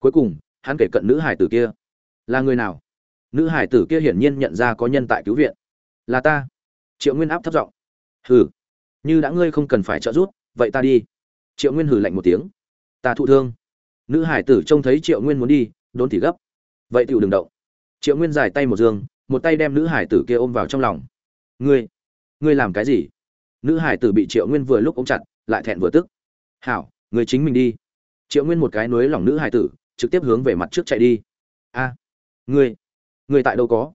cuối cùng, hắn kể cận nữ hải tử kia. Là người nào? Nữ hải tử kia hiển nhiên nhận ra có nhân tại cứu viện. Là ta. Triệu nguyên áp thấp giọng. Hừ, như đã ngươi không cần phải trợ giúp, vậy ta đi. Triệu nguyên hừ lạnh một tiếng. Ta thụ thương. Nữ hải tử trông thấy triệu nguyên muốn đi, đốn thì gấp. Vậy tựu đừng động. Triệu nguyên dài tay một dương một tay đem nữ hải tử kia ôm vào trong lòng. Ngươi ngươi làm cái gì? Nữ hải tử bị triệu nguyên vừa lúc ôm chặt, lại thẹn vừa tức. Hảo, người chính mình đi. Triệu nguyên một cái nối lòng nữ hải tử trực tiếp hướng về mặt trước chạy đi. A, ngươi ngươi tại đâu có?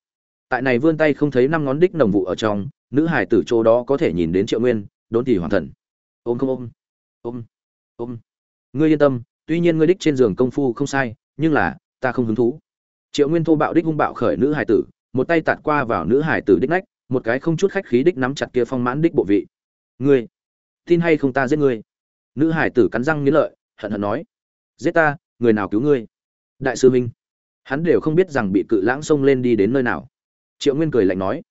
Tại này vươn tay không thấy năm ngón đích nồng vụ ở trong, nữ hải tử chỗ đó có thể nhìn đến triệu nguyên, đốn thì hoàn thần. Ôm không ôm? Ôm ôm. Ngươi yên tâm, tuy nhiên ngươi đích trên giường công phu không sai, nhưng là, ta không hứng thú. Triệu nguyên thô bạo đích hung bạo khởi nữ hải tử, một tay tạt qua vào nữ hải tử đích nách, một cái không chút khách khí đích nắm chặt kia phong mãn đích bộ vị. Ngươi, tin hay không ta giết ngươi? Nữ hải tử cắn răng nghĩ lợi, hận hận nói. Giết ta người nào cứu ngươi? Đại sư minh. Hắn đều không biết rằng bị cự lãng xông lên đi đến nơi nào. Triệu nguyên cười lạnh nói.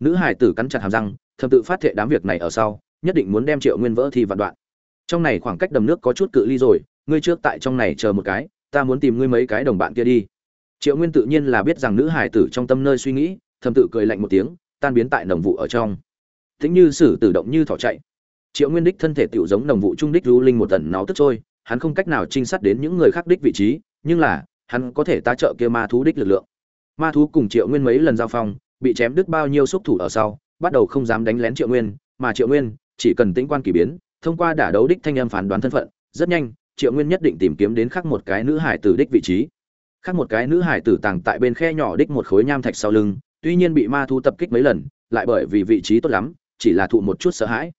Nữ hải tử cắn chặt hàm răng, thầm tự phát thệ đám việc này ở sau, nhất định muốn đem triệu nguyên vỡ thì vạn đoạn. Trong này khoảng cách đầm nước có chút cự ly rồi, ngươi trước tại trong này chờ một cái, ta muốn tìm ngươi mấy cái đồng bạn kia đi. Triệu nguyên tự nhiên là biết rằng nữ hải tử trong tâm nơi suy nghĩ, thầm tự cười lạnh một tiếng, tan biến tại nồng vụ ở trong. Tính như sử tự động như thỏ chạy. Triệu nguyên đích thân thể tiểu giống nồng vụ trung đích du linh một tần nó tức trôi hắn không cách nào trinh sát đến những người khác đích vị trí, nhưng là, hắn có thể tá trợ kia ma thú đích lực lượng. Ma thú cùng triệu nguyên mấy lần giao phong, bị chém đứt bao nhiêu xúc thủ ở sau, bắt đầu không dám đánh lén triệu nguyên, mà triệu nguyên chỉ cần tĩnh quan kỳ biến, thông qua đả đấu đích thanh âm phán đoán thân phận, rất nhanh, triệu nguyên nhất định tìm kiếm đến khác một cái nữ hải tử đích vị trí. Khác một cái nữ hải tử tàng tại bên khe nhỏ đích một khối nham thạch sau lưng, tuy nhiên bị ma thú tập kích mấy lần, lại bởi vì vị trí tốt lắm, chỉ là thụ một chút sợ hãi.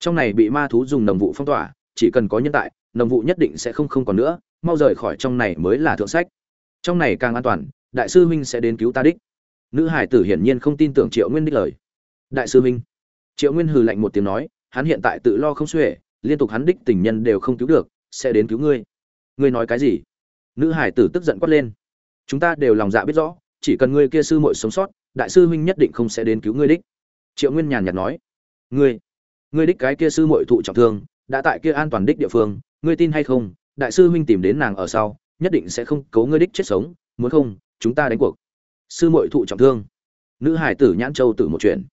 Trong này bị ma thú dùng đồng vụ phong tỏa, chỉ cần có nhân tại nồng vụ nhất định sẽ không không còn nữa, mau rời khỏi trong này mới là thượng sách. Trong này càng an toàn, đại sư huynh sẽ đến cứu ta đích. Nữ hải tử hiển nhiên không tin tưởng triệu nguyên đích lời. Đại sư huynh. Triệu nguyên hừ lạnh một tiếng nói, hắn hiện tại tự lo không xuể, liên tục hắn đích tình nhân đều không cứu được, sẽ đến cứu ngươi. Ngươi nói cái gì? Nữ hải tử tức giận quát lên. Chúng ta đều lòng dạ biết rõ, chỉ cần ngươi kia sư muội sống sót, đại sư huynh nhất định không sẽ đến cứu ngươi đích. Triệu nguyên nhàn nhạt nói. Ngươi ngươi đích cái kia sư muội thụ trọng thương, đã tại kia an toàn đích địa phương ngươi tin hay không, đại sư huynh tìm đến nàng ở sau, nhất định sẽ không cấu ngươi đích chết sống, muốn không, chúng ta đánh cuộc. Sư muội thụ trọng thương. Nữ hải tử nhãn châu tử một chuyện.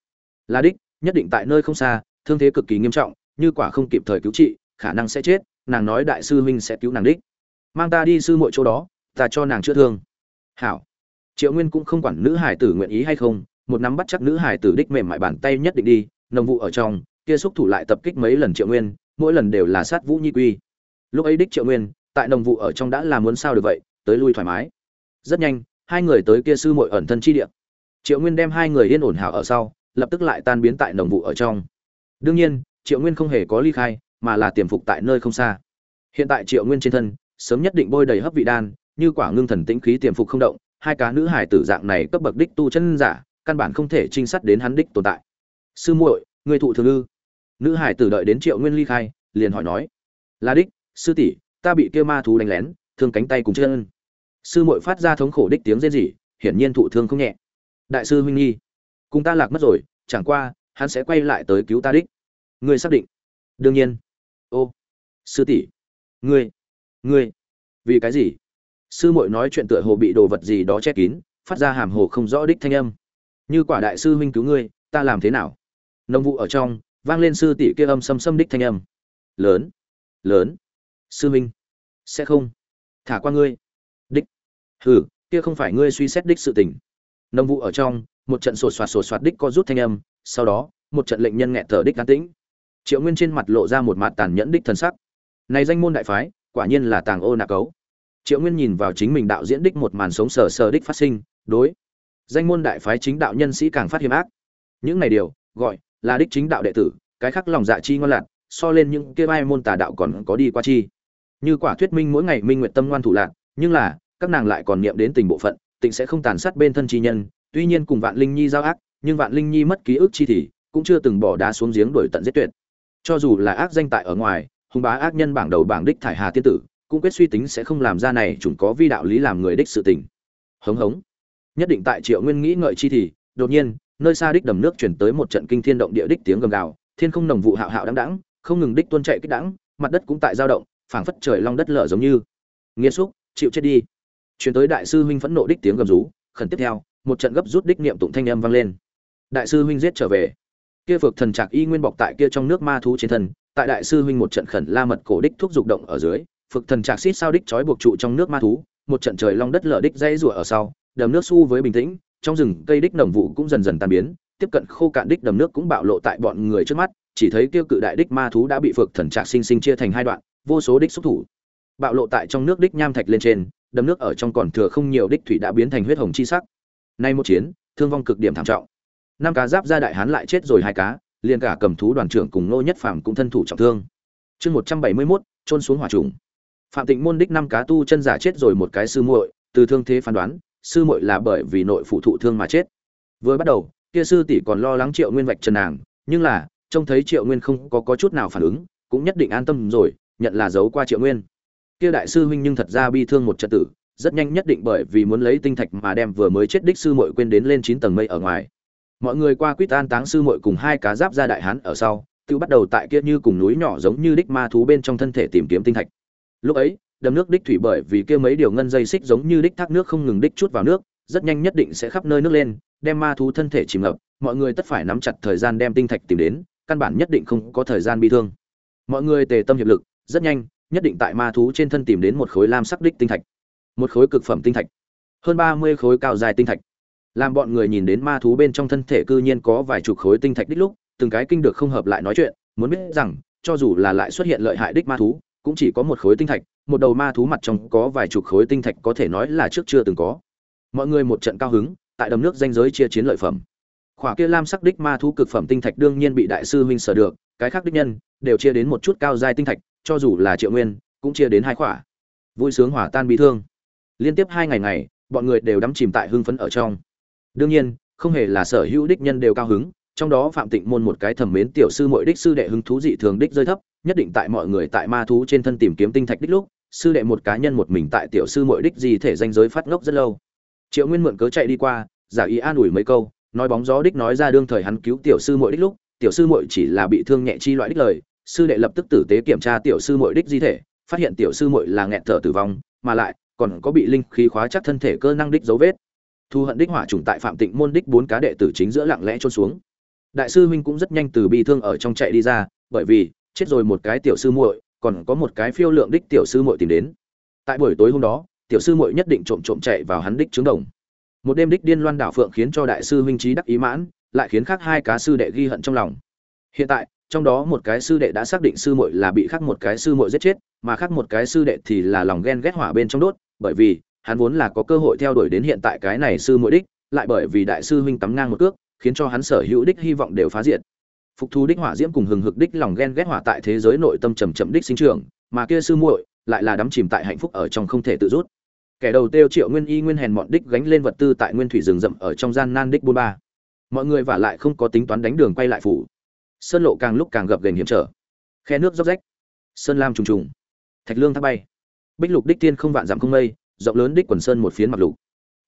Là đích, nhất định tại nơi không xa, thương thế cực kỳ nghiêm trọng, như quả không kịp thời cứu trị, khả năng sẽ chết, nàng nói đại sư huynh sẽ cứu nàng đích. Mang ta đi sư muội chỗ đó, ta cho nàng chữa thương. Hảo. Triệu nguyên cũng không quản nữ hải tử nguyện ý hay không, một nắm bắt chắc nữ hải tử đích mềm mại bàn tay nhất định đi, nồng vụ ở trong, kia xúc thủ lại tập kích mấy lần triệu nguyên, mỗi lần đều là sát vũ nhi quy lúc ấy đích triệu nguyên, tại đồng vụ ở trong đã là muốn sao được vậy, tới lui thoải mái. Rất nhanh, hai người tới kia sư muội ẩn thân chi địa. Triệu nguyên đem hai người yên ổn hảo ở sau, lập tức lại tan biến tại đồng vụ ở trong. Đương nhiên, triệu nguyên không hề có ly khai, mà là tiềm phục tại nơi không xa. Hiện tại triệu nguyên trên thân, sớm nhất định bôi đầy hấp vị đan, như quả ngưng thần tĩnh khí tiềm phục không động, hai cá nữ hải tử dạng này cấp bậc đích tu chân giả, căn bản không thể trinh sát đến hắn đích tồn tại. Sư muội, người thụ thường ư? Nữ hải tử đợi đến triệu nguyên ly khai, liền hỏi nói. Là đích sư tỷ, ta bị kia ma thú đánh lén, thương cánh tay cùng chân. Sư muội phát ra thống khổ đích tiếng rên rỉ, hiển nhiên thụ thương không nhẹ. Đại sư huynh nhi, cùng ta lạc mất rồi, chẳng qua, hắn sẽ quay lại tới cứu ta đích. Ngươi xác định? Đương nhiên. Ô, sư tỷ. Ngươi ngươi, vì cái gì? Sư muội nói chuyện tựa hồ bị đồ vật gì đó che kín, phát ra hàm hồ không rõ đích thanh âm. Như quả đại sư huynh cứu ngươi, ta làm thế nào? Nông vụ ở trong, vang lên sư tỷ kia âm xâm xâm đích thanh âm. Lớn lớn sư Minh, sẽ không. Thả qua ngươi. Đích. Hừ, kia không phải ngươi suy xét đích sự tình. Nông vụ ở trong, một trận sột soạt sột soạt đích có rút thanh âm, sau đó, một trận lệnh nhân nghẹt thở đích an tĩnh. Triệu nguyên trên mặt lộ ra một mặt tàn nhẫn đích thần sắc. Này danh môn đại phái, quả nhiên là tàng ô nạc cấu. Triệu nguyên nhìn vào chính mình đạo diễn đích một màn sống sờ sờ đích phát sinh, đối. Danh môn đại phái chính đạo nhân sĩ càng phát hiểm ác. Những này điều, gọi là đích chính đạo đệ tử, cái khác lòng dạ chi ngoan lạc so lên những kia vai môn tà đạo còn có đi qua chi. Như quả thuyết minh mỗi ngày minh nguyện tâm ngoan thủ lạc, nhưng là, các nàng lại còn niệm đến tình bộ phận, tịnh sẽ không tàn sát bên thân chi nhân, tuy nhiên cùng vạn linh nhi giao ác, nhưng vạn linh nhi mất ký ức chi thì, cũng chưa từng bỏ đá xuống giếng đổi tận giết tuyệt. Cho dù là ác danh tại ở ngoài hùng bá ác nhân bảng đầu bảng đích thải hà tiên tử, cũng quyết suy tính sẽ không làm ra này chúng có vi đạo lý làm người đích sự tình. Hống hống. Nhất định tại triệu nguyên nghĩ ngợi chi thì, đột nhiên, nơi xa đích đầm nước chuyển tới một trận kinh thiên động địa đích tiếng gầm gào, thiên không nồng vụ hạo hạo đắng đắng không ngừng đích tuôn chạy kích đắng mặt đất cũng tại dao động, phảng phất trời long đất lở giống như. Nghĩa xúc, chịu chết đi. Chuyển tới đại sư huynh phẫn nộ đích tiếng gầm rú, khẩn tiếp theo, một trận gấp rút đích niệm tụng thanh âm vang lên. Đại sư huynh giết trở về. Kia vực thần trạc y nguyên bọc tại kia trong nước ma thú trên thân, tại đại sư huynh một trận khẩn la mật cổ đích thúc dục động ở dưới vực thần trạc xít sao đích trói buộc trụ trong nước ma thú, một trận trời long đất lở đích dây rủa ở sau, đầm nước su với bình tĩnh, trong rừng cây đích nồng vụ cũng dần dần tan biến, tiếp cận khô cạn đích đầm nước cũng bạo lộ tại bọn người trước mắt chỉ thấy kia cự đại đích ma thú đã bị phược thần trạc sinh sinh chia thành hai đoạn, vô số đích xúc thủ. Bạo lộ tại trong nước đích nham thạch lên trên, đầm nước ở trong còn thừa không nhiều đích thủy đã biến thành huyết hồng chi sắc. Nay một chiến, thương vong cực điểm thảm trọng. Năm cá giáp ra đại hán lại chết rồi hai cá, liền cả cầm thú đoàn trưởng cùng nô nhất phàm cũng thân thủ trọng thương. Chương một trăm bảy mươi mốt trôn xuống hỏa trùng. Phạm tịnh môn đích năm cá tu chân giả chết rồi một cái sư muội, từ thương thế phán đoán, sư muội là bởi vì nội phụ thụ thương mà chết. Vừa bắt đầu, kia sư tỷ còn lo lắng triệu nguyên vạch chân nàng, nhưng là trông thấy triệu nguyên không có, có chút nào phản ứng cũng nhất định an tâm rồi nhận là giấu qua triệu nguyên. Kia đại sư huynh nhưng thật ra bi thương một trật tử rất nhanh nhất định bởi vì muốn lấy tinh thạch mà đem vừa mới chết đích sư muội quên đến lên chín tầng mây ở ngoài. Mọi người qua quýt an táng sư muội cùng hai cá giáp ra đại hán ở sau tự bắt đầu tại kia như cùng núi nhỏ giống như đích ma thú bên trong thân thể tìm kiếm tinh thạch. Lúc ấy đầm nước đích thủy bởi vì kia mấy điều ngân dây xích giống như đích thác nước không ngừng đích chút vào nước rất nhanh nhất định sẽ khắp nơi nước lên đem ma thú thân thể chìm ngập mọi người tất phải nắm chặt thời gian đem tinh thạch tìm đến căn bản nhất định không có thời gian bị thương. Mọi người tề tâm hiệp lực, rất nhanh, nhất định tại ma thú trên thân tìm đến một khối lam sắc đích tinh thạch. Một khối cực phẩm tinh thạch. Hơn ba mươi khối cao dài tinh thạch. Làm bọn người nhìn đến ma thú bên trong thân thể cư nhiên có vài chục khối tinh thạch đích lúc, từng cái kinh được không hợp lại nói chuyện, muốn biết rằng, cho dù là lại xuất hiện lợi hại đích ma thú, cũng chỉ có một khối tinh thạch, một đầu ma thú mặt trong có vài chục khối tinh thạch có thể nói là trước chưa từng có. Mọi người một trận cao hứng, tại đầm nước danh giới chia chiến lợi phẩm khỏa kia lam sắc đích ma thú cực phẩm tinh thạch đương nhiên bị đại sư huynh sở được, cái khác đích nhân đều chia đến một chút cao giai tinh thạch, cho dù là triệu nguyên, cũng chia đến hai khỏa. Vui sướng hỏa tan bị thương. Liên tiếp hai ngày ngày, bọn người đều đắm chìm tại hưng phấn ở trong. Đương nhiên, không hề là sở hữu đích nhân đều cao hứng, trong đó phạm tịnh môn một cái thẩm mến tiểu sư muội đích sư đệ hứng thú dị thường đích rơi thấp, nhất định tại mọi người tại ma thú trên thân tìm kiếm tinh thạch đích lúc, sư đệ một cá nhân một mình tại tiểu sư muội đích gì thể danh giới phát ngốc rất lâu. Triệu nguyên mượn cớ chạy đi qua, giả ý an ủi mấy câu nói bóng gió đích nói ra đương thời hắn cứu tiểu sư muội đích lúc, tiểu sư muội chỉ là bị thương nhẹ chi loại đích lời, sư đệ lập tức tử tế kiểm tra tiểu sư muội đích di thể, phát hiện tiểu sư muội là nghẹt thở tử vong, mà lại, còn có bị linh khí khóa chắc thân thể cơ năng đích dấu vết. Thu hận đích hỏa trùng tại phạm tịnh môn đích bốn cá đệ tử chính giữa lặng lẽ trôn xuống. Đại sư huynh cũng rất nhanh từ bị thương ở trong chạy đi ra, bởi vì, chết rồi một cái tiểu sư muội, còn có một cái phiêu lượng đích tiểu sư muội tìm đến. Tại buổi tối hôm đó, tiểu sư muội nhất định trộm trộm chạy vào hắn đích trướng đồng một đêm đích điên loan đảo phượng khiến cho đại sư huynh trí đắc ý mãn, lại khiến khác hai cá sư đệ ghi hận trong lòng. Hiện tại, trong đó một cái sư đệ đã xác định sư muội là bị khác một cái sư muội giết chết, mà khác một cái sư đệ thì là lòng ghen ghét hỏa bên trong đốt, bởi vì, hắn vốn là có cơ hội theo đuổi đến hiện tại cái này sư muội đích, lại bởi vì đại sư huynh tắm ngang một cước, khiến cho hắn sở hữu đích hy vọng đều phá diệt. Phục thu đích hỏa diễm cùng hừng hực đích lòng ghen ghét hỏa tại thế giới nội tâm trầm chậm đích sinh trưởng, mà kia sư muội lại là đắm chìm tại hạnh phúc ở trong không thể tự rút kẻ đầu tiêu triệu nguyên y nguyên hèn mọn đích gánh lên vật tư tại nguyên thủy rừng rậm ở trong gian nan đích bôn ba. Mọi người vả lại không có tính toán đánh đường quay lại phủ. Sơn lộ càng lúc càng gập ghềnh hiểm trở. Khe nước róc rách. Sơn lam trùng trùng. Thạch lương thác bay. Bích lục đích tiên không vạn dặm không mây, rộng lớn đích quần sơn một phiến mặt lục.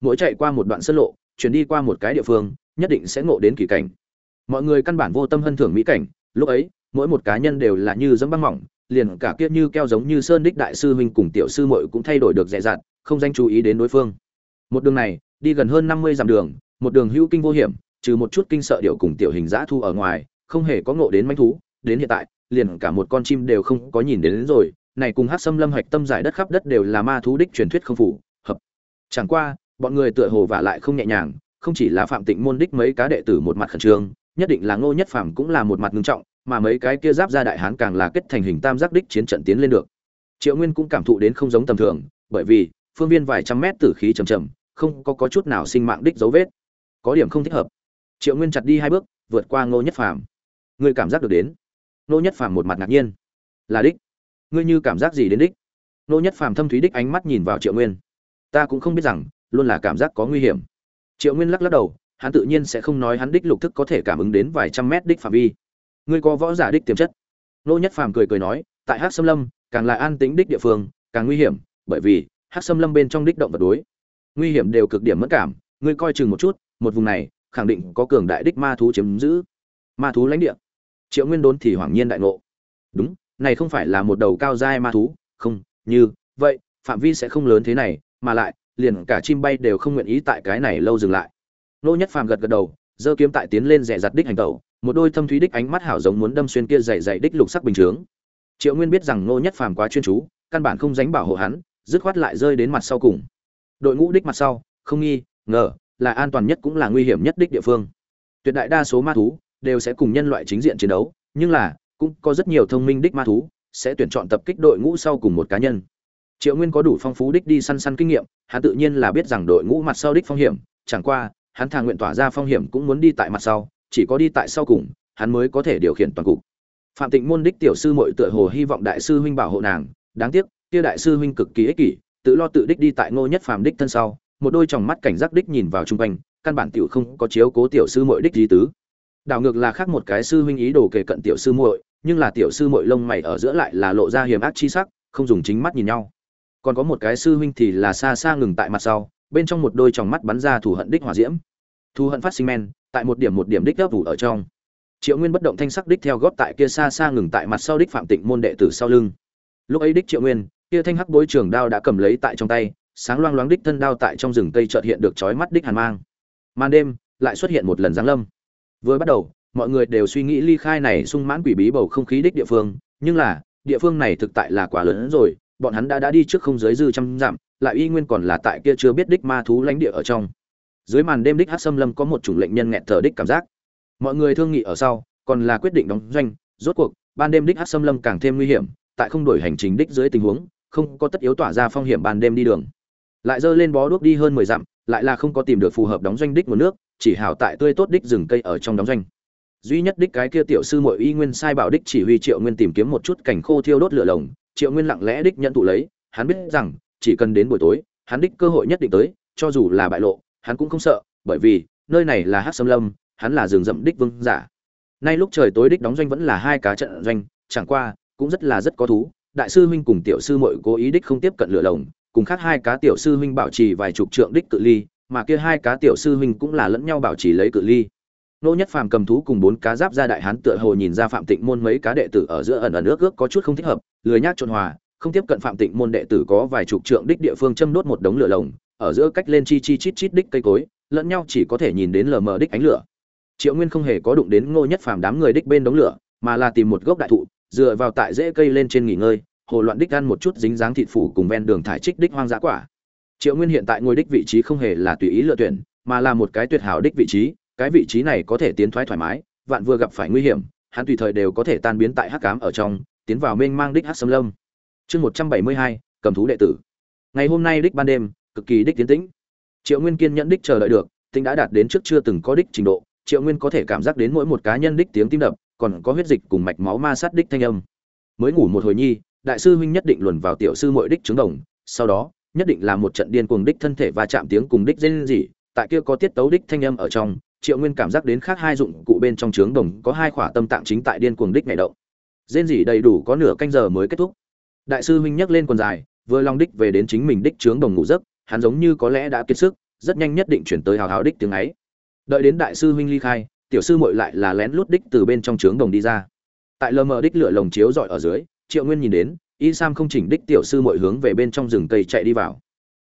Mỗi chạy qua một đoạn sơn lộ, chuyển đi qua một cái địa phương, nhất định sẽ ngộ đến kỳ cảnh. Mọi người căn bản vô tâm hân thưởng mỹ cảnh, lúc ấy, mỗi một cá nhân đều là như dẫm băng mỏng, liền cả kiếp như keo giống như sơn đích đại sư huynh cùng tiểu sư muội cũng thay đổi được dè dặt không danh chú ý đến đối phương. Một đường này đi gần hơn năm mươi dặm đường một đường hữu kinh vô hiểm trừ một chút kinh sợ điệu cùng tiểu hình dã thu ở ngoài không hề có ngộ đến manh thú. Đến hiện tại liền cả một con chim đều không có nhìn đến, đến rồi. Này cùng hát xâm lâm hạch tâm giải đất khắp đất đều là ma thú đích truyền thuyết không phủ hợp. Chẳng qua bọn người tựa hồ vả lại không nhẹ nhàng không chỉ là phạm tịnh môn đích mấy cá đệ tử một mặt khẩn trương nhất định là ngô nhất phàm cũng là một mặt ngưng trọng mà mấy cái kia giáp ra đại hán càng là kết thành hình tam giác đích chiến trận tiến lên được. Triệu nguyên cũng cảm thụ đến không giống tầm thường bởi vì phương viên vài trăm mét tử khí trầm trầm không có, có chút nào sinh mạng đích dấu vết. Có điểm không thích hợp. Triệu nguyên chặt đi hai bước vượt qua ngô nhất phàm. Người cảm giác được đến. Ngô nhất phàm một mặt ngạc nhiên. Là đích. Ngươi như cảm giác gì đến đích? Ngô nhất phàm thâm thúy đích ánh mắt nhìn vào triệu nguyên. Ta cũng không biết rằng luôn là cảm giác có nguy hiểm. Triệu nguyên lắc lắc đầu hắn tự nhiên sẽ không nói hắn đích lục thức có thể cảm ứng đến vài trăm mét đích phạm vi. Ngươi có võ giả đích tiềm chất. Ngô nhất phàm cười cười nói tại hắc sâm lâm càng là an tĩnh đích địa phương càng nguy hiểm bởi vì hát xâm lâm bên trong đích động vật đối. Nguy hiểm đều cực điểm mất cảm, ngươi coi chừng một chút, một vùng này, khẳng định có cường đại đích ma thú chiếm giữ. Ma thú lãnh địa. Triệu nguyên đốn thì hoảng nhiên đại ngộ. Đúng, này không phải là một đầu cao giai ma thú, không, như vậy, phạm vi sẽ không lớn thế này, mà lại, liền cả chim bay đều không nguyện ý tại cái này lâu dừng lại. Nô nhất phàm gật gật đầu, giơ kiếm tại tiến lên rẻ giặt đích hành tẩu, một đôi thâm thúy đích ánh mắt hảo giống muốn đâm xuyên kia dày dày đích lục sắc bình chướng. Triệu nguyên biết rằng nô nhất phàm quá chuyên chú, căn bản không dánh bảo hộ hắn dứt khoát lại rơi đến mặt sau cùng. Đội ngũ đích mặt sau, không nghi, ngờ, là an toàn nhất cũng là nguy hiểm nhất đích địa phương. Tuyệt đại đa số ma thú đều sẽ cùng nhân loại chính diện chiến đấu, nhưng là, cũng có rất nhiều thông minh đích ma thú sẽ tuyển chọn tập kích đội ngũ sau cùng một cá nhân. Triệu nguyên có đủ phong phú đích đi săn săn kinh nghiệm, hắn tự nhiên là biết rằng đội ngũ mặt sau đích phong hiểm, chẳng qua, hắn thà nguyện tỏa ra phong hiểm cũng muốn đi tại mặt sau, chỉ có đi tại sau cùng, hắn mới có thể điều khiển toàn cục. Phạm tịnh môn đích tiểu sư muội tựa hồ hy vọng đại sư huynh bảo hộ nàng, đáng tiếc kia đại sư huynh cực kỳ ích kỷ, tự lo tự đích đi tại ngô nhất phàm đích thân sau, một đôi tròng mắt cảnh giác đích nhìn vào chung quanh, căn bản tiểu không có chiếu cố tiểu sư muội đích gì tứ. Đảo ngược là khác một cái sư huynh ý đồ kề cận tiểu sư muội, nhưng là tiểu sư muội lông mày ở giữa lại là lộ ra hiểm ác chi sắc, không dùng chính mắt nhìn nhau. Còn có một cái sư huynh thì là xa xa ngừng tại mặt sau, bên trong một đôi tròng mắt bắn ra thù hận đích hỏa diễm. Thù hận phát sinh men, tại một điểm một điểm đích ấp ủ ở trong. Triệu nguyên bất động thanh sắc đích theo gót tại kia xa xa ngừng tại mặt sau đích phạm tịnh môn đệ tử sau lưng. Lúc ấy đích triệu nguyên kia thanh hắc bối trường đao đã cầm lấy tại trong tay, sáng loang loáng đích thân đao tại trong rừng cây chợt hiện được chói mắt đích hàn mang. Màn đêm lại xuất hiện một lần giáng lâm. Vừa bắt đầu, mọi người đều suy nghĩ ly khai này sung mãn quỷ bí bầu không khí đích địa phương, nhưng là, địa phương này thực tại là quá lớn hơn rồi, bọn hắn đã đã đi trước không giới dư trăm dặm, lại y nguyên còn là tại kia chưa biết đích ma thú lãnh địa ở trong. Dưới màn đêm đích hát xâm lâm có một chủng lệnh nhân nghẹt thở đích cảm giác. Mọi người thương nghị ở sau, còn là quyết định đóng doanh, rốt cuộc, ban đêm đích hát xâm lâm càng thêm nguy hiểm, tại không đổi hành trình đích dưới tình huống không có tất yếu tỏa ra phong hiểm ban đêm đi đường. Lại dơ lên bó đuốc đi hơn mười dặm, lại là không có tìm được phù hợp đóng doanh đích nguồn nước, chỉ hảo tại tươi tốt đích rừng cây ở trong đóng doanh. Duy nhất đích cái kia tiểu sư muội y nguyên sai bảo đích chỉ huy triệu nguyên tìm kiếm một chút cảnh khô thiêu đốt lửa lồng, triệu nguyên lặng lẽ đích nhận tụ lấy, hắn biết rằng, chỉ cần đến buổi tối, hắn đích cơ hội nhất định tới, cho dù là bại lộ, hắn cũng không sợ, bởi vì, nơi này là hát xâm lâm, hắn là rừng rậm đích vương giả. Nay lúc trời tối đích đóng doanh vẫn là hai cá trận doanh, chẳng qua, cũng rất là rất có thú đại sư huynh cùng tiểu sư muội cố ý đích không tiếp cận lửa lồng, cùng khác hai cá tiểu sư huynh bảo trì vài chục trượng đích cự ly, mà kia hai cá tiểu sư huynh cũng là lẫn nhau bảo trì lấy cự ly. Nô nhất phàm cầm thú cùng bốn cá giáp ra đại hán tựa hồ nhìn ra phạm tịnh môn mấy cá đệ tử ở giữa ẩn ẩn nước ước có chút không thích hợp, lười nhác trộn hòa, không tiếp cận phạm tịnh môn đệ tử có vài chục trượng đích địa phương châm đốt một đống lửa lồng, ở giữa cách lên chi chi chít chít đích cây cối, lẫn nhau chỉ có thể nhìn đến lờ mờ đích ánh lửa. Triệu nguyên không hề có đụng đến ngô nhất phàm đám người đích bên đống lửa, mà là tìm một gốc đại thụ dựa vào tại rễ cây lên trên nghỉ ngơi, hồ loạn đích ăn một chút dính dáng thịt phủ cùng ven đường thải trích đích hoang dã quả. Triệu nguyên hiện tại ngôi đích vị trí không hề là tùy ý lựa tuyển, mà là một cái tuyệt hảo đích vị trí, cái vị trí này có thể tiến thoái thoải mái, vạn vừa gặp phải nguy hiểm, hắn tùy thời đều có thể tan biến tại hắc cám ở trong, tiến vào mênh mang đích hắc sâm lâm. Chương một trăm bảy mươi hai, cầm thú đệ tử. Ngày hôm nay đích ban đêm, cực kỳ đích tiến tĩnh. Triệu nguyên kiên nhẫn đích chờ đợi được tính đã đạt đến trước chưa từng có đích trình độ, triệu nguyên có thể cảm giác đến mỗi một cá nhân đích tiếng tim đập còn có huyết dịch cùng mạch máu ma sát đích thanh âm. Mới ngủ một hồi nhi đại sư huynh nhất định luồn vào tiểu sư muội đích trứng đồng sau đó nhất định là một trận điên cuồng đích thân thể và chạm tiếng cùng đích rên rỉ, tại kia có tiết tấu đích thanh âm ở trong triệu nguyên cảm giác đến khác hai dụng cụ bên trong trứng đồng có hai khỏa tâm tạng chính tại điên cuồng đích ngày động. Rên rỉ đầy đủ có nửa canh giờ mới kết thúc. Đại sư huynh nhấc lên quần dài vừa long đích về đến chính mình đích trướng đồng ngủ giấc hắn giống như có lẽ đã kiệt sức rất nhanh nhất định chuyển tới hào hào đích tiếng ấy. Đợi đến đại sư huynh ly khai tiểu sư muội lại là lén lút đích từ bên trong trướng đồng đi ra. Tại lờ mờ đích lửa lồng chiếu dọi ở dưới triệu nguyên nhìn đến y sam không chỉnh đích tiểu sư muội hướng về bên trong rừng cây chạy đi vào.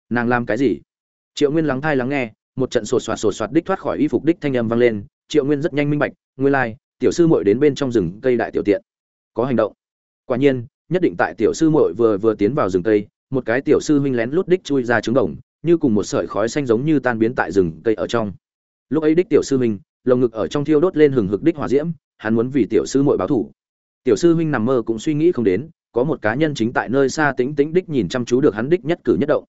Nàng làm cái gì? Triệu nguyên lắng thai lắng nghe một trận sột soạt sột soạt đích thoát khỏi y phục đích thanh âm vang lên triệu nguyên rất nhanh minh bạch nguyên lai、like, tiểu sư muội đến bên trong rừng cây đại tiểu tiện. Có hành động. Quả nhiên nhất định tại tiểu sư muội vừa vừa tiến vào rừng cây một cái tiểu sư huynh lén lút đích chui ra trứng đồng như cùng một sợi khói xanh giống như tan biến tại rừng cây ở trong. Lúc ấy đích tiểu sư huynh lồng ngực ở trong thiêu đốt lên hừng hực đích hỏa diễm, hắn muốn vì tiểu sư muội báo thù. Tiểu sư huynh nằm mơ cũng suy nghĩ không đến, có một cá nhân chính tại nơi xa tính tính đích nhìn chăm chú được hắn đích nhất cử nhất động.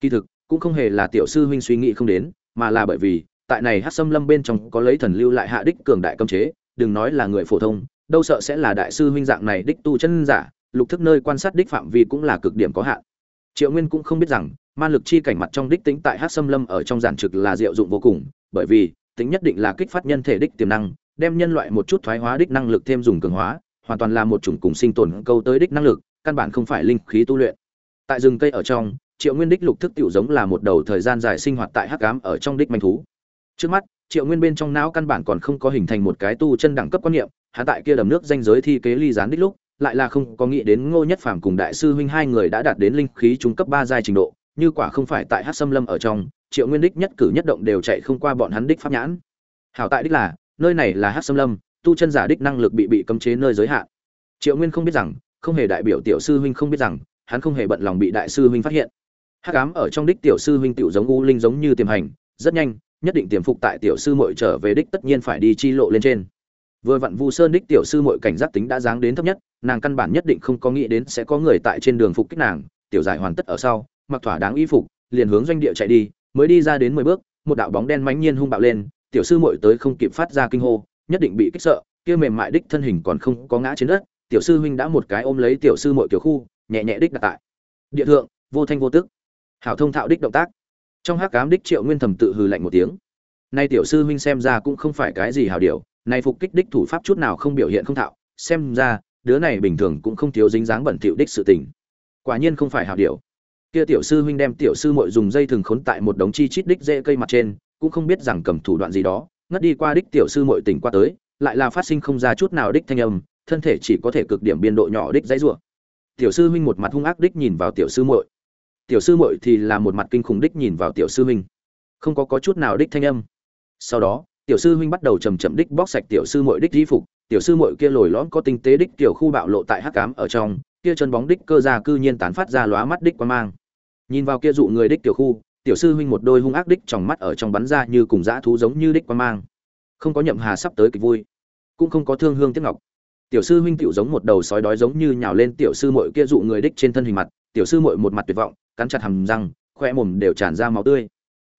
Kỳ thực, cũng không hề là tiểu sư huynh suy nghĩ không đến, mà là bởi vì, tại này hắc sâm lâm bên trong có lấy thần lưu lại hạ đích cường đại cấm chế, đừng nói là người phổ thông, đâu sợ sẽ là đại sư huynh dạng này đích tu chân giả, lục thức nơi quan sát đích phạm vi cũng là cực điểm có hạn. Triệu nguyên cũng không biết rằng, man lực chi cảnh mặt trong đích tính tại hắc sâm lâm ở trong giản trực là diệu dụng vô cùng, bởi vì tính nhất định là kích phát nhân thể đích tiềm năng, đem nhân loại một chút thoái hóa đích năng lực thêm dùng cường hóa, hoàn toàn là một chủng cùng sinh tồn câu tới đích năng lực, căn bản không phải linh khí tu luyện. Tại rừng cây ở trong, triệu nguyên đích lục thức tiểu giống là một đầu thời gian dài sinh hoạt tại hắc ám ở trong đích manh thú. Trước mắt, triệu nguyên bên trong não căn bản còn không có hình thành một cái tu chân đẳng cấp quan niệm hạ tại kia đầm nước danh giới thi kế ly gián đích lúc, lại là không có nghĩ đến ngô nhất phàm cùng đại sư huynh hai người đã đạt đến linh khí trung cấp ba giai trình độ như quả không phải tại hát xâm lâm ở trong, triệu nguyên đích nhất cử nhất động đều chạy không qua bọn hắn đích pháp nhãn. Hảo tại đích là, nơi này là hát xâm lâm, tu chân giả đích năng lực bị bị cấm chế nơi giới hạn. Triệu nguyên không biết rằng, không hề đại biểu tiểu sư huynh không biết rằng, hắn không hề bận lòng bị đại sư huynh phát hiện. Hắc ám ở trong đích tiểu sư huynh tiểu giống u linh giống như tiềm hành, rất nhanh, nhất định tiềm phục tại tiểu sư muội trở về đích tất nhiên phải đi chi lộ lên trên. Vừa vặn vu sơn đích tiểu sư muội cảnh giác tính đã giáng đến thấp nhất, nàng căn bản nhất định không có nghĩ đến sẽ có người tại trên đường phục kích nàng, tiểu giải hoàn tất ở sau mặc thỏa đáng y phục, liền hướng doanh địa chạy đi, mới đi ra đến mười bước, một đạo bóng đen mãnh nhiên hung bạo lên, tiểu sư muội tới không kịp phát ra kinh hô, nhất định bị kích sợ, kia mềm mại đích thân hình còn không có ngã trên đất, tiểu sư huynh đã một cái ôm lấy tiểu sư muội tiểu khu, nhẹ nhẹ đích đặt tại. Địa thượng, vô thanh vô tức. Hảo thông thạo đích động tác. Trong hắc cám đích triệu nguyên thầm tự hừ lạnh một tiếng. Nay tiểu sư huynh xem ra cũng không phải cái gì hảo điều, nay phục kích đích thủ pháp chút nào không biểu hiện không thạo, xem ra, đứa này bình thường cũng không thiếu dính dáng bẩn thỉu đích sự tình. Quả nhiên không phải hảo điều kia tiểu sư huynh đem tiểu sư muội dùng dây thừng khốn tại một đống chi chít đích dễ cây mặt trên, cũng không biết rằng cầm thủ đoạn gì đó, ngất đi qua đích tiểu sư muội tỉnh qua tới, lại là phát sinh không ra chút nào đích thanh âm, thân thể chỉ có thể cực điểm biên độ nhỏ đích dãy rủa. Tiểu sư huynh một mặt hung ác đích nhìn vào tiểu sư muội. Tiểu sư muội thì là một mặt kinh khủng đích nhìn vào tiểu sư huynh. Không có có chút nào đích thanh âm. Sau đó, tiểu sư huynh bắt đầu chầm chậm đích bóc sạch tiểu sư muội đích di phục, tiểu sư muội kia lồi lõm có tinh tế đích tiểu khu bạo lộ tại hắc cám ở trong kia chân bóng đích cơ ra cư nhiên tán phát ra lóa mắt đích quan mang. Nhìn vào kia dụ người đích tiểu khu, tiểu sư huynh một đôi hung ác đích trong mắt ở trong bắn ra như cùng dã thú giống như đích quan mang. Không có nhậm hà sắp tới kịch vui, cũng không có thương hương tiếc ngọc. Tiểu sư huynh tiểu giống một đầu sói đói giống như nhào lên tiểu sư muội kia dụ người đích trên thân hình mặt, tiểu sư muội một mặt tuyệt vọng, cắn chặt hàm răng, khoe mồm đều tràn ra máu tươi.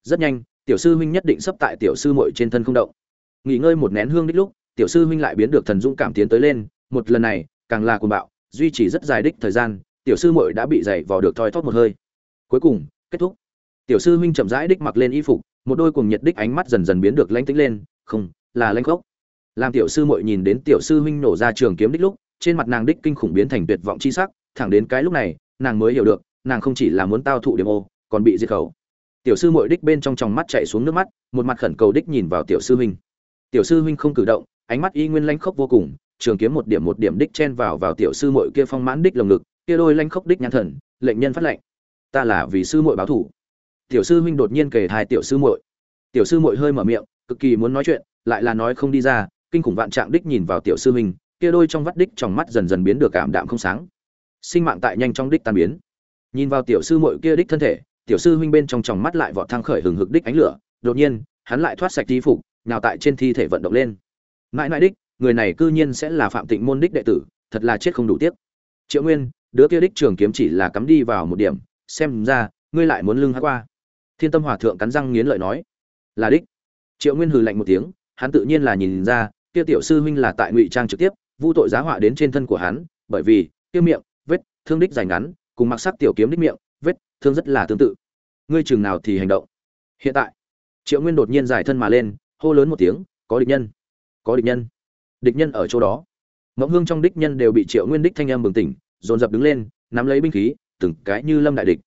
Rất nhanh, tiểu sư huynh nhất định sắp tại tiểu sư muội trên thân không động. Nghỉ ngơi một nén hương đích lúc, tiểu sư huynh lại biến được thần dũng cảm tiến tới lên, một lần này, càng là cuồng bạo duy trì rất dài đích thời gian, tiểu sư muội đã bị dày vò được thoi thóp một hơi. Cuối cùng, kết thúc. Tiểu sư huynh chậm rãi đích mặc lên y phục, một đôi cùng nhiệt đích ánh mắt dần dần biến được lanh tĩnh lên, không, là lanh khốc. Làm tiểu sư muội nhìn đến tiểu sư huynh nổ ra trường kiếm đích lúc, trên mặt nàng đích kinh khủng biến thành tuyệt vọng chi sắc, thẳng đến cái lúc này, nàng mới hiểu được, nàng không chỉ là muốn tao thụ điểm ô, còn bị diệt khẩu. Tiểu sư muội đích bên trong tròng mắt chạy xuống nước mắt, một mặt khẩn cầu đích nhìn vào tiểu sư huynh. Tiểu sư huynh không cử động, ánh mắt y nguyên lanh khốc vô cùng trường kiếm một điểm một điểm đích chen vào vào tiểu sư muội kia phong mãn đích lồng ngực, kia đôi lanh khốc đích nhãn thần, lệnh nhân phát lệnh. Ta là vì sư muội báo thủ. Tiểu sư huynh đột nhiên kể hai tiểu sư muội. Tiểu sư muội hơi mở miệng, cực kỳ muốn nói chuyện, lại là nói không đi ra, kinh khủng vạn trạng đích nhìn vào tiểu sư huynh, kia đôi trong vắt đích trong mắt dần dần biến được cảm đạm không sáng. Sinh mạng tại nhanh trong đích tan biến. Nhìn vào tiểu sư muội kia đích thân thể, tiểu sư huynh bên trong tròng mắt lại vọt thăng khởi hừng hực đích ánh lửa, đột nhiên, hắn lại thoát sạch tí phục, nào tại trên thi thể vận động lên. Mãi mãi đích người này cư nhiên sẽ là phạm tịnh môn đích đệ tử, thật là chết không đủ tiếc. Triệu nguyên, đứa kia đích trường kiếm chỉ là cắm đi vào một điểm, xem ra, ngươi lại muốn lưng hát qua. Thiên tâm hòa thượng cắn răng nghiến lợi nói, là đích. Triệu nguyên hừ lạnh một tiếng, hắn tự nhiên là nhìn ra, kia tiểu sư huynh là tại ngụy trang trực tiếp, vu tội giá họa đến trên thân của hắn, bởi vì, kia miệng, vết, thương đích dài ngắn, cùng mặc sắc tiểu kiếm đích miệng, vết, thương rất là tương tự. Ngươi chừng nào thì hành động? Hiện tại, triệu nguyên đột nhiên giải thân mà lên, hô lớn một tiếng, có địch nhân! Có địch nhân! Địch nhân ở chỗ đó. Mộng hương trong đích nhân đều bị triệu nguyên đích thanh âm bừng tỉnh, dồn dập đứng lên, nắm lấy binh khí, từng cái như lâm đại địch.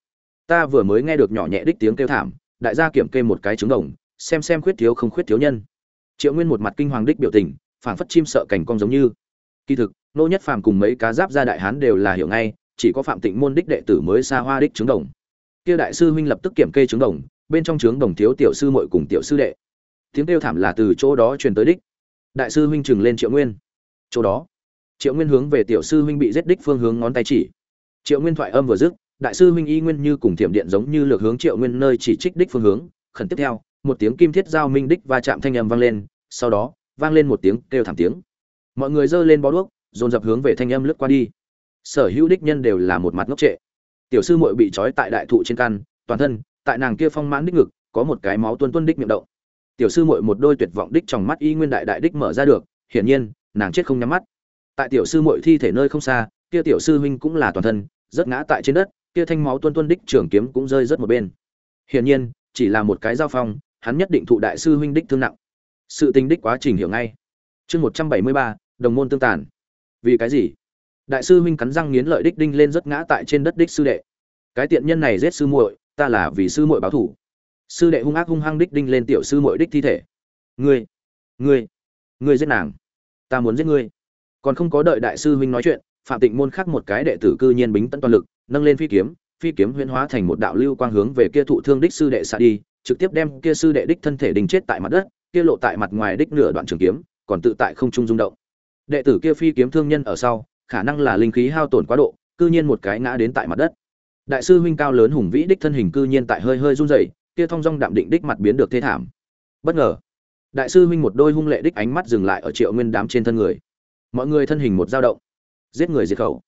Ta vừa mới nghe được nhỏ nhẹ đích tiếng kêu thảm, đại gia kiểm kê một cái trứng đồng, xem xem khuyết thiếu không khuyết thiếu nhân. Triệu nguyên một mặt kinh hoàng đích biểu tình, phảng phất chim sợ cảnh cong giống như. Kỳ thực, nô nhất phàm cùng mấy cá giáp gia đại hán đều là hiểu ngay, chỉ có phạm tịnh môn đích đệ tử mới xa hoa đích trứng đồng. Kia đại sư huynh lập tức kiểm kê trứng đồng, bên trong trứng đồng thiếu tiểu sư muội cùng tiểu sư đệ. Tiếng kêu thảm là từ chỗ đó truyền tới đích đại sư huynh chừng lên triệu nguyên. Chỗ đó, triệu nguyên hướng về tiểu sư huynh bị giết đích phương hướng ngón tay chỉ. Triệu nguyên thoại âm vừa dứt, đại sư huynh y nguyên như cùng thiểm điện giống như lược hướng triệu nguyên nơi chỉ trích đích phương hướng. Khẩn tiếp theo, một tiếng kim thiết giao minh đích va chạm thanh âm vang lên, sau đó, vang lên một tiếng kêu thảm tiếng. Mọi người giơ lên bó đuốc, dồn dập hướng về thanh âm lướt qua đi. Sở hữu đích nhân đều là một mặt ngốc trệ. Tiểu sư muội bị trói tại đại thụ trên căn, toàn thân, tại nàng kia phong mãn đích ngực, có một cái máu tuôn tuôn đích miệng động tiểu sư muội một đôi tuyệt vọng đích trong mắt y nguyên đại đại đích mở ra được, hiển nhiên, nàng chết không nhắm mắt. Tại tiểu sư muội thi thể nơi không xa, kia tiểu sư huynh cũng là toàn thân rất ngã tại trên đất, kia thanh máu tuôn tuôn đích trường kiếm cũng rơi rất một bên. Hiển nhiên, chỉ là một cái giao phong, hắn nhất định thụ đại sư huynh đích thương nặng. Sự tình đích quá trình hiểu ngay. Chương một trăm bảy mươi ba, đồng môn tương tàn. Vì cái gì? Đại sư huynh cắn răng nghiến lợi đích đinh lên rất ngã tại trên đất đích sư đệ. Cái tiện nhân này giết sư muội, ta là vì sư muội báo thủ sư đệ hung ác hung hăng đích đinh lên tiểu sư muội đích thi thể. Ngươi ngươi ngươi giết nàng. Ta muốn giết ngươi. Còn không có đợi đại sư huynh nói chuyện, phạm tịnh môn khác một cái đệ tử cư nhiên bính tận toàn lực, nâng lên phi kiếm phi kiếm huyễn hóa thành một đạo lưu quang hướng về kia thụ thương đích sư đệ xạ đi, trực tiếp đem kia sư đệ đích thân thể đình chết tại mặt đất, kia lộ tại mặt ngoài đích nửa đoạn trường kiếm, còn tự tại không trung rung động. Đệ tử kia phi kiếm thương nhân ở sau, khả năng là linh khí hao tổn quá độ, cư nhiên một cái ngã đến tại mặt đất. Đại sư huynh cao lớn hùng vĩ đích thân hình cư nhiên tại hơi hơi run rẩy kia thong dong đạm định đích mặt biến được thế thảm. Bất ngờ, đại sư huynh một đôi hung lệ đích ánh mắt dừng lại ở triệu nguyên đám trên thân người. Mọi người thân hình một dao động, giết người diệt khẩu.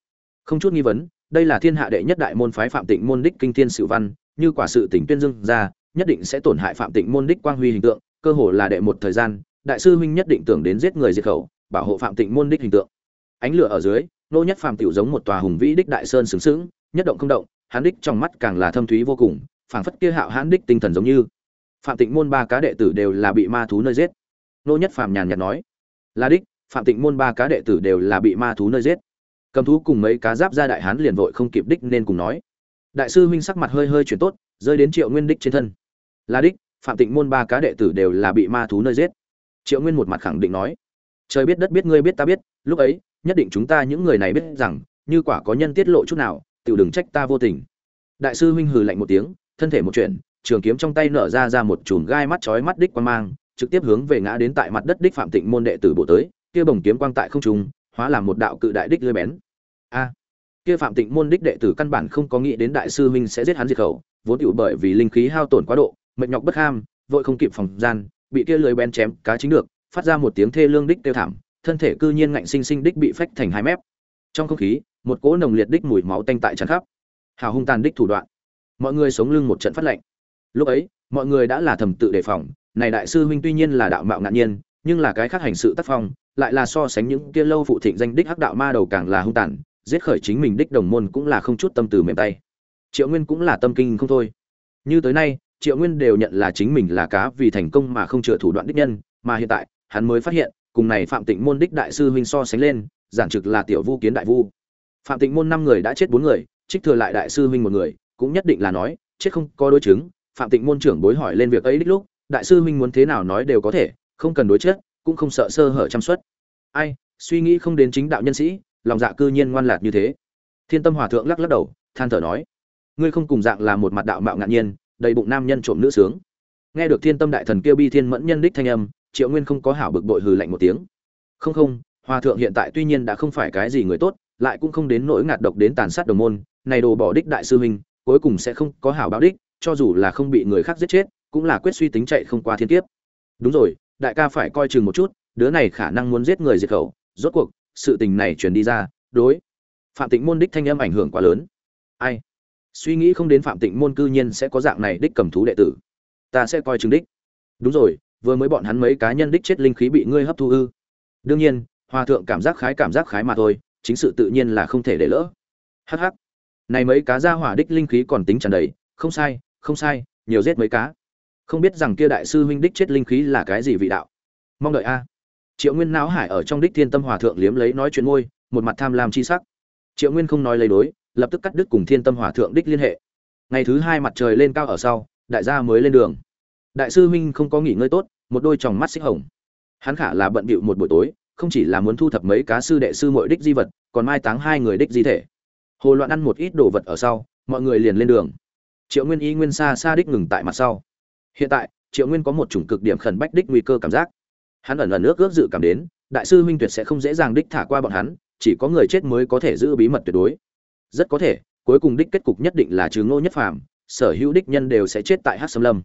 Không chút nghi vấn, đây là thiên hạ đệ nhất đại môn phái phạm tịnh môn đích kinh thiên sử văn, như quả sự tỉnh tuyên dương ra, nhất định sẽ tổn hại phạm tịnh môn đích quang huy hình tượng, cơ hồ là đệ một thời gian, đại sư huynh nhất định tưởng đến giết người diệt khẩu, bảo hộ phạm tịnh môn đích hình tượng. Ánh lửa ở dưới, nô nhất phàm tiểu giống một tòa hùng vĩ đích đại sơn sướng sướng nhất động không động, hắn đích trong mắt càng là thâm thúy vô cùng phảng phất kia hạo hãn đích tinh thần giống như. Phạm tịnh môn ba cá đệ tử đều là bị ma thú nơi giết. Nô nhất phàm nhàn nhạt nói, là đích, phạm tịnh môn ba cá đệ tử đều là bị ma thú nơi giết. Cầm thú cùng mấy cá giáp ra đại hán liền vội không kịp đích nên cùng nói, đại sư huynh sắc mặt hơi hơi chuyển tốt, rơi đến triệu nguyên đích trên thân. Là đích, phạm tịnh môn ba cá đệ tử đều là bị ma thú nơi giết. Triệu nguyên một mặt khẳng định nói, trời biết đất biết ngươi biết ta biết, lúc ấy, nhất định chúng ta những người này biết rằng, như quả có nhân tiết lộ chút nào tự đừng trách ta vô tình. Đại sư huynh hừ lạnh một tiếng thân thể một chuyện, trường kiếm trong tay nở ra ra một chùm gai mắt chói mắt đích quan mang, trực tiếp hướng về ngã đến tại mặt đất đích phạm tịnh môn đệ tử bộ tới, kia bồng kiếm quang tại không trung, hóa làm một đạo cự đại đích lưỡi bén. A! Kia phạm tịnh môn đích đệ tử căn bản không có nghĩ đến đại sư huynh sẽ giết hắn diệt khẩu, vốn tựu bởi vì linh khí hao tổn quá độ, mệt nhọc bất ham, vội không kịp phòng gian, bị kia lưỡi bén chém, cá chính được, phát ra một tiếng thê lương đích tiêu thảm, thân thể cư nhiên ngạnh sinh sinh đích bị phách thành hai mép. Trong không khí, một cỗ nồng liệt đích mùi máu tanh tại tràn khắp. Hào hung tàn đích thủ đoạn mọi người sống lưng một trận phát lệnh lúc ấy, mọi người đã là thầm tự đề phòng, này đại sư huynh tuy nhiên là đạo mạo ngạn nhiên, nhưng là cái khác hành sự tác phong, lại là so sánh những kia lâu phụ thịnh danh đích hắc đạo ma đầu càng là hung tàn, giết khởi chính mình đích đồng môn cũng là không chút tâm từ mềm tay. Triệu nguyên cũng là tâm kinh không thôi. Như tới nay, triệu nguyên đều nhận là chính mình là cá vì thành công mà không chừa thủ đoạn đích nhân, mà hiện tại, hắn mới phát hiện, cùng này phạm tịnh môn đích đại sư huynh so sánh lên, giản trực là tiểu vu kiến đại vu. Phạm tịnh môn năm người đã chết bốn người, trích thừa lại đại sư huynh một người cũng nhất định là nói, chết không có đối chứng, phạm tịnh môn trưởng bối hỏi lên việc ấy đích lúc, đại sư huynh muốn thế nào nói đều có thể, không cần đối chết, cũng không sợ sơ hở chăm suất. Ai, suy nghĩ không đến chính đạo nhân sĩ, lòng dạ cư nhiên ngoan lạt như thế. Thiên tâm hòa thượng lắc lắc đầu, than thở nói, ngươi không cùng dạng là một mặt đạo mạo ngạn nhiên, đầy bụng nam nhân trộm nữ sướng. Nghe được thiên tâm đại thần kêu bi thiên mẫn nhân đích thanh âm, triệu nguyên không có hảo bực bội hừ lạnh một tiếng. Không không, hòa thượng hiện tại tuy nhiên đã không phải cái gì người tốt, lại cũng không đến nỗi ngạt độc đến tàn sát đồng môn, này đồ bỏ đích đại sư huynh cuối cùng sẽ không có hảo báo đích, cho dù là không bị người khác giết chết, cũng là quyết suy tính chạy không qua thiên kiếp. Đúng rồi, đại ca phải coi chừng một chút, đứa này khả năng muốn giết người diệt khẩu, rốt cuộc, sự tình này truyền đi ra, đối. Phạm tịnh môn đích thanh âm ảnh hưởng quá lớn. Ai? Suy nghĩ không đến phạm tịnh môn cư nhiên sẽ có dạng này đích cầm thú đệ tử. Ta sẽ coi chừng đích. Đúng rồi, vừa mới bọn hắn mấy cá nhân đích chết linh khí bị ngươi hấp thu ư. Đương nhiên, hòa thượng cảm giác khái cảm giác khái mà thôi, chính sự tự nhiên là không thể để lỡ. Hh này mấy cá ra hỏa đích linh khí còn tính tràn đầy. Không sai không sai, nhiều giết mấy cá. Không biết rằng kia đại sư huynh đích chết linh khí là cái gì vị đạo. Mong đợi a. Triệu nguyên não hải ở trong đích thiên tâm hòa thượng liếm lấy nói chuyện môi, một mặt tham lam chi sắc. Triệu nguyên không nói lấy đối, lập tức cắt đứt cùng thiên tâm hòa thượng đích liên hệ. Ngày thứ hai mặt trời lên cao ở sau, đại gia mới lên đường. Đại sư huynh không có nghỉ ngơi tốt, một đôi tròng mắt xích hồng. Hắn khả là bận bịu một buổi tối, không chỉ là muốn thu thập mấy cá sư đệ sư mọi đích di vật, còn mai táng hai người đích di thể hồ loạn ăn một ít đồ vật ở sau, mọi người liền lên đường. Triệu nguyên y nguyên xa xa đích ngừng tại mặt sau. Hiện tại, triệu nguyên có một chủng cực điểm khẩn bách đích nguy cơ cảm giác. Hắn ẩn ẩn ước ước dự cảm đến, đại sư huynh tuyệt sẽ không dễ dàng đích thả qua bọn hắn, chỉ có người chết mới có thể giữ bí mật tuyệt đối. Rất có thể, cuối cùng đích kết cục nhất định là trừ ngô nhất phàm, sở hữu đích nhân đều sẽ chết tại hát xâm lâm.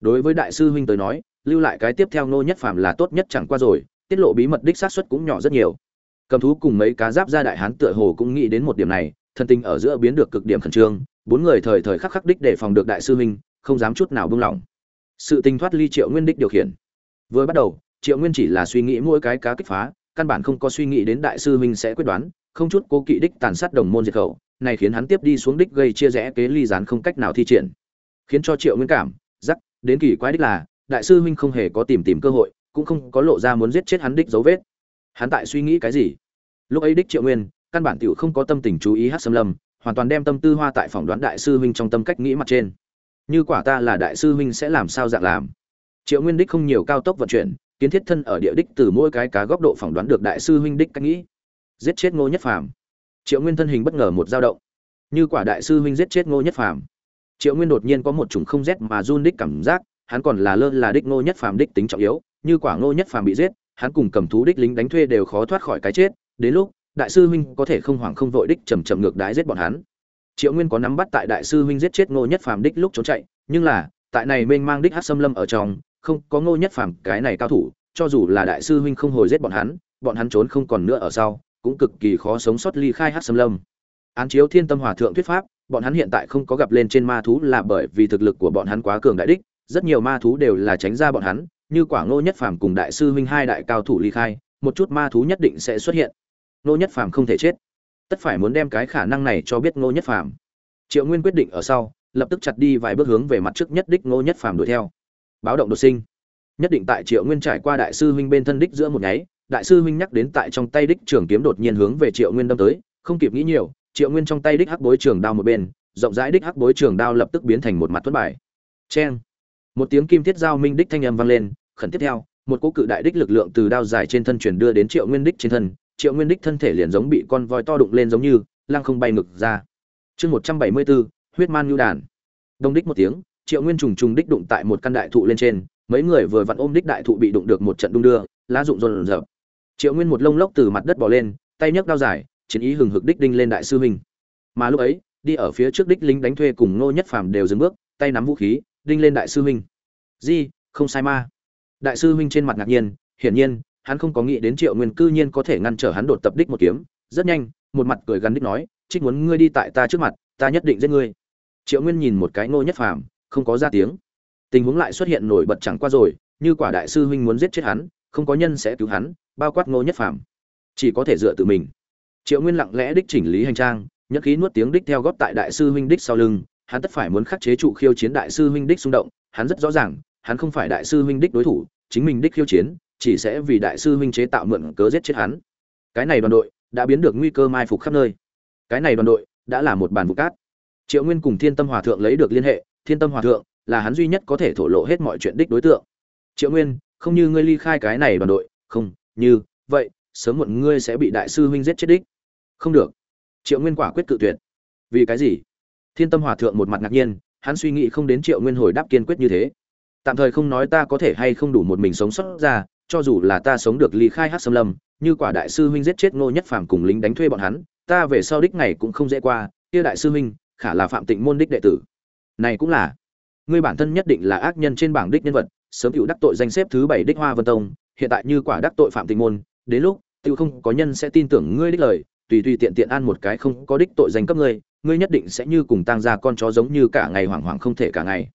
Đối với đại sư huynh tới nói, lưu lại cái tiếp theo ngô nhất phàm là tốt nhất chẳng qua rồi, tiết lộ bí mật đích xác suất cũng nhỏ rất nhiều. Cầm thú cùng mấy cá giáp ra đại hán tựa hồ cũng nghĩ đến một điểm này thân tình ở giữa biến được cực điểm khẩn trương, bốn người thời thời khắc khắc đích để phòng được đại sư huynh, không dám chút nào buông lỏng. Sự tình thoát ly triệu nguyên đích điều khiển. Vừa bắt đầu, triệu nguyên chỉ là suy nghĩ mỗi cái cá kích phá, căn bản không có suy nghĩ đến đại sư huynh sẽ quyết đoán, không chút cố kỵ đích tàn sát đồng môn diệt khẩu, này khiến hắn tiếp đi xuống đích gây chia rẽ kế ly gián không cách nào thi triển. Khiến cho triệu nguyên cảm giắc đến kỳ quái đích là, đại sư huynh không hề có tìm tìm cơ hội, cũng không có lộ ra muốn giết chết hắn đích dấu vết. Hắn tại suy nghĩ cái gì? Lúc ấy đích triệu nguyên căn bản tiểu không có tâm tình chú ý hát xâm lâm, hoàn toàn đem tâm tư hoa tại phỏng đoán đại sư huynh trong tâm cách nghĩ mặt trên. Như quả ta là đại sư huynh sẽ làm sao dạng làm? Triệu nguyên đích không nhiều cao tốc vận chuyển, kiến thiết thân ở địa đích từ mỗi cái cá góc độ phỏng đoán được đại sư huynh đích cách nghĩ. Giết chết ngô nhất phàm. Triệu nguyên thân hình bất ngờ một dao động. Như quả đại sư huynh giết chết ngô nhất phàm. Triệu nguyên đột nhiên có một chủng không rét mà run đích cảm giác, hắn còn là lơ là đích ngô nhất phàm đích tính trọng yếu, như quả ngô nhất phàm bị giết, hắn cùng cầm thú đích lính đánh thuê đều khó thoát khỏi cái chết, đến lúc đại sư huynh có thể không hoảng không vội đích chầm chậm ngược đái giết bọn hắn. Triệu nguyên có nắm bắt tại đại sư huynh giết chết ngô nhất phàm đích lúc trốn chạy, nhưng là, tại này mênh mang đích hát xâm lâm ở trong, không có ngô nhất phàm cái này cao thủ, cho dù là đại sư huynh không hồi giết bọn hắn bọn hắn trốn không còn nữa ở sau, cũng cực kỳ khó sống sót ly khai hát xâm lâm. Án chiếu thiên tâm hòa thượng thuyết pháp, bọn hắn hiện tại không có gặp lên trên ma thú là bởi vì thực lực của bọn hắn quá cường đại đích, rất nhiều ma thú đều là tránh ra bọn hắn, như quả ngô nhất phàm cùng đại sư huynh hai đại cao thủ ly khai, một chút ma thú nhất định sẽ xuất hiện ngô nhất phàm không thể chết. Tất phải muốn đem cái khả năng này cho biết ngô nhất phàm. Triệu nguyên quyết định ở sau, lập tức chặt đi vài bước hướng về mặt trước nhất đích ngô nhất phàm đuổi theo. Báo động đột sinh. Nhất định tại triệu nguyên trải qua đại sư huynh bên thân đích giữa một nháy, đại sư huynh nhắc đến tại trong tay đích trường kiếm đột nhiên hướng về triệu nguyên đâm tới, không kịp nghĩ nhiều, triệu nguyên trong tay đích hắc bối trường đao một bên, rộng rãi đích hắc bối trường đao lập tức biến thành một mặt tuấn bài. Cheng. Một tiếng kim thiết giao minh đích thanh âm vang lên, khẩn tiếp theo, một cỗ cự đại đích lực lượng từ đao dài trên thân chuyển đưa đến triệu nguyên đích trên thân triệu nguyên đích thân thể liền giống bị con voi to đụng lên giống như, lăng không bay ngực ra. Chương một trăm bảy mươi bốn huyết man nhu đàn. Đông đích một tiếng, triệu nguyên trùng trùng đích đụng tại một căn đại thụ lên trên, mấy người vừa vặn ôm đích đại thụ bị đụng được một trận đung đưa, lá rụng rộn rợp. Triệu nguyên một lông lốc từ mặt đất bỏ lên, tay nhấc đao dài, chiến ý hừng hực đích đinh lên đại sư huynh. Mà lúc ấy, đi ở phía trước đích lính đánh thuê cùng ngô nhất phàm đều dừng bước, tay nắm vũ khí, đinh lên đại sư huynh. Di, không sai ma. Đại sư huynh trên mặt ngạc nhiên, hiển nhiên hắn không có nghĩ đến triệu nguyên cư nhiên có thể ngăn trở hắn đột tập đích một kiếm. Rất nhanh, một mặt cười gắn đích nói, trích muốn ngươi đi tại ta trước mặt, ta nhất định giết ngươi. Triệu nguyên nhìn một cái ngô nhất phàm, không có ra tiếng. Tình huống lại xuất hiện nổi bật chẳng qua rồi, như quả đại sư huynh muốn giết chết hắn, không có nhân sẽ cứu hắn, bao quát ngô nhất phàm. Chỉ có thể dựa tự mình. Triệu nguyên lặng lẽ đích chỉnh lý hành trang nhất khí nuốt tiếng đích theo góp tại đại sư huynh đích sau lưng. Hắn tất phải muốn khắc chế trụ khiêu chiến đại sư huynh đích xung động, hắn rất rõ ràng, hắn không phải đại sư huynh đích đối thủ, chính mình đích khiêu chiến chỉ sẽ vì đại sư huynh chế tạo mượn cớ giết chết hắn. Cái này đoàn đội đã biến được nguy cơ mai phục khắp nơi. Cái này đoàn đội đã là một bàn vụ cát. Triệu nguyên cùng thiên tâm hòa thượng lấy được liên hệ, thiên tâm hòa thượng là hắn duy nhất có thể thổ lộ hết mọi chuyện đích đối tượng. Triệu nguyên, không như ngươi ly khai cái này đoàn đội, không, như, vậy, sớm muộn ngươi sẽ bị đại sư huynh giết chết đích. Không được. Triệu nguyên quả quyết cự tuyệt. Vì cái gì? Thiên tâm hòa thượng một mặt ngạc nhiên, hắn suy nghĩ không đến triệu nguyên hồi đáp kiên quyết như thế. Tạm thời không nói ta có thể hay không đủ một mình sống sót ra cho dù là ta sống được ly khai hát xâm lâm, như quả đại sư huynh giết chết ngô nhất phàm cùng lính đánh thuê bọn hắn, ta về sau đích này cũng không dễ qua, kia đại sư huynh, khả là phạm tịnh môn đích đệ tử. Này cũng là, ngươi bản thân nhất định là ác nhân trên bảng đích nhân vật, sớm hữu đắc tội danh xếp thứ bảy đích hoa vân tông, hiện tại như quả đắc tội phạm tịnh môn, đến lúc tự không có nhân sẽ tin tưởng ngươi đích lời, tùy tùy tiện tiện ăn một cái không có đích tội danh cấp ngươi ngươi nhất định sẽ như cùng tang ra con chó giống như cả ngày hoảng hoảng không thể cả ngày.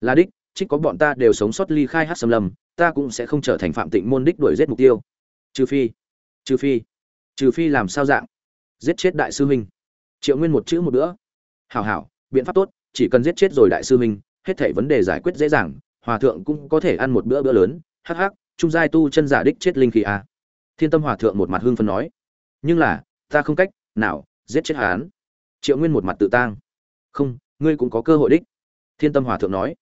Là đích trích có bọn ta đều sống sót ly khai hát xâm lâm ta cũng sẽ không trở thành phạm tịnh môn đích đuổi giết mục tiêu. Trừ phi trừ phi trừ phi làm sao dạng? Giết chết đại sư huynh. Triệu nguyên một chữ một bữa. Hảo hảo, biện pháp tốt, chỉ cần giết chết rồi đại sư huynh, hết thảy vấn đề giải quyết dễ dàng, hòa thượng cũng có thể ăn một bữa bữa lớn. Hắc hắc, trung giai tu chân giả đích chết linh khí à. thiên tâm hòa thượng một mặt hưng phấn nói. Nhưng là, ta không cách nào giết chết hắn. Triệu nguyên một mặt tự tang. Không, ngươi cũng có cơ hội đích. Thiên tâm hòa thượng nói.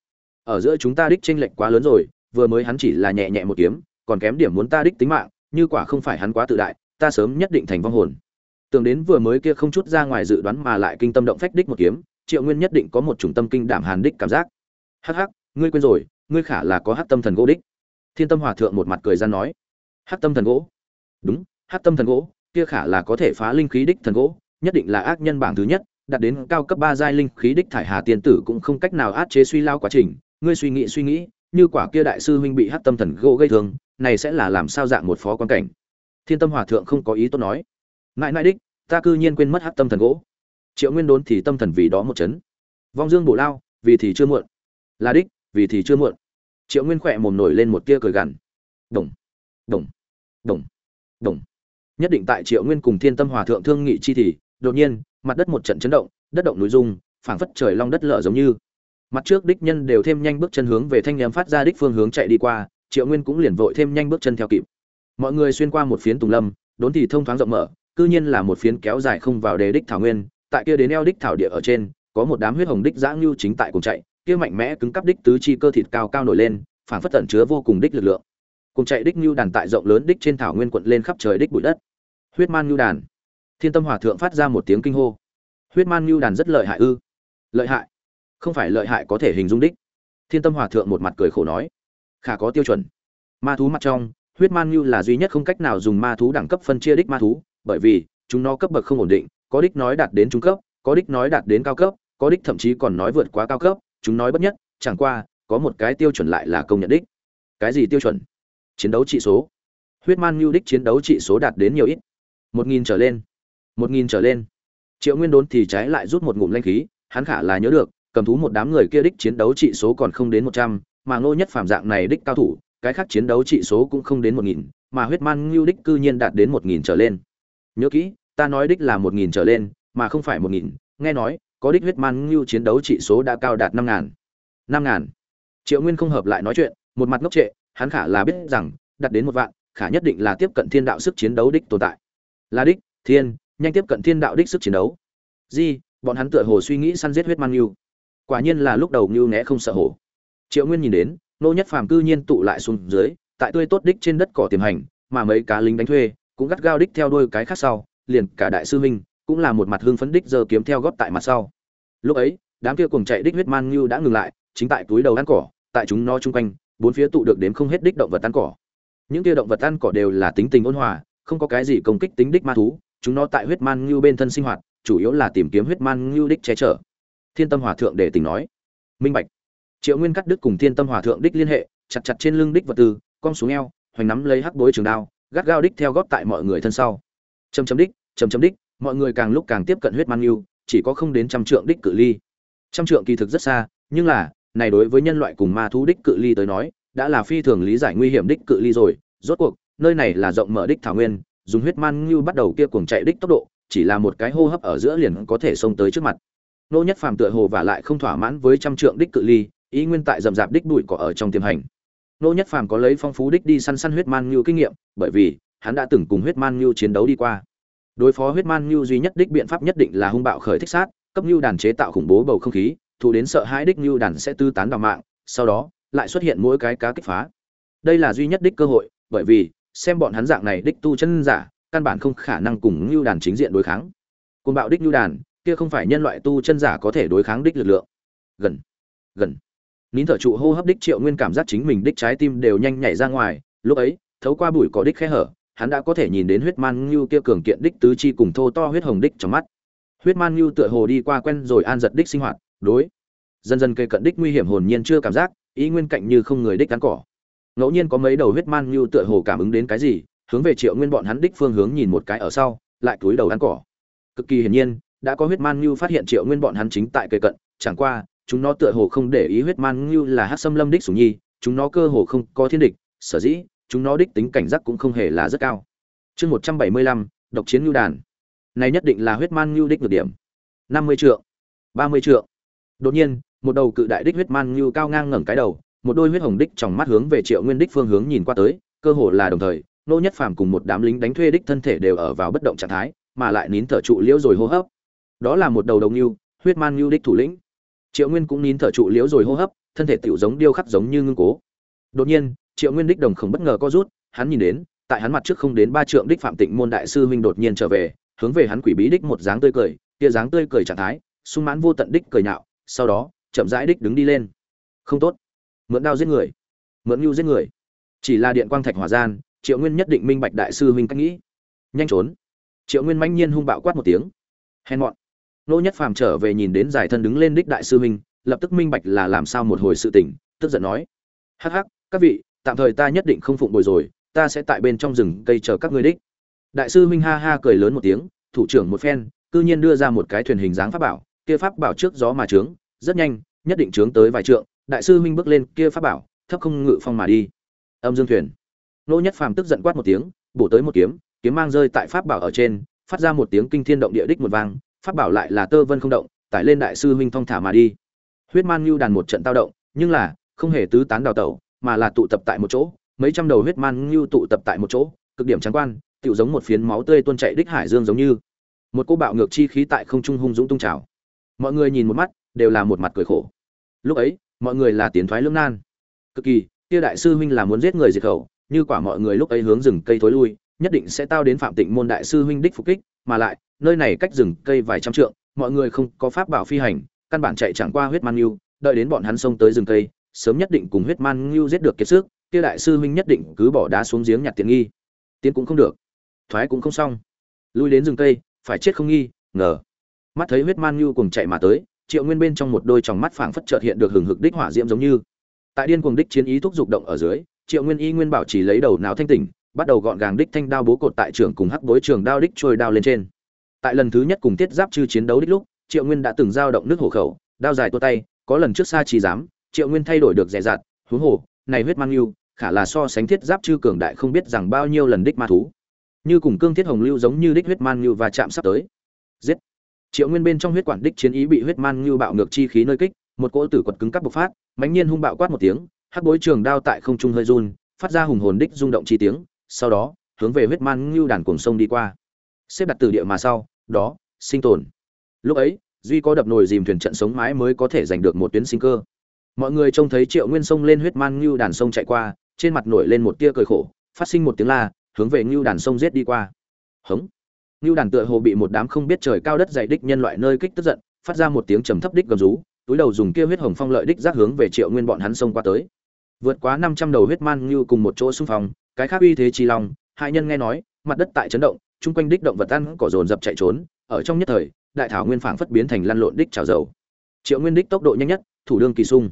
Ở giữa chúng ta đích tranh lệch quá lớn rồi vừa mới hắn chỉ là nhẹ nhẹ một kiếm, còn kém điểm muốn ta đích tính mạng, như quả không phải hắn quá tự đại, ta sớm nhất định thành vong hồn. Tưởng đến vừa mới kia không chút ra ngoài dự đoán mà lại kinh tâm động phách đích một kiếm, triệu nguyên nhất định có một chủng tâm kinh đảm hàn đích cảm giác. Hắc hắc, ngươi quên rồi, ngươi khả là có hắc tâm thần gỗ đích. Thiên tâm hòa thượng một mặt cười ra nói. Hắc tâm thần gỗ? Đúng, hắc tâm thần gỗ, kia khả là có thể phá linh khí đích thần gỗ, nhất định là ác nhân bảng thứ nhất, đạt đến cao cấp ba giai linh khí đích thải hà tiên tử cũng không cách nào át chế suy lao quá trình, ngươi suy nghĩ suy nghĩ như quả kia đại sư huynh bị hắc tâm thần gỗ gây thương, này sẽ là làm sao dạng một phó quan cảnh? Thiên tâm hòa thượng không có ý tốt nói. Mãi mãi đích, ta cư nhiên quên mất hắc tâm thần gỗ. Triệu nguyên đốn thì tâm thần vì đó một chấn. Vong dương bổ lao, vì thì chưa muộn. Là đích, vì thì chưa muộn. Triệu nguyên khỏe mồm nổi lên một tia cười gằn. Đồng đồng đồng đồng. Nhất định tại triệu nguyên cùng thiên tâm hòa thượng thương nghị chi thì, đột nhiên, mặt đất một trận chấn động, đất động núi rung, phảng phất trời long đất lở giống như mặt trước đích nhân đều thêm nhanh bước chân hướng về thanh nhắm phát ra đích phương hướng chạy đi qua, triệu nguyên cũng liền vội thêm nhanh bước chân theo kịp. Mọi người xuyên qua một phiến tùng lâm, đốn thì thông thoáng rộng mở, cư nhiên là một phiến kéo dài không vào đề đích thảo nguyên, tại kia đến eo đích thảo địa ở trên, có một đám huyết hồng đích dã ngưu chính tại cùng chạy, kia mạnh mẽ cứng cắp đích tứ chi cơ thịt cao cao nổi lên, phảng phất tẩn chứa vô cùng đích lực lượng. Cùng chạy đích ngưu đàn tại rộng lớn đích trên thảo nguyên quận lên khắp trời đích bụi đất. Huyết man ngưu đàn. Thiên tâm hòa thượng phát ra một tiếng kinh hô. Huyết man ngưu đàn rất lợi hại ư? Lợi hại không phải lợi hại có thể hình dung đích. Thiên tâm hòa thượng một mặt cười khổ nói, khả có tiêu chuẩn. Ma thú mặt trong, huyết man như là duy nhất không cách nào dùng ma thú đẳng cấp phân chia đích ma thú, bởi vì, chúng nó cấp bậc không ổn định, có đích nói đạt đến trung cấp, có đích nói đạt đến cao cấp, có đích thậm chí còn nói vượt quá cao cấp, chúng nói bất nhất, chẳng qua, có một cái tiêu chuẩn lại là công nhận đích. Cái gì tiêu chuẩn? Chiến đấu trị số. Huyết man như đích chiến đấu trị số đạt đến nhiều ít. Một nghìn trở lên. Một nghìn trở lên. Triệu nguyên đốn thì trái lại rút một ngụm lanh khí, hắn khả là nhớ được cầm thú một đám người kia đích chiến đấu trị số còn không đến một trăm, mà ngô nhất phàm dạng này đích cao thủ, cái khác chiến đấu trị số cũng không đến một nghìn, mà huyết man ngưu đích cư nhiên đạt đến một nghìn trở lên. Nhớ kỹ, ta nói đích là một nghìn trở lên, mà không phải một nghìn, nghe nói, có đích huyết man ngưu chiến đấu trị số đã cao đạt năm ngàn. Năm ngàn. Triệu nguyên không hợp lại nói chuyện, một mặt ngốc trệ, hắn khả là biết rằng, đạt đến một vạn, khả nhất định là tiếp cận thiên đạo sức chiến đấu đích tồn tại. Là đích, thiên, nhanh tiếp cận thiên đạo đích sức chiến đấu. Di, bọn hắn tựa hồ suy nghĩ săn giết huyết man ngưu quả nhiên là lúc đầu ngưu né không sợ hổ. Triệu nguyên nhìn đến, nô nhất phàm cư nhiên tụ lại xuống dưới, tại tươi tốt đích trên đất cỏ tiềm hành, mà mấy cá lính đánh thuê cũng gắt gao đích theo đuôi cái khác sau, liền cả đại sư huynh cũng là một mặt hưng phấn đích giờ kiếm theo góp tại mặt sau. Lúc ấy, đám kia cùng chạy đích huyết man ngưu đã ngừng lại, chính tại túi đầu ăn cỏ, tại chúng nó chung quanh, bốn phía tụ được đến không hết đích động vật ăn cỏ. Những kia động vật ăn cỏ đều là tính tình ôn hòa, không có cái gì công kích tính đích ma thú, chúng nó tại huyết man ngưu bên thân sinh hoạt, chủ yếu là tìm kiếm huyết man ngưu đích che chở thiên tâm hòa thượng để tình nói. Minh bạch. Triệu nguyên cắt đứt cùng thiên tâm hòa thượng đích liên hệ, chặt chặt trên lưng đích vật tư, cong xuống eo, hoành nắm lấy hắc bối trường đao, gắt gao đích theo góp tại mọi người thân sau. Chấm chấm đích, chấm chấm đích, mọi người càng lúc càng tiếp cận huyết man yêu, chỉ có không đến trăm trượng đích cự ly. Trăm trượng kỳ thực rất xa, nhưng là, này đối với nhân loại cùng ma thú đích cự ly tới nói, đã là phi thường lý giải nguy hiểm đích cự ly rồi. Rốt cuộc, nơi này là rộng mở đích thảo nguyên, dùng huyết man ngưu bắt đầu kia cuồng chạy đích tốc độ, chỉ là một cái hô hấp ở giữa liền có thể xông tới trước mặt nô nhất phàm tựa hồ và lại không thỏa mãn với trăm trượng đích cự ly, ý nguyên tại rậm rạp đích bụi cỏ ở trong tiềm hành. Nô nhất phàm có lấy phong phú đích đi săn săn huyết man ngưu kinh nghiệm, bởi vì hắn đã từng cùng huyết man ngưu chiến đấu đi qua. Đối phó huyết man ngưu duy nhất đích biện pháp nhất định là hung bạo khởi thích sát, cấp ngưu đàn chế tạo khủng bố bầu không khí thủ đến sợ hãi đích ngưu đàn sẽ tư tán vào mạng, sau đó lại xuất hiện mỗi cái cá kích phá. Đây là duy nhất đích cơ hội, bởi vì xem bọn hắn dạng này đích tu chân giả, căn bản không khả năng cùng ngưu đàn chính diện đối kháng. Côn bạo đích ngưu đàn kia không phải nhân loại tu chân giả có thể đối kháng đích lực lượng. Gần gần. Nín thở trụ hô hấp đích triệu nguyên cảm giác chính mình đích trái tim đều nhanh nhảy ra ngoài. Lúc ấy, thấu qua bụi cỏ đích khe hở, hắn đã có thể nhìn đến huyết man ngưu kia cường kiện đích tứ chi cùng thô to huyết hồng đích trong mắt. Huyết man ngưu tựa hồ đi qua quen rồi an giật đích sinh hoạt, đối. Dần dần cây cận đích nguy hiểm hồn nhiên chưa cảm giác, ý nguyên cạnh như không người đích cắn cỏ. Ngẫu nhiên có mấy đầu huyết man ngưu tựa hồ cảm ứng đến cái gì, hướng về triệu nguyên bọn hắn đích phương hướng nhìn một cái ở sau, lại túi đầu ăn cỏ. Cực kỳ hiển nhiên đã có huyết man ngưu phát hiện triệu nguyên bọn hắn chính tại cây cận, chẳng qua, chúng nó tựa hồ không để ý huyết man ngưu là hát xâm lâm đích sủng nhi, chúng nó cơ hồ không có thiên địch, sở dĩ, chúng nó đích tính cảnh giác cũng không hề là rất cao. Chương một trăm bảy mươi lăm, độc chiến ngưu đàn. Này nhất định là huyết man ngưu đích được điểm. năm mươi trượng, ba mươi trượng. Đột nhiên, một đầu cự đại đích huyết man ngưu cao ngang ngẩng cái đầu, một đôi huyết hồng đích trong mắt hướng về triệu nguyên đích phương hướng nhìn qua tới, cơ hồ là đồng thời, nô nhất phàm cùng một đám lính đánh thuê đích thân thể đều ở vào bất động trạng thái, mà lại nín thở trụ liễu rồi hô hấp đó là một đầu đồng ngưu, huyết man ngưu đích thủ lĩnh. Triệu nguyên cũng nín thở trụ liếu rồi hô hấp, thân thể tựu giống điêu khắc giống như ngưng cố. Đột nhiên, triệu nguyên đích đồng không bất ngờ có rút, hắn nhìn đến, tại hắn mặt trước không đến ba trượng đích phạm tịnh môn đại sư huynh đột nhiên trở về, hướng về hắn quỷ bí đích một dáng tươi cười, kia dáng tươi cười trạng thái, sung mãn vô tận đích cười nhạo, sau đó, chậm rãi đích đứng đi lên. Không tốt. Mượn đao giết người. Mượn nhu giết người. Chỉ là điện quang thạch hỏa gian, triệu nguyên nhất định minh bạch đại sư huynh cách nghĩ. Nhanh trốn. Triệu nguyên mãnh nhiên hung bạo quát một tiếng. Hèn mọn nô nhất phàm trở về nhìn đến giải thân đứng lên đích đại sư huynh, lập tức minh bạch là làm sao một hồi sự tỉnh tức giận nói. Hắc hắc, các vị, tạm thời ta nhất định không phụng bồi rồi, ta sẽ tại bên trong rừng cây chờ các ngươi đích. Đại sư huynh ha ha cười lớn một tiếng, thủ trưởng một phen, cư nhiên đưa ra một cái thuyền hình dáng pháp bảo, kia pháp bảo trước gió mà trướng, rất nhanh, nhất định trướng tới vài trượng, đại sư huynh bước lên kia pháp bảo, thấp không ngự phong mà đi. Âm dương thuyền. Nô nhất phàm tức giận quát một tiếng, bổ tới một kiếm kiếm mang rơi tại pháp bảo ở trên, phát ra một tiếng kinh thiên động địa đích một vang pháp bảo lại là tơ vân không động, tải lên đại sư huynh thong thả mà đi. Huyết man lưu đàn một trận tao động, nhưng là, không hề tứ tán đào tẩu, mà là tụ tập tại một chỗ, mấy trăm đầu huyết man lưu tụ tập tại một chỗ, cực điểm trắng quan, tựu giống một phiến máu tươi tuôn chảy đích hải dương giống như. Một cô bạo ngược chi khí tại không trung hung dũng tung trào. Mọi người nhìn một mắt, đều là một mặt cười khổ. Lúc ấy, mọi người là tiến thoái lưỡng nan. Cực kỳ, kia đại sư huynh là muốn giết người diệt khẩu, như quả mọi người lúc ấy hướng rừng cây thối lui, nhất định sẽ tao đến phạm tịnh môn đại sư huynh đích phục kích mà lại, nơi này cách rừng cây vài trăm trượng, mọi người không có pháp bảo phi hành, căn bản chạy chẳng qua huyết man ngưu, đợi đến bọn hắn xông tới rừng cây, sớm nhất định cùng huyết man ngưu giết được kiệt sức, kia đại sư huynh nhất định cứ bỏ đá xuống giếng nhặt tiện nghi. Tiến cũng không được. Thoái cũng không xong. Lui đến rừng cây, phải chết không nghi, ngờ. Mắt thấy huyết man ngưu cùng chạy mà tới, triệu nguyên bên trong một đôi tròng mắt phảng phất chợt hiện được hừng hực đích hỏa diễm giống như. Tại điên cuồng đích chiến ý thúc dục động ở dưới, triệu nguyên y nguyên bảo chỉ lấy đầu não thanh tỉnh bắt đầu gọn gàng đích thanh đao bố cột tại trường cùng hắc bối trường đao đích trôi đao lên trên. Tại lần thứ nhất cùng tiết giáp chư chiến đấu đích lúc, triệu nguyên đã từng giao động nước hổ khẩu, đao dài tua tay, có lần trước xa chỉ dám triệu nguyên thay đổi được dè dặt huống hồ, này huyết mang yêu khả là so sánh thiết giáp chư cường đại không biết rằng bao nhiêu lần đích ma thú. Như cùng cương thiết hồng lưu giống như đích huyết man lưu và chạm sắp tới. Giết! Triệu nguyên bên trong huyết quản đích chiến ý bị huyết man lưu bạo ngược chi khí nơi kích, một cỗ tử quật cứng cắp bộc phát, mãnh nhiên hung bạo quát một tiếng, hắc bối trường đao tại không trung hơi run, phát ra hùng hồn đích rung động chi tiếng sau đó, hướng về huyết man lưu đàn cuồng sông đi qua. Xếp đặt từ địa mà sau, đó, sinh tồn. Lúc ấy, duy có đập nồi dìm thuyền trận sống mái mới có thể giành được một tuyến sinh cơ. Mọi người trông thấy triệu nguyên sông lên huyết man ngưu đàn sông chạy qua, trên mặt nổi lên một tia cười khổ, phát sinh một tiếng la, hướng về ngưu đàn sông giết đi qua. Hống. Ngưu đàn tựa hồ bị một đám không biết trời cao đất dày đích nhân loại nơi kích tức giận, phát ra một tiếng trầm thấp đích gầm rú, túi đầu dùng kia huyết hồng phong lợi đích rác hướng về triệu nguyên bọn hắn sông qua tới. Vượt quá năm trăm đầu huyết man ngưu cùng một chỗ xung phong cái khác uy thế chi long, hai nhân nghe nói, mặt đất tại chấn động, chung quanh đích động vật ăn cỏ dồn dập chạy trốn, ở trong nhất thời, đại thảo nguyên phảng phất biến thành lăn lộn đích trào dầu. Triệu nguyên đích tốc độ nhanh nhất, thủ đương kỳ sung.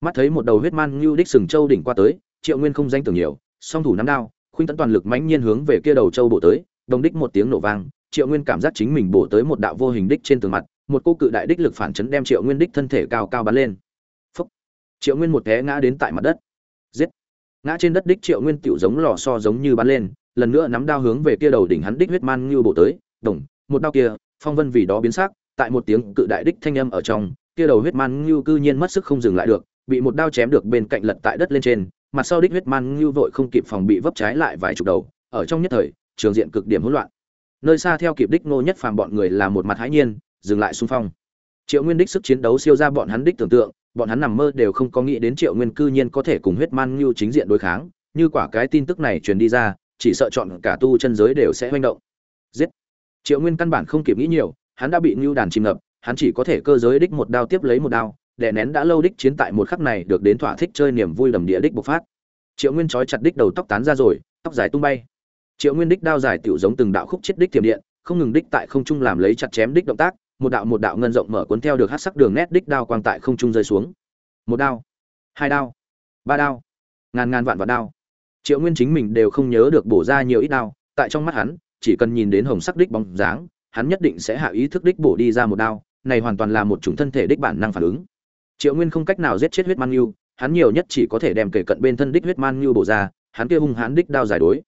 Mắt thấy một đầu huyết man như đích sừng châu đỉnh qua tới, triệu nguyên không danh tưởng nhiều, song thủ nắm đao, khuynh tấn toàn lực mãnh nhiên hướng về kia đầu châu bổ tới, đồng đích một tiếng nổ vang, triệu nguyên cảm giác chính mình bổ tới một đạo vô hình đích trên tường mặt, một cô cự đại đích lực phản chấn đem triệu nguyên đích thân thể cao cao bắn lên. Phúc. triệu nguyên một té ngã đến tại mặt đất ngã trên đất đích triệu nguyên tiểu giống lò so giống như bắn lên, lần nữa nắm đao hướng về kia đầu đỉnh hắn đích huyết man như bổ tới, đồng, một đao kia, phong vân vì đó biến sắc, tại một tiếng cự đại đích thanh âm ở trong, kia đầu huyết man như cư nhiên mất sức không dừng lại được, bị một đao chém được bên cạnh lật tại đất lên trên, mặt sau đích huyết man như vội không kịp phòng bị vấp trái lại vài chục đầu, ở trong nhất thời, trường diện cực điểm hỗn loạn. Nơi xa theo kịp đích nô nhất phàm bọn người là một mặt hãi nhiên, dừng lại xung phong. Triệu nguyên đích sức chiến đấu siêu ra bọn hắn đích tưởng tượng bọn hắn nằm mơ đều không có nghĩ đến triệu nguyên cư nhiên có thể cùng huyết man ngưu chính diện đối kháng, như quả cái tin tức này truyền đi ra, chỉ sợ chọn cả tu chân giới đều sẽ hoành động. Giết! Triệu nguyên căn bản không kịp nghĩ nhiều, hắn đã bị ngưu đàn chìm ngập, hắn chỉ có thể cơ giới đích một đao tiếp lấy một đao, đè nén đã lâu đích chiến tại một khắc này được đến thỏa thích chơi niềm vui đầm địa đích bộc phát. Triệu nguyên trói chặt đích đầu tóc tán ra rồi, tóc dài tung bay. Triệu nguyên đích đao dài tiểu giống từng đạo khúc chết đích tiềm điện, không ngừng đích tại không trung làm lấy chặt chém đích động tác một đạo một đạo ngân rộng mở cuốn theo được hát sắc đường nét đích đao quang tại không trung rơi xuống. Một đao, hai đao, ba đao, ngàn ngàn vạn vạn đao. Triệu nguyên chính mình đều không nhớ được bổ ra nhiều ít đao, tại trong mắt hắn, chỉ cần nhìn đến hồng sắc đích bóng dáng, hắn nhất định sẽ hạ ý thức đích bổ đi ra một đao, này hoàn toàn là một chủng thân thể đích bản năng phản ứng. Triệu nguyên không cách nào giết chết huyết man nhu, hắn nhiều nhất chỉ có thể đem kể cận bên thân đích huyết man nhu bổ ra, hắn kia hung hãn đích đao giải đối.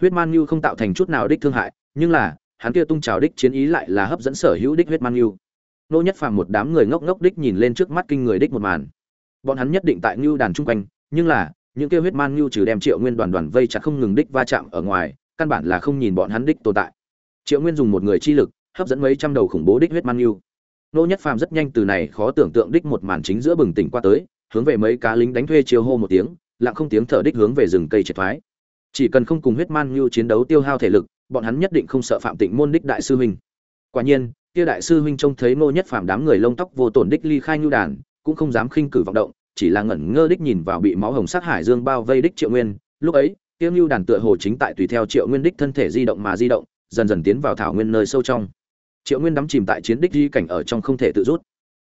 Huyết man nhu không tạo thành chút nào đích thương hại, nhưng là hắn kia tung trào đích chiến ý lại là hấp dẫn sở hữu đích huyết man nhu nô nhất phàm một đám người ngốc ngốc đích nhìn lên trước mắt kinh người đích một màn. Bọn hắn nhất định tại nhu đàn chung quanh, nhưng là, những kia huyết man nhu trừ đem triệu nguyên đoàn đoàn vây chặt không ngừng đích va chạm ở ngoài, căn bản là không nhìn bọn hắn đích tồn tại. Triệu nguyên dùng một người chi lực, hấp dẫn mấy trăm đầu khủng bố đích huyết man nhu nô nhất phàm rất nhanh từ này khó tưởng tượng đích một màn chính giữa bừng tỉnh qua tới, hướng về mấy cá lính đánh thuê chiêu hô một tiếng, lặng không tiếng thở đích hướng về rừng cây triệt thoái chỉ cần không cùng huyết man như chiến đấu tiêu hao thể lực, bọn hắn nhất định không sợ phạm tịnh môn đích đại sư huynh. Quả nhiên, kia đại sư huynh trông thấy nô nhất phàm đám người lông tóc vô tổn đích ly khai nhu đàn, cũng không dám khinh cử vọng động, chỉ là ngẩn ngơ đích nhìn vào bị máu hồng sắc hải dương bao vây đích triệu nguyên. Lúc ấy tiêu nhu đàn tựa hồ chính tại tùy theo triệu nguyên đích thân thể di động mà di động, dần dần tiến vào thảo nguyên nơi sâu trong. Triệu nguyên đắm chìm tại chiến đích di cảnh ở trong không thể tự rút.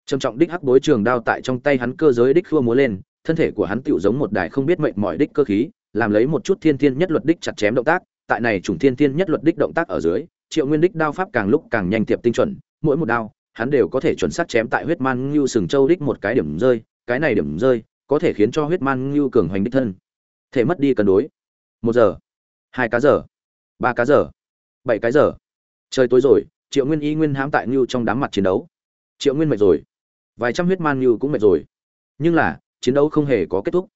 Trầm trọng đích hắc bối trường đao tại trong tay hắn cơ giới đích khua múa lên, thân thể của hắn tựu giống một đài không biết mệnh mỏi đích cơ khí làm lấy một chút thiên thiên nhất luật đích chặt chém động tác, tại này chủng thiên thiên nhất luật đích động tác ở dưới, triệu nguyên đích đao pháp càng lúc càng nhanh tiệp tinh chuẩn, mỗi một đao, hắn đều có thể chuẩn xác chém tại huyết man ngưu sừng châu đích một cái điểm rơi, cái này điểm rơi, có thể khiến cho huyết man ngưu cường hoành đích thân. Thể mất đi cân đối. Một giờ, hai cá giờ, ba cá giờ, bảy cái giờ. Trời tối rồi, triệu nguyên y nguyên hãm tại ngưu trong đám mặt chiến đấu. Triệu nguyên mệt rồi. Vài trăm huyết man ngưu cũng mệt rồi. Nhưng là, chiến đấu không hề có kết thúc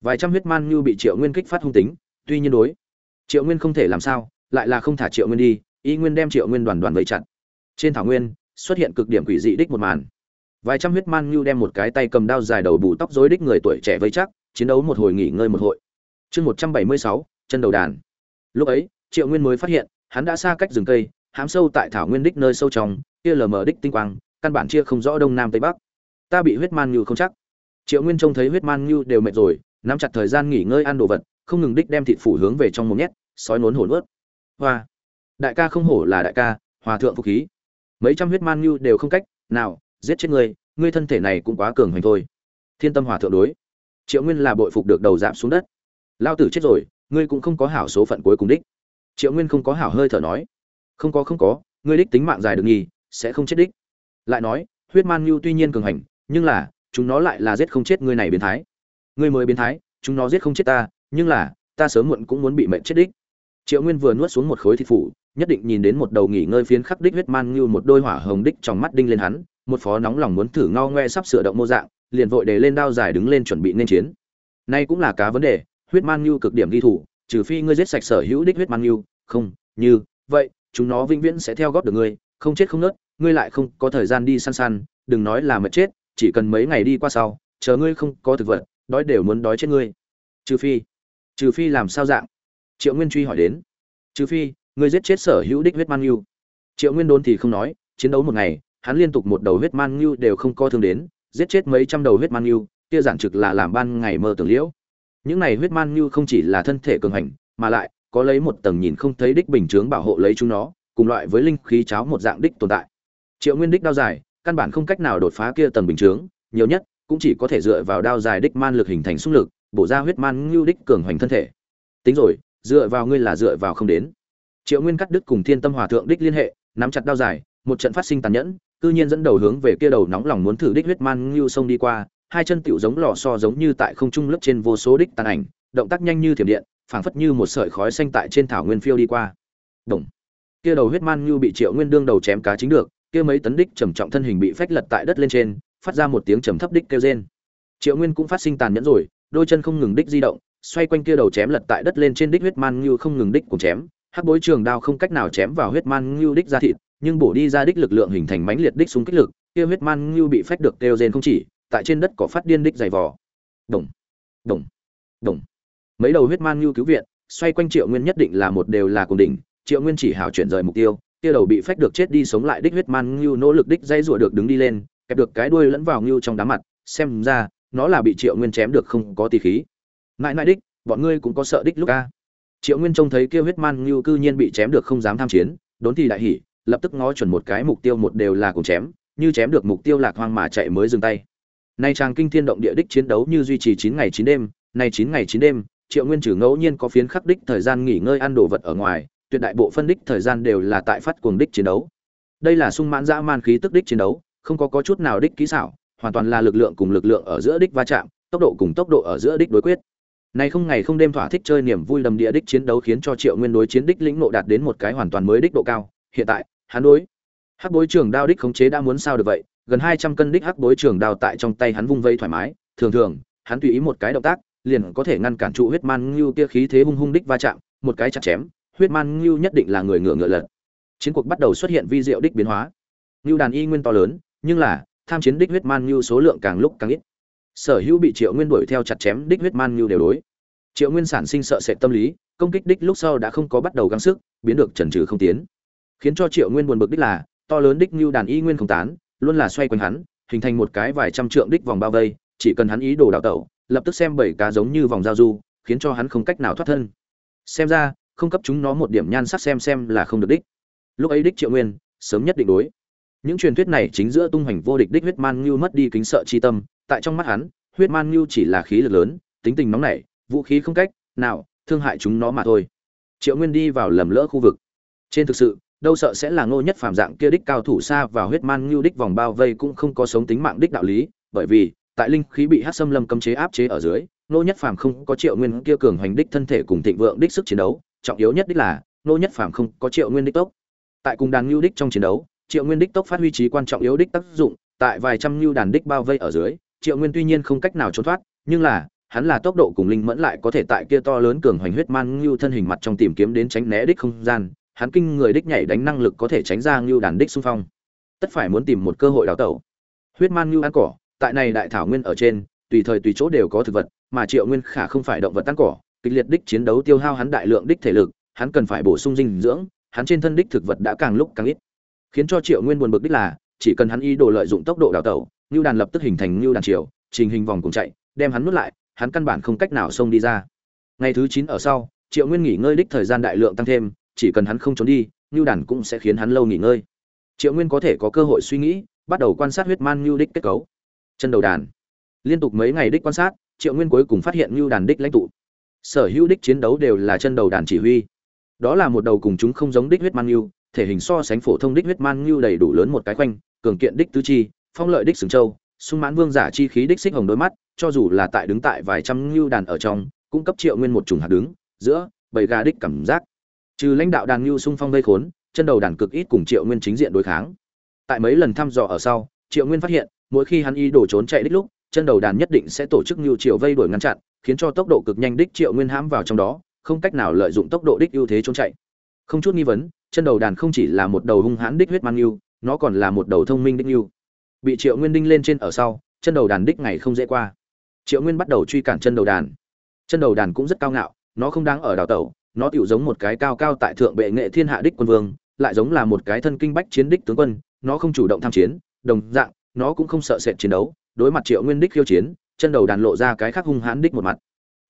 vài trăm huyết man như bị triệu nguyên kích phát hung tính, tuy nhiên đối. Triệu nguyên không thể làm sao, lại là không thả triệu nguyên đi, y nguyên đem triệu nguyên đoàn đoàn vây chặn trên thảo nguyên, xuất hiện cực điểm quỷ dị đích một màn. Vài trăm huyết man như đem một cái tay cầm đao dài đầu bù tóc rối đích người tuổi trẻ vây chắc, chiến đấu một hồi nghỉ ngơi một hội. Chương một trăm bảy mươi sáu, chân đầu đàn. Lúc ấy, triệu nguyên mới phát hiện, hắn đã xa cách rừng cây, hám sâu tại thảo nguyên đích nơi sâu trong, kia lờ mờ đích tinh quang, căn bản chia không rõ đông nam tây bắc. Ta bị huyết man như không chắc. Triệu nguyên trông thấy huyết man như đều mệt rồi nắm chặt thời gian nghỉ ngơi ăn đồ vật, không ngừng đích đem thịt phủ hướng về trong mồm nhét, sói nốn hồn ướt. Hoa. Đại ca không hổ là đại ca, hòa thượng phục khí. Mấy trăm huyết man như đều không cách nào giết chết ngươi ngươi thân thể này cũng quá cường hoành thôi. Thiên tâm hòa thượng đối. Triệu nguyên là bội phục được đầu giảm xuống đất. Lao tử chết rồi, ngươi cũng không có hảo số phận cuối cùng đích. Triệu nguyên không có hảo hơi thở nói. Không có không có, ngươi đích tính mạng dài được nhì, sẽ không chết đích. Lại nói, huyết man như tuy nhiên cường hành nhưng là, chúng nó lại là giết không chết ngươi này biến thái ngươi mới biến thái, chúng nó giết không chết ta, nhưng là, ta sớm muộn cũng muốn bị mệnh chết đích. Triệu nguyên vừa nuốt xuống một khối thịt phủ, nhất định nhìn đến một đầu nghỉ ngơi phiến khắc đích huyết man như một đôi hỏa hồng đích trong mắt đinh lên hắn, một phó nóng lòng muốn thử ngao ngoe sắp sửa động mô dạng, liền vội để lên đao dài đứng lên chuẩn bị nên chiến. Nay cũng là cá vấn đề, huyết man như cực điểm ghi thủ, trừ phi ngươi giết sạch sở hữu đích huyết man như, không, như, vậy, chúng nó vĩnh viễn sẽ theo góp được ngươi, không chết không nớt, ngươi lại không có thời gian đi săn săn, đừng nói là mệt chết, chỉ cần mấy ngày đi qua sau, chờ ngươi không có thực vật đói đều muốn đói chết ngươi. Trừ phi trừ phi làm sao dạng? Triệu nguyên truy hỏi đến. Trừ phi, ngươi giết chết sở hữu đích huyết man ngưu. Triệu nguyên đốn thì không nói, chiến đấu một ngày, hắn liên tục một đầu huyết man ngưu đều không co thương đến, giết chết mấy trăm đầu huyết man ngưu, kia giản trực là làm ban ngày mơ tưởng liễu. Những này huyết man ngưu không chỉ là thân thể cường hành, mà lại có lấy một tầng nhìn không thấy đích bình chướng bảo hộ lấy chúng nó, cùng loại với linh khí cháo một dạng đích tồn tại. Triệu nguyên đích đao dài, căn bản không cách nào đột phá kia tầng bình chướng, nhiều nhất cũng chỉ có thể dựa vào đao dài đích man lực hình thành xung lực, bổ ra huyết man ngưu đích cường hoành thân thể. Tính rồi, dựa vào ngươi là dựa vào không đến. Triệu nguyên cắt đứt cùng thiên tâm hòa thượng đích liên hệ, nắm chặt đao dài, một trận phát sinh tàn nhẫn, cư nhiên dẫn đầu hướng về kia đầu nóng lòng muốn thử đích huyết man ngưu sông đi qua, hai chân tiểu giống lò so giống như tại không trung lướt trên vô số đích tàn ảnh, động tác nhanh như thiểm điện, phảng phất như một sợi khói xanh tại trên thảo nguyên phiêu đi qua. Đồng kia đầu huyết man ngưu bị triệu nguyên đương đầu chém cá chính được, kia mấy tấn đích trầm trọng thân hình bị phách lật tại đất lên trên phát ra một tiếng trầm thấp đích kêu rên. Triệu nguyên cũng phát sinh tàn nhẫn rồi, đôi chân không ngừng đích di động, xoay quanh kia đầu chém lật tại đất lên trên đích huyết man như không ngừng đích cùng chém. Hắc bối trường đao không cách nào chém vào huyết man như đích ra thịt, nhưng bổ đi ra đích lực lượng hình thành mãnh liệt đích xung kích lực, kia huyết man như bị phách được kêu rên không chỉ, tại trên đất có phát điên đích dày vò. Đồng đồng đồng mấy đầu huyết man như cứu viện, xoay quanh triệu nguyên nhất định là một đều là cùng đỉnh, triệu nguyên chỉ hảo chuyển rời mục tiêu, kia đầu bị phách được chết đi sống lại đích huyết man như nỗ lực đích dây rủa được đứng đi lên kẹp được cái đuôi lẫn vào ngưu trong đám mặt, xem ra, nó là bị triệu nguyên chém được không có tì khí. Mãi mãi đích, bọn ngươi cũng có sợ đích lúc ca triệu nguyên trông thấy kia huyết man ngưu cư nhiên bị chém được không dám tham chiến, đốn thì đại hỉ, lập tức ngó chuẩn một cái mục tiêu một đều là cùng chém, như chém được mục tiêu lạc hoang mà chạy mới dừng tay. Nay trang kinh thiên động địa đích chiến đấu như duy trì chín ngày chín đêm, nay chín ngày chín đêm, triệu nguyên trừ ngẫu nhiên có phiến khắc đích thời gian nghỉ ngơi ăn đồ vật ở ngoài, tuyệt đại bộ phân đích thời gian đều là tại phát cuồng đích chiến đấu. Đây là sung mãn dã man khí tức đích chiến đấu không có có chút nào đích kỹ xảo, hoàn toàn là lực lượng cùng lực lượng ở giữa đích va chạm, tốc độ cùng tốc độ ở giữa đích đối quyết. Này không ngày không đêm thỏa thích chơi niềm vui đầm địa đích chiến đấu khiến cho triệu nguyên đối chiến đích lĩnh nộ đạt đến một cái hoàn toàn mới đích độ cao. Hiện tại, hắn đối hắc bối trường đao đích khống chế đã muốn sao được vậy? Gần hai trăm cân đích hắc bối trường đao tại trong tay hắn vung vây thoải mái. Thường thường, hắn tùy ý một cái động tác, liền có thể ngăn cản trụ huyết man ngưu kia khí thế hung hung đích va chạm, một cái chặt chém, huyết man ngưu nhất định là người ngựa ngựa lật. Chiến cuộc bắt đầu xuất hiện vi diệu đích biến hóa. Ngưu đàn y nguyên to lớn nhưng là, tham chiến đích huyết man nhu số lượng càng lúc càng ít. Sở hữu bị triệu nguyên đuổi theo chặt chém đích huyết man nhu đều đối. Triệu nguyên sản sinh sợ sệt tâm lý, công kích đích lúc sau đã không có bắt đầu gắng sức, biến được trần trừ không tiến. Khiến cho triệu nguyên buồn bực đích là, to lớn đích nhu đàn y nguyên không tán, luôn là xoay quanh hắn, hình thành một cái vài trăm trượng đích vòng bao vây, chỉ cần hắn ý đồ đào tẩu, lập tức xem bảy cá giống như vòng giao du, khiến cho hắn không cách nào thoát thân. Xem ra, không cấp chúng nó một điểm nhan sắc xem xem là không được đích. Lúc ấy đích triệu nguyên, sớm nhất định đối những truyền thuyết này chính giữa tung hoành vô địch đích huyết man ngưu mất đi kính sợ chi tâm, tại trong mắt hắn, huyết man ngưu chỉ là khí lực lớn, tính tình nóng nảy, vũ khí không cách nào thương hại chúng nó mà thôi. Triệu nguyên đi vào lầm lỡ khu vực. Trên thực sự, đâu sợ sẽ là ngô nhất phàm dạng kia đích cao thủ xa và huyết man ngưu đích vòng bao vây cũng không có sống tính mạng đích đạo lý, bởi vì, tại linh khí bị hát xâm lâm cấm chế áp chế ở dưới, ngô nhất phàm không có triệu nguyên kia cường hoành đích thân thể cùng thịnh vượng đích sức chiến đấu, trọng yếu nhất đích là, ngô nhất phàm không có triệu nguyên đích tốc. Tại cùng đàn ngưu đích trong chiến đấu triệu nguyên đích tốc phát huy trí quan trọng yếu đích tác dụng, tại vài trăm ngưu đàn đích bao vây ở dưới, triệu nguyên tuy nhiên không cách nào trốn thoát, nhưng là, hắn là tốc độ cùng linh mẫn lại có thể tại kia to lớn cường hoành huyết man ngưu thân hình mặt trong tìm kiếm đến tránh né đích không gian, hắn kinh người đích nhảy đánh năng lực có thể tránh ra ngưu đàn đích xung phong. Tất phải muốn tìm một cơ hội đào tẩu. Huyết man ngưu ăn cỏ, tại này đại thảo nguyên ở trên, tùy thời tùy chỗ đều có thực vật, mà triệu nguyên khả không phải động vật ăn cỏ, kịch liệt đích chiến đấu tiêu hao hắn đại lượng đích thể lực, hắn cần phải bổ sung dinh dưỡng, hắn trên thân đích thực vật đã càng lúc càng ít khiến cho triệu nguyên buồn bực đích là, chỉ cần hắn ý đồ lợi dụng tốc độ đào tẩu, ngưu đàn lập tức hình thành ngưu đàn triều, trình hình vòng cùng chạy, đem hắn nuốt lại, hắn căn bản không cách nào xông đi ra. Ngày thứ chín ở sau, triệu nguyên nghỉ ngơi đích thời gian đại lượng tăng thêm, chỉ cần hắn không trốn đi, ngưu đàn cũng sẽ khiến hắn lâu nghỉ ngơi. Triệu nguyên có thể có cơ hội suy nghĩ, bắt đầu quan sát huyết man ngưu đích kết cấu. Chân đầu đàn. Liên tục mấy ngày đích quan sát, triệu nguyên cuối cùng phát hiện ngưu đàn đích lãnh tụ. Sở hữu đích chiến đấu đều là chân đầu đàn chỉ huy. Đó là một đầu cùng chúng không giống đích huyết man ngưu thể hình so sánh phổ thông đích huyết man ngưu đầy đủ lớn một cái khoanh, cường kiện đích tứ chi, phong lợi đích sừng châu sung mãn vương giả chi khí đích xích hồng đôi mắt, cho dù là tại đứng tại vài trăm ngưu đàn ở trong, cũng cấp triệu nguyên một trùng hạt đứng, giữa, bầy gà đích cảm giác. Trừ lãnh đạo đàn ngưu sung phong vây khốn, chân đầu đàn cực ít cùng triệu nguyên chính diện đối kháng. Tại mấy lần thăm dò ở sau, triệu nguyên phát hiện, mỗi khi hắn y đổ trốn chạy đích lúc, chân đầu đàn nhất định sẽ tổ chức ngưu triệu vây đuổi ngăn chặn, khiến cho tốc độ cực nhanh đích triệu nguyên hãm vào trong đó, không cách nào lợi dụng tốc độ đích ưu thế trốn chạy không chút nghi vấn chân đầu đàn không chỉ là một đầu hung hãn đích huyết mang yêu, nó còn là một đầu thông minh đích yêu. bị triệu nguyên đinh lên trên ở sau chân đầu đàn đích ngày không dễ qua. Triệu nguyên bắt đầu truy cản chân đầu đàn. Chân đầu đàn cũng rất cao ngạo nó không đáng ở đào tẩu nó tựu giống một cái cao cao tại thượng bệ nghệ thiên hạ đích quân vương lại giống là một cái thân kinh bách chiến đích tướng quân nó không chủ động tham chiến đồng dạng nó cũng không sợ sệt chiến đấu đối mặt triệu nguyên đích khiêu chiến chân đầu đàn lộ ra cái khác hung hãn đích một mặt.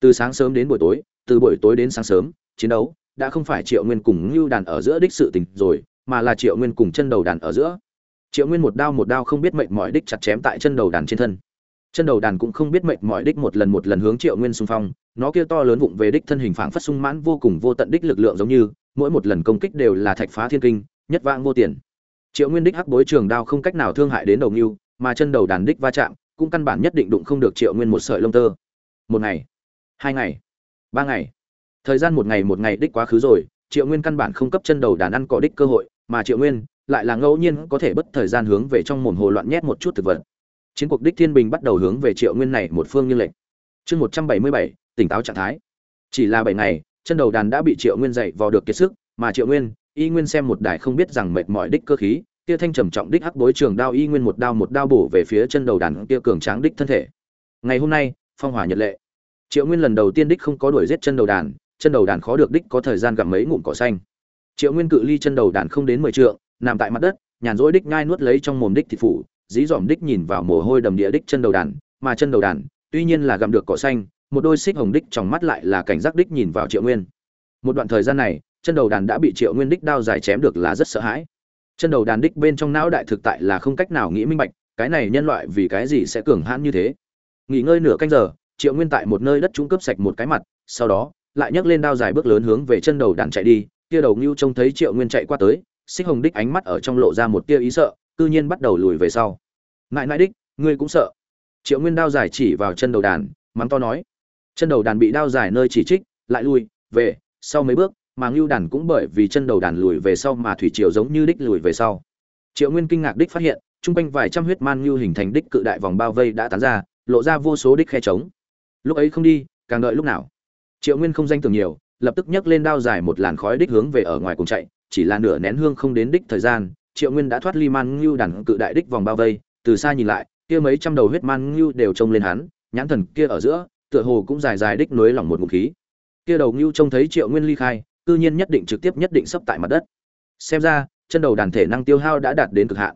Từ sáng sớm đến buổi tối từ buổi tối đến sáng sớm chiến đấu đã không phải triệu nguyên cùng ngưu đàn ở giữa đích sự tình rồi, mà là triệu nguyên cùng chân đầu đàn ở giữa. Triệu nguyên một đao một đao không biết mệnh mọi đích chặt chém tại chân đầu đàn trên thân. Chân đầu đàn cũng không biết mệnh mọi đích một lần một lần hướng triệu nguyên xung phong, nó kia to lớn vụng về đích thân hình phảng phất sung mãn vô cùng vô tận đích lực lượng giống như, mỗi một lần công kích đều là thạch phá thiên kinh, nhất vang vô tiền. Triệu nguyên đích hắc bối trường đao không cách nào thương hại đến đầu ngưu, mà chân đầu đàn đích va chạm cũng căn bản nhất định đụng không được triệu nguyên một sợi lông tơ. Một ngày, hai ngày, ba ngày thời gian một ngày một ngày đích quá khứ rồi, triệu nguyên căn bản không cấp chân đầu đàn ăn cỏ đích cơ hội, mà triệu nguyên lại là ngẫu nhiên có thể bất thời gian hướng về trong mồm hồ loạn nhét một chút thực vật. Chiến cuộc đích thiên bình bắt đầu hướng về triệu nguyên này một phương như lệnh. Chương một trăm bảy mươi bảy, tỉnh táo trạng thái. Chỉ là bảy ngày, chân đầu đàn đã bị triệu nguyên dậy vào được kiệt sức, mà triệu nguyên, y nguyên xem một đài không biết rằng mệt mỏi đích cơ khí, kia thanh trầm trọng đích hắc bối trường đao y nguyên một đao một đao bổ về phía chân đầu đàn kia cường tráng đích thân thể. Ngày hôm nay, phong hỏa nhật lệ. Triệu nguyên lần đầu tiên đích không có đuổi giết chân đầu đàn chân đầu đàn khó được đích có thời gian gặm mấy ngụm cỏ xanh. Triệu nguyên cự ly chân đầu đàn không đến mười trượng, nằm tại mặt đất, nhàn rỗi đích ngai nuốt lấy trong mồm đích thịt phủ, dí dỏm đích nhìn vào mồ hôi đầm địa đích chân đầu đàn, mà chân đầu đàn, tuy nhiên là gặm được cỏ xanh, một đôi xích hồng đích trong mắt lại là cảnh giác đích nhìn vào triệu nguyên. Một đoạn thời gian này, chân đầu đàn đã bị triệu nguyên đích đao dài chém được là rất sợ hãi. Chân đầu đàn đích bên trong não đại thực tại là không cách nào nghĩ minh bạch, cái này nhân loại vì cái gì sẽ cường hãn như thế? Nghỉ ngơi nửa canh giờ, triệu nguyên tại một nơi đất trũng cướp sạch một cái mặt, sau đó lại nhấc lên đao dài bước lớn hướng về chân đầu đàn chạy đi, kia đầu ngưu trông thấy triệu nguyên chạy qua tới, xích hồng đích ánh mắt ở trong lộ ra một tia ý sợ, cư nhiên bắt đầu lùi về sau. Nại nại đích, ngươi cũng sợ. Triệu nguyên đao dài chỉ vào chân đầu đàn, mắng to nói. Chân đầu đàn bị đao dài nơi chỉ trích, lại lui về, sau mấy bước, mà ngưu đàn cũng bởi vì chân đầu đàn lùi về sau mà thủy triều giống như đích lùi về sau. Triệu nguyên kinh ngạc đích phát hiện, chung quanh vài trăm huyết man ngưu hình thành đích cự đại vòng bao vây đã tán ra, lộ ra vô số đích khe trống. Lúc ấy không đi, càng đợi lúc nào? Triệu nguyên không danh tưởng nhiều, lập tức nhấc lên đao dài một làn khói đích hướng về ở ngoài cùng chạy, chỉ là nửa nén hương không đến đích thời gian, triệu nguyên đã thoát ly man ngưu đàn cự đại đích vòng bao vây, từ xa nhìn lại, kia mấy trăm đầu huyết man ngưu đều trông lên hắn, nhãn thần kia ở giữa, tựa hồ cũng dài dài đích nối lỏng một ngụm khí. Kia đầu ngưu trông thấy triệu nguyên ly khai, cư nhiên nhất định trực tiếp nhất định sấp tại mặt đất. Xem ra, chân đầu đàn thể năng tiêu hao đã đạt đến cực hạn.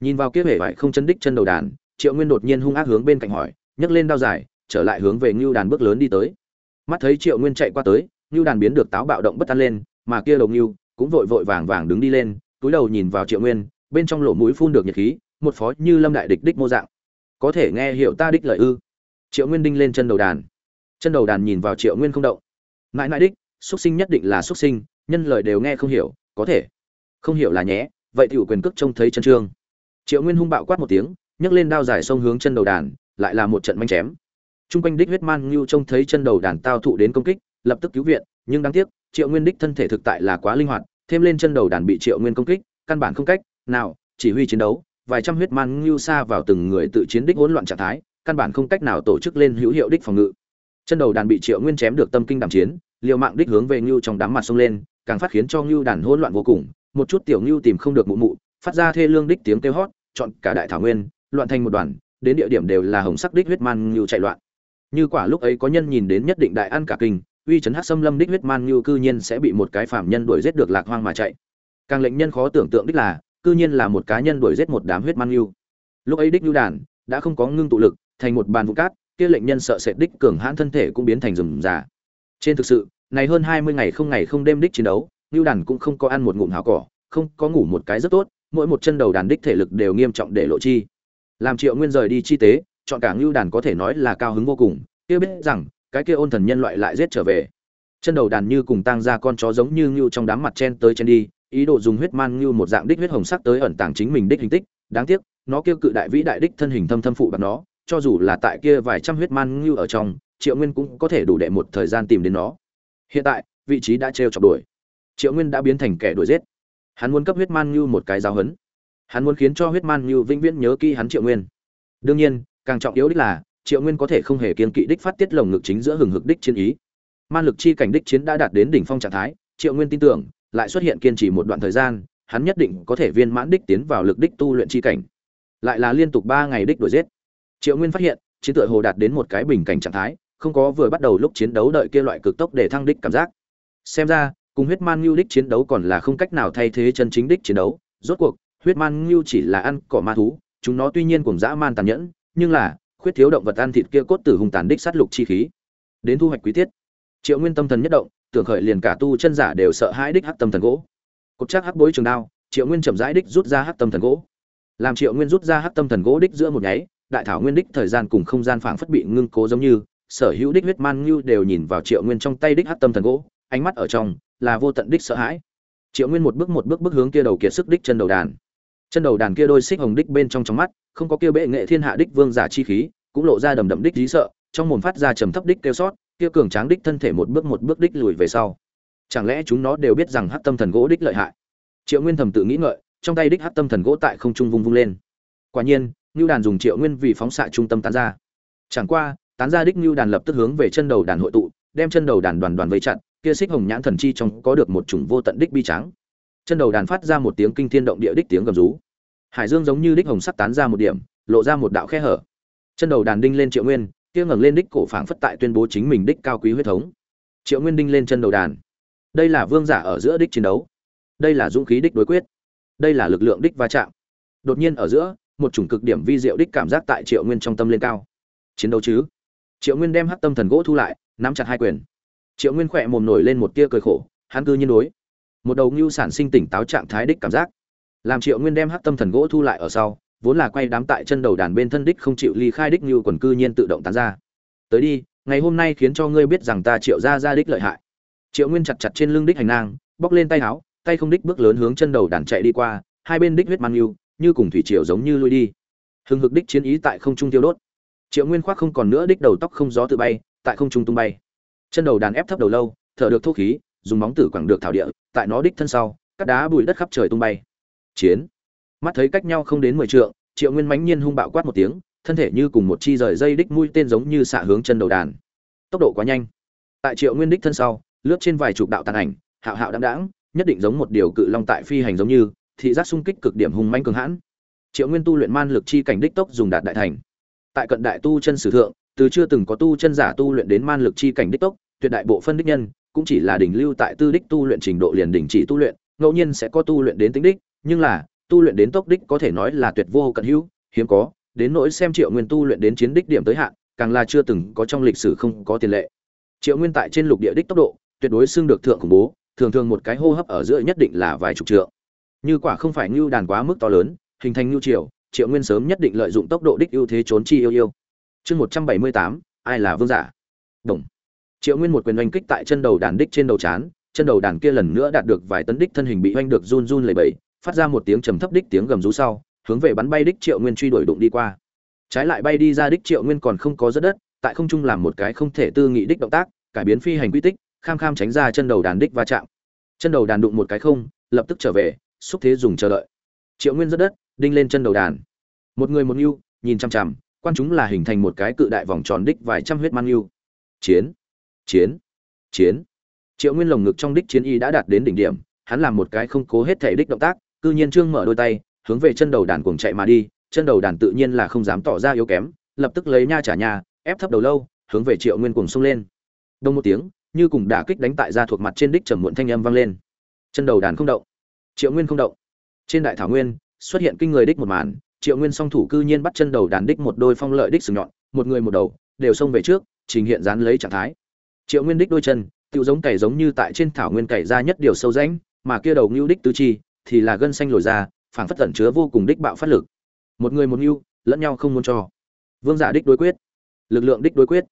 Nhìn vào kia vẻ vải không chân đích chân đầu đàn, triệu nguyên đột nhiên hung ác hướng bên cạnh hỏi, nhấc lên đao dài, trở lại hướng về ngưu đàn bước lớn đi tới mắt thấy triệu nguyên chạy qua tới như đàn biến được táo bạo động bất an lên, mà kia đầu như cũng vội vội vàng vàng đứng đi lên, túi đầu nhìn vào triệu nguyên, bên trong lỗ mũi phun được nhiệt khí, một phó như lâm đại địch đích mô dạng. Có thể nghe hiểu ta đích lời ư? Triệu nguyên đinh lên chân đầu đàn. Chân đầu đàn nhìn vào triệu nguyên không động. Mãi mãi đích, xuất sinh nhất định là xuất sinh, nhân lời đều nghe không hiểu, có thể. Không hiểu là nhé, vậy tiểu quyền cước trông thấy chân trương. Triệu nguyên hung bạo quát một tiếng, nhấc lên đao dài sông hướng chân đầu đàn, lại là một trận manh chém. Trung quanh đích huyết man lưu trông thấy chân đầu đàn tao thụ đến công kích, lập tức cứu viện, nhưng đáng tiếc, Triệu Nguyên đích thân thể thực tại là quá linh hoạt, thêm lên chân đầu đàn bị Triệu Nguyên công kích, căn bản không cách nào chỉ huy chiến đấu, vài trăm huyết man lưu xa vào từng người tự chiến đích hỗn loạn trạng thái, căn bản không cách nào tổ chức lên hữu hiệu đích phòng ngự. Chân đầu đàn bị Triệu Nguyên chém được tâm kinh đảm chiến, liều mạng đích hướng về lưu trong đám mặt xông lên, càng phát khiến cho lưu đàn hỗn loạn vô cùng, một chút tiểu lưu tìm không được mụ mụ, phát ra thê lương đích tiếng kêu hót, chọn cả đại thảo nguyên, loạn thành một đoàn, đến địa điểm đều là hồng sắc đích huyết man lưu chạy loạn như quả lúc ấy có nhân nhìn đến nhất định đại ăn cả kinh, uy chấn hát xâm lâm đích huyết man như cư nhiên sẽ bị một cái phạm nhân đuổi giết được lạc hoang mà chạy. Càng lệnh nhân khó tưởng tượng đích là, cư nhiên là một cá nhân đuổi giết một đám huyết man như. Lúc ấy đích lưu đàn đã không có ngưng tụ lực, thành một bàn vụ cát, kia lệnh nhân sợ sệt đích cường hãn thân thể cũng biến thành rừng già. Trên thực sự, này hơn hai mươi ngày không ngày không đêm đích chiến đấu lưu đàn cũng không có ăn một ngụm hào cỏ, không có ngủ một cái rất tốt, mỗi một chân đầu đàn đích thể lực đều nghiêm trọng để lộ chi. Làm triệu nguyên rời đi chi tế chọn cả ngưu đàn có thể nói là cao hứng vô cùng, kia biết rằng, cái kia ôn thần nhân loại lại giết trở về. Chân đầu đàn như cùng tang ra con chó giống như ngưu trong đám mặt chen tới chen đi, ý đồ dùng huyết man ngưu một dạng đích huyết hồng sắc tới ẩn tàng chính mình đích hình tích. Đáng tiếc, nó kêu cự đại vĩ đại đích thân hình thâm thâm phụ bằng nó, cho dù là tại kia vài trăm huyết man ngưu ở trong, triệu nguyên cũng có thể đủ đệ một thời gian tìm đến nó. Hiện tại, vị trí đã trêu chọc đuổi. Triệu nguyên đã biến thành kẻ đuổi giết. Hắn muốn cấp huyết man ngưu một cái giáo hấn hắn muốn khiến cho huyết man ngưu vĩnh viễn nhớ kỹ hắn triệu nguyên. Đương nhiên càng trọng yếu đích là, triệu nguyên có thể không hề kiên kỵ đích phát tiết lồng ngực chính giữa hừng hực đích chiến ý. Man lực chi cảnh đích chiến đã đạt đến đỉnh phong trạng thái, triệu nguyên tin tưởng, lại xuất hiện kiên trì một đoạn thời gian, hắn nhất định có thể viên mãn đích tiến vào lực đích tu luyện chi cảnh. Lại là liên tục ba ngày đích đuổi giết. Triệu nguyên phát hiện, chiến tựa hồ đạt đến một cái bình cảnh trạng thái, không có vừa bắt đầu lúc chiến đấu đợi kia loại cực tốc để thăng đích cảm giác. Xem ra, cùng huyết man ngưu đích chiến đấu còn là không cách nào thay thế chân chính đích chiến đấu. Rốt cuộc, huyết man ngưu chỉ là ăn cỏ ma thú, chúng nó tuy nhiên cùng dã man tàn nhẫn nhưng là, khuyết thiếu động vật ăn thịt kia cốt tử hùng tàn đích sát lục chi khí. Đến thu hoạch quý tiết. Triệu nguyên tâm thần nhất động, tưởng khởi liền cả tu chân giả đều sợ hãi đích hắc tâm thần gỗ. Cột chắc hắc bối trường đao, triệu nguyên chậm rãi đích rút ra hắc tâm thần gỗ. Làm triệu nguyên rút ra hắc tâm thần gỗ đích giữa một nháy, đại thảo nguyên đích thời gian cùng không gian phảng phất bị ngưng cố giống như, sở hữu đích huyết man như đều nhìn vào triệu nguyên trong tay đích hắc tâm thần gỗ, ánh mắt ở trong là vô tận đích sợ hãi. Triệu nguyên một bước một bước bước hướng kia đầu kiệt sức đích chân đầu đàn chân đầu đàn kia đôi xích hồng đích bên trong trong mắt, không có kia bệ nghệ thiên hạ đích vương giả chi khí, cũng lộ ra đầm đậm đích dí sợ, trong mồm phát ra trầm thấp đích kêu sót kia cường tráng đích thân thể một bước một bước đích lùi về sau. Chẳng lẽ chúng nó đều biết rằng hắc tâm thần gỗ đích lợi hại? Triệu nguyên thầm tự nghĩ ngợi, trong tay đích hắc tâm thần gỗ tại không trung vung vung lên. Quả nhiên ngưu đàn dùng triệu nguyên vì phóng xạ trung tâm tán ra. Chẳng qua, tán ra đích ngưu đàn lập tức hướng về chân đầu đàn hội tụ, đem chân đầu đàn đoàn đoàn vây chặn kia xích hồng nhãn thần chi trong có được một chủng vô tận đích bi trắng chân đầu đàn phát ra một tiếng kinh thiên động địa đích tiếng gầm rú. Hải dương giống như đích hồng sắc tán ra một điểm, lộ ra một đạo khe hở. Chân đầu đàn đinh lên triệu nguyên, kia ngẩng lên đích cổ phảng phất tại tuyên bố chính mình đích cao quý huyết thống. Triệu nguyên đinh lên chân đầu đàn. Đây là vương giả ở giữa đích chiến đấu. Đây là dũng khí đích đối quyết. Đây là lực lượng đích va chạm. Đột nhiên ở giữa, một chủng cực điểm vi diệu đích cảm giác tại triệu nguyên trong tâm lên cao. Chiến đấu chứ? Triệu nguyên đem hắc tâm thần gỗ thu lại, nắm chặt hai quyền. Triệu nguyên khỏe mồm nổi lên một tia cười khổ, hắn cư nhiên đối một đầu ngưu sản sinh tỉnh táo trạng thái đích cảm giác. Làm triệu nguyên đem hắc tâm thần gỗ thu lại ở sau, vốn là quay đám tại chân đầu đàn bên thân đích không chịu ly khai đích như quần cư nhiên tự động tán ra. Tới đi, ngày hôm nay khiến cho ngươi biết rằng ta triệu ra ra đích lợi hại. Triệu nguyên chặt chặt trên lưng đích hành nang, bóc lên tay áo, tay không đích bước lớn hướng chân đầu đàn chạy đi qua, hai bên đích huyết mang yêu như cùng thủy triều giống như lui đi. Hừng hực đích chiến ý tại không trung tiêu đốt. Triệu nguyên khoác không còn nữa đích đầu tóc không gió tự bay, tại không trung tung bay. Chân đầu đàn ép thấp đầu lâu, thở được thô khí dùng móng tử quẳng được thảo địa, tại nó đích thân sau các đá bụi đất khắp trời tung bay. Chiến. Mắt thấy cách nhau không đến mười trượng, triệu nguyên mãnh nhiên hung bạo quát một tiếng, thân thể như cùng một chi rời dây đích mũi tên giống như xạ hướng chân đầu đàn. Tốc độ quá nhanh. Tại triệu nguyên đích thân sau, lướt trên vài chục đạo tàn ảnh, hạo hạo đáng đáng nhất định giống một điều cự long tại phi hành giống như, thị giác xung kích cực điểm hung manh cường hãn. Triệu nguyên tu luyện man lực chi cảnh đích tốc dùng đạt đại thành. Tại cận đại tu chân sử thượng, từ chưa từng có tu chân giả tu luyện đến man lực chi cảnh đích tốc, tuyệt đại bộ phân đích nhân cũng chỉ là đỉnh lưu tại tư đích tu luyện trình độ liền đỉnh chỉ tu luyện, ngẫu nhiên sẽ có tu luyện đến tính đích, nhưng là, tu luyện đến tốc đích có thể nói là tuyệt vô cận hữu, hiếm có, đến nỗi xem triệu nguyên tu luyện đến chiến đích điểm tới hạn, càng là chưa từng có trong lịch sử không có tiền lệ. Triệu nguyên tại trên lục địa đích tốc độ, tuyệt đối xưng được thượng khủng bố, thường thường một cái hô hấp ở giữa nhất định là vài chục trượng. Như quả không phải ngưu đàn quá mức to lớn, hình thành ngưu triều, triệu nguyên sớm nhất định lợi dụng tốc độ đích ưu thế trốn chi yêu yêu. Chương một trăm bảy mươi tám, ai là vương giả? Đồng triệu nguyên một quyền oanh kích tại chân đầu đàn đích trên đầu chán, chân đầu đàn kia lần nữa đạt được vài tấn đích thân hình bị oanh được run run lẩy bẩy, phát ra một tiếng trầm thấp đích tiếng gầm rú sau, hướng về bắn bay đích triệu nguyên truy đuổi đụng đi qua. Trái lại bay đi ra đích triệu nguyên còn không có rất đất, tại không trung làm một cái không thể tư nghị đích động tác, cải biến phi hành quy tích, kham kham tránh ra chân đầu đàn đích va chạm. Chân đầu đàn đụng một cái không, lập tức trở về, xúc thế dùng chờ đợi. Triệu nguyên rất đất, đinh lên chân đầu đàn. Một người một mưu nhìn chằm chằm, quan chúng là hình thành một cái cự đại vòng tròn đích vài trăm huyết man mưu chiến chiến chiến. Triệu nguyên lồng ngực trong đích chiến y đã đạt đến đỉnh điểm, hắn làm một cái không cố hết thể đích động tác, cư nhiên trương mở đôi tay, hướng về chân đầu đàn cuồng chạy mà đi, chân đầu đàn tự nhiên là không dám tỏ ra yếu kém, lập tức lấy nha trả nhà ép thấp đầu lâu, hướng về triệu nguyên cuồng xông lên. Đông một tiếng, như cùng đả kích đánh tại ra thuộc mặt trên đích trầm muộn thanh âm vang lên. Chân đầu đàn không động. Triệu nguyên không động. Trên đại thảo nguyên, xuất hiện kinh người đích một màn, triệu nguyên song thủ cư nhiên bắt chân đầu đàn đích một đôi phong lợi đích sừng nhọn, một người một đầu, đều xông về trước, trình hiện dán lấy trạng thái triệu nguyên đích đôi chân tự giống cày giống như tại trên thảo nguyên cày ra nhất điều sâu rãnh, mà kia đầu ngưu đích tứ chi thì là gân xanh lồi ra, phảng phất tẩn chứa vô cùng đích bạo phát lực. Một người một ngưu, lẫn nhau không muốn cho. Vương giả đích đối quyết. Lực lượng đích đối quyết.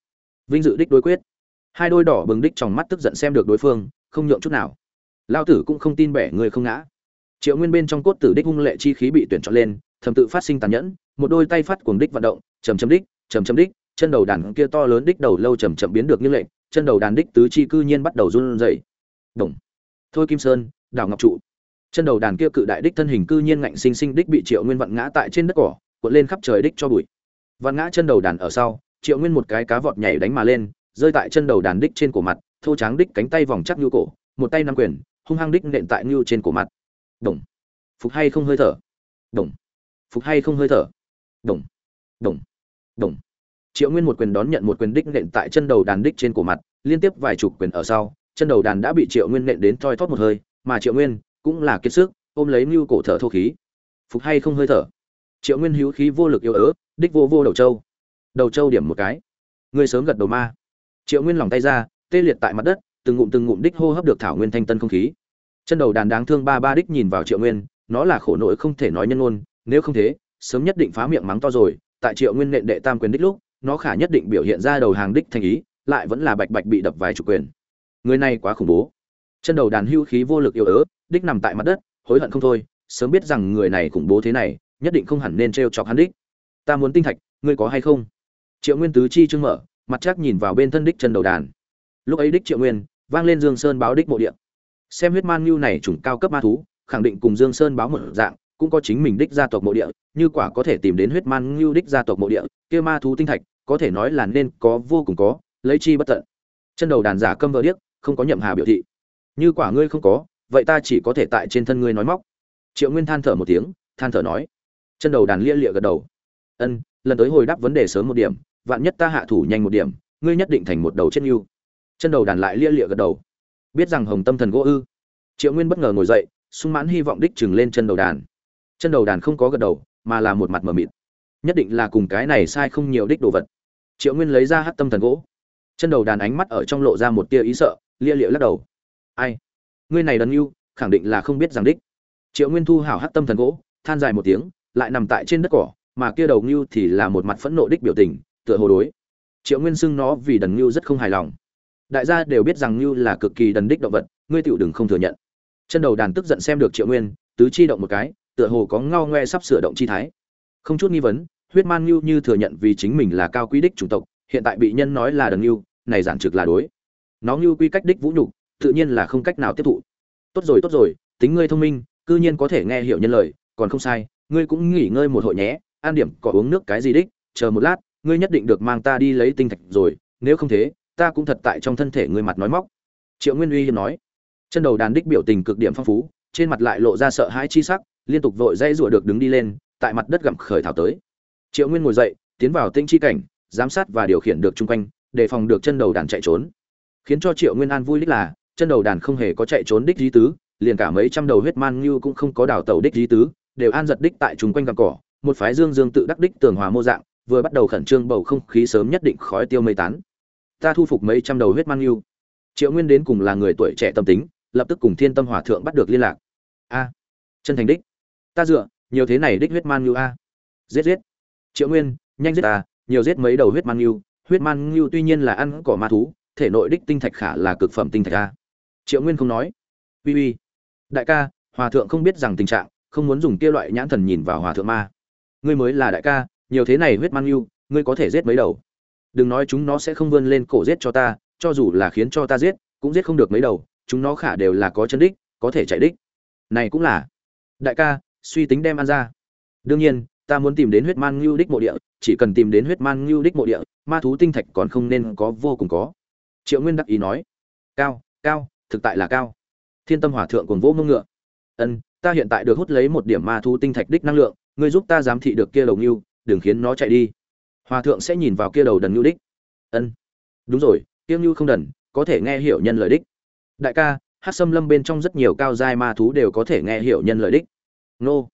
Vinh dự đích đối quyết. Hai đôi đỏ bừng đích trong mắt tức giận xem được đối phương, không nhượng chút nào. Lao tử cũng không tin bẻ người không ngã. Triệu nguyên bên trong cốt tử đích hung lệ chi khí bị tuyển chọn lên, thầm tự phát sinh tàn nhẫn, một đôi tay phát cuồng đích vận động, chầm chầm đích, chầm chầm đích, chân đầu đàn kia to lớn đích đầu lâu chầm chậm biến được như lệnh chân đầu đàn đích tứ chi cư nhiên bắt đầu run rẩy. Đồng thôi kim sơn, đảo ngọc trụ. Chân đầu đàn kia cự đại đích thân hình cư nhiên ngạnh sinh sinh đích bị triệu nguyên vặn ngã tại trên đất cỏ, cuộn lên khắp trời đích cho bụi. Vặn ngã chân đầu đàn ở sau, triệu nguyên một cái cá vọt nhảy đánh mà lên, rơi tại chân đầu đàn đích trên cổ mặt, thô tráng đích cánh tay vòng chắc như cổ, một tay nắm quyền, hung hăng đích nện tại như trên cổ mặt. Đồng phục hay không hơi thở? Đồng phục hay không hơi thở? Đồng đồng đồng triệu nguyên một quyền đón nhận một quyền đích nện tại chân đầu đàn đích trên cổ mặt liên tiếp vài chục quyền ở sau chân đầu đàn đã bị triệu nguyên nện đến thoi thóp một hơi mà triệu nguyên cũng là kiệt sức ôm lấy mưu cổ thở thô khí. Phục hay không hơi thở? Triệu nguyên hữu khí vô lực yếu ớt đích vô vô đầu trâu, đầu trâu điểm một cái. Người sớm gật đầu ma. Triệu nguyên lòng tay ra tê liệt tại mặt đất từng ngụm từng ngụm đích hô hấp được thảo nguyên thanh tân không khí. Chân đầu đàn đáng thương ba ba đích nhìn vào triệu nguyên nó là khổ nỗi không thể nói nhân ngôn nếu không thế sớm nhất định phá miệng mắng to rồi tại triệu nguyên nện đệ tam quyền đích lúc nó khả nhất định biểu hiện ra đầu hàng đích thành ý, lại vẫn là bạch bạch bị đập vài chủ quyền. Người này quá khủng bố. Chân đầu đàn hưu khí vô lực yếu ớt, đích nằm tại mặt đất, hối hận không thôi, sớm biết rằng người này khủng bố thế này, nhất định không hẳn nên t chọc hắn đích. Ta muốn tinh thạch, ngươi có hay không? Triệu nguyên tứ chi trưng mở, mặt chắc nhìn vào bên thân đích chân đầu đàn. Lúc ấy đích triệu nguyên, vang lên dương sơn báo đích mộ địa. Xem huyết man ngưu này chủng cao cấp ma thú, khẳng định cùng dương sơn báo một dạng cũng có chính mình đích gia tộc mộ địa, như quả có thể tìm đến huyết man ngưu đích gia tộc mộ địa, kia ma thú tinh thạch, có thể nói là nên có, vô cùng có, lấy chi bất tận. Chân đầu đàn giả câm vợ điếc, không có nhậm hà biểu thị. Như quả ngươi không có, vậy ta chỉ có thể tại trên thân ngươi nói móc. Triệu nguyên than thở một tiếng, than thở nói. Chân đầu đàn lia lịa gật đầu. Ân, lần tới hồi đáp vấn đề sớm một điểm, vạn nhất ta hạ thủ nhanh một điểm, ngươi nhất định thành một đầu chết yêu chân đầu đàn lại lia lịa gật đầu. Biết rằng hồng tâm thần gỗ ư. Triệu nguyên bất ngờ ngồi dậy, sung mãn hy vọng đích chừng lên chân đầu đàn chân đầu đàn không có gật đầu, mà là một mặt mờ mịt. Nhất định là cùng cái này sai không nhiều đích đồ vật. Triệu nguyên lấy ra hát tâm thần gỗ. Chân đầu đàn ánh mắt ở trong lộ ra một tia ý sợ, lia liệu lắc đầu. Ai? Ngươi này đần yêu khẳng định là không biết rằng đích. Triệu nguyên thu hảo hát tâm thần gỗ, than dài một tiếng, lại nằm tại trên đất cỏ, mà kia đầu ngưu thì là một mặt phẫn nộ đích biểu tình, tựa hồ đối. Triệu nguyên xưng nó vì đần ngưu rất không hài lòng. Đại gia đều biết rằng ngưu là cực kỳ đần đích động vật, ngươi tựu đừng không thừa nhận. Chân đầu đàn tức giận xem được triệu nguyên, tứ chi động một cái tựa hồ có ngao ngoe sắp sửa động chi thái. Không chút nghi vấn, huyết man ngưu như thừa nhận vì chính mình là cao quý đích chủng tộc, hiện tại bị nhân nói là đần ngưu này giản trực là đối. Nó ngưu quy cách đích vũ nhục, tự nhiên là không cách nào tiếp thụ. Tốt rồi tốt rồi, tính ngươi thông minh, cư nhiên có thể nghe hiểu nhân lời, còn không sai, ngươi cũng nghỉ ngơi một hội nhé an điểm, có uống nước cái gì đích, chờ một lát, ngươi nhất định được mang ta đi lấy tinh thạch rồi, nếu không thế, ta cũng thật tại trong thân thể ngươi mặt nói móc. Triệu nguyên uy hiếm nói. Chân đầu đàn đích biểu tình cực điểm phong phú, trên mặt lại lộ ra sợ hãi chi sắc liên tục vội dây rủa được đứng đi lên, tại mặt đất gặm khởi thảo tới. Triệu nguyên ngồi dậy, tiến vào tinh chi cảnh, giám sát và điều khiển được chung quanh đề phòng được chân đầu đàn chạy trốn. Khiến cho triệu nguyên an vui đích là, chân đầu đàn không hề có chạy trốn đích di tứ, liền cả mấy trăm đầu huyết man như cũng không có đào tàu đích di tứ, đều an giật đích tại chung quanh gặm cỏ, một phái dương dương tự đắc đích tường hòa mô dạng, vừa bắt đầu khẩn trương bầu không khí sớm nhất định khói tiêu mây tán. Ta thu phục mấy trăm đầu huyết man yêu triệu nguyên đến cùng là người tuổi trẻ tâm tính, lập tức cùng thiên tâm hòa thượng bắt được liên lạc. A, chân thành đích ta dựa, nhiều thế này đích huyết man yêu a. Giết giết. Triệu nguyên, nhanh giết ta, nhiều giết mấy đầu huyết man yêu huyết man yêu tuy nhiên là ăn cỏ ma thú, thể nội đích tinh thạch khả là cực phẩm tinh thạch a. Triệu nguyên không nói. Uy uy. Đại ca, hòa thượng không biết rằng tình trạng, không muốn dùng kia loại nhãn thần nhìn vào hòa thượng ma. Ngươi mới là đại ca, nhiều thế này huyết man yêu ngươi có thể giết mấy đầu? Đừng nói chúng nó sẽ không vươn lên cổ giết cho ta, cho dù là khiến cho ta giết, cũng giết không được mấy đầu, chúng nó khả đều là có chân đích, có thể chạy đích. Này cũng là. Đại ca suy tính đem ăn ra. Đương nhiên, ta muốn tìm đến huyết man ngưu đích mộ địa, chỉ cần tìm đến huyết man ngưu đích mộ địa, ma thú tinh thạch còn không nên có, vô cùng có. Triệu nguyên đắc ý nói, cao cao, thực tại là cao. Thiên tâm hỏa thượng cùng vỗ mông ngựa. Ân, ta hiện tại được hút lấy một điểm ma thú tinh thạch đích năng lượng, ngươi giúp ta giám thị được kia đầu ngưu, đừng khiến nó chạy đi. Hòa thượng sẽ nhìn vào kia đầu đần ngưu đích. Ân, đúng rồi, kia ngưu không đần, có thể nghe hiểu nhân lời đích. Đại ca, hát xâm lâm bên trong rất nhiều cao giai ma thú đều có thể nghe hiểu nhân lời đích nô.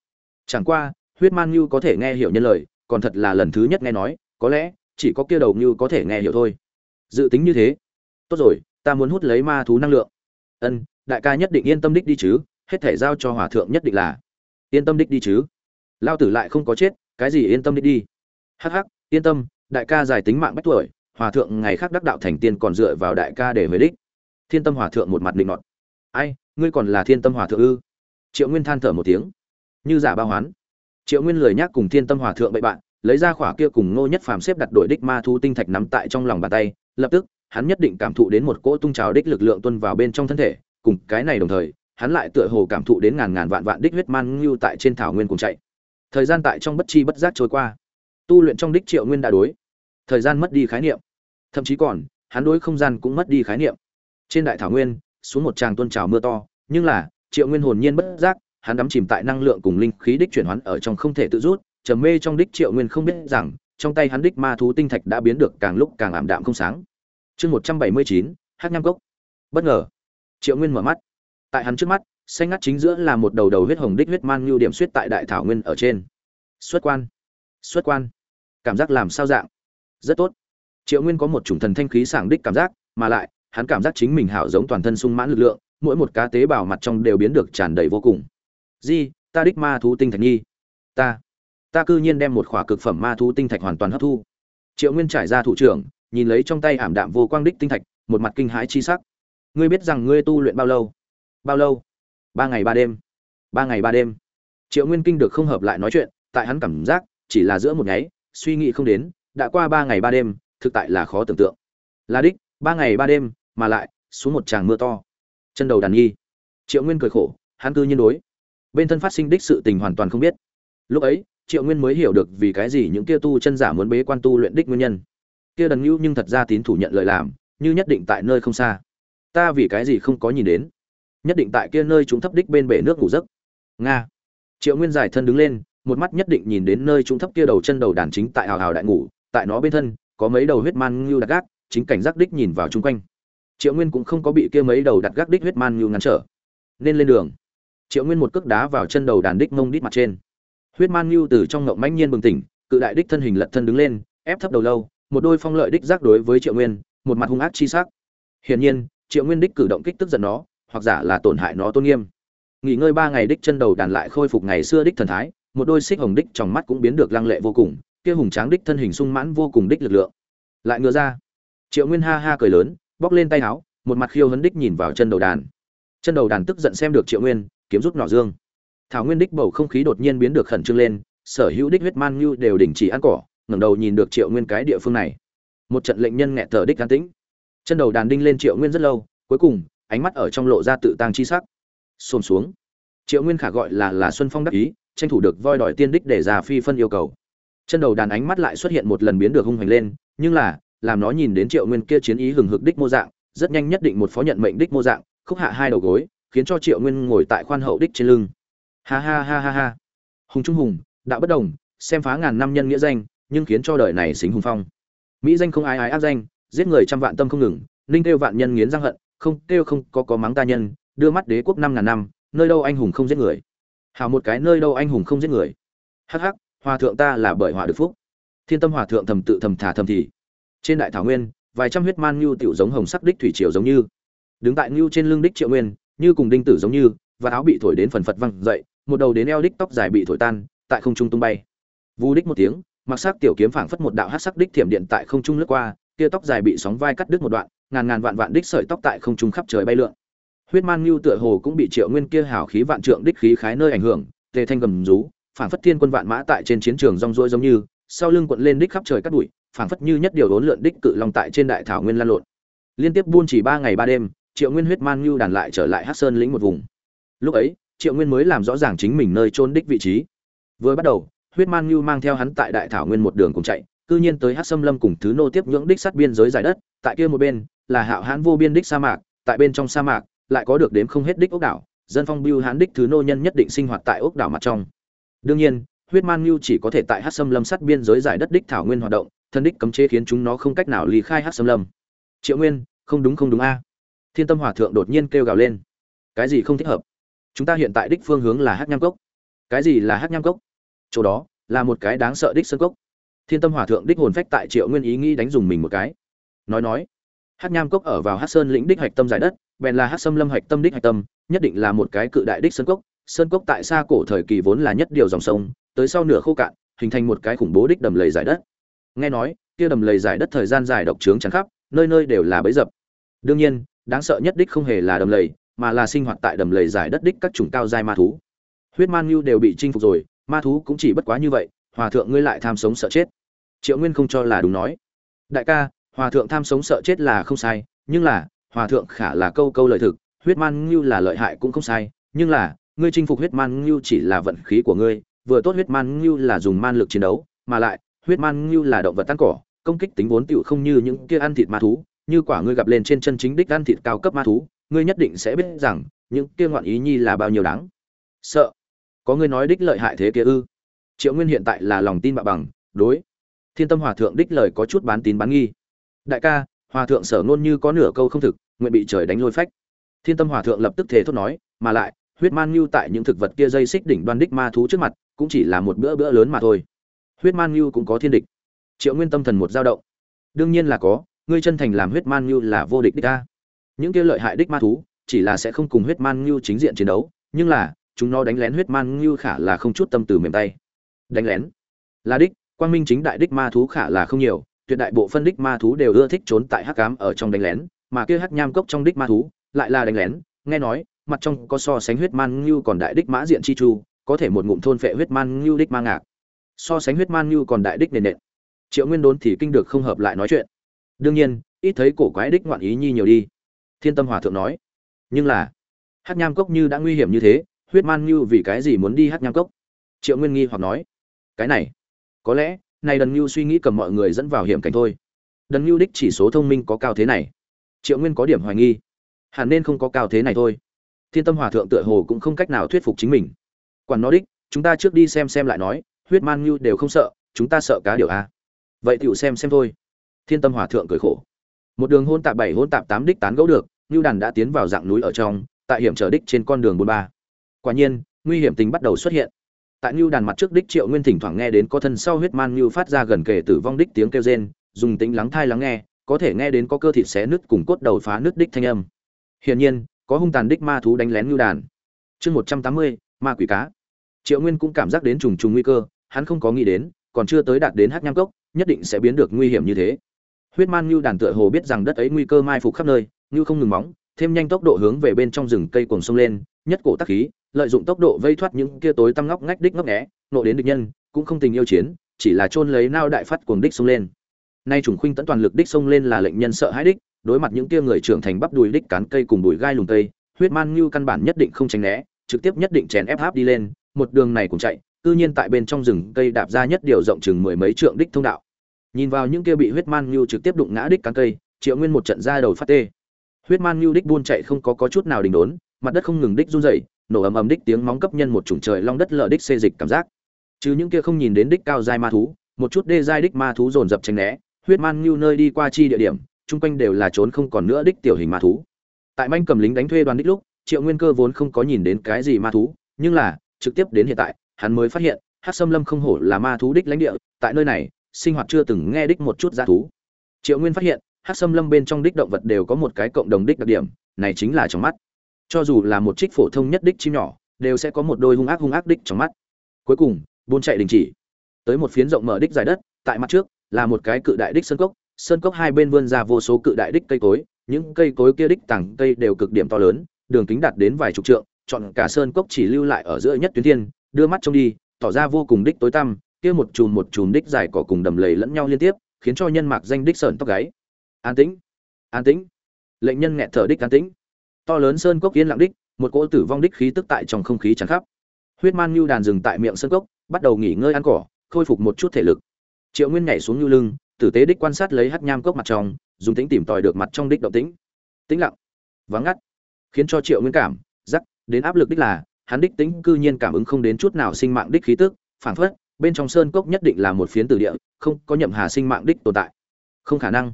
Chẳng qua, huyết man như có thể nghe hiểu nhân lời, còn thật là lần thứ nhất nghe nói, có lẽ, chỉ có kia đầu như có thể nghe hiểu thôi. Dự tính như thế. Tốt rồi, ta muốn hút lấy ma thú năng lượng. Ân, đại ca nhất định yên tâm đích đi chứ, hết thể giao cho hòa thượng nhất định là. Yên tâm đích đi chứ. Lao tử lại không có chết, cái gì yên tâm đích đi. Hắc hắc, yên tâm, đại ca dài tính mạng bách tuổi, hòa thượng ngày khác đắc đạo thành tiên còn dựa vào đại ca để về đích. Thiên tâm hòa thượng một mặt định nọt. Ai, ngươi còn là thiên tâm hòa thượng ư? Triệu nguyên than thở một tiếng như giả ba hoán. Triệu nguyên lười nhác cùng thiên tâm hòa thượng bậy bạn, lấy ra khỏa kia cùng ngô nhất phàm xếp đặt đổi đích ma thu tinh thạch nắm tại trong lòng bàn tay, lập tức, hắn nhất định cảm thụ đến một cỗ tung trào đích lực lượng tuân vào bên trong thân thể, cùng cái này đồng thời, hắn lại tựa hồ cảm thụ đến ngàn ngàn vạn vạn đích huyết man ngưu tại trên thảo nguyên cùng chạy. Thời gian tại trong bất chi bất giác trôi qua. Tu luyện trong đích triệu nguyên đã đối. Thời gian mất đi khái niệm. Thậm chí còn, hắn đối không gian cũng mất đi khái niệm. Trên đại thảo nguyên, xuống một tràng tuôn trào mưa to, nhưng là, triệu nguyên hồn nhiên bất giác hắn đắm chìm tại năng lượng cùng linh khí đích chuyển hoán ở trong không thể tự rút, trầm mê trong đích triệu nguyên không biết rằng, trong tay hắn đích ma thú tinh thạch đã biến được càng lúc càng ảm đạm không sáng. Chương một trăm bảy mươi chín hát nham cốc. Bất ngờ, triệu nguyên mở mắt. Tại hắn trước mắt, xanh ngắt chính giữa là một đầu đầu huyết hồng đích huyết man nhu điểm suýt tại đại thảo nguyên ở trên. Xuất quan xuất quan. Cảm giác làm sao dạng? Rất tốt. Triệu nguyên có một chủng thần thanh khí sảng đích cảm giác, mà lại, hắn cảm giác chính mình hảo giống toàn thân sung mãn lực lượng, mỗi một cá tế bào mặt trong đều biến được tràn đầy vô cùng di, ta đích ma thú tinh thạch nhi ta ta cư nhiên đem một khỏa cực phẩm ma thú tinh thạch hoàn toàn hấp thu. Triệu nguyên trải ra thủ trưởng, nhìn lấy trong tay ảm đạm vô quang đích tinh thạch, một mặt kinh hãi chi sắc. Ngươi biết rằng ngươi tu luyện bao lâu? Bao lâu? Ba ngày ba đêm. Ba ngày ba đêm. Triệu nguyên kinh được không hợp lại nói chuyện, tại hắn cảm giác, chỉ là giữa một nháy, suy nghĩ không đến, đã qua ba ngày ba đêm, thực tại là khó tưởng tượng. Là đích, ba ngày ba đêm, mà lại, xuống một tràng mưa to. Chân đầu đàn nhi triệu nguyên cười khổ, hắn cư nhiên đối bên thân phát sinh đích sự tình hoàn toàn không biết. Lúc ấy, triệu nguyên mới hiểu được vì cái gì những kia tu chân giả muốn bế quan tu luyện đích nguyên nhân. Kia đần ngưu nhưng thật ra tín thủ nhận lời làm, như nhất định tại nơi không xa. Ta vì cái gì không có nhìn đến? Nhất định tại kia nơi chúng thấp đích bên bể nước ngủ giấc. Nga. Triệu nguyên giải thân đứng lên, một mắt nhất định nhìn đến nơi chúng thấp kia đầu chân đầu đàn chính tại hào hào đại ngủ, tại nó bên thân, có mấy đầu huyết man ngưu đặt gác, chính cảnh giác đích nhìn vào chung quanh. Triệu nguyên cũng không có bị kia mấy đầu đặt gác đích huyết man ngưu ngăn trở. Nên lên đường triệu nguyên một cước đá vào chân đầu đàn đích mông đít mặt trên. Huyết man nhu từ trong ngộng mãnh nhiên bừng tỉnh, cự đại đích thân hình lật thân đứng lên, ép thấp đầu lâu, một đôi phong lợi đích giác đối với triệu nguyên, một mặt hung ác chi sắc. Hiển nhiên, triệu nguyên đích cử động kích tức giận nó, hoặc giả là tổn hại nó tôn nghiêm. Nghỉ ngơi ba ngày đích chân đầu đàn lại khôi phục ngày xưa đích thần thái, một đôi xích hồng đích trong mắt cũng biến được lăng lệ vô cùng, kia hùng tráng đích thân hình sung mãn vô cùng đích lực lượng. Lại ngựa ra, triệu nguyên ha ha cười lớn, bóc lên tay áo, một mặt khiêu hấn đích nhìn vào chân đầu đàn. Chân đầu đàn tức giận xem được triệu nguyên kiếm rút nỏ dương. Thảo nguyên đích bầu không khí đột nhiên biến được khẩn trương lên, sở hữu đích huyết man như đều đình chỉ ăn cỏ, ngẩng đầu nhìn được triệu nguyên cái địa phương này. Một trận lệnh nhân nghẹt thở đích an tĩnh. Chân đầu đàn đinh lên triệu nguyên rất lâu, cuối cùng, ánh mắt ở trong lộ ra tự tang chi sắc. Xôn xuống. Triệu nguyên khả gọi là là xuân phong đắc ý, tranh thủ được voi đòi tiên đích để ra phi phân yêu cầu. Chân đầu đàn ánh mắt lại xuất hiện một lần biến được hung hành lên, nhưng là, làm nó nhìn đến triệu nguyên kia chiến ý hừng hực đích mô dạng, rất nhanh nhất định một phó nhận mệnh đích mô dạng, khúc hạ hai đầu gối khiến cho triệu nguyên ngồi tại khoan hậu đích trên lưng. Ha ha ha ha ha. Hùng trung hùng, đạo bất đồng, xem phá ngàn năm nhân nghĩa danh, nhưng khiến cho đời này xính hùng phong. Mỹ danh không ai ái áp danh, giết người trăm vạn tâm không ngừng, ninh kêu vạn nhân nghiến răng hận, không, kêu không, có có mắng ta nhân, đưa mắt đế quốc năm ngàn năm, nơi đâu anh hùng không giết người? Hào một cái nơi đâu anh hùng không giết người? Hắc hắc, hòa thượng ta là bởi hòa được phúc. Thiên tâm hòa thượng thầm tự thầm thả thầm thì. Trên đại thảo nguyên, vài trăm huyết man ngưu tiểu giống hồng sắc đích thủy triều giống như. Đứng tại ngưu trên lưng đích triệu nguyên như cùng đinh tử giống như, và áo bị thổi đến phần phật văng dậy, một đầu đến eo đích tóc dài bị thổi tan, tại không trung tung bay. Vu đích một tiếng, mặc sắc tiểu kiếm phảng phất một đạo hát sắc đích thiểm điện tại không trung lướt qua, kia tóc dài bị sóng vai cắt đứt một đoạn, ngàn ngàn vạn vạn đích sợi tóc tại không trung khắp trời bay lượn. Huyết man ngưu tựa hồ cũng bị triệu nguyên kia hào khí vạn trượng đích khí khái nơi ảnh hưởng, tề thanh gầm rú, phảng phất thiên quân vạn mã tại trên chiến trường rong ruổi giống như, sau lưng quận lên đích khắp trời cắt đuổi phảng phất như nhất điều đốn lượn đích cự long tại trên đại thảo nguyên lan lộn. Liên tiếp buôn chỉ ba ngày ba đêm triệu nguyên huyết man nhu đàn lại trở lại hát sơn lĩnh một vùng. Lúc ấy, triệu nguyên mới làm rõ ràng chính mình nơi trôn đích vị trí. Vừa bắt đầu, huyết man nhu mang theo hắn tại đại thảo nguyên một đường cùng chạy, cư nhiên tới hát xâm lâm cùng thứ nô tiếp nhưỡng đích sát biên giới giải đất, tại kia một bên là hạo hãn vô biên đích sa mạc, tại bên trong sa mạc lại có được đếm không hết đích ốc đảo, dân phong biêu hãn đích thứ nô nhân nhất định sinh hoạt tại ốc đảo mặt trong. Đương nhiên, huyết man nhu chỉ có thể tại hát xâm lâm sát biên giới giải đất đích thảo nguyên hoạt động, thân đích cấm chế khiến chúng nó không cách nào lý khai hát xâm lâm. Triệu nguyên, không đúng không đúng a? Thiên tâm hòa thượng đột nhiên kêu gào lên. Cái gì không thích hợp? Chúng ta hiện tại đích phương hướng là hát nham cốc. Cái gì là hát nham cốc? Chỗ đó là một cái đáng sợ đích sơn cốc. Thiên tâm hòa thượng đích hồn phách tại triệu nguyên ý nghĩ đánh dùng mình một cái. Nói nói hát nham cốc ở vào hát sơn lĩnh đích hạch tâm giải đất, bèn là hát xâm lâm hạch tâm đích hạch tâm, nhất định là một cái cự đại đích sơn cốc. Sơn cốc tại xa cổ thời kỳ vốn là nhất điều dòng sông, tới sau nửa khô cạn, hình thành một cái khủng bố đích đầm lầy giải đất. Nghe nói, kia đầm lầy giải đất thời gian dài độc trướng chắn khắp, nơi nơi đều là bẫy dập. Đương nhiên đáng sợ nhất đích không hề là đầm lầy, mà là sinh hoạt tại đầm lầy giải đất đích các chủng cao giai ma thú. Huyết man nhu đều bị chinh phục rồi, ma thú cũng chỉ bất quá như vậy, hòa thượng ngươi lại tham sống sợ chết. Triệu nguyên không cho là đúng nói. Đại ca, hòa thượng tham sống sợ chết là không sai, nhưng là, hòa thượng khả là câu câu lợi thực, huyết man ngưu là lợi hại cũng không sai, nhưng là, ngươi chinh phục huyết man ngưu chỉ là vận khí của ngươi, vừa tốt huyết man ngưu là dùng man lực chiến đấu, mà lại, huyết man ngưu là động vật tan cỏ, công kích tính vốn tựu không như những kia ăn thịt ma thú như quả ngươi gặp lên trên chân chính đích ăn thịt cao cấp ma thú ngươi nhất định sẽ biết rằng những kia ngoạn ý nhi là bao nhiêu đáng. Sợ. Có ngươi nói đích lợi hại thế kia ư? Triệu nguyên hiện tại là lòng tin bạo bằng đối. Thiên tâm hòa thượng đích lời có chút bán tín bán nghi. Đại ca hòa thượng sở ngôn như có nửa câu không thực nguyện bị trời đánh lôi phách. Thiên tâm hòa thượng lập tức thề thốt nói mà lại huyết man ngưu tại những thực vật kia dây xích đỉnh đoan đích ma thú trước mặt cũng chỉ là một bữa bữa lớn mà thôi. Huyết man ngưu cũng có thiên địch. Triệu nguyên tâm thần một dao động. Đương nhiên là có ngươi chân thành làm huyết man như là vô địch đích ta. Những kia lợi hại đích ma thú, chỉ là sẽ không cùng huyết man như chính diện chiến đấu, nhưng là, chúng nó đánh lén huyết man như khả là không chút tâm từ mềm tay. Đánh lén? Là đích, quang minh chính đại đích ma thú khả là không nhiều, tuyệt đại bộ phân đích ma thú đều ưa thích trốn tại hắc cám ở trong đánh lén, mà kia hắc nham cốc trong đích ma thú, lại là đánh lén, nghe nói, mặt trong có so sánh huyết man như còn đại đích mã diện chi chu, có thể một ngụm thôn phệ huyết man như đích ma ngạc. So sánh huyết man như còn đại đích nền nện triệu nguyên đốn thì kinh được không hợp lại nói chuyện đương nhiên, ít thấy cổ quái đích ngoạn ý nhi nhiều đi. Thiên tâm hòa thượng nói. Nhưng là hát nham cốc như đã nguy hiểm như thế, huyết man như vì cái gì muốn đi hát nham cốc? Triệu nguyên nghi hoặc nói. Cái này, có lẽ, này đần như suy nghĩ cầm mọi người dẫn vào hiểm cảnh thôi. Đần như đích chỉ số thông minh có cao thế này. Triệu nguyên có điểm hoài nghi. Hẳn nên không có cao thế này thôi. Thiên tâm hòa thượng tựa hồ cũng không cách nào thuyết phục chính mình. Quản nó đích, chúng ta trước đi xem xem lại nói, huyết man như đều không sợ, chúng ta sợ cá điều a. Vậy tựu xem xem thôi thiên tâm hòa thượng cười khổ. Một đường hôn tạp bảy, hôn tạp tám đích tán gẫu được ngưu đàn đã tiến vào dạng núi ở trong, tại hiểm trở đích trên con đường bốn ba. Quả nhiên, nguy hiểm tình bắt đầu xuất hiện. Tại ngưu đàn mặt trước đích triệu nguyên thỉnh thoảng nghe đến có thân sau huyết man ngưu phát ra gần kề tử vong đích tiếng kêu rên, dùng tính lắng thai lắng nghe, có thể nghe đến có cơ thịt xé nứt cùng cốt đầu phá nứt đích thanh âm. Hiển nhiên, có hung tàn đích ma thú đánh lén ngưu đàn. Chương một trăm tám mươi, ma quỷ cá. Triệu nguyên cũng cảm giác đến trùng trùng nguy cơ, hắn không có nghĩ đến, còn chưa tới đạt đến hát nham cốc, nhất định sẽ biến được nguy hiểm như thế huyết man như đàn tựa hồ biết rằng đất ấy nguy cơ mai phục khắp nơi như không ngừng móng, thêm nhanh tốc độ hướng về bên trong rừng cây cuồng sông lên, nhất cổ tắc khí, lợi dụng tốc độ vây thoát những kia tối tăm ngóc ngách đích ngóc nghé nộ đến địch nhân, cũng không tình yêu chiến, chỉ là chôn lấy nao đại phát cuồng đích sông lên. Nay trùng khuynh tận toàn lực đích sông lên là lệnh nhân sợ hãi đích, đối mặt những kia người trưởng thành bắp đùi đích cán cây cùng bụi gai lùng cây, huyết man như căn bản nhất định không tránh né, trực tiếp nhất định chèn ép áp đi lên, một đường này cũng chạy tự nhiên tại bên trong rừng cây đạp ra nhất điều rộng chừng mười mấy trượng đích thông đạo nhìn vào những kia bị huyết man nhu trực tiếp đụng ngã đích cán cây, triệu nguyên một trận ra đầu phát tê. Huyết man nhu đích buôn chạy không có có chút nào đình đốn, mặt đất không ngừng đích run dậy nổ ầm ầm đích tiếng móng cấp nhân một chủng trời long đất lở đích xê dịch cảm giác. Chứ những kia không nhìn đến đích cao dai ma thú, một chút đê dai đích ma thú dồn dập tránh né, huyết man nhu nơi đi qua chi địa điểm, chung quanh đều là trốn không còn nữa đích tiểu hình ma thú. Tại manh cầm lính đánh thuê đoàn đích lúc, triệu nguyên cơ vốn không có nhìn đến cái gì ma thú, nhưng là, trực tiếp đến hiện tại, hắn mới phát hiện hát xâm lâm không hổ là ma thú đích lãnh địa, tại nơi này sinh hoạt chưa từng nghe đích một chút giá thú. Triệu nguyên phát hiện hát xâm lâm bên trong đích động vật đều có một cái cộng đồng đích đặc điểm, này chính là trong mắt. Cho dù là một trích phổ thông nhất đích chim nhỏ, đều sẽ có một đôi hung ác hung ác đích trong mắt. Cuối cùng, buôn chạy đình chỉ. Tới một phiến rộng mở đích dài đất, tại mặt trước, là một cái cự đại đích sơn cốc sơn cốc hai bên vươn ra vô số cự đại đích cây cối, những cây cối kia đích tảng cây đều cực điểm to lớn, đường kính đạt đến vài chục trượng, chọn cả sơn cốc chỉ lưu lại ở giữa nhất tuyến thiên, đưa mắt trông đi, tỏ ra vô cùng đích tối tăm kia một chùm một chùm đích dài cỏ cùng đầm lầy lẫn nhau liên tiếp, khiến cho nhân mạc danh đích sởn tóc gáy. An tĩnh an tĩnh. Lệnh nhân nghẹt thở đích an tĩnh. To lớn sơn cốc yên lặng đích, một cỗ tử vong đích khí tức tại trong không khí tràn khắp. Huyết man Nưu đàn dừng tại miệng sơn cốc, bắt đầu nghỉ ngơi ăn cỏ, khôi phục một chút thể lực. Triệu nguyên nhảy xuống nhu lưng, tử tế đích quan sát lấy hắc nham cốc mặt trong, dùng tính tìm tòi được mặt trong đích động tĩnh. Tĩnh lặng, vắng ngắt, khiến cho triệu nguyên cảm giác đến áp lực đích là, hắn đích tính cư nhiên cảm ứng không đến chút nào sinh mạng đích khí tức phản phất bên trong sơn cốc nhất định là một phiến tử địa, không có nhậm hà sinh mạng đích tồn tại. Không khả năng.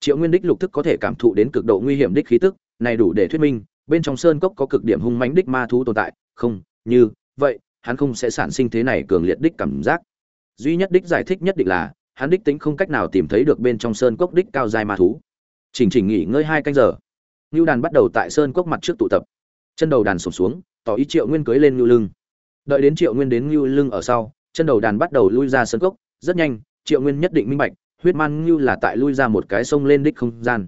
Triệu nguyên đích lục thức có thể cảm thụ đến cực độ nguy hiểm đích khí tức, này đủ để thuyết minh, bên trong sơn cốc có cực điểm hung mãnh đích ma thú tồn tại. Không, như vậy, hắn không sẽ sản sinh thế này cường liệt đích cảm giác. Duy nhất đích giải thích nhất định là, hắn đích tính không cách nào tìm thấy được bên trong sơn cốc đích cao dài ma thú. Chỉnh chỉnh nghỉ ngơi hai canh giờ. Ngưu đàn bắt đầu tại sơn cốc mặt trước tụ tập. Chân đầu đàn sụp xuống, tỏ ý triệu nguyên cưới lên ngưu lưng. Đợi đến triệu nguyên đến ngưu lưng ở sau chân đầu đàn bắt đầu lui ra sơn cốc, rất nhanh, triệu nguyên nhất định minh bạch, huyết man như là tại lui ra một cái sông lên đích không gian.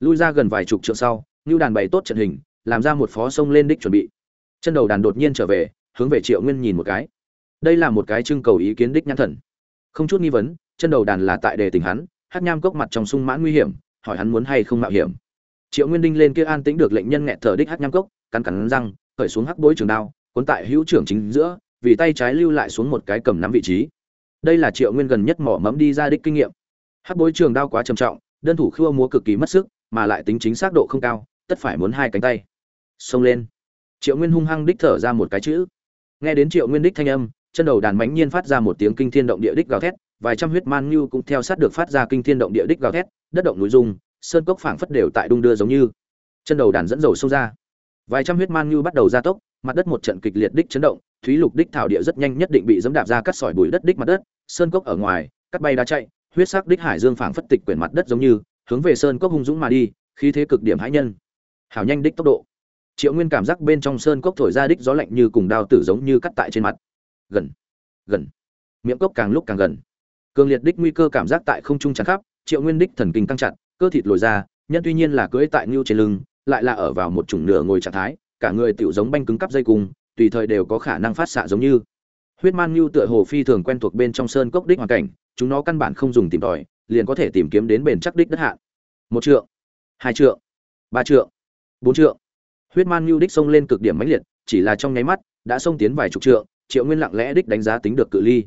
Lui ra gần vài chục trượng sau như đàn bày tốt trận hình, làm ra một phó sông lên đích chuẩn bị. Chân đầu đàn đột nhiên trở về, hướng về triệu nguyên nhìn một cái. Đây là một cái trưng cầu ý kiến đích nhãn thần. Không chút nghi vấn, chân đầu đàn là tại đề tình hắn, hát nham cốc mặt trong sung mãn nguy hiểm, hỏi hắn muốn hay không mạo hiểm. Triệu nguyên đinh lên kia an tĩnh được lệnh nhân nghẹt thở đích hát nham cốc, cắn cắn răng, khởi xuống hắc bối trường đao, cuốn tại hữu trưởng chính giữa vì tay trái lưu lại xuống một cái cầm nắm vị trí. Đây là triệu nguyên gần nhất mỏ mẫm đi ra đích kinh nghiệm. Hắc bối trường đao quá trầm trọng, đơn thủ khua múa cực kỳ mất sức, mà lại tính chính xác độ không cao, tất phải muốn hai cánh tay. Xông lên. Triệu nguyên hung hăng đích thở ra một cái chữ. Nghe đến triệu nguyên đích thanh âm, chân đầu đàn mãnh nhiên phát ra một tiếng kinh thiên động địa đích gào thét, vài trăm huyết man như cũng theo sát được phát ra kinh thiên động địa đích gào thét, đất động núi rung, sơn cốc phảng phất đều tại đung đưa giống như. Chân đầu đàn dẫn dầu xông ra. Vài trăm huyết man như bắt đầu gia tốc mặt đất một trận kịch liệt đích chấn động, thúy lục đích thảo địa rất nhanh nhất định bị dẫm đạp ra cắt sỏi bụi đất đích mặt đất, sơn cốc ở ngoài, cắt bay đá chạy, huyết sắc đích hải dương phảng phất tịch quyển mặt đất giống như, hướng về sơn cốc hung dũng mà đi, khí thế cực điểm hãi nhân. Hảo nhanh đích tốc độ. Triệu nguyên cảm giác bên trong sơn cốc thổi ra đích gió lạnh như cùng đao tử giống như cắt tại trên mặt. Gần gần. Miệng cốc càng lúc càng gần. Cường liệt đích nguy cơ cảm giác tại không trung chắn khắp, triệu nguyên đích thần kinh căng chặt, cơ thịt lồi ra, nhân tuy nhiên là cưỡi tại ngưu trên lưng, lại là ở vào một chủng nửa ngồi trạng thái cả người tựu giống banh cứng cắp dây cung, tùy thời đều có khả năng phát xạ giống như. Huyết man ngưu tựa hồ phi thường quen thuộc bên trong sơn cốc đích hoàn cảnh, chúng nó căn bản không dùng tìm tòi, liền có thể tìm kiếm đến bền chắc đích đất hạ. Một trượng, hai trượng, ba trượng, bốn trượng. Huyết man ngưu đích xông lên cực điểm mãnh liệt, chỉ là trong nháy mắt, đã xông tiến vài chục trượng, triệu nguyên lặng lẽ đích đánh giá tính được cự ly.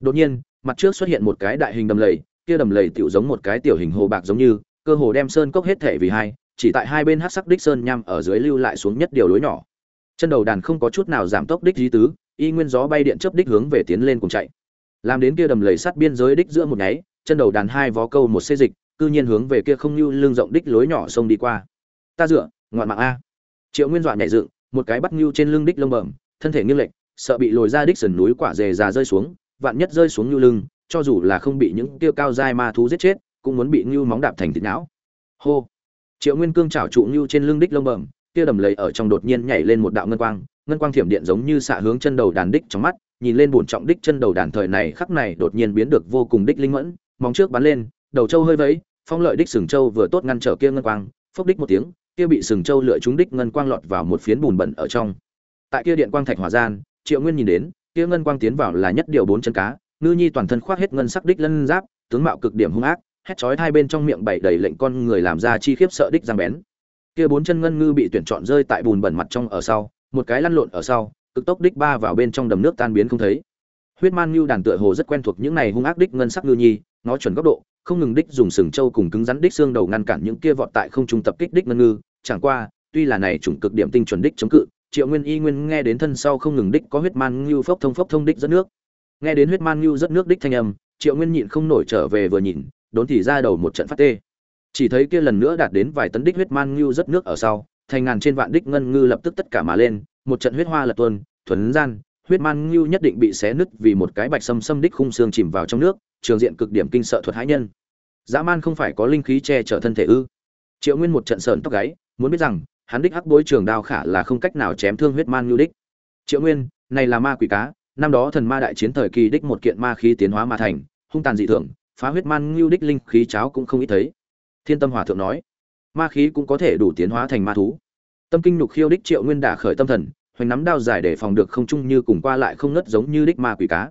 Đột nhiên, mặt trước xuất hiện một cái đại hình đầm lầy, kia đầm lầy tựu giống một cái tiểu hình hồ bạc giống như, cơ hồ đem sơn cốc hết thể vì hai chỉ tại hai bên hát sắc đích sơn nham ở dưới lưu lại xuống nhất điều lối nhỏ. Chân đầu đàn không có chút nào giảm tốc đích di tứ, y nguyên gió bay điện chấp đích hướng về tiến lên cùng chạy. Làm đến kia đầm lầy sắt biên giới đích giữa một nháy, chân đầu đàn hai vó câu một xê dịch, cư nhiên hướng về kia không như lương rộng đích lối nhỏ sông đi qua. Ta dựa, ngoạn mạng a. Triệu nguyên dọa nhảy dựng, một cái bắt nhu trên lưng đích lông bẩm, thân thể nghiêng lệch, sợ bị lồi ra đích sườn núi quả dề già rơi xuống, vạn nhất rơi xuống nhu lưng, cho dù là không bị những tiêu cao dai ma thú giết chết, cũng muốn bị nhu móng đạp thành thịt não. Hô triệu nguyên cương trảo trụ như trên lưng đích lông bẩm, kia đầm lầy ở trong đột nhiên nhảy lên một đạo ngân quang ngân quang thiểm điện giống như xạ hướng chân đầu đàn đích trong mắt, nhìn lên bổn trọng đích chân đầu đàn thời này khắc này đột nhiên biến được vô cùng đích linh mẫn, móng trước bắn lên, đầu trâu hơi vẫy, phong lợi đích sừng trâu vừa tốt ngăn trở kia ngân quang, phốc đích một tiếng, kia bị sừng trâu lựa trúng đích ngân quang lọt vào một phiến bùn bẩn ở trong. Tại kia điện quang thạch hỏa gian, triệu nguyên nhìn đến, kia ngân quang tiến vào là nhất điều bốn chân cá, ngư nhi toàn thân khoác hết ngân sắc đích lân giáp, tướng mạo cực điểm hung ác hét chói hai bên trong miệng bảy đầy lệnh con người làm ra chi khiếp sợ đích giang bén. Kia bốn chân ngân ngư bị tuyển chọn rơi tại bùn bẩn mặt trong ở sau, một cái lăn lộn ở sau, cực tốc đích ba vào bên trong đầm nước tan biến không thấy. Huyết man ngưu đàn tựa hồ rất quen thuộc những này hung ác đích ngân sắc ngư nhi, nó chuẩn góc độ, không ngừng đích dùng sừng trâu cùng cứng rắn đích xương đầu ngăn cản những kia vọt tại không trung tập kích đích ngân ngư, chẳng qua, tuy là này chủng cực điểm tinh chuẩn đích chống cự, triệu nguyên y nguyên nghe đến thân sau không ngừng đích có huyết man ngưu phốc thông phốc thông đích rất nước. Nghe đến huyết man ngưu rất nước đích thanh âm, triệu nguyên nhịn không nổi trở về vừa nhìn đốn thì ra đầu một trận phát tê. Chỉ thấy kia lần nữa đạt đến vài tấn đích huyết man ngưu rất nước ở sau, thành ngàn trên vạn đích ngân ngư lập tức tất cả mà lên, một trận huyết hoa lật tuôn, thuần gian, huyết man ngưu nhất định bị xé nứt vì một cái bạch sâm sâm đích khung xương chìm vào trong nước, trường diện cực điểm kinh sợ thuật hãi nhân. Dã man không phải có linh khí che chở thân thể ư? Triệu nguyên một trận sờn tóc gáy, muốn biết rằng, hắn đích hắc bối trường đao khả là không cách nào chém thương huyết man ngưu đích. Triệu nguyên, này là ma quỷ cá, năm đó thần ma đại chiến thời kỳ đích một kiện ma khí tiến hóa mà thành, hung tàn dị thường phá huyết man ngưu đích linh khí cháo cũng không ít thấy. Thiên tâm hòa thượng nói, ma khí cũng có thể đủ tiến hóa thành ma thú. Tâm kinh nhục khiêu đích triệu nguyên đả khởi tâm thần, hoành nắm đao dài để phòng được không chung như cùng qua lại không ngất giống như đích ma quỷ cá.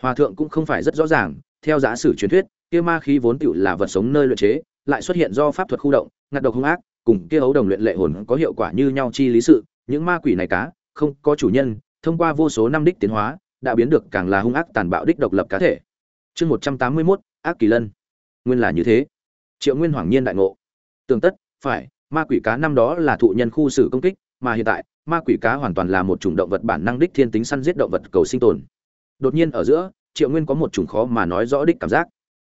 Hòa thượng cũng không phải rất rõ ràng, theo giả sử truyền thuyết, kia ma khí vốn tựu là vật sống nơi luyện chế, lại xuất hiện do pháp thuật khu động ngặt độc hung ác, cùng kia ấu đồng luyện lệ hồn có hiệu quả như nhau chi lý sự, những ma quỷ này cá, không có chủ nhân, thông qua vô số năm đích tiến hóa, đã biến được càng là hung ác tàn bạo đích độc lập cá thể. Chương một trăm tám mươi mốt ác kỳ lân. Nguyên là như thế. Triệu nguyên hoàng nhiên đại ngộ. Tường tất, phải, ma quỷ cá năm đó là thụ nhân khu xử công kích, mà hiện tại, ma quỷ cá hoàn toàn là một chủng động vật bản năng đích thiên tính săn giết động vật cầu sinh tồn. Đột nhiên ở giữa, triệu nguyên có một chủng khó mà nói rõ đích cảm giác.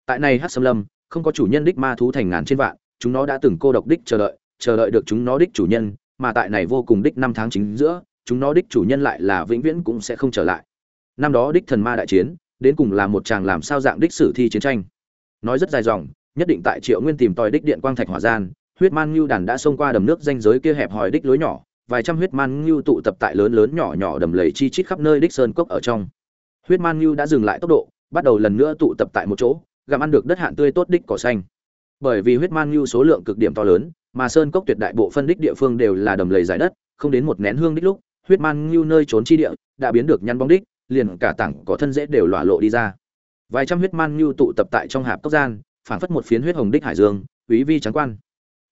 Tại này hát xâm lâm, không có chủ nhân đích ma thú thành ngàn trên vạn, chúng nó đã từng cô độc đích chờ đợi chờ đợi được chúng nó đích chủ nhân, mà tại này vô cùng đích năm tháng chính giữa, chúng nó đích chủ nhân lại là vĩnh viễn cũng sẽ không trở lại. Năm đó đích thần ma đại chiến đến cùng là một chàng làm sao dạng đích sử thi chiến tranh. Nói rất dài dòng, nhất định tại triệu nguyên tìm tòi đích điện quang thạch hỏa gian, huyết man ngưu đàn đã xông qua đầm nước danh giới kia hẹp hòi đích lối nhỏ, vài trăm huyết man ngưu tụ tập tại lớn lớn nhỏ nhỏ đầm lầy chi chít khắp nơi đích sơn cốc ở trong. Huyết man ngưu đã dừng lại tốc độ, bắt đầu lần nữa tụ tập tại một chỗ, gặm ăn được đất hạn tươi tốt đích cỏ xanh. Bởi vì huyết man ngưu số lượng cực điểm to lớn, mà sơn cốc tuyệt đại bộ phân đích địa phương đều là đầm lầy dài đất, không đến một nén hương đích lúc, huyết man ngưu nơi trốn chi địa đã biến được nhăn bóng đích liền cả tảng có thân dễ đều lỏa lộ đi ra. Vài trăm huyết man ngưu tụ tập tại trong hạp cốc gian, phảng phất một phiến huyết hồng đích hải dương, quý vi trắng quan.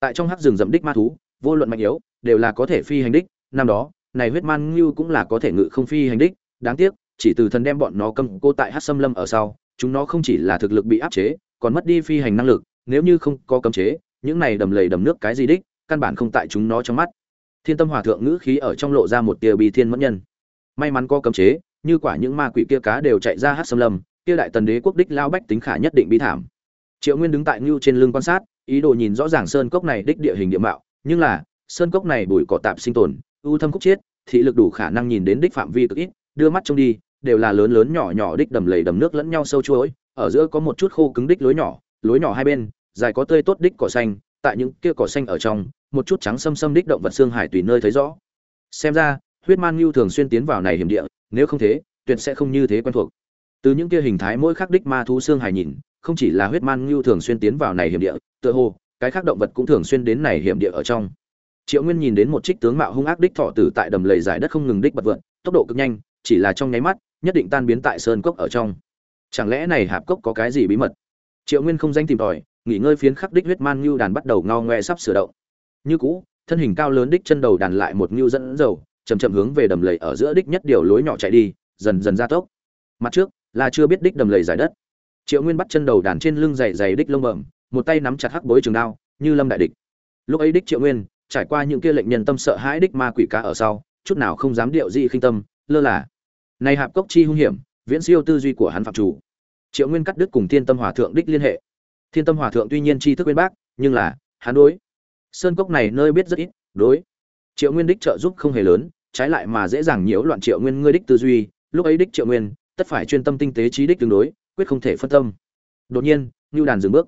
Tại trong hắc rừng rậm đích ma thú, vô luận mạnh yếu, đều là có thể phi hành đích. Năm đó, này huyết man ngưu cũng là có thể ngự không phi hành đích. Đáng tiếc, chỉ từ thần đem bọn nó cầm cô tại hắc xâm lâm ở sau, chúng nó không chỉ là thực lực bị áp chế, còn mất đi phi hành năng lực. Nếu như không có cấm chế, những này đầm lầy đầm nước cái gì đích, căn bản không tại chúng nó trong mắt. Thiên tâm hòa thượng ngữ khí ở trong lộ ra một tia bi thiên mẫn nhân. May mắn có cấm chế như quả những ma quỷ kia cá đều chạy ra hát xâm lâm, kia đại tần đế quốc đích lao bách tính khả nhất định bi thảm. Triệu nguyên đứng tại ngưu trên lưng quan sát, ý đồ nhìn rõ ràng sơn cốc này đích địa hình địa mạo, nhưng là, sơn cốc này bụi cỏ tạp sinh tồn, ưu thâm khúc chiết, thị lực đủ khả năng nhìn đến đích phạm vi cực ít, đưa mắt trông đi, đều là lớn lớn nhỏ nhỏ đích đầm lầy đầm nước lẫn nhau sâu chuỗi, ở giữa có một chút khô cứng đích lối nhỏ lối nhỏ hai bên, dài có tươi tốt đích cỏ xanh, tại những kia cỏ xanh ở trong, một chút trắng xâm xâm đích động vật xương hải tùy nơi thấy rõ. Xem ra, huyết man ngưu thường xuyên tiến vào này hiểm địa nếu không thế, tuyệt sẽ không như thế quen thuộc. Từ những kia hình thái mỗi khắc đích ma thú xương hải nhìn, không chỉ là huyết man ngưu thường xuyên tiến vào này hiểm địa, tựa hồ, cái khác động vật cũng thường xuyên đến này hiểm địa ở trong. Triệu nguyên nhìn đến một trích tướng mạo hung ác đích thọ tử tại đầm lầy giải đất không ngừng đích bật vượn, tốc độ cực nhanh, chỉ là trong nháy mắt, nhất định tan biến tại sơn cốc ở trong. Chẳng lẽ này hạp cốc có cái gì bí mật? Triệu nguyên không danh tìm tòi, nghỉ ngơi phiến khắc đích huyết man ngưu đàn bắt đầu ngao ngoe sắp sửa động. Như cũ, thân hình cao lớn đích chân đầu đàn lại một ngưu dẫn dầu chầm chậm hướng về đầm lầy ở giữa đích nhất điều lối nhỏ chạy đi, dần dần gia tốc. Mặt trước là chưa biết đích đầm lầy giải đất. Triệu nguyên bắt chân đầu đàn trên lưng dày dày đích lông bẩm, một tay nắm chặt hắc bối trường đao, như lâm đại địch. Lúc ấy đích triệu nguyên, trải qua những kia lệnh nhân tâm sợ hãi đích ma quỷ cá ở sau, chút nào không dám điệu dị khinh tâm, lơ là. Này hạp cốc chi hung hiểm, viễn siêu tư duy của hắn phạm chủ. Triệu nguyên cắt đứt cùng thiên tâm hòa thượng đích liên hệ. Thiên tâm hòa thượng tuy nhiên tri thức bên bác, nhưng là hắn đối. Sơn cốc này nơi biết rất ít, đối. Triệu nguyên đích trợ giúp không hề lớn trái lại mà dễ dàng nhiễu loạn triệu nguyên ngươi đích tư duy, lúc ấy đích triệu nguyên, tất phải chuyên tâm tinh tế trí đích tương đối, quyết không thể phân tâm. Đột nhiên ngưu đàn dừng bước.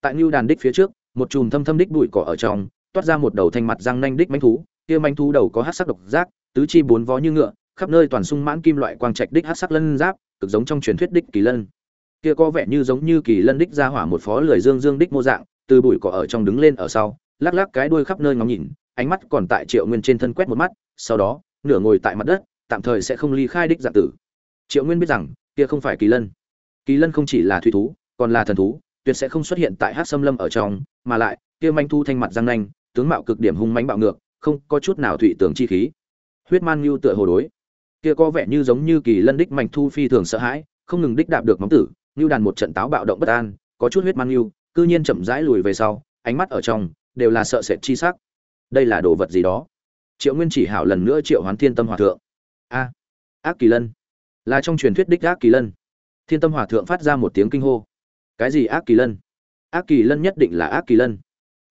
Tại ngưu đàn đích phía trước, một chùm thâm thâm đích bụi cỏ ở trong, toát ra một đầu thanh mặt răng nanh đích manh thú, kia manh thú đầu có hát sắc độc giác, tứ chi bốn vó như ngựa, khắp nơi toàn sung mãn kim loại quang trạch đích hát sắc lân giáp, cực giống trong truyền thuyết đích kỳ lân. Kia có vẻ như giống như kỳ lân đích ra hỏa một phó lười dương dương đích mô dạng, từ bụi cỏ ở trong đứng lên ở sau, lắc lắc cái đuôi khắp nơi ngóng nhìn, ánh mắt còn tại triệu nguyên trên thân quét một mắt, sau đó nửa ngồi tại mặt đất, tạm thời sẽ không ly khai đích dạng tử. Triệu nguyên biết rằng, kia không phải kỳ lân. Kỳ lân không chỉ là thủy thú, còn là thần thú, tuyệt sẽ không xuất hiện tại hát xâm lâm ở trong, mà lại, kia manh thu thanh mặt răng nanh, tướng mạo cực điểm hung mánh bạo ngược, không có chút nào thủy tưởng chi khí. Huyết man như tựa hồ đối. Kia có vẻ như giống như kỳ lân đích manh thu phi thường sợ hãi, không ngừng đích đạp được móng tử như đàn một trận táo bạo động bất an, có chút huyết man như cư nhiên chậm rãi lùi về sau, ánh mắt ở trong, đều là sợ sệt chi sắc. Đây là đồ vật gì đó? Triệu nguyên chỉ hảo lần nữa triệu hoán thiên tâm hòa thượng. A, ác kỳ lân. Là trong truyền thuyết đích ác kỳ lân. Thiên tâm hòa thượng phát ra một tiếng kinh hô. Cái gì ác kỳ lân? Ác kỳ lân nhất định là ác kỳ lân.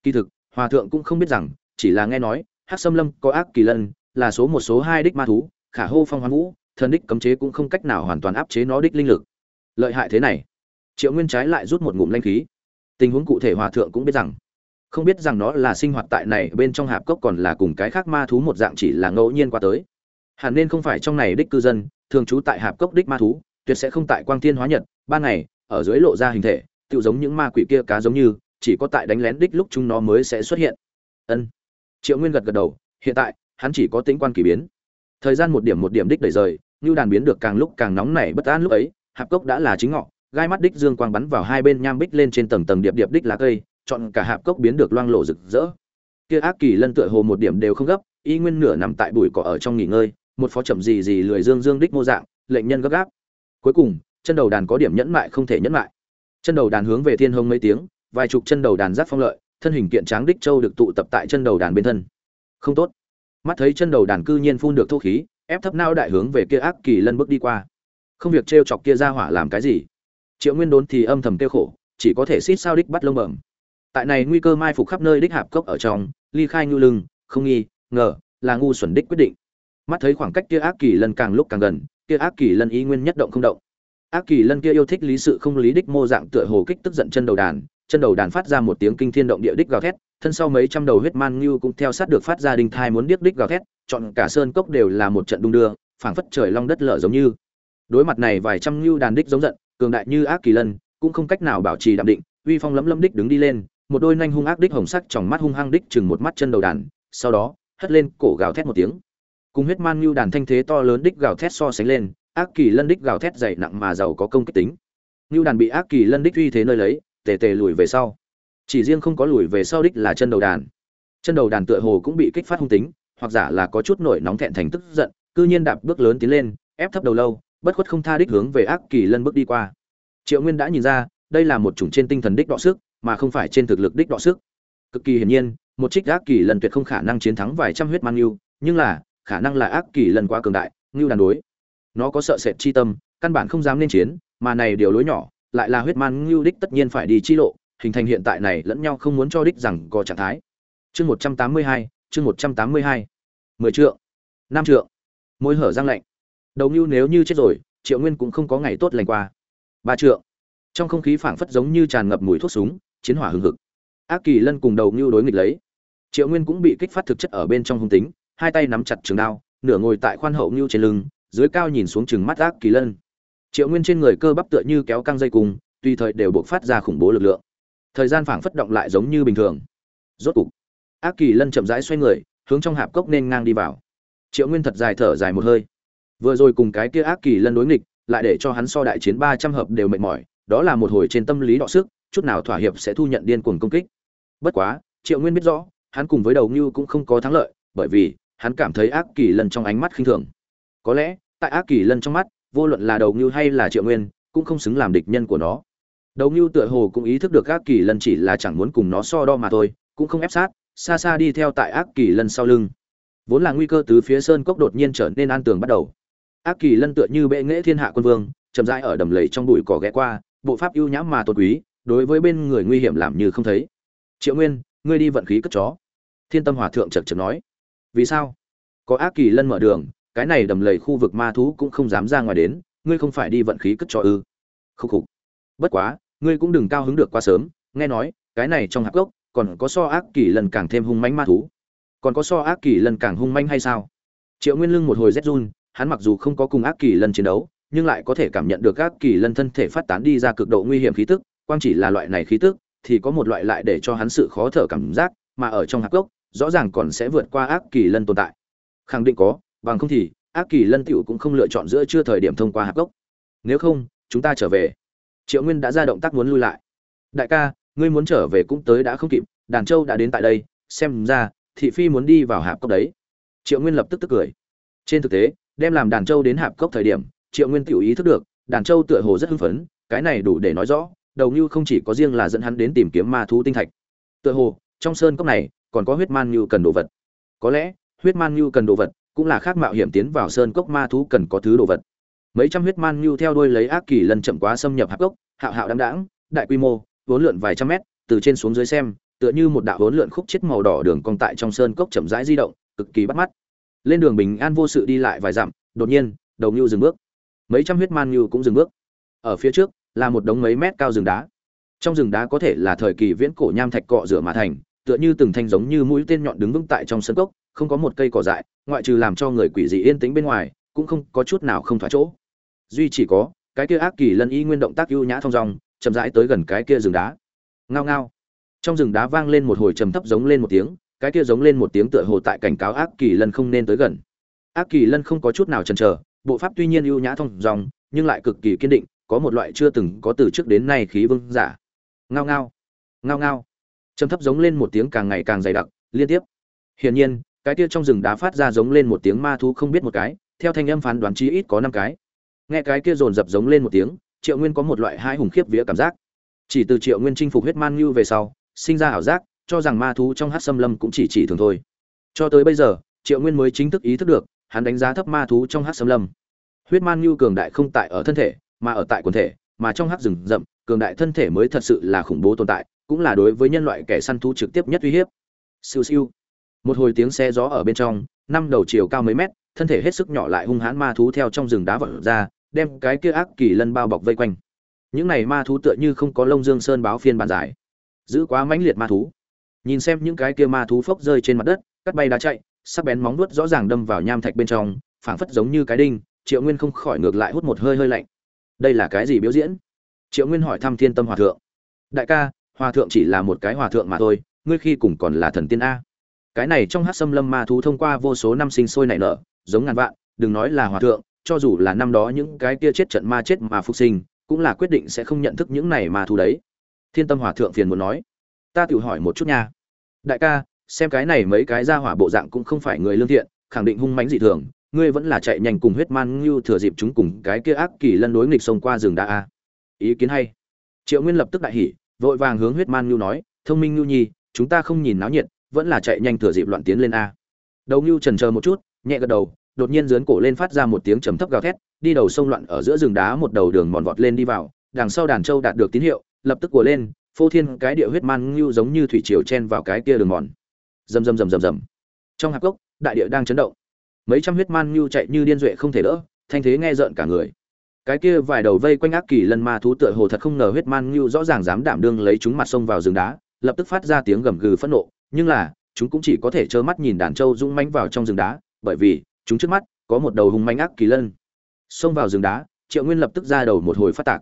Kỳ thực, hòa thượng cũng không biết rằng, chỉ là nghe nói hát xâm lâm có ác kỳ lân, là số một, số hai đích ma thú, khả hô phong hoán vũ, thần đích cấm chế cũng không cách nào hoàn toàn áp chế nó đích linh lực. Lợi hại thế này. Triệu nguyên trái lại rút một ngụm lanh khí. Tình huống cụ thể hòa thượng cũng biết rằng không biết rằng nó là sinh hoạt tại này bên trong hạp cốc còn là cùng cái khác ma thú một dạng chỉ là ngẫu nhiên qua tới. Hẳn nên không phải trong này đích cư dân, thường trú tại hạp cốc đích ma thú, tuyệt sẽ không tại quang thiên hóa nhật, ban ngày, ở dưới lộ ra hình thể tự giống những ma quỷ kia cá giống như, chỉ có tại đánh lén đích lúc chúng nó mới sẽ xuất hiện. Ân. Triệu nguyên gật gật đầu, hiện tại, hắn chỉ có tính quan kỳ biến. Thời gian một điểm một điểm đích đẩy rời, như đàn biến được càng lúc càng nóng nảy bất an lúc ấy, hạp cốc đã là chính ngọ, gai mắt đích dương quang bắn vào hai bên nham bích lên trên tầng tầng điệp điệp đích lá cây chọn cả hạp cốc biến được loang lộ rực rỡ. Kia ác kỳ lân tựa hồ một điểm đều không gấp, y nguyên nửa nằm tại bụi cỏ ở trong nghỉ ngơi, một phó chậm gì gì lười dương dương đích mô dạng, lệnh nhân gấp gáp. Cuối cùng, chân đầu đàn có điểm nhẫn mại không thể nhẫn mại. Chân đầu đàn hướng về thiên hông mấy tiếng, vài chục chân đầu đàn giáp phong lợi, thân hình kiện tráng đích châu được tụ tập tại chân đầu đàn bên thân. Không tốt. Mắt thấy chân đầu đàn cư nhiên phun được thô khí, ép thấp nao đại hướng về kia ác kỳ lân bước đi qua. Không việc trêu chọc kia ra hỏa làm cái gì? Triệu nguyên đốn thì âm thầm tiêu khổ, chỉ có thể xít sao đích bắt lông bẩm tại này nguy cơ mai phục khắp nơi đích hạp cốc ở trong, ly khai nhu lưng, không nghi, ngờ, là ngu xuẩn đích quyết định. Mắt thấy khoảng cách kia ác kỳ lân càng lúc càng gần, kia ác kỳ lân ý nguyên nhất động không động. Ác kỳ lân kia yêu thích lý sự không lý đích mô dạng tựa hồ kích tức giận chân đầu đàn, chân đầu đàn phát ra một tiếng kinh thiên động địa đích gào thét, thân sau mấy trăm đầu huyết man như cũng theo sát được phát ra đình thai muốn điếc đích gào thét, chọn cả sơn cốc đều là một trận đung đưa, phảng phất trời long đất lở giống như. Đối mặt này vài trăm như đàn đích giống giận, cường đại như ác kỳ lân, cũng không cách nào bảo trì đạm định, uy phong lấm lấm đích đứng đi lên một đôi nanh hung ác đích hồng sắc trong mắt hung hăng đích chừng một mắt chân đầu đàn, sau đó, hất lên cổ gào thét một tiếng. Cùng huyết man nhu đàn thanh thế to lớn đích gào thét so sánh lên, ác kỳ lân đích gào thét dày nặng mà giàu có công kích tính. Nhu đàn bị ác kỳ lân đích uy thế nơi lấy, tề tề lùi về sau. Chỉ riêng không có lùi về sau đích là chân đầu đàn. Chân đầu đàn tựa hồ cũng bị kích phát hung tính, hoặc giả là có chút nổi nóng thẹn thành tức giận, cư nhiên đạp bước lớn tiến lên, ép thấp đầu lâu, bất khuất không tha đích hướng về ác kỳ lân bước đi qua. Triệu nguyên đã nhìn ra, đây là một chủng trên tinh thần đích đọ sức mà không phải trên thực lực đích đọ sức. Cực kỳ hiển nhiên, một trích ác kỳ lần tuyệt không khả năng chiến thắng vài trăm huyết man ngưu nhưng là, khả năng là ác kỳ lần quá cường đại, ngưu đàn đối. Nó có sợ sệt chi tâm, căn bản không dám nên chiến, mà này điều lối nhỏ, lại là huyết man ngưu đích tất nhiên phải đi chi lộ, hình thành hiện tại này lẫn nhau không muốn cho đích rằng có trạng thái. Chương một trăm tám mươi hai, chương một trăm tám mươi hai. Mười trượng, năm trượng. Môi hở răng lạnh. Đầu ngưu nếu như chết rồi, triệu nguyên cũng không có ngày tốt lành qua. Ba trượng. Trong không khí phảng phất giống như tràn ngập mùi thuốc súng chiến hỏa hừng hực. Ác kỳ lân cùng đầu ngưu đối nghịch lấy. Triệu nguyên cũng bị kích phát thực chất ở bên trong hung tính, hai tay nắm chặt trường đao, nửa ngồi tại khoan hậu ngưu trên lưng, dưới cao nhìn xuống chừng mắt ác kỳ lân. Triệu nguyên trên người cơ bắp tựa như kéo căng dây cùng tùy thời đều buộc phát ra khủng bố lực lượng. Thời gian phảng phất động lại giống như bình thường. Rốt cục, ác kỳ lân chậm rãi xoay người, hướng trong hạp cốc nên ngang đi vào. Triệu nguyên thật dài thở dài một hơi. Vừa rồi cùng cái kia ác kỳ lân đối nghịch, lại để cho hắn so đại chiến ba trăm hợp đều mệt mỏi, đó là một hồi trên tâm lý đọ sức chút nào thỏa hiệp sẽ thu nhận điên cuồng công kích. Bất quá, triệu nguyên biết rõ, hắn cùng với đầu Nưu cũng không có thắng lợi, bởi vì hắn cảm thấy ác kỳ lân trong ánh mắt khinh thường. Có lẽ, tại ác kỳ lân trong mắt, vô luận là đầu Nưu hay là triệu nguyên, cũng không xứng làm địch nhân của nó. Đầu Nưu tựa hồ cũng ý thức được ác kỳ lân chỉ là chẳng muốn cùng nó so đo mà thôi, cũng không ép sát, xa xa đi theo tại ác kỳ lân sau lưng. Vốn là nguy cơ từ phía sơn cốc đột nhiên trở nên an tường bắt đầu. Ác kỳ lân tựa như bệ nghệ thiên hạ quân vương, chậm rãi ở đầm lầy trong bụi cỏ ghé qua, bộ pháp ưu nhãm mà tôn quý đối với bên người nguy hiểm làm như không thấy. Triệu nguyên, ngươi đi vận khí cất chó. Thiên tâm hòa thượng chật chật nói. Vì sao? Có ác kỳ lân mở đường, cái này đầm lầy khu vực ma thú cũng không dám ra ngoài đến, ngươi không phải đi vận khí cất chó ư? Khúc khục. Bất quá, ngươi cũng đừng cao hứng được quá sớm, nghe nói, cái này trong hạp gốc còn có so ác kỳ lần càng thêm hung manh ma thú. Còn có so ác kỳ lần càng hung manh hay sao? Triệu nguyên lưng một hồi rét run, hắn mặc dù không có cùng ác kỳ lần chiến đấu, nhưng lại có thể cảm nhận được ác kỳ lân thân thể phát tán đi ra cực độ nguy hiểm khí tức quang chỉ là loại này khí tức, thì có một loại lại để cho hắn sự khó thở cảm giác, mà ở trong hạc gốc, rõ ràng còn sẽ vượt qua ác kỳ lân tồn tại. Khẳng định có, bằng không thì, ác kỳ lân tiểu cũng không lựa chọn giữa chưa thời điểm thông qua hạc gốc. Nếu không, chúng ta trở về. Triệu nguyên đã ra động tác muốn lui lại. Đại ca, ngươi muốn trở về cũng tới đã không kịp, đàn châu đã đến tại đây, xem ra, thị phi muốn đi vào hạp cốc đấy. Triệu nguyên lập tức tức cười. Trên thực tế, đem làm đàn châu đến hạp cốc thời điểm, triệu nguyên tiểu ý thức được, đàn châu tựa hồ rất hưng phấn, cái này đủ để nói rõ đầu như không chỉ có riêng là dẫn hắn đến tìm kiếm ma thú tinh thạch. Tựa hồ trong sơn cốc này còn có huyết man như cần đồ vật. Có lẽ huyết man như cần đồ vật cũng là khác mạo hiểm tiến vào sơn cốc ma thú cần có thứ đồ vật. Mấy trăm huyết man như theo đuôi lấy ác kỳ lần chậm quá xâm nhập hạp cốc hạo hạo đáng đãng, đại quy mô vốn lượn vài trăm mét từ trên xuống dưới xem tựa như một đạo vốn lượn khúc chết màu đỏ đường cong tại trong sơn cốc chậm rãi di động cực kỳ bắt mắt. Lên đường bình an vô sự đi lại vài dặm đột nhiên đầu như dừng bước. Mấy trăm huyết man như cũng dừng bước. Ở phía trước là một đống mấy mét cao rừng đá. Trong rừng đá có thể là thời kỳ viễn cổ nham thạch cọ rửa mà thành, tựa như từng thanh giống như mũi tên nhọn đứng vững tại trong sân cốc, không có một cây cỏ dại, ngoại trừ làm cho người quỷ dị yên tĩnh bên ngoài, cũng không có chút nào không thỏa chỗ. Duy chỉ có, cái kia ác kỳ lân y nguyên động tác ưu nhã thong dong, chậm rãi tới gần cái kia rừng đá. Ngao ngao. Trong rừng đá vang lên một hồi trầm thấp giống lên một tiếng, cái kia giống lên một tiếng tựa hồ tại cảnh cáo ác kỳ lân không nên tới gần. Ác kỳ lân không có chút nào chần chờ, bộ pháp tuy nhiên ưu nhã thông dòng nhưng lại cực kỳ kiên định có một loại chưa từng có từ trước đến nay khí vương giả. Ngao ngao ngao ngao. Trầm thấp giống lên một tiếng càng ngày càng dày đặc, liên tiếp. Hiển nhiên, cái kia trong rừng đá phát ra giống lên một tiếng ma thú không biết một cái, theo thanh âm phán đoán chi ít có năm cái. Nghe cái kia dồn dập giống lên một tiếng, triệu nguyên có một loại hai hùng khiếp vía cảm giác. Chỉ từ triệu nguyên chinh phục huyết man như về sau, sinh ra ảo giác, cho rằng ma thú trong hát xâm lâm cũng chỉ chỉ thường thôi. Cho tới bây giờ, triệu nguyên mới chính thức ý thức được, hắn đánh giá thấp ma thú trong hát xâm lâm. Huyết man như cường đại không tại ở thân thể mà ở tại quần thể, mà trong hắc rừng rậm, cường đại thân thể mới thật sự là khủng bố tồn tại, cũng là đối với nhân loại kẻ săn thú trực tiếp nhất uy hiếp. Siêu siêu. Một hồi tiếng xe gió ở bên trong, năm đầu chiều cao mấy mét, thân thể hết sức nhỏ lại hung hãn ma thú theo trong rừng đá vỡ ra, đem cái kia ác kỳ lân bao bọc vây quanh. Những này ma thú tựa như không có lông dương sơn báo phiên bản giải, giữ quá mãnh liệt ma thú. Nhìn xem những cái kia ma thú phốc rơi trên mặt đất, cắt bay đá chạy, sắc bén móng vuốt rõ ràng đâm vào nham thạch bên trong, phảng phất giống như cái đinh, triệu nguyên không khỏi ngược lại hút một hơi hơi lạnh đây là cái gì biểu diễn? Triệu nguyên hỏi thăm thiên tâm hòa thượng. Đại ca, hòa thượng chỉ là một cái hòa thượng mà thôi, ngươi khi cùng còn là thần tiên a. Cái này trong hát xâm lâm ma thú thông qua vô số năm sinh sôi nảy nở, giống ngàn vạn, đừng nói là hòa thượng, cho dù là năm đó những cái kia chết trận ma chết mà phục sinh, cũng là quyết định sẽ không nhận thức những này ma thú đấy. Thiên tâm hòa thượng phiền muốn nói. Ta tự hỏi một chút nha. Đại ca, xem cái này mấy cái ra hỏa bộ dạng cũng không phải người lương thiện, khẳng định hung mãnh dị thường ngươi vẫn là chạy nhanh cùng huyết man ngưu thừa dịp chúng cùng cái kia ác kỳ lân đối nghịch xông qua rừng đa a. Ý kiến hay. Triệu nguyên lập tức đại hỉ, vội vàng hướng huyết man ngưu nói, thông minh ngưu nhi, chúng ta không nhìn náo nhiệt, vẫn là chạy nhanh thừa dịp loạn tiến lên a. Đầu ngưu trần chờ một chút, nhẹ gật đầu, đột nhiên dướn cổ lên phát ra một tiếng trầm thấp gào thét, đi đầu sông loạn ở giữa rừng đá một đầu đường mòn vọt lên đi vào, đằng sau đàn trâu đạt được tín hiệu, lập tức của lên, phô thiên cái địa huyết man ngưu giống như thủy triều chen vào cái kia đường mòn. Rầm rầm rầm rầm rầm. Trong hạp gốc đại địa đang chấn động mấy trăm huyết man ngưu chạy như điên duệ không thể đỡ, thanh thế nghe rợn cả người. Cái kia vài đầu vây quanh ác kỳ lân ma thú tựa hồ thật không ngờ huyết man ngưu rõ ràng dám đảm đương lấy chúng mặt sông vào rừng đá, lập tức phát ra tiếng gầm gừ phẫn nộ. Nhưng là, chúng cũng chỉ có thể trơ mắt nhìn đàn trâu rung manh vào trong rừng đá, bởi vì, chúng trước mắt, có một đầu hùng manh ác kỳ lân. Xông vào rừng đá, triệu nguyên lập tức ra đầu một hồi phát tạc.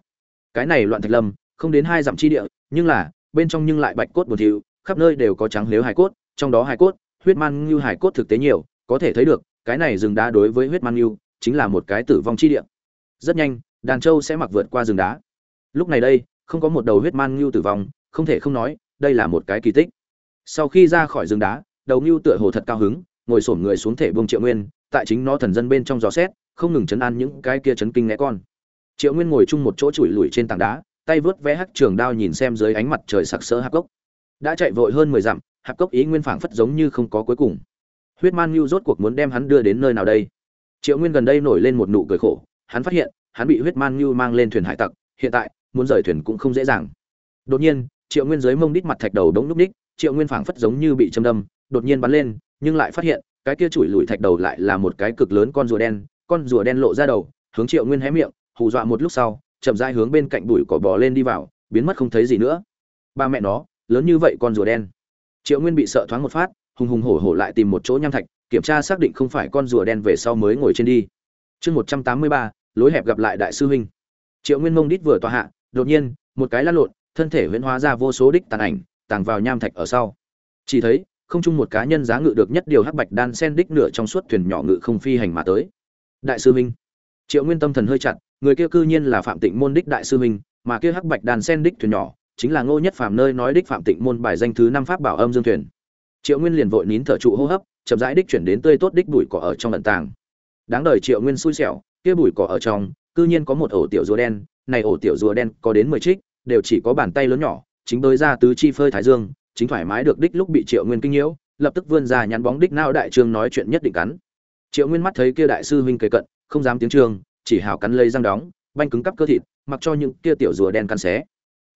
Cái này loạn thạch lâm, không đến hai dặm chi địa, nhưng là, bên trong nhưng lại bạch cốt buồn thiu, khắp nơi đều có trắng lếu hải cốt, trong đó hải cốt, huyết man như hải cốt thực tế nhiều, có thể thấy được cái này rừng đá đối với huyết man yêu chính là một cái tử vong chi địa. Rất nhanh, đàn châu sẽ mặc vượt qua rừng đá. Lúc này đây, không có một đầu huyết man ngưu tử vong, không thể không nói, đây là một cái kỳ tích. Sau khi ra khỏi rừng đá, đầu ngưu tựa hồ thật cao hứng, ngồi xổm người xuống thể bông triệu nguyên, tại chính nó thần dân bên trong gió xét, không ngừng chấn an những cái kia chấn kinh né con. Triệu nguyên ngồi chung một chỗ chùi lùi trên tảng đá, tay vớt vé hắc trường đao nhìn xem dưới ánh mặt trời sặc sỡ hạp cốc đã chạy vội hơn mười dặm, hạp cốc ý nguyên phảng phất giống như không có cuối cùng huyết man nhu rốt cuộc muốn đem hắn đưa đến nơi nào đây? Triệu nguyên gần đây nổi lên một nụ cười khổ, hắn phát hiện, hắn bị huyết man nhu mang lên thuyền hải tặc, hiện tại, muốn rời thuyền cũng không dễ dàng. Đột nhiên, triệu nguyên dưới mông đít mặt thạch đầu đống núp đích, triệu nguyên phảng phất giống như bị châm đâm, đột nhiên bắn lên, nhưng lại phát hiện, cái kia chùi lùi thạch đầu lại là một cái cực lớn con rùa đen, con rùa đen lộ ra đầu, hướng triệu nguyên hé miệng, hù dọa một lúc sau, chậm rãi hướng bên cạnh bụi cỏ bò lên đi vào, biến mất không thấy gì nữa. Ba mẹ nó, lớn như vậy con rùa đen. Triệu nguyên bị sợ thoáng một phát hùng hùng hổ hổ lại tìm một chỗ nham thạch, kiểm tra xác định không phải con rùa đen về sau mới ngồi trên đi. Chương một trăm tám mươi ba, lối hẹp gặp lại đại sư huynh. Triệu nguyên mông đít vừa tòa hạ, đột nhiên, một cái lăn lộn, thân thể huyễn hóa ra vô số đích tàn ảnh, tàng vào nham thạch ở sau. Chỉ thấy, không chung một cá nhân giá ngự được nhất điều hắc bạch đan sen đích nửa trong suốt thuyền nhỏ ngự không phi hành mà tới. Đại sư minh triệu nguyên tâm thần hơi chặt, người kia cư nhiên là phạm tịnh môn đích đại sư minh mà kia hắc bạch đan sen đích thuyền nhỏ, chính là ngô nhất phạm nơi nói đích phạm tịnh môn bài danh thứ năm pháp bảo âm dương thuyền triệu nguyên liền vội nín thở trụ hô hấp, chậm rãi đích chuyển đến tươi tốt đích bụi cỏ ở trong lận tàng. Đáng đời triệu nguyên xui xẻo, kia bụi cỏ ở trong, cư nhiên có một ổ tiểu rùa đen, này ổ tiểu rùa đen có đến mười trích, đều chỉ có bàn tay lớn nhỏ, chính bơi ra tứ chi phơi thái dương, chính thoải mái được đích lúc bị triệu nguyên kinh nhiễu, lập tức vươn ra nhắn bóng đích não đại trương nói chuyện nhất định cắn. Triệu nguyên mắt thấy kia đại sư huynh kề cận, không dám tiếng trương, chỉ hào cắn lấy răng đóng, banh cứng cắp cơ thịt, mặc cho những kia tiểu rùa đen cắn xé.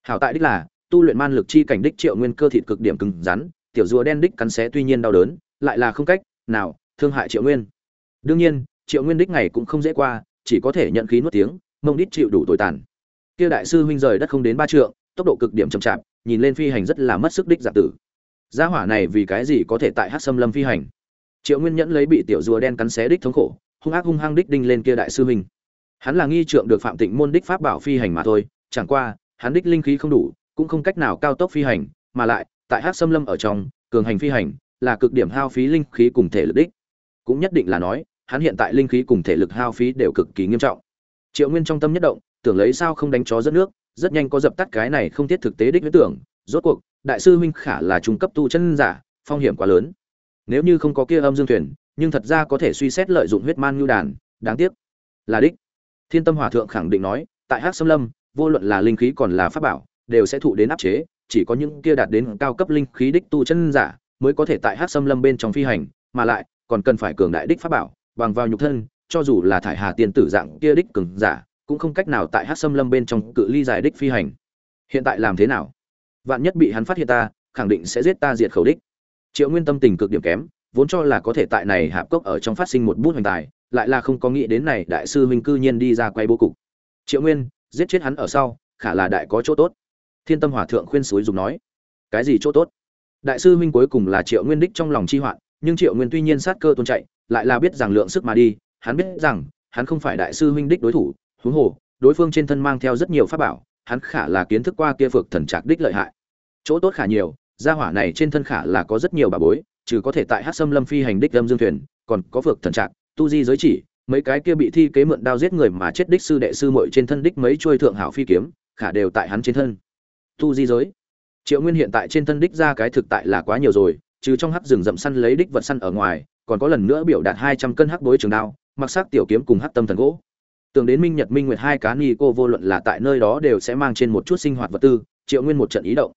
Hảo tại đích là, tu luyện man lực chi cảnh đích triệu nguyên cơ thịt cực điểm cứng rắn tiểu rùa đen đích cắn xé tuy nhiên đau đớn, lại là không cách nào thương hại triệu nguyên. Đương nhiên, triệu nguyên đích này cũng không dễ qua, chỉ có thể nhận khí nuốt tiếng, mông đít chịu đủ tồi tàn. Kia đại sư huynh rời đất không đến ba trượng, tốc độ cực điểm chậm chạp, nhìn lên phi hành rất là mất sức đích giả tử. Gia hỏa này vì cái gì có thể tại hát xâm lâm phi hành? Triệu nguyên nhẫn lấy bị tiểu rùa đen cắn xé đích thống khổ, hung ác hung hăng đích đinh lên kia đại sư huynh. Hắn là nghi trượng được phạm tịnh môn đích pháp bảo phi hành mà thôi, chẳng qua, hắn đích linh khí không đủ, cũng không cách nào cao tốc phi hành, mà lại tại hát xâm lâm ở trong, cường hành phi hành, là cực điểm hao phí linh khí cùng thể lực đích. Cũng nhất định là nói, hắn hiện tại linh khí cùng thể lực hao phí đều cực kỳ nghiêm trọng. Triệu nguyên trong tâm nhất động, tưởng lấy sao không đánh chó dẫn nước, rất nhanh có dập tắt cái này không thiết thực tế đích với tưởng, rốt cuộc, đại sư huynh khả là trung cấp tu chân giả, phong hiểm quá lớn. Nếu như không có kia âm dương thuyền, nhưng thật ra có thể suy xét lợi dụng huyết man ngưu đàn, đáng tiếc. Là đích. Thiên tâm hòa thượng khẳng định nói, tại hắc sâm lâm, vô luận là linh khí còn là pháp bảo, đều sẽ thụ đến áp chế chỉ có những kia đạt đến cao cấp linh khí đích tu chân giả mới có thể tại hắc sâm lâm bên trong phi hành, mà lại, còn cần phải cường đại đích pháp bảo, bằng vào nhục thân, cho dù là thải hà tiên tử dạng kia đích cường giả, cũng không cách nào tại hắc sâm lâm bên trong cự ly dài đích phi hành. Hiện tại làm thế nào? Vạn nhất bị hắn phát hiện ta, khẳng định sẽ giết ta diệt khẩu đích. Triệu nguyên tâm tình cực điểm kém, vốn cho là có thể tại này hạp cốc ở trong phát sinh một bút hoành tài, lại là không có nghĩ đến này đại sư huynh cư nhiên đi ra quay bố cục. Triệu nguyên, giết chết hắn ở sau, khả là đại có chỗ tốt thiên tâm hòa thượng khuyên suối dùng nói, cái gì chỗ tốt? Đại sư huynh cuối cùng là triệu nguyên đích trong lòng chi hoạn, nhưng triệu nguyên tuy nhiên sát cơ tôn chạy, lại là biết rằng lượng sức mà đi, hắn biết rằng, hắn không phải đại sư huynh đích đối thủ, huống hồ, đối phương trên thân mang theo rất nhiều pháp bảo, hắn khả là kiến thức qua kia phược thần trạc đích lợi hại. Chỗ tốt khả nhiều, gia hỏa này trên thân khả là có rất nhiều bà bối, trừ có thể tại hát xâm lâm phi hành đích lâm dương thuyền, còn có phược thần trạc, tu di giới chỉ, mấy cái kia bị thi kế mượn đao giết người mà chết đích sư đệ sư muội trên thân đích mấy trôi thượng hảo phi kiếm, khả đều tại hắn trên thân tu di giới. Triệu nguyên hiện tại trên thân đích ra cái thực tại là quá nhiều rồi, trừ trong hắc rừng rậm săn lấy đích vật săn ở ngoài, còn có lần nữa biểu đạt hai trăm cân hắc bối trường đao, mặc sắc tiểu kiếm cùng hắc tâm thần gỗ. Tưởng đến minh nhật, minh nguyệt hai cá ni cô vô luận là tại nơi đó đều sẽ mang trên một chút sinh hoạt vật tư, triệu nguyên một trận ý động.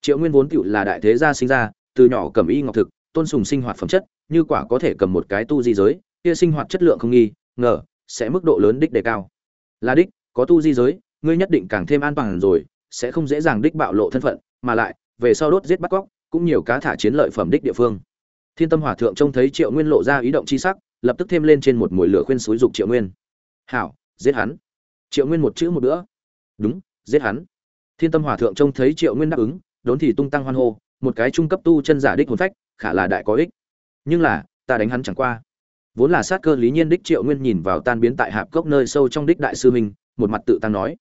Triệu nguyên vốn cựu là đại thế gia sinh ra, từ nhỏ cầm y ngọc thực, tôn sùng sinh hoạt phẩm chất, như quả có thể cầm một cái tu di giới, kia sinh hoạt chất lượng không nghi, ngờ, sẽ mức độ lớn đích đề cao. Là đích, có tu di giới, ngươi nhất định càng thêm an toàn rồi sẽ không dễ dàng đích bạo lộ thân phận mà lại về sau đốt giết bắt cóc cũng nhiều cá thả chiến lợi phẩm đích địa phương. Thiên tâm hòa thượng trông thấy triệu nguyên lộ ra ý động chi sắc lập tức thêm lên trên một mũi lửa khuyên xúi dục triệu nguyên. Hảo giết hắn. Triệu nguyên một chữ một đứa. đúng giết hắn. Thiên tâm hòa thượng trông thấy triệu nguyên đáp ứng đốn thì tung tăng hoan hô một cái trung cấp tu chân giả đích hồn phách khả là đại có ích. Nhưng là ta đánh hắn chẳng qua. Vốn là sát cơ lý nhiên đích triệu nguyên nhìn vào tan biến tại hạp cốc nơi sâu trong đích đại sư huynh, một mặt tự tăng nói.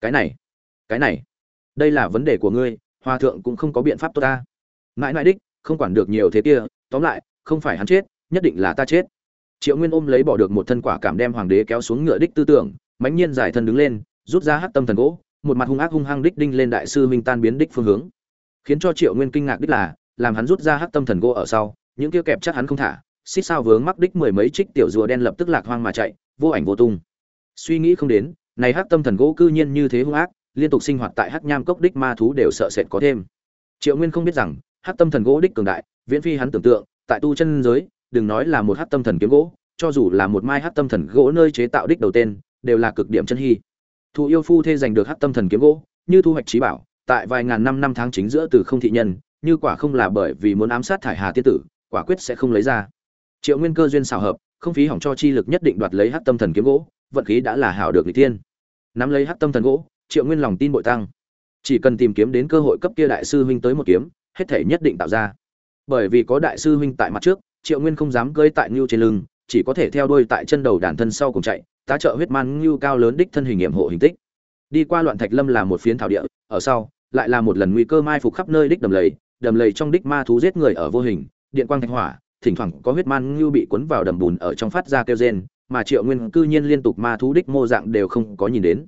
Cái này cái này, đây là vấn đề của ngươi, hòa thượng cũng không có biện pháp tốt ta. Mãi mãi đích, không quản được nhiều thế kia, tóm lại, không phải hắn chết, nhất định là ta chết. Triệu nguyên ôm lấy bỏ được một thân quả cảm đem hoàng đế kéo xuống ngựa đích tư tưởng, mãnh nhiên giải thân đứng lên, rút ra hát tâm thần gỗ, một mặt hung ác hung hăng đích đinh lên đại sư minh tan biến đích phương hướng. Khiến cho triệu nguyên kinh ngạc đích là, làm hắn rút ra hát tâm thần gỗ ở sau, những kia kẹp chắc hắn không thả, xích sao vướng mắc đích mười mấy trích tiểu rùa đen lập tức lạc hoang mà chạy, vô ảnh vô tung. Suy nghĩ không đến, này hát tâm thần gỗ cư nhiên như thế hung ác liên tục sinh hoạt tại hắc nham cốc đích ma thú đều sợ sệt có thêm. Triệu nguyên không biết rằng, hắc tâm thần gỗ đích cường đại, viễn phi hắn tưởng tượng, tại tu chân giới, đừng nói là một hắc tâm thần kiếm gỗ, cho dù là một mai hắc tâm thần gỗ nơi chế tạo đích đầu tên, đều là cực điểm chân hy. Thụ yêu phu thê giành được hắc tâm thần kiếm gỗ, như thu hoạch trí bảo, tại vài ngàn năm năm tháng chính giữa từ không thị nhân, như quả không là bởi vì muốn ám sát thải hà tiên tử, quả quyết sẽ không lấy ra. Triệu nguyên cơ duyên xào hợp, không phí hỏng cho chi lực nhất định đoạt lấy hát tâm thần kiếm gỗ, vận khí đã là hảo được người tiên nắm lấy hát tâm thần gỗ triệu nguyên lòng tin bội tăng. Chỉ cần tìm kiếm đến cơ hội cấp kia đại sư huynh tới một kiếm, hết thể nhất định tạo ra. Bởi vì có đại sư huynh tại mặt trước, triệu nguyên không dám cơi tại ngưu trên lưng, chỉ có thể theo đuôi tại chân đầu đàn thân sau cùng chạy, tá trợ huyết man ngưu cao lớn đích thân hình nghiệm hộ hình tích. Đi qua loạn thạch lâm là một phiến thảo địa, ở sau, lại là một lần nguy cơ mai phục khắp nơi đích đầm lầy đầm lầy trong đích ma thú giết người ở vô hình, điện quang thạch hỏa, thỉnh thoảng có huyết man ngưu bị cuốn vào đầm bùn ở trong phát ra kêu rên, mà triệu nguyên cư nhiên liên tục ma thú đích mô dạng đều không có nhìn đến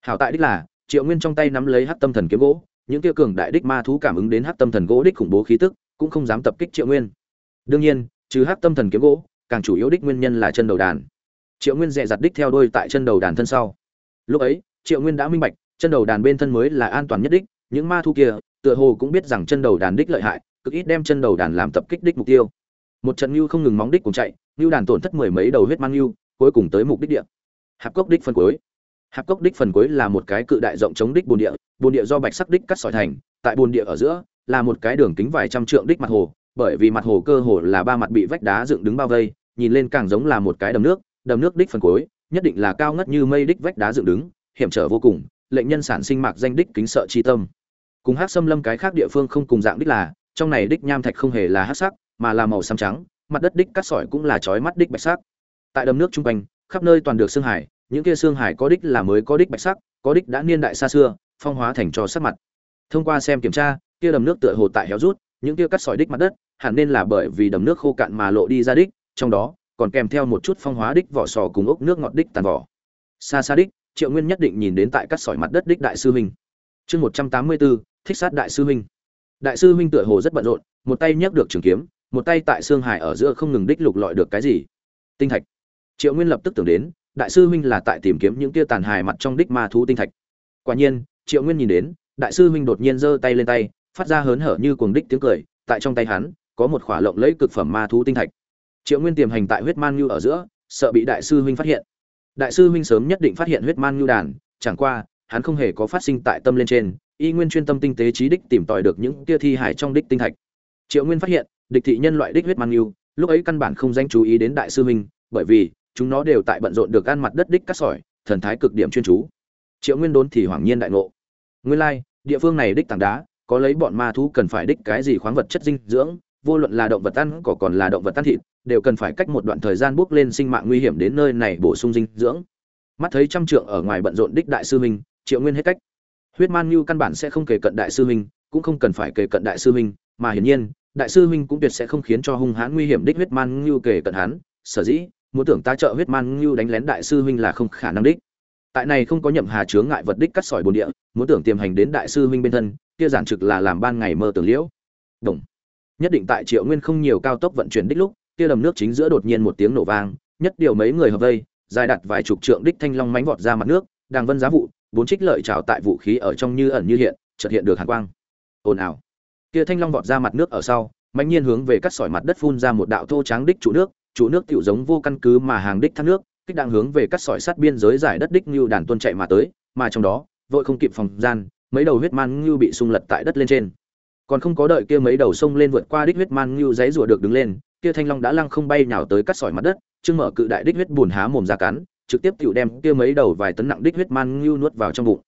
hảo tại đích là, triệu nguyên trong tay nắm lấy hát tâm thần kiếm gỗ, những kia cường đại đích ma thú cảm ứng đến hát tâm thần gỗ đích khủng bố khí tức, cũng không dám tập kích triệu nguyên. Đương nhiên, trừ hát tâm thần kiếm gỗ, càng chủ yếu đích nguyên nhân là chân đầu đàn. Triệu nguyên dẹ dặt đích theo đôi tại chân đầu đàn thân sau. Lúc ấy, triệu nguyên đã minh bạch, chân đầu đàn bên thân mới là an toàn nhất đích, những ma thu kia, tựa hồ cũng biết rằng chân đầu đàn đích lợi hại, cực ít đem chân đầu đàn làm tập kích đích mục tiêu. Một trận ngưu không ngừng móng đích cùng chạy, ngưu đàn tổn thất mười mấy đầu huyết mang ngưu, cuối cùng tới mục đích địa. Hạp cốc đích phân cuối hạp cốc đích phần cuối là một cái cự đại rộng chống đích bồn địa bồn địa do bạch sắc đích cắt sỏi thành, tại bồn địa ở giữa là một cái đường kính vài trăm trượng đích mặt hồ, bởi vì mặt hồ cơ hồ là ba mặt bị vách đá dựng đứng bao vây, nhìn lên càng giống là một cái đầm nước đầm nước đích phần cuối nhất định là cao ngất như mây đích vách đá dựng đứng, hiểm trở vô cùng, lệnh nhân sản sinh mạc danh đích kính sợ chi tâm. Cùng hát xâm lâm cái khác địa phương không cùng dạng đích là, trong này đích nham thạch không hề là hát sắc, mà là màu xám trắng, mặt đất đích cắt sỏi cũng là chói mắt đích bạch sắc. Tại đầm nước trung quanh, khắp nơi toàn được xương hải những kia xương hải có đích là mới có đích bạch sắc, có đích đã niên đại xa xưa, phong hóa thành cho sắc mặt. Thông qua xem kiểm tra, kia đầm nước tựa hồ tại héo rút, những kia cắt sỏi đích mặt đất, hẳn nên là bởi vì đầm nước khô cạn mà lộ đi ra đích, trong đó, còn kèm theo một chút phong hóa đích vỏ sò cùng ốc nước ngọt đích tàn vỏ. Xa xa đích, triệu nguyên nhất định nhìn đến tại cắt sỏi mặt đất đích đại sư huynh. Chương một trăm tám mươi bốn thích sát đại sư huynh. Đại sư huynh tựa hồ rất bận rộn, một tay nhấc được trường kiếm, một tay tại xương hải ở giữa không ngừng đích lục lọi được cái gì. Tinh thạch. Triệu nguyên lập tức tưởng đến đại sư huynh là tại tìm kiếm những tia tàn hài mặt trong đích ma thú tinh thạch. Quả nhiên, triệu nguyên nhìn đến, đại sư huynh đột nhiên giơ tay lên tay, phát ra hớn hở như cuồng đích tiếng cười, tại trong tay hắn, có một khỏa lộng lẫy cực phẩm ma thú tinh thạch. Triệu nguyên tiềm hành tại huyết man nhu ở giữa, sợ bị đại sư huynh phát hiện. Đại sư huynh sớm nhất định phát hiện huyết man nhu đàn, chẳng qua, hắn không hề có phát sinh tại tâm lên trên, y nguyên chuyên tâm tinh tế trí đích tìm tòi được những tia thi hải trong đích tinh thạch. Triệu nguyên phát hiện, địch thị nhân loại đích huyết man nhu, lúc ấy căn bản không danh chú ý đến đại sư huynh, bởi vì chúng nó đều tại bận rộn được ăn mặt đất đích cắt sỏi, thần thái cực điểm chuyên chú. Triệu nguyên đốn thì hoảng nhiên đại ngộ. Nguyên lai, địa phương này đích tảng đá, có lấy bọn ma thú cần phải đích cái gì khoáng vật chất dinh dưỡng, vô luận là động vật ăn cỏ còn là động vật ăn thịt, đều cần phải cách một đoạn thời gian bước lên sinh mạng nguy hiểm đến nơi này bổ sung dinh dưỡng. Mắt thấy trăm trượng ở ngoài bận rộn đích đại sư huynh, triệu nguyên hết cách. Huyết man như căn bản sẽ không kể cận đại sư huynh, cũng không cần phải kể cận đại sư huynh, mà hiển nhiên, đại sư huynh cũng tuyệt sẽ không khiến cho hung hãn nguy hiểm đích huyết man như kể cận hắn, sở dĩ muốn tưởng ta trợ huyết man như đánh lén đại sư huynh là không khả năng đích. Tại này không có nhậm hà chướng ngại vật đích cắt sỏi bồn địa, muốn tưởng tiềm hành đến đại sư huynh bên thân, kia giản trực là làm ban ngày mơ tưởng liễu. Đồng. Nhất định tại triệu nguyên không nhiều cao tốc vận chuyển đích lúc, kia đầm nước chính giữa đột nhiên một tiếng nổ vang, nhất điều mấy người hợp vây, dài đặt vài chục trượng đích thanh long mánh vọt ra mặt nước, đang vân giá vụ, bốn trích lợi trào tại vũ khí ở trong như ẩn như hiện, chợt hiện được hàn quang. Ồn ào. Kia thanh long vọt ra mặt nước ở sau mạnh nhiên hướng về cắt sỏi mặt đất phun ra một đạo thô tráng đích trụ nước trụ nước tiểu giống vô căn cứ mà hàng đích thác nước, kích đang hướng về cắt sỏi sát biên giới giải đất đích như đàn tuân chạy mà tới, mà trong đó, vội không kịp phòng gian, mấy đầu huyết man như bị sung lật tại đất lên trên. Còn không có đợi kia mấy đầu sông lên vượt qua đích huyết man như giấy rùa được đứng lên, kia thanh long đã lăng không bay nhào tới cắt sỏi mặt đất trưng mở cự đại đích huyết bùn há mồm ra cắn, trực tiếp tiểu đem kia mấy đầu vài tấn nặng đích huyết man như nuốt vào trong bụng.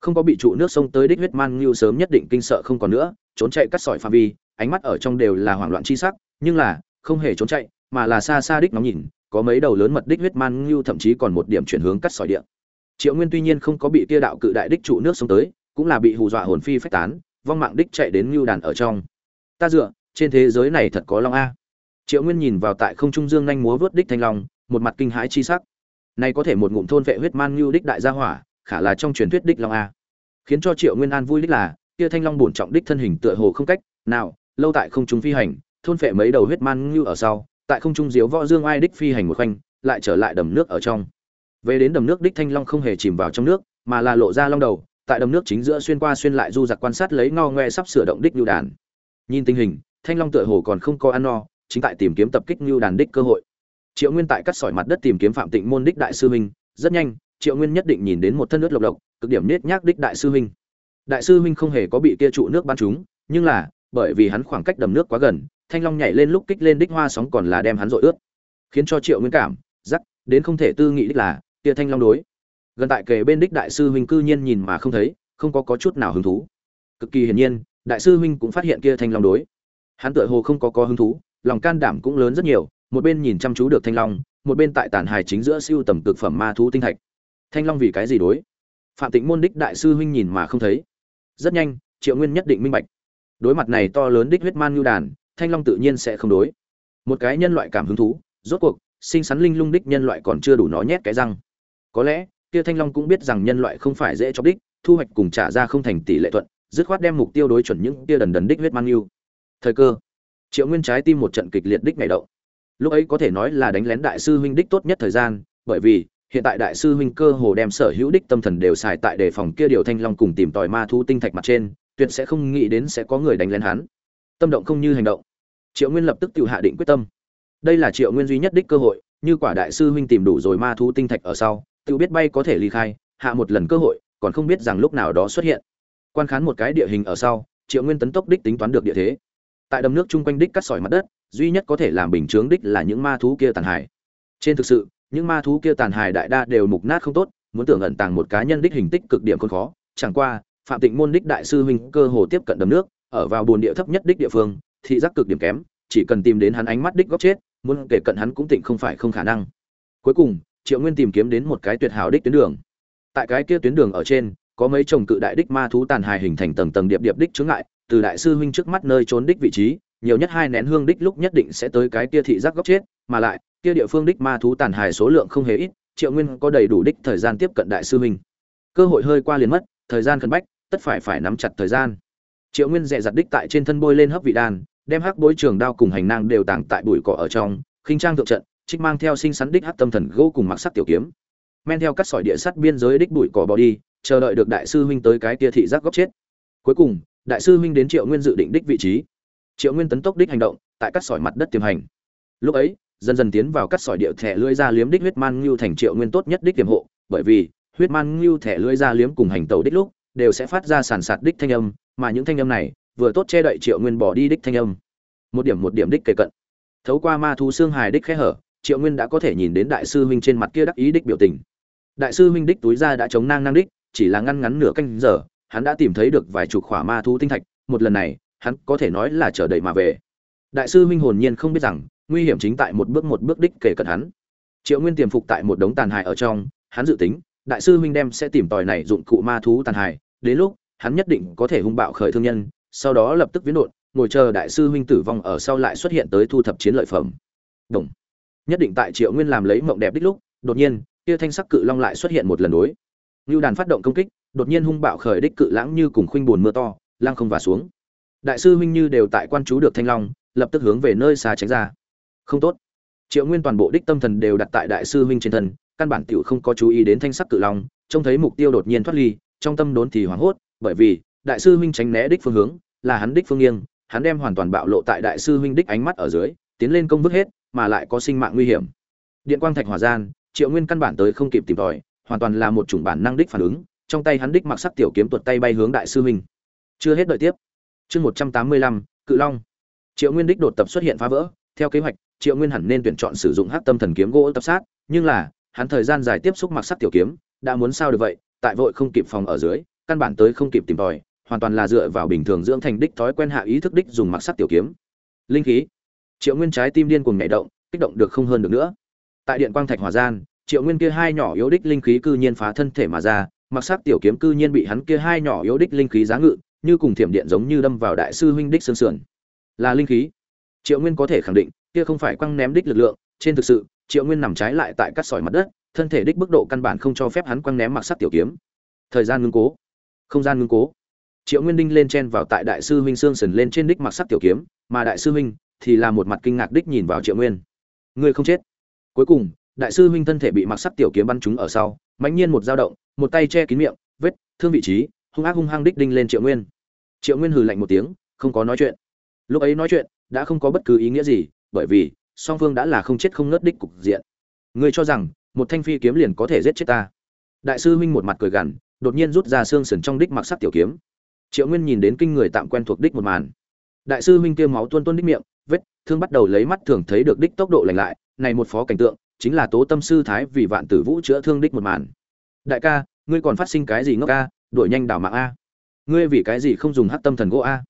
Không có bị trụ nước sông tới đích huyết man như sớm nhất định kinh sợ không còn nữa, trốn chạy cắt sỏi phạm vi, ánh mắt ở trong đều là hoảng loạn chi sắc, nhưng là, không hề trốn chạy mà là xa xa đích nóng nhìn, có mấy đầu lớn mật đích huyết man ngưu thậm chí còn một điểm chuyển hướng cắt sỏi địa. Triệu nguyên tuy nhiên không có bị kia đạo cự đại đích trụ nước xuống tới, cũng là bị hù dọa hồn phi phách tán, vong mạng đích chạy đến ngưu đàn ở trong. Ta dựa, trên thế giới này thật có long a. Triệu nguyên nhìn vào tại không trung dương nhanh múa vớt đích thanh long, một mặt kinh hãi chi sắc. Này có thể một ngụm thôn vệ huyết man ngưu đích đại gia hỏa, khả là trong truyền thuyết đích long a. Khiến cho triệu nguyên an vui đích là, kia thanh long bổn trọng đích thân hình tựa hồ không cách nào, lâu tại không trung phi hành, thôn vệ mấy đầu huyết man ngưu ở sau tại không trung diếu võ dương ai đích phi hành một khoanh lại trở lại đầm nước ở trong. Về đến đầm nước đích thanh long không hề chìm vào trong nước mà là lộ ra long đầu tại đầm nước chính giữa xuyên qua xuyên lại du giặc quan sát lấy ngao ngoe sắp sửa động đích nhu đàn. Nhìn tình hình thanh long tựa hồ còn không có ăn no chính tại tìm kiếm tập kích nhu đàn đích cơ hội. Triệu nguyên tại cắt sỏi mặt đất tìm kiếm phạm tịnh môn đích đại sư huynh rất nhanh triệu nguyên nhất định nhìn đến một thân nước lộc lộc cực điểm nết nhác đích đại sư huynh. Đại sư huynh không hề có bị kia trụ nước bắn chúng, nhưng là bởi vì hắn khoảng cách đầm nước quá gần thanh long nhảy lên lúc kích lên đích hoa sóng còn là đem hắn dội ướt khiến cho triệu nguyên cảm giắc đến không thể tư nghĩ đích là kia thanh long đối. Gần tại kề bên đích đại sư huynh cư nhiên nhìn mà không thấy không có, có chút nào hứng thú. Cực kỳ hiển nhiên đại sư huynh cũng phát hiện kia thanh long đối. Hắn tựa hồ không có có hứng thú lòng can đảm cũng lớn rất nhiều một bên nhìn chăm chú được thanh long một bên tại tản hài chính giữa siêu tầm cực phẩm ma thú tinh thạch. Thanh long vì cái gì đối? Phạm tịnh môn đích đại sư huynh nhìn mà không thấy. Rất nhanh triệu nguyên nhất định minh bạch. Đối mặt này to lớn đích huyết man ngưu đàn thanh long tự nhiên sẽ không đối. Một cái nhân loại cảm hứng thú, rốt cuộc, sinh sắn linh lung đích nhân loại còn chưa đủ nó nhét cái răng. Có lẽ, kia thanh long cũng biết rằng nhân loại không phải dễ cho đích, thu hoạch cùng trả ra không thành tỷ lệ thuận, dứt khoát đem mục tiêu đối chuẩn những kia đần đần đích huyết man yêu. thời cơ, triệu nguyên trái tim một trận kịch liệt đích ngày động. Lúc ấy có thể nói là đánh lén đại sư huynh đích tốt nhất thời gian, bởi vì, hiện tại đại sư huynh cơ hồ đem sở hữu đích tâm thần đều xài tại đề phòng kia điều thanh long cùng tìm tòi ma thu tinh thạch mặt trên, tuyệt sẽ không nghĩ đến sẽ có người đánh lén hắn. Tâm động không như hành động triệu nguyên lập tức tự hạ định quyết tâm. Đây là triệu nguyên duy nhất đích cơ hội, như quả đại sư huynh tìm đủ rồi ma thu tinh thạch ở sau, tự biết bay có thể ly khai, hạ một lần cơ hội, còn không biết rằng lúc nào đó xuất hiện. Quan khán một cái địa hình ở sau, triệu nguyên tấn tốc đích tính toán được địa thế. Tại đầm nước chung quanh đích cắt sỏi mặt đất, duy nhất có thể làm bình chướng đích là những ma thú kia tàn hại. Trên thực sự, những ma thú kia tàn hại đại đa đều mục nát không tốt, muốn tưởng ẩn tàng một cá nhân đích hình tích cực điểm còn khó, chẳng qua, phạm tịnh môn đích đại sư huynh cơ hồ tiếp cận đầm nước, ở vào bồn địa thấp nhất đích địa phương thị giác cực điểm kém, chỉ cần tìm đến hắn ánh mắt đích góc chết, muốn kể cận hắn cũng tịnh không phải không khả năng. Cuối cùng, triệu nguyên tìm kiếm đến một cái tuyệt hảo đích tuyến đường. Tại cái kia tuyến đường ở trên, có mấy chồng cự đại đích ma thú tàn hài hình thành tầng tầng điệp điệp đích chướng ngại, từ đại sư huynh trước mắt nơi trốn đích vị trí, nhiều nhất hai nén hương đích lúc nhất định sẽ tới cái kia thị giác góc chết, mà lại, kia địa phương đích ma thú tàn hài số lượng không hề ít, triệu nguyên có đầy đủ đích thời gian tiếp cận đại sư huynh. Cơ hội hơi qua liền mất, thời gian khẩn bách, tất phải phải nắm chặt thời gian triệu nguyên dè dặt đích tại trên thân bôi lên hấp vị đan, đem hắc bối trường đao cùng hành năng đều tàng tại bụi cỏ ở trong, khinh trang thượng trận, trích mang theo sinh sắn đích hắc tâm thần gỗ cùng mặc sắc tiểu kiếm. Men theo các sỏi địa sắt biên giới đích bụi cỏ bỏ đi, chờ đợi được đại sư huynh tới cái kia thị giác góc chết. Cuối cùng, đại sư huynh đến triệu nguyên dự định đích vị trí. Triệu nguyên tấn tốc đích hành động, tại các sỏi mặt đất tiềm hành. Lúc ấy, dần dần tiến vào các sỏi địa thẻ lưỡi ra liếm đích huyết man ngưu thành triệu nguyên tốt nhất đích tiềm hộ, bởi vì huyết man ngưu thẻ lưỡi ra liếm cùng hành tàu đích lúc, đều sẽ phát ra sàn sạt đích thanh âm mà những thanh âm này vừa tốt che đậy triệu nguyên bỏ đi đích thanh âm. Một điểm một điểm đích kề cận. Thấu qua ma thú xương hài đích khẽ hở, triệu nguyên đã có thể nhìn đến đại sư huynh trên mặt kia đắc ý đích biểu tình. Đại sư huynh đích túi ra đã chống nang nang đích, chỉ là ngăn ngắn nửa canh giờ, hắn đã tìm thấy được vài chục khỏa ma thú tinh thạch, một lần này, hắn có thể nói là chờ đầy mà về. Đại sư huynh hồn nhiên không biết rằng, nguy hiểm chính tại một bước một bước đích kể cận hắn. Triệu nguyên tiềm phục tại một đống tàn hại ở trong, hắn dự tính, đại sư huynh đem sẽ tìm tòi này dụng cụ ma thú tàn hại đến lúc hắn nhất định có thể hung bạo khởi thương nhân sau đó lập tức viễn đột ngồi chờ đại sư huynh tử vong ở sau lại xuất hiện tới thu thập chiến lợi phẩm đồng nhất định tại triệu nguyên làm lấy mộng đẹp đích lúc đột nhiên kia thanh sắc cự long lại xuất hiện một lần đối Nưu đàn phát động công kích, đột nhiên hung bạo khởi đích cự lãng như cùng khuynh buồn mưa to, lang không và xuống. Đại sư huynh như đều tại quan chú được thanh long, lập tức hướng về nơi xa tránh ra. Không tốt. Triệu Nguyên toàn bộ đích tâm thần đều đặt tại đại sư huynh trên thân, căn bản tiểu không có chú ý đến thanh sắc cự long, trông thấy mục tiêu đột nhiên thoát ly, trong tâm đốn thì hoảng hốt, bởi vì đại sư huynh tránh né đích phương hướng, là hắn đích phương nghiêng, hắn đem hoàn toàn bạo lộ tại đại sư huynh đích ánh mắt ở dưới, tiến lên công vứt hết, mà lại có sinh mạng nguy hiểm. Điện quang thạch hỏa gian, Triệu Nguyên căn bản tới không kịp tìm tòi, hoàn toàn là một chủng bản năng đích phản ứng trong tay hắn đích mặc sắc tiểu kiếm tuột tay bay hướng đại sư huynh. Chưa hết đợi tiếp. Chương một trăm tám mươi lăm cự long. Triệu nguyên đích đột tập xuất hiện phá vỡ theo kế hoạch triệu nguyên hẳn nên tuyển chọn sử dụng hắc tâm thần kiếm gỗ tập sát nhưng là hắn thời gian dài tiếp xúc mặc sắc tiểu kiếm đã muốn sao được vậy tại vội không kịp phòng ở dưới căn bản tới không kịp tìm tòi, hoàn toàn là dựa vào bình thường dưỡng thành đích thói quen hạ ý thức đích dùng mặc sắc tiểu kiếm. Linh khí. Triệu nguyên trái tim điên cuồng nhảy động, kích động được không hơn được nữa. Tại điện quang thạch hòa gian, triệu nguyên kia hai nhỏ yếu đích linh khí cư nhiên phá thân thể mà ra, mặc sắc tiểu kiếm cư nhiên bị hắn kia hai nhỏ yếu đích linh khí giá ngự, như cùng thiểm điện giống như đâm vào đại sư huynh đích xương sườn. Là linh khí. Triệu nguyên có thể khẳng định, kia không phải quăng ném đích lực lượng, trên thực sự, triệu nguyên nằm trái lại tại cắt sỏi mặt đất, thân thể đích mức độ căn bản không cho phép hắn quăng ném mặc sắc tiểu kiếm. Thời gian ngưng cố không gian ngưng cố. Triệu nguyên đinh lên chen vào tại đại sư huynh sương sần lên trên đích mặc sắc tiểu kiếm, mà đại sư huynh thì là một mặt kinh ngạc đích nhìn vào triệu nguyên. Ngươi không chết. Cuối cùng, đại sư huynh thân thể bị mặc sắc tiểu kiếm bắn trúng ở sau, mãnh nhiên một dao động, một tay che kín miệng, vết thương vị trí, hung ác hung hăng đích đinh lên triệu nguyên. Triệu nguyên hừ lạnh một tiếng, không có nói chuyện. Lúc ấy nói chuyện, đã không có bất cứ ý nghĩa gì, bởi vì song phương đã là không chết không ngớt đích cục diện. Ngươi cho rằng, một thanh phi kiếm liền có thể giết chết ta. Đại sư huynh một mặt cười gằn đột nhiên rút ra xương sườn trong đích mặc sắc tiểu kiếm. Triệu nguyên nhìn đến kinh người tạm quen thuộc đích một màn. Đại sư huynh kia máu tuôn tuôn đích miệng, vết thương bắt đầu lấy mắt thường thấy được đích tốc độ lành lại, này một phó cảnh tượng, chính là tố tâm sư thái vì vạn tử vũ chữa thương đích một màn. Đại ca, ngươi còn phát sinh cái gì ngốc ca, đuổi nhanh đảo mạng a. Ngươi vì cái gì không dùng hát tâm thần gỗ a?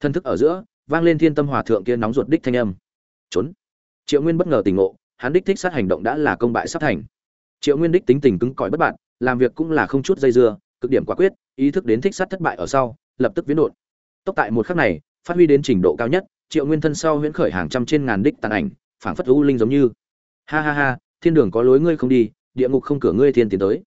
Thân thức ở giữa, vang lên thiên tâm hòa thượng kia nóng ruột đích thanh âm. Trốn. Triệu nguyên bất ngờ tỉnh ngộ, hắn đích thích sát hành động đã là công bại sắp thành. Triệu nguyên đích tính tình cứng cỏi bất bạn làm việc cũng là không chút dây dưa, cực điểm quả quyết, ý thức đến thích sát thất bại ở sau, lập tức biến đột. Tốc tại một khắc này, phát huy đến trình độ cao nhất, triệu nguyên thân sau huyễn khởi hàng trăm trên ngàn đích tàn ảnh, phảng phất u linh giống như. Ha ha ha, thiên đường có lối ngươi không đi, địa ngục không cửa ngươi thiên tiến tới.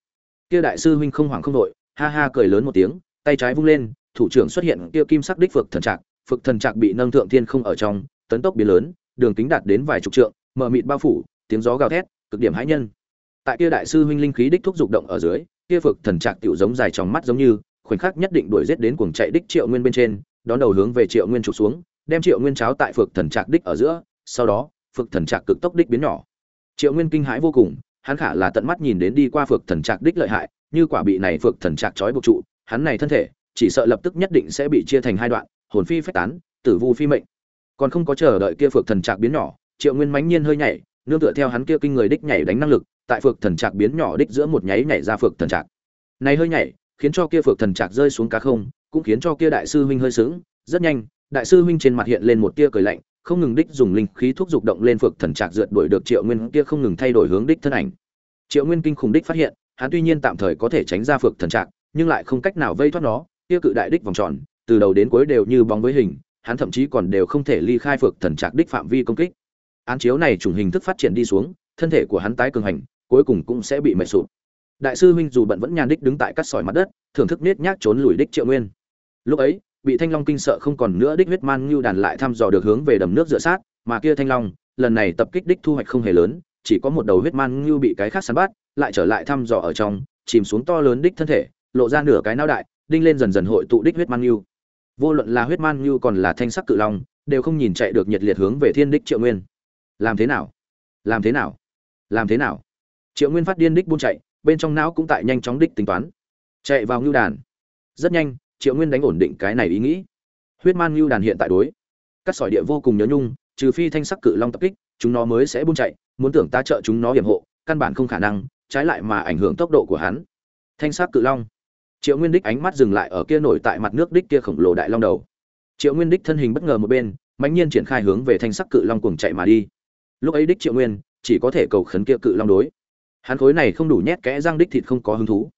Kia đại sư huynh không hoảng không đội ha ha cười lớn một tiếng, tay trái vung lên, thủ trưởng xuất hiện kia kim sắc đích phược thần trạc, phược thần trạc bị nâng thượng thiên không ở trong, tấn tốc biến lớn, đường kính đạt đến vài chục trượng, mở mịt bao phủ, tiếng gió gào thét, cực điểm hãi nhân tại kia đại sư huynh linh khí đích thúc dục động ở dưới, kia vực thần trạc tiểu giống dài trong mắt giống như, khoảnh khắc nhất định đuổi giết đến cuồng chạy đích triệu nguyên bên trên, đón đầu hướng về triệu nguyên chụp xuống, đem triệu nguyên cháo tại vực thần trạc đích ở giữa, sau đó vực thần trạc cực tốc đích biến nhỏ. Triệu nguyên kinh hãi vô cùng, hắn khả là tận mắt nhìn đến đi qua vực thần trạc đích lợi hại, như quả bị này vực thần trạc trói buộc trụ, hắn này thân thể, chỉ sợ lập tức nhất định sẽ bị chia thành hai đoạn, hồn phi phách tán, tử vu phi mệnh. Còn không có chờ đợi kia vực thần trạc biến nhỏ, triệu nguyên mãnh nhiên hơi nhảy, nương tựa theo hắn kia kinh người đích nhảy đánh năng lực tại phược thần trạc biến nhỏ đích giữa một nháy nhảy ra phược thần trạc. Này hơi nhảy, khiến cho kia phược thần trạc rơi xuống cá không, cũng khiến cho kia đại sư huynh hơi sướng rất nhanh, đại sư huynh trên mặt hiện lên một tia cười lạnh, không ngừng đích dùng linh khí thúc dục động lên phược thần trạc rượt đuổi được triệu nguyên, kia không ngừng thay đổi hướng đích thân ảnh. Triệu nguyên kinh khủng đích phát hiện, hắn tuy nhiên tạm thời có thể tránh ra phược thần trạc, nhưng lại không cách nào vây thoát nó, kia cự đại đích vòng tròn, từ đầu đến cuối đều như bóng với hình, hắn thậm chí còn đều không thể ly khai phược thần trạc đích phạm vi công kích. Án chiếu này chủng hình thức phát triển đi xuống, thân thể của hắn tái cường hành cuối cùng cũng sẽ bị mệt sụp. Đại sư huynh dù bận vẫn nhàn đích đứng tại cắt sỏi mặt đất, thưởng thức nết nhác trốn lùi đích triệu nguyên. Lúc ấy, bị thanh long kinh sợ không còn nữa đích huyết man ngưu đàn lại thăm dò được hướng về đầm nước dựa sát, mà kia thanh long, lần này tập kích đích thu hoạch không hề lớn, chỉ có một đầu huyết man ngưu bị cái khác săn bắt, lại trở lại thăm dò ở trong, chìm xuống to lớn đích thân thể, lộ ra nửa cái não đại, đinh lên dần dần hội tụ đích huyết man ngưu. Vô luận là huyết man ngưu còn là thanh sắc cự long, đều không nhìn chạy được nhiệt liệt hướng về thiên đích triệu nguyên. Làm thế nào? Làm thế nào? Làm thế nào? Triệu nguyên phát điên đích buôn chạy, bên trong não cũng tại nhanh chóng đích tính toán. Chạy vào ngưu đàn. Rất nhanh, triệu nguyên đánh ổn định cái này ý nghĩ. Huyết man ngưu đàn hiện tại đối. Các sỏi địa vô cùng nhớ nhung, trừ phi thanh sắc cự long tập kích, chúng nó mới sẽ buôn chạy, muốn tưởng ta trợ chúng nó hiểm hộ, căn bản không khả năng, trái lại mà ảnh hưởng tốc độ của hắn. Thanh sắc cự long. Triệu nguyên đích ánh mắt dừng lại ở kia nổi tại mặt nước đích kia khổng lồ đại long đầu. Triệu nguyên đích thân hình bất ngờ một bên, mãnh nhiên triển khai hướng về thanh sắc cự long cuồng chạy mà đi. Lúc ấy đích triệu nguyên, chỉ có thể cầu khấn kia cự long đối hắn khối này không đủ nhét kẽ răng đích thịt không có hứng thú.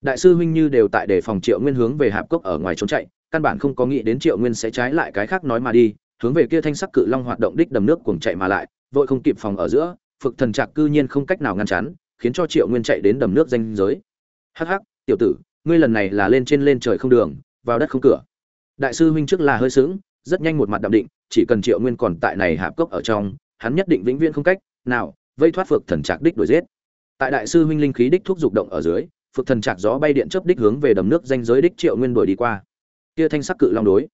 Đại sư huynh như đều tại để phòng triệu nguyên hướng về hạp cốc ở ngoài trốn chạy, căn bản không có nghĩ đến triệu nguyên sẽ trái lại cái khác nói mà đi, hướng về kia thanh sắc cự long hoạt động đích đầm nước cuồng chạy mà lại, vội không kịp phòng ở giữa phực thần trạc cư nhiên không cách nào ngăn chắn, khiến cho triệu nguyên chạy đến đầm nước danh giới. Hắc hắc, tiểu tử, ngươi lần này là lên trên lên trời không đường, vào đất không cửa. Đại sư huynh trước là hơi sững, rất nhanh một mặt đạm định, chỉ cần triệu nguyên còn tại này hạp cốc ở trong, hắn nhất định vĩnh viễn không cách nào vây thoát phược thần trạc đích đuổi giết tại đại sư huynh linh khí đích thúc dục động ở dưới phược thần chạc gió bay điện chớp đích hướng về đầm nước danh giới đích triệu nguyên đuổi đi qua. Kia thanh sắc cự long đối.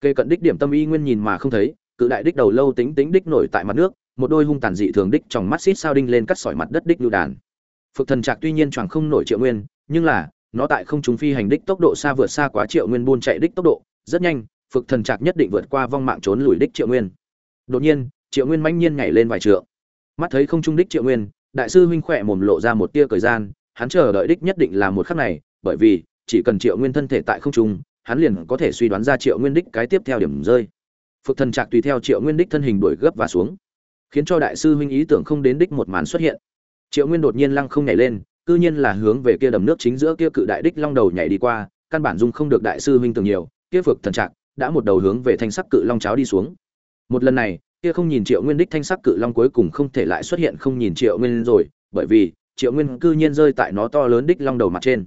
Kê cận đích điểm tâm y nguyên nhìn mà không thấy, cự đại đích đầu lâu tính tính đích nổi tại mặt nước, một đôi hung tàn dị thường đích trong mắt xít sao đinh lên cắt sỏi mặt đất đích lưu đàn. Phược thần trạc tuy nhiên choàng không nổi triệu nguyên, nhưng là, nó tại không trung phi hành đích tốc độ xa vượt xa quá triệu nguyên buôn chạy đích tốc độ, rất nhanh phược thần trạc nhất định vượt qua vong mạng trốn lùi đích triệu nguyên. Đột nhiên, triệu nguyên mãnh nhiên nhảy lên vài trượng. Mắt thấy không trung đích triệu nguyên đại sư huynh khỏe mồm lộ ra một tia thời gian, hắn chờ đợi đích nhất định là một khắc này, bởi vì, chỉ cần triệu nguyên thân thể tại không trung, hắn liền có thể suy đoán ra triệu nguyên đích cái tiếp theo điểm rơi. Phực thần trạc tùy theo triệu nguyên đích thân hình đuổi gấp và xuống, khiến cho đại sư huynh ý tưởng không đến đích một màn xuất hiện. Triệu nguyên đột nhiên lăng không nhảy lên, cư nhiên là hướng về kia đầm nước chính giữa kia cự đại đích long đầu nhảy đi qua, căn bản dung không được đại sư huynh tưởng nhiều, kia phực thần trạc đã một đầu hướng về thanh sắc cự long cháo đi xuống. Một lần này kia không nhìn triệu nguyên đích thanh sắc cự long cuối cùng không thể lại xuất hiện không nhìn triệu nguyên rồi, bởi vì, triệu nguyên cư nhiên rơi tại nó to lớn đích long đầu mặt trên.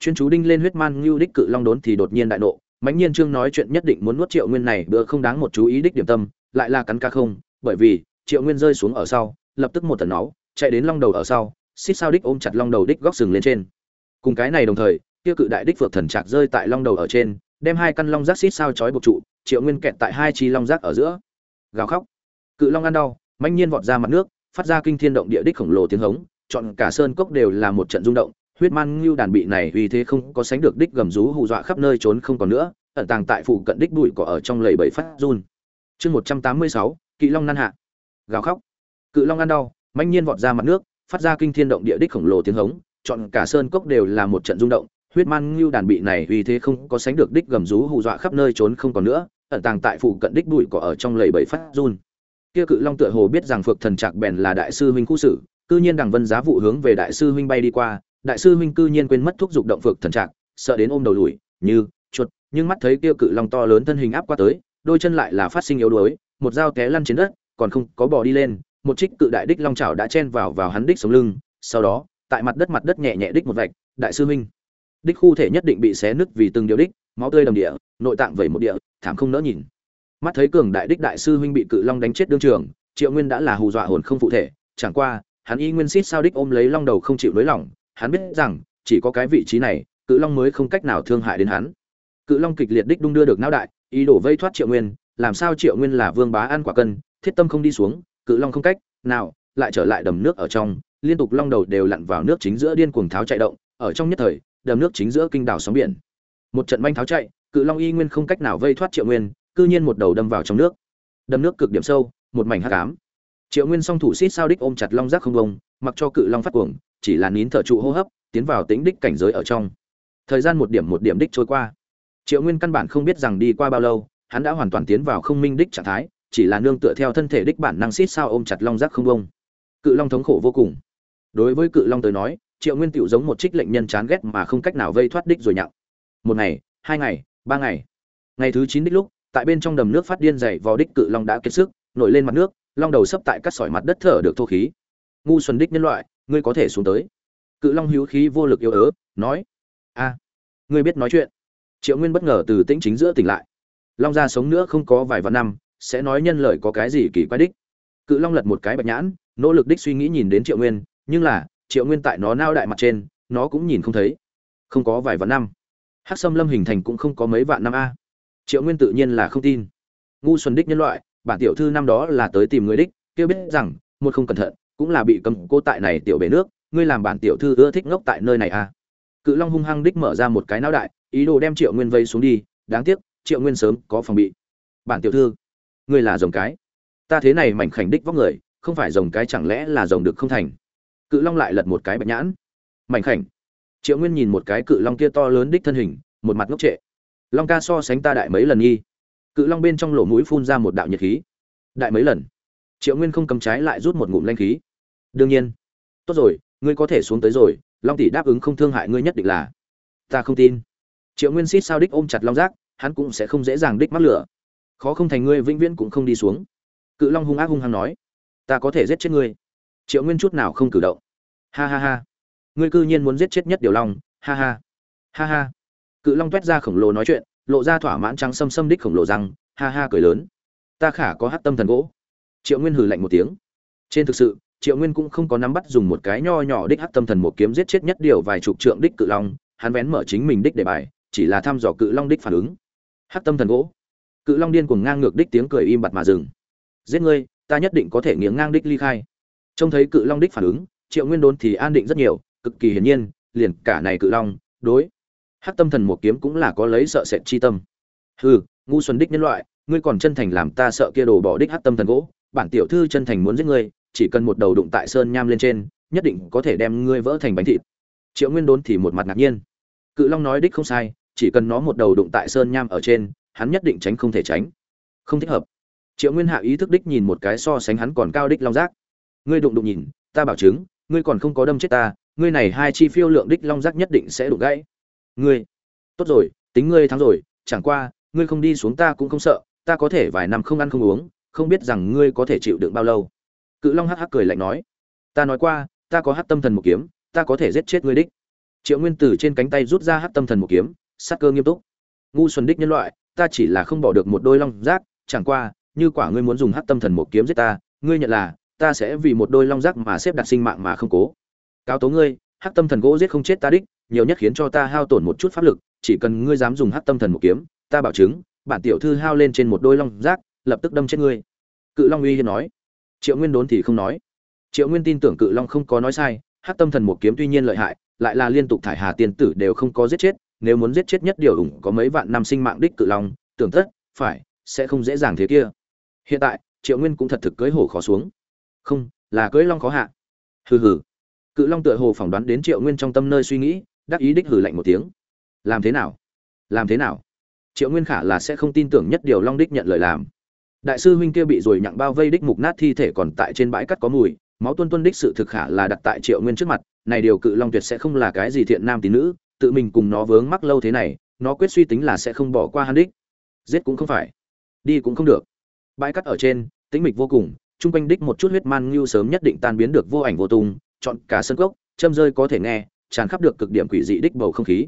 Chuyên chú đinh lên huyết man ngưu đích cự long đốn thì đột nhiên đại nộ. Mãnh nhiên trương nói chuyện nhất định muốn nuốt triệu nguyên này, bữa không đáng một chú ý đích điểm tâm, lại là cắn ca không, bởi vì, triệu nguyên rơi xuống ở sau, lập tức một tần máu, chạy đến long đầu ở sau, xích sao đích ôm chặt long đầu đích góc sừng lên trên. Cùng cái này đồng thời, kia cự đại đích vượt thần trạc rơi tại long đầu ở trên, đem hai căn long rác xích sao chói buộc trụ, triệu nguyên kẹt tại hai chi long rác ở giữa gào khóc. Cự long ăn đau manh nhiên vọt ra mặt nước, phát ra kinh thiên động địa đích khổng lồ tiếng hống, chọn cả sơn cốc đều là một trận rung động, huyết man ngưu đàn bị này vì thế không có sánh được đích gầm rú hù dọa khắp nơi trốn không còn nữa, ẩn tàng tại phụ cận đích bụi cỏ ở trong lầy bẫy phát run. Chương một trăm tám mươi sáu kỵ long năn hạ. Gào khóc. Cự long ăn đau manh nhiên vọt ra mặt nước, phát ra kinh thiên động địa đích khổng lồ tiếng hống, chọn cả sơn cốc đều là một trận rung động huyết man ngưu đàn bị này vì thế không có sánh được đích gầm rú hù dọa khắp nơi trốn không còn nữa, ẩn tàng tại phụ cận đích bụi cỏ ở trong lầy bẫy phát run. Kia cự long tựa hồ biết rằng phược thần trạc bèn là đại sư huynh khu sử cư nhiên đằng vân giá vụ hướng về đại sư huynh bay đi qua, đại sư huynh cư nhiên quên mất thúc dục động phược thần trạc, sợ đến ôm đầu lùi, như chuột, nhưng mắt thấy kia cự long to lớn thân hình áp qua tới, đôi chân lại là phát sinh yếu đuối, một dao té lăn trên đất, còn không có bò đi lên, một trích cự đại đích long chảo đã chen vào vào hắn đích sống lưng, sau đó, tại mặt đất mặt đất nhẹ nhẹ đích một vạch, đại sư huynh đích khu thể nhất định bị xé nứt vì từng điều đích, máu tươi đầm địa, nội tạng vẩy một địa, thảm không nỡ nhìn. Mắt thấy cường đại đích đại sư huynh bị cự long đánh chết đương trường, triệu nguyên đã là hù dọa hồn không phụ thể, chẳng qua, hắn y nguyên xít sao đích ôm lấy long đầu không chịu nới lỏng, hắn biết rằng, chỉ có cái vị trí này, cự long mới không cách nào thương hại đến hắn. Cự long kịch liệt đích đung đưa được não đại, ý đổ vây thoát triệu nguyên, làm sao triệu nguyên là vương bá ăn quả cân, thiết tâm không đi xuống, cự long không cách, nào, lại trở lại đầm nước ở trong, liên tục long đầu đều lặn vào nước chính giữa điên cuồng tháo chạy động, ở trong nhất thời đầm nước chính giữa kinh đảo sóng biển. Một trận manh tháo chạy, cự long y nguyên không cách nào vây thoát triệu nguyên, cư nhiên một đầu đâm vào trong nước. Đâm nước cực điểm sâu, một mảnh hắc ám. Triệu nguyên song thủ xít sao đích ôm chặt long giác không bông, mặc cho cự long phát cuồng, chỉ là nín thở trụ hô hấp, tiến vào tính đích cảnh giới ở trong. Thời gian một điểm một điểm đích trôi qua. Triệu nguyên căn bản không biết rằng đi qua bao lâu, hắn đã hoàn toàn tiến vào không minh đích trạng thái, chỉ là nương tựa theo thân thể đích bản năng xít sao ôm chặt long giác không bông. Cự long thống khổ vô cùng. Đối với cự long tới nói triệu nguyên tựu giống một trích lệnh nhân chán ghét mà không cách nào vây thoát đích rồi nhặng. Một ngày, hai ngày, ba ngày. Ngày thứ chín đích lúc, tại bên trong đầm nước phát điên dày vò đích cự long đã kiệt sức, nổi lên mặt nước, long đầu sấp tại các sỏi mặt đất thở được thô khí. Ngu xuân đích nhân loại, ngươi có thể xuống tới. Cự long hữu khí vô lực yếu ớt, nói, a, ngươi biết nói chuyện. Triệu nguyên bất ngờ từ tĩnh chính giữa tỉnh lại. Long ra sống nữa không có vài vạn năm, sẽ nói nhân lời có cái gì kỳ quái đích? Cự long lật một cái bạch nhãn, nỗ lực đích suy nghĩ nhìn đến triệu nguyên, nhưng là triệu nguyên tại nó nao đại mặt trên, nó cũng nhìn không thấy. Không có vài vạn năm. Hắc sâm lâm hình thành cũng không có mấy vạn năm a. Triệu nguyên tự nhiên là không tin. Ngu xuân đích nhân loại, bản tiểu thư năm đó là tới tìm người đích, kêu biết rằng, một không cẩn thận, cũng là bị cầm cô tại này tiểu bể nước, ngươi làm bản tiểu thư ưa thích ngốc tại nơi này à cự long hung hăng đích mở ra một cái não đại, ý đồ đem triệu nguyên vây xuống đi, đáng tiếc, triệu nguyên sớm có phòng bị. Bản tiểu thư, ngươi là dòng cái. Ta thế này mảnh khảnh đích vóc người, không phải rồng cái chẳng lẽ là rồng được không thành? Cự long lại lật một cái bạch nhãn. Mảnh khảnh. Triệu nguyên nhìn một cái cự long kia to lớn đích thân hình, một mặt ngốc trệ. Long ca so sánh ta đại mấy lần nghi? Cự long bên trong lỗ mũi phun ra một đạo nhiệt khí. Đại mấy lần? Triệu nguyên không cầm trái lại rút một ngụm lanh khí. Đương nhiên. Tốt rồi, ngươi có thể xuống tới rồi, long tỷ đáp ứng không thương hại ngươi nhất định là. Ta không tin. Triệu nguyên xít sao đích ôm chặt long giác, hắn cũng sẽ không dễ dàng đích mắc lửa. Khó không thành ngươi vĩnh viễn cũng không đi xuống. Cự long hung ác hung hăng nói. Ta có thể giết chết ngươi triệu nguyên chút nào không cử động. Ha ha ha. Ngươi cư nhiên muốn giết chết nhất điều long. Ha ha. Ha ha. Cự long toét ra khổng lồ nói chuyện, lộ ra thỏa mãn trắng xâm xâm đích khổng lồ răng, ha ha cười lớn. Ta khả có hát tâm thần gỗ. Triệu nguyên hừ lạnh một tiếng. Trên thực sự, triệu nguyên cũng không có nắm bắt dùng một cái nho nhỏ đích hát tâm thần một kiếm giết chết nhất điều vài chục trượng đích cự long, hắn vén mở chính mình đích để bài, chỉ là thăm dò cự long đích phản ứng. Hát tâm thần gỗ. Cự long điên cuồng ngang ngược đích tiếng cười im bặt mà dừng. Giết ngươi, ta nhất định có thể nghiêng ngang đích ly khai trông thấy cự long đích phản ứng, triệu nguyên đốn thì an định rất nhiều, cực kỳ hiển nhiên, liền cả này cự long, đối. Hắc tâm thần một kiếm cũng là có lấy sợ sệt chi tâm. Hừ, ngu xuân đích nhân loại, ngươi còn chân thành làm ta sợ kia đồ bỏ đích hắc tâm thần gỗ, bản tiểu thư chân thành muốn giết ngươi, chỉ cần một đầu đụng tại sơn nham lên trên, nhất định có thể đem ngươi vỡ thành bánh thịt. Triệu nguyên đốn thì một mặt ngạc nhiên. Cự long nói đích không sai, chỉ cần nó một đầu đụng tại sơn nham ở trên, hắn nhất định tránh không thể tránh. Không thích hợp. Triệu nguyên hạ ý thức đích nhìn một cái so sánh hắn còn cao đích long giác ngươi đụng đụng nhìn, ta bảo chứng, ngươi còn không có đâm chết ta, ngươi này hai chi phiêu lượng đích long giác nhất định sẽ đụng gãy. Ngươi, tốt rồi, tính ngươi thắng rồi, chẳng qua, ngươi không đi xuống ta cũng không sợ, ta có thể vài năm không ăn không uống, không biết rằng ngươi có thể chịu đựng bao lâu. Cự long hắc hắc cười lạnh nói, ta nói qua, ta có hắc tâm thần một kiếm, ta có thể giết chết ngươi đích. Triệu nguyên Tử trên cánh tay rút ra hắc tâm thần một kiếm, sát cơ nghiêm túc. Ngu xuân đích nhân loại, ta chỉ là không bỏ được một đôi long giác, chẳng qua, như quả ngươi muốn dùng hắc tâm thần một kiếm giết ta, ngươi nhận là ta sẽ vì một đôi long giác mà xếp đặt sinh mạng mà không cố. Cáo tố ngươi, hắc tâm thần gỗ giết không chết ta đích, nhiều nhất khiến cho ta hao tổn một chút pháp lực, chỉ cần ngươi dám dùng hắc tâm thần một kiếm, ta bảo chứng, bản tiểu thư hao lên trên một đôi long giác lập tức đâm chết ngươi. Cự long uy hiên nói. Triệu nguyên đốn thì không nói. Triệu nguyên tin tưởng cự long không có nói sai, hắc tâm thần một kiếm tuy nhiên lợi hại, lại là liên tục thải hà tiên tử đều không có giết chết, nếu muốn giết chết nhất điều ủng có mấy vạn năm sinh mạng đích cự long, tưởng tất, phải, sẽ không dễ dàng thế kia. Hiện tại, triệu nguyên cũng thật thực cưới hổ khó xuống không, là cưỡi long khó hạ. Hừ hừ. Cự long tựa hồ phỏng đoán đến triệu nguyên trong tâm nơi suy nghĩ, đắc ý đích hử lạnh một tiếng. Làm thế nào? Làm thế nào? Triệu nguyên khả là sẽ không tin tưởng nhất điều long đích nhận lời làm. Đại sư huynh kia bị rồi nhặng bao vây đích mục nát thi thể còn tại trên bãi cắt có mùi, máu tuân tuân đích sự thực khả là đặt tại triệu nguyên trước mặt, này điều cự long tuyệt sẽ không là cái gì thiện nam tín nữ, tự mình cùng nó vướng mắc lâu thế này, nó quyết suy tính là sẽ không bỏ qua hắn đích. Giết cũng không phải. Đi cũng không được. Bãi cắt ở trên, tĩnh mịch vô cùng chung quanh đích một chút huyết man ngưu sớm nhất định tan biến được vô ảnh vô tung, chọn cả sân gốc châm rơi có thể nghe, tràn khắp được cực điểm quỷ dị đích bầu không khí.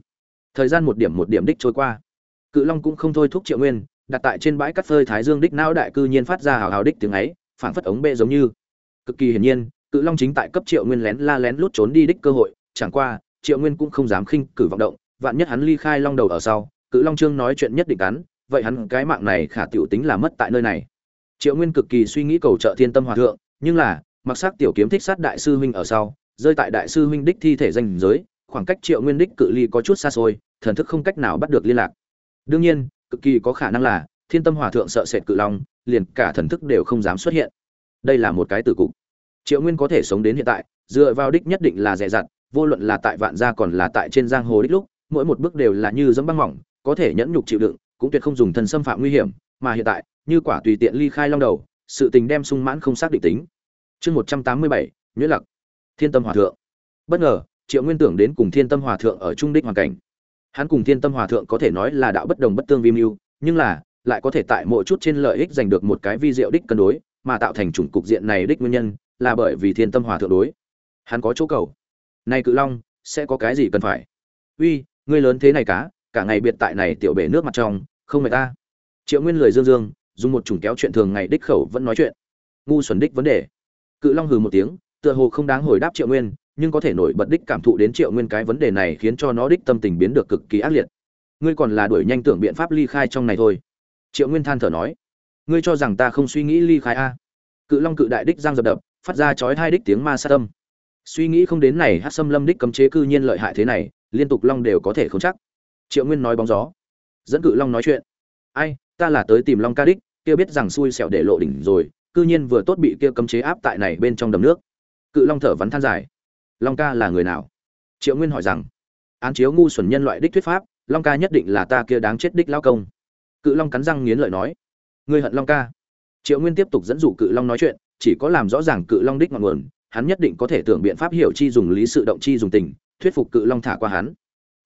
Thời gian một điểm một điểm đích trôi qua. Cự long cũng không thôi thúc triệu nguyên, đặt tại trên bãi cắt phơi thái dương đích não đại cư nhiên phát ra hào hào đích tiếng ấy, phảng phất ống bệ giống như. Cực kỳ hiển nhiên, cự long chính tại cấp triệu nguyên lén la lén lút trốn đi đích cơ hội, chẳng qua, triệu nguyên cũng không dám khinh cử vọng động, vạn nhất hắn ly khai long đầu ở sau, cự long trương nói chuyện nhất định cắn vậy hắn cái mạng này khả tiểu tính là mất tại nơi này triệu nguyên cực kỳ suy nghĩ cầu trợ thiên tâm hòa thượng, nhưng là, mặc sắc tiểu kiếm thích sát đại sư huynh ở sau, rơi tại đại sư huynh đích thi thể danh giới, khoảng cách triệu nguyên đích cự ly có chút xa xôi, thần thức không cách nào bắt được liên lạc. Đương nhiên, cực kỳ có khả năng là, thiên tâm hòa thượng sợ sệt cự long, liền cả thần thức đều không dám xuất hiện. Đây là một cái tử cục. Triệu nguyên có thể sống đến hiện tại, dựa vào đích nhất định là dè dặt vô luận là tại vạn gia còn là tại trên giang hồ đích lúc, mỗi một bước đều là như dẫm băng mỏng, có thể nhẫn nhục chịu đựng, cũng tuyệt không dùng thân xâm phạm nguy hiểm, mà hiện tại như quả tùy tiện ly khai long đầu, sự tình đem sung mãn không xác định tính. Chương một trăm tám mươi bảy, nhuyễn lặc, thiên tâm hòa thượng. Bất ngờ, triệu nguyên tưởng đến cùng thiên tâm hòa thượng ở trung đích hoàn cảnh. Hắn cùng thiên tâm hòa thượng có thể nói là đạo bất đồng bất tương vi mưu, nhưng là, lại có thể tại mỗi chút trên lợi ích giành được một cái vi diệu đích cân đối, mà tạo thành chủng cục diện này đích nguyên nhân, là bởi vì thiên tâm hòa thượng đối. Hắn có chỗ cầu. Nay cự long, sẽ có cái gì cần phải? Uy, ngươi lớn thế này cá, cả ngày biệt tại này tiểu bể nước mặt trong, không mệt ta. Triệu nguyên lười dương dương dùng một chủng kéo chuyện thường ngày đích khẩu vẫn nói chuyện. Ngu xuẩn đích vấn đề. Cự long hừ một tiếng, tựa hồ không đáng hồi đáp triệu nguyên, nhưng có thể nổi bật đích cảm thụ đến triệu nguyên cái vấn đề này khiến cho nó đích tâm tình biến được cực kỳ ác liệt. Ngươi còn là đuổi nhanh tưởng biện pháp ly khai trong này thôi. Triệu nguyên than thở nói. Ngươi cho rằng ta không suy nghĩ ly khai a? Cự long cự đại đích giang dập đập, phát ra chói hai đích tiếng ma sát tâm suy nghĩ không đến này hát xâm lâm đích cấm chế cư nhiên lợi hại thế này, liên tục long đều có thể không chắc. Triệu nguyên nói bóng gió. Dẫn cự long nói chuyện. Ai, ta là tới tìm long ca đích kia biết rằng xui xẻo để lộ đỉnh rồi, cư nhiên vừa tốt bị kia cấm chế áp tại này bên trong đầm nước. Cự long thở vắn than dài. Long ca là người nào? Triệu nguyên hỏi rằng. Án chiếu ngu xuẩn nhân loại đích thuyết pháp, long ca nhất định là ta kia đáng chết đích lao công. Cự long cắn răng nghiến lợi nói. Ngươi hận long ca. Triệu nguyên tiếp tục dẫn dụ cự long nói chuyện, chỉ có làm rõ ràng cự long đích ngọn nguồn, hắn nhất định có thể tưởng biện pháp hiểu chi dùng lý sự động chi dùng tình, thuyết phục cự long thả qua hắn.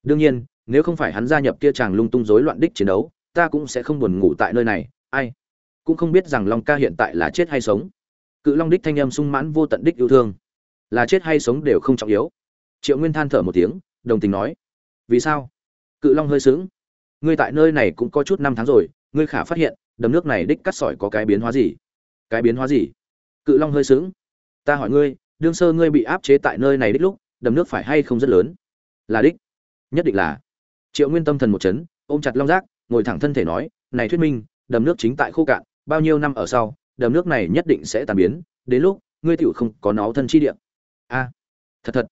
Đương nhiên, nếu không phải hắn gia nhập kia chàng lung tung rối loạn đích chiến đấu, ta cũng sẽ không buồn ngủ tại nơi này, ai? Cũng không biết rằng long ca hiện tại là chết hay sống. Cự long đích thanh âm sung mãn vô tận đích yêu thương. Là chết hay sống đều không trọng yếu. Triệu nguyên than thở một tiếng, đồng tình nói, vì sao? Cự long hơi sướng ngươi tại nơi này cũng có chút năm tháng rồi, ngươi khả phát hiện, đầm nước này đích cắt sỏi có cái biến hóa gì? Cái biến hóa gì? Cự long hơi sướng ta hỏi ngươi, đương sơ ngươi bị áp chế tại nơi này đích lúc, đầm nước phải hay không rất lớn? Là đích. Nhất định là. Triệu nguyên tâm thần một chấn, ôm chặt long giác, ngồi thẳng thân thể nói, này thuyết minh, đầm nước chính tại khô cạn bao nhiêu năm ở sau, đầm nước này nhất định sẽ tàn biến, đến lúc, ngươi tựu không có nó thân chi địa. A, thật thật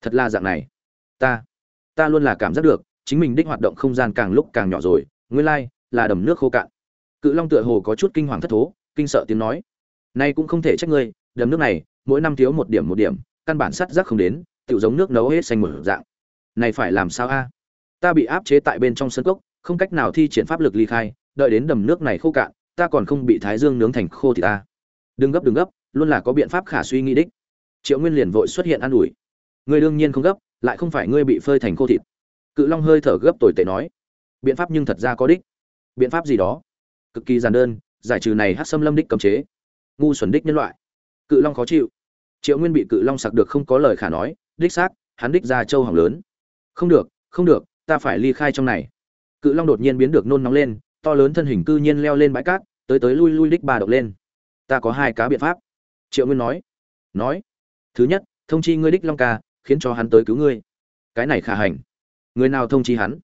thật là dạng này. Ta ta luôn là cảm giác được, chính mình đích hoạt động không gian càng lúc càng nhỏ rồi, nguyên lai, là đầm nước khô cạn. Cự long tựa hồ có chút kinh hoàng thất thố, kinh sợ tiếng nói. Nay cũng không thể trách ngươi, đầm nước này, mỗi năm thiếu một điểm một điểm, căn bản sắt rác không đến, tiểu giống nước nấu hết xanh mở dạng. Này phải làm sao a? Ta bị áp chế tại bên trong sân cốc, không cách nào thi triển pháp lực ly khai, đợi đến đầm nước này khô cạn ta còn không bị thái dương nướng thành khô thì ta. Đừng gấp đừng gấp, luôn là có biện pháp khả suy nghĩ đích. Triệu nguyên liền vội xuất hiện an ủi. Ngươi đương nhiên không gấp, lại không phải ngươi bị phơi thành khô thịt. Cự long hơi thở gấp tồi tệ nói. Biện pháp nhưng thật ra có đích. Biện pháp gì đó? Cực kỳ giản đơn, giải trừ này hát xâm lâm đích cấm chế. Ngu xuẩn đích nhân loại. Cự long khó chịu. Triệu nguyên bị cự long sặc được không có lời khả nói, đích xác, hắn đích ra châu hỏng lớn. Không được không được, ta phải ly khai trong này. Cự long đột nhiên biến được nôn nóng lên to lớn thân hình cư nhiên leo lên bãi cát, tới tới lui lui đích ba động lên. Ta có hai cá biện pháp. Triệu nguyên nói. Nói. Thứ nhất, thông chi ngươi đích long ca, khiến cho hắn tới cứu ngươi. Cái này khả hành. Người nào thông chi hắn?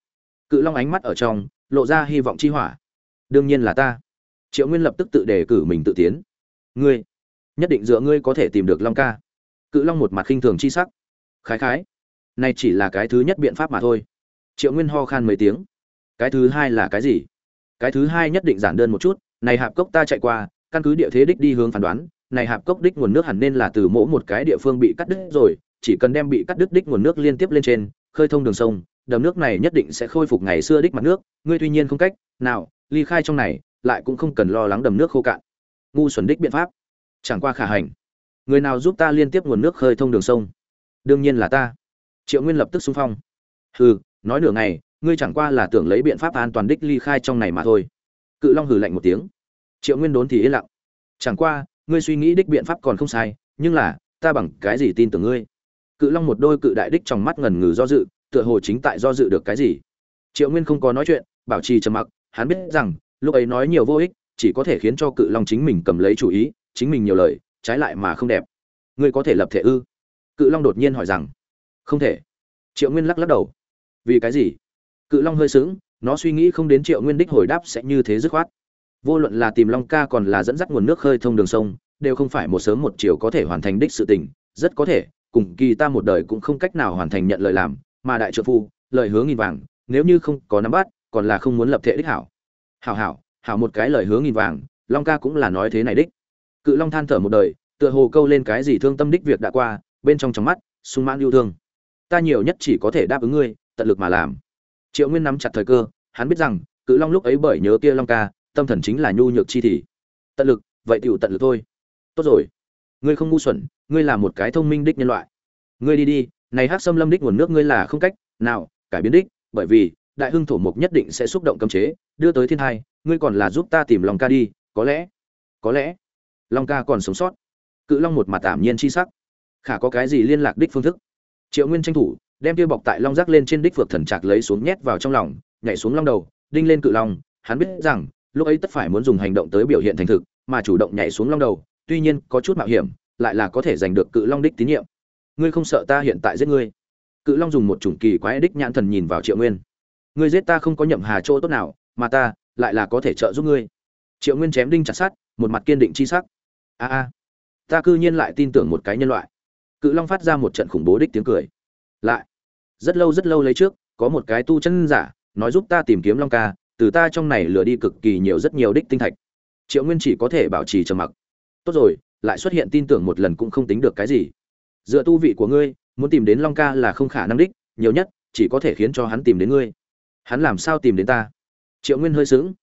Cự long ánh mắt ở trong, lộ ra hy vọng chi hỏa. Đương nhiên là ta. Triệu nguyên lập tức tự đề cử mình tự tiến. Ngươi, nhất định dựa ngươi có thể tìm được long ca. Cự long một mặt khinh thường chi sắc. Khái khái. Này chỉ là cái thứ nhất biện pháp mà thôi. Triệu nguyên ho khan mấy tiếng. Cái thứ hai là cái gì? Cái thứ hai nhất định giản đơn một chút, này hạp cốc ta chạy qua, căn cứ địa thế đích đi hướng phán đoán, này hạp cốc đích nguồn nước hẳn nên là từ mỗi một cái địa phương bị cắt đứt rồi, chỉ cần đem bị cắt đứt đích nguồn nước liên tiếp lên trên, khơi thông đường sông, đầm nước này nhất định sẽ khôi phục ngày xưa đích mặt nước, ngươi tuy nhiên không cách nào ly khai trong này, lại cũng không cần lo lắng đầm nước khô cạn. Ngu xuẩn đích biện pháp. Chẳng qua khả hành. Người nào giúp ta liên tiếp nguồn nước khơi thông đường sông? Đương nhiên là ta. Triệu nguyên lập tức xung phong. Hừ, nói nửa ngày ngươi chẳng qua là tưởng lấy biện pháp an toàn đích ly khai trong này mà thôi. Cự long hừ lạnh một tiếng. Triệu nguyên đốn thì yên lặng. Chẳng qua, ngươi suy nghĩ đích biện pháp còn không sai, nhưng là, ta bằng cái gì tin tưởng ngươi? Cự long một đôi cự đại đích trong mắt ngần ngừ do dự, tựa hồ chính tại do dự được cái gì. Triệu nguyên không có nói chuyện, bảo trì trầm mặc, hắn biết rằng, lúc ấy nói nhiều vô ích, chỉ có thể khiến cho cự long chính mình cầm lấy chủ ý, chính mình nhiều lời, trái lại mà không đẹp. Ngươi có thể lập thể ư? Cự long đột nhiên hỏi rằng. Không thể. Triệu nguyên lắc lắc đầu. Vì cái gì? Cự long hơi sướng nó suy nghĩ không đến triệu nguyên đích hồi đáp sẽ như thế dứt khoát. Vô luận là tìm long ca còn là dẫn dắt nguồn nước khơi thông đường sông, đều không phải một sớm một chiều có thể hoàn thành đích sự tình, rất có thể, cùng kỳ ta một đời cũng không cách nào hoàn thành nhận lời làm, mà đại trợ phu, lời hứa nghìn vàng, nếu như không có nắm bắt, còn là không muốn lập thể đích hảo. Hảo hảo hảo một cái lời hứa nghìn vàng, long ca cũng là nói thế này đích. Cự long than thở một đời, tựa hồ câu lên cái gì thương tâm đích việc đã qua, bên trong trong mắt, sung mãn yêu thương. Ta nhiều nhất chỉ có thể đáp ứng ngươi, tận lực mà làm triệu nguyên nắm chặt thời cơ, hắn biết rằng, cự long lúc ấy bởi nhớ kia long ca, tâm thần chính là nhu nhược chi thì. Tận lực, vậy tựu tận lực thôi. Tốt rồi. Ngươi không ngu xuẩn, ngươi là một cái thông minh đích nhân loại. Ngươi đi đi, này hát xâm lâm đích nguồn nước ngươi là không cách nào cải biến đích, bởi vì, đại hưng thổ mục nhất định sẽ xúc động cấm chế, đưa tới thiên thai, ngươi còn là giúp ta tìm long ca đi, có lẽ có lẽ, long ca còn sống sót. Cự long một mặt tạm nhiên chi sắc. Khả có cái gì liên lạc đích phương thức? Triệu nguyên tranh thủ đem tiêu bọc tại long rác lên trên đích phược thần trạc lấy xuống nhét vào trong lòng, nhảy xuống long đầu, đinh lên cự long. Hắn biết rằng, lúc ấy tất phải muốn dùng hành động tới biểu hiện thành thực, mà chủ động nhảy xuống long đầu, tuy nhiên có chút mạo hiểm, lại là có thể giành được cự long đích tín nhiệm. Ngươi không sợ ta hiện tại giết ngươi? Cự long dùng một chủng kỳ quái đích nhãn thần nhìn vào triệu nguyên. Ngươi giết ta không có nhậm hà chỗ tốt nào, mà ta lại là có thể trợ giúp ngươi. Triệu nguyên chém đinh chặt sát một mặt kiên định chi sắc. A a, ta cư nhiên lại tin tưởng một cái nhân loại. Cự long phát ra một trận khủng bố đích tiếng cười. Lại rất lâu rất lâu lấy trước, có một cái tu chân giả, nói giúp ta tìm kiếm long ca, từ ta trong này lừa đi cực kỳ nhiều rất nhiều đích tinh thạch. Triệu nguyên chỉ có thể bảo trì trầm mặc. Tốt rồi, lại xuất hiện tin tưởng một lần cũng không tính được cái gì. Dựa tu vị của ngươi, muốn tìm đến long ca là không khả năng đích, nhiều nhất chỉ có thể khiến cho hắn tìm đến ngươi. Hắn làm sao tìm đến ta? Triệu nguyên hơi sướng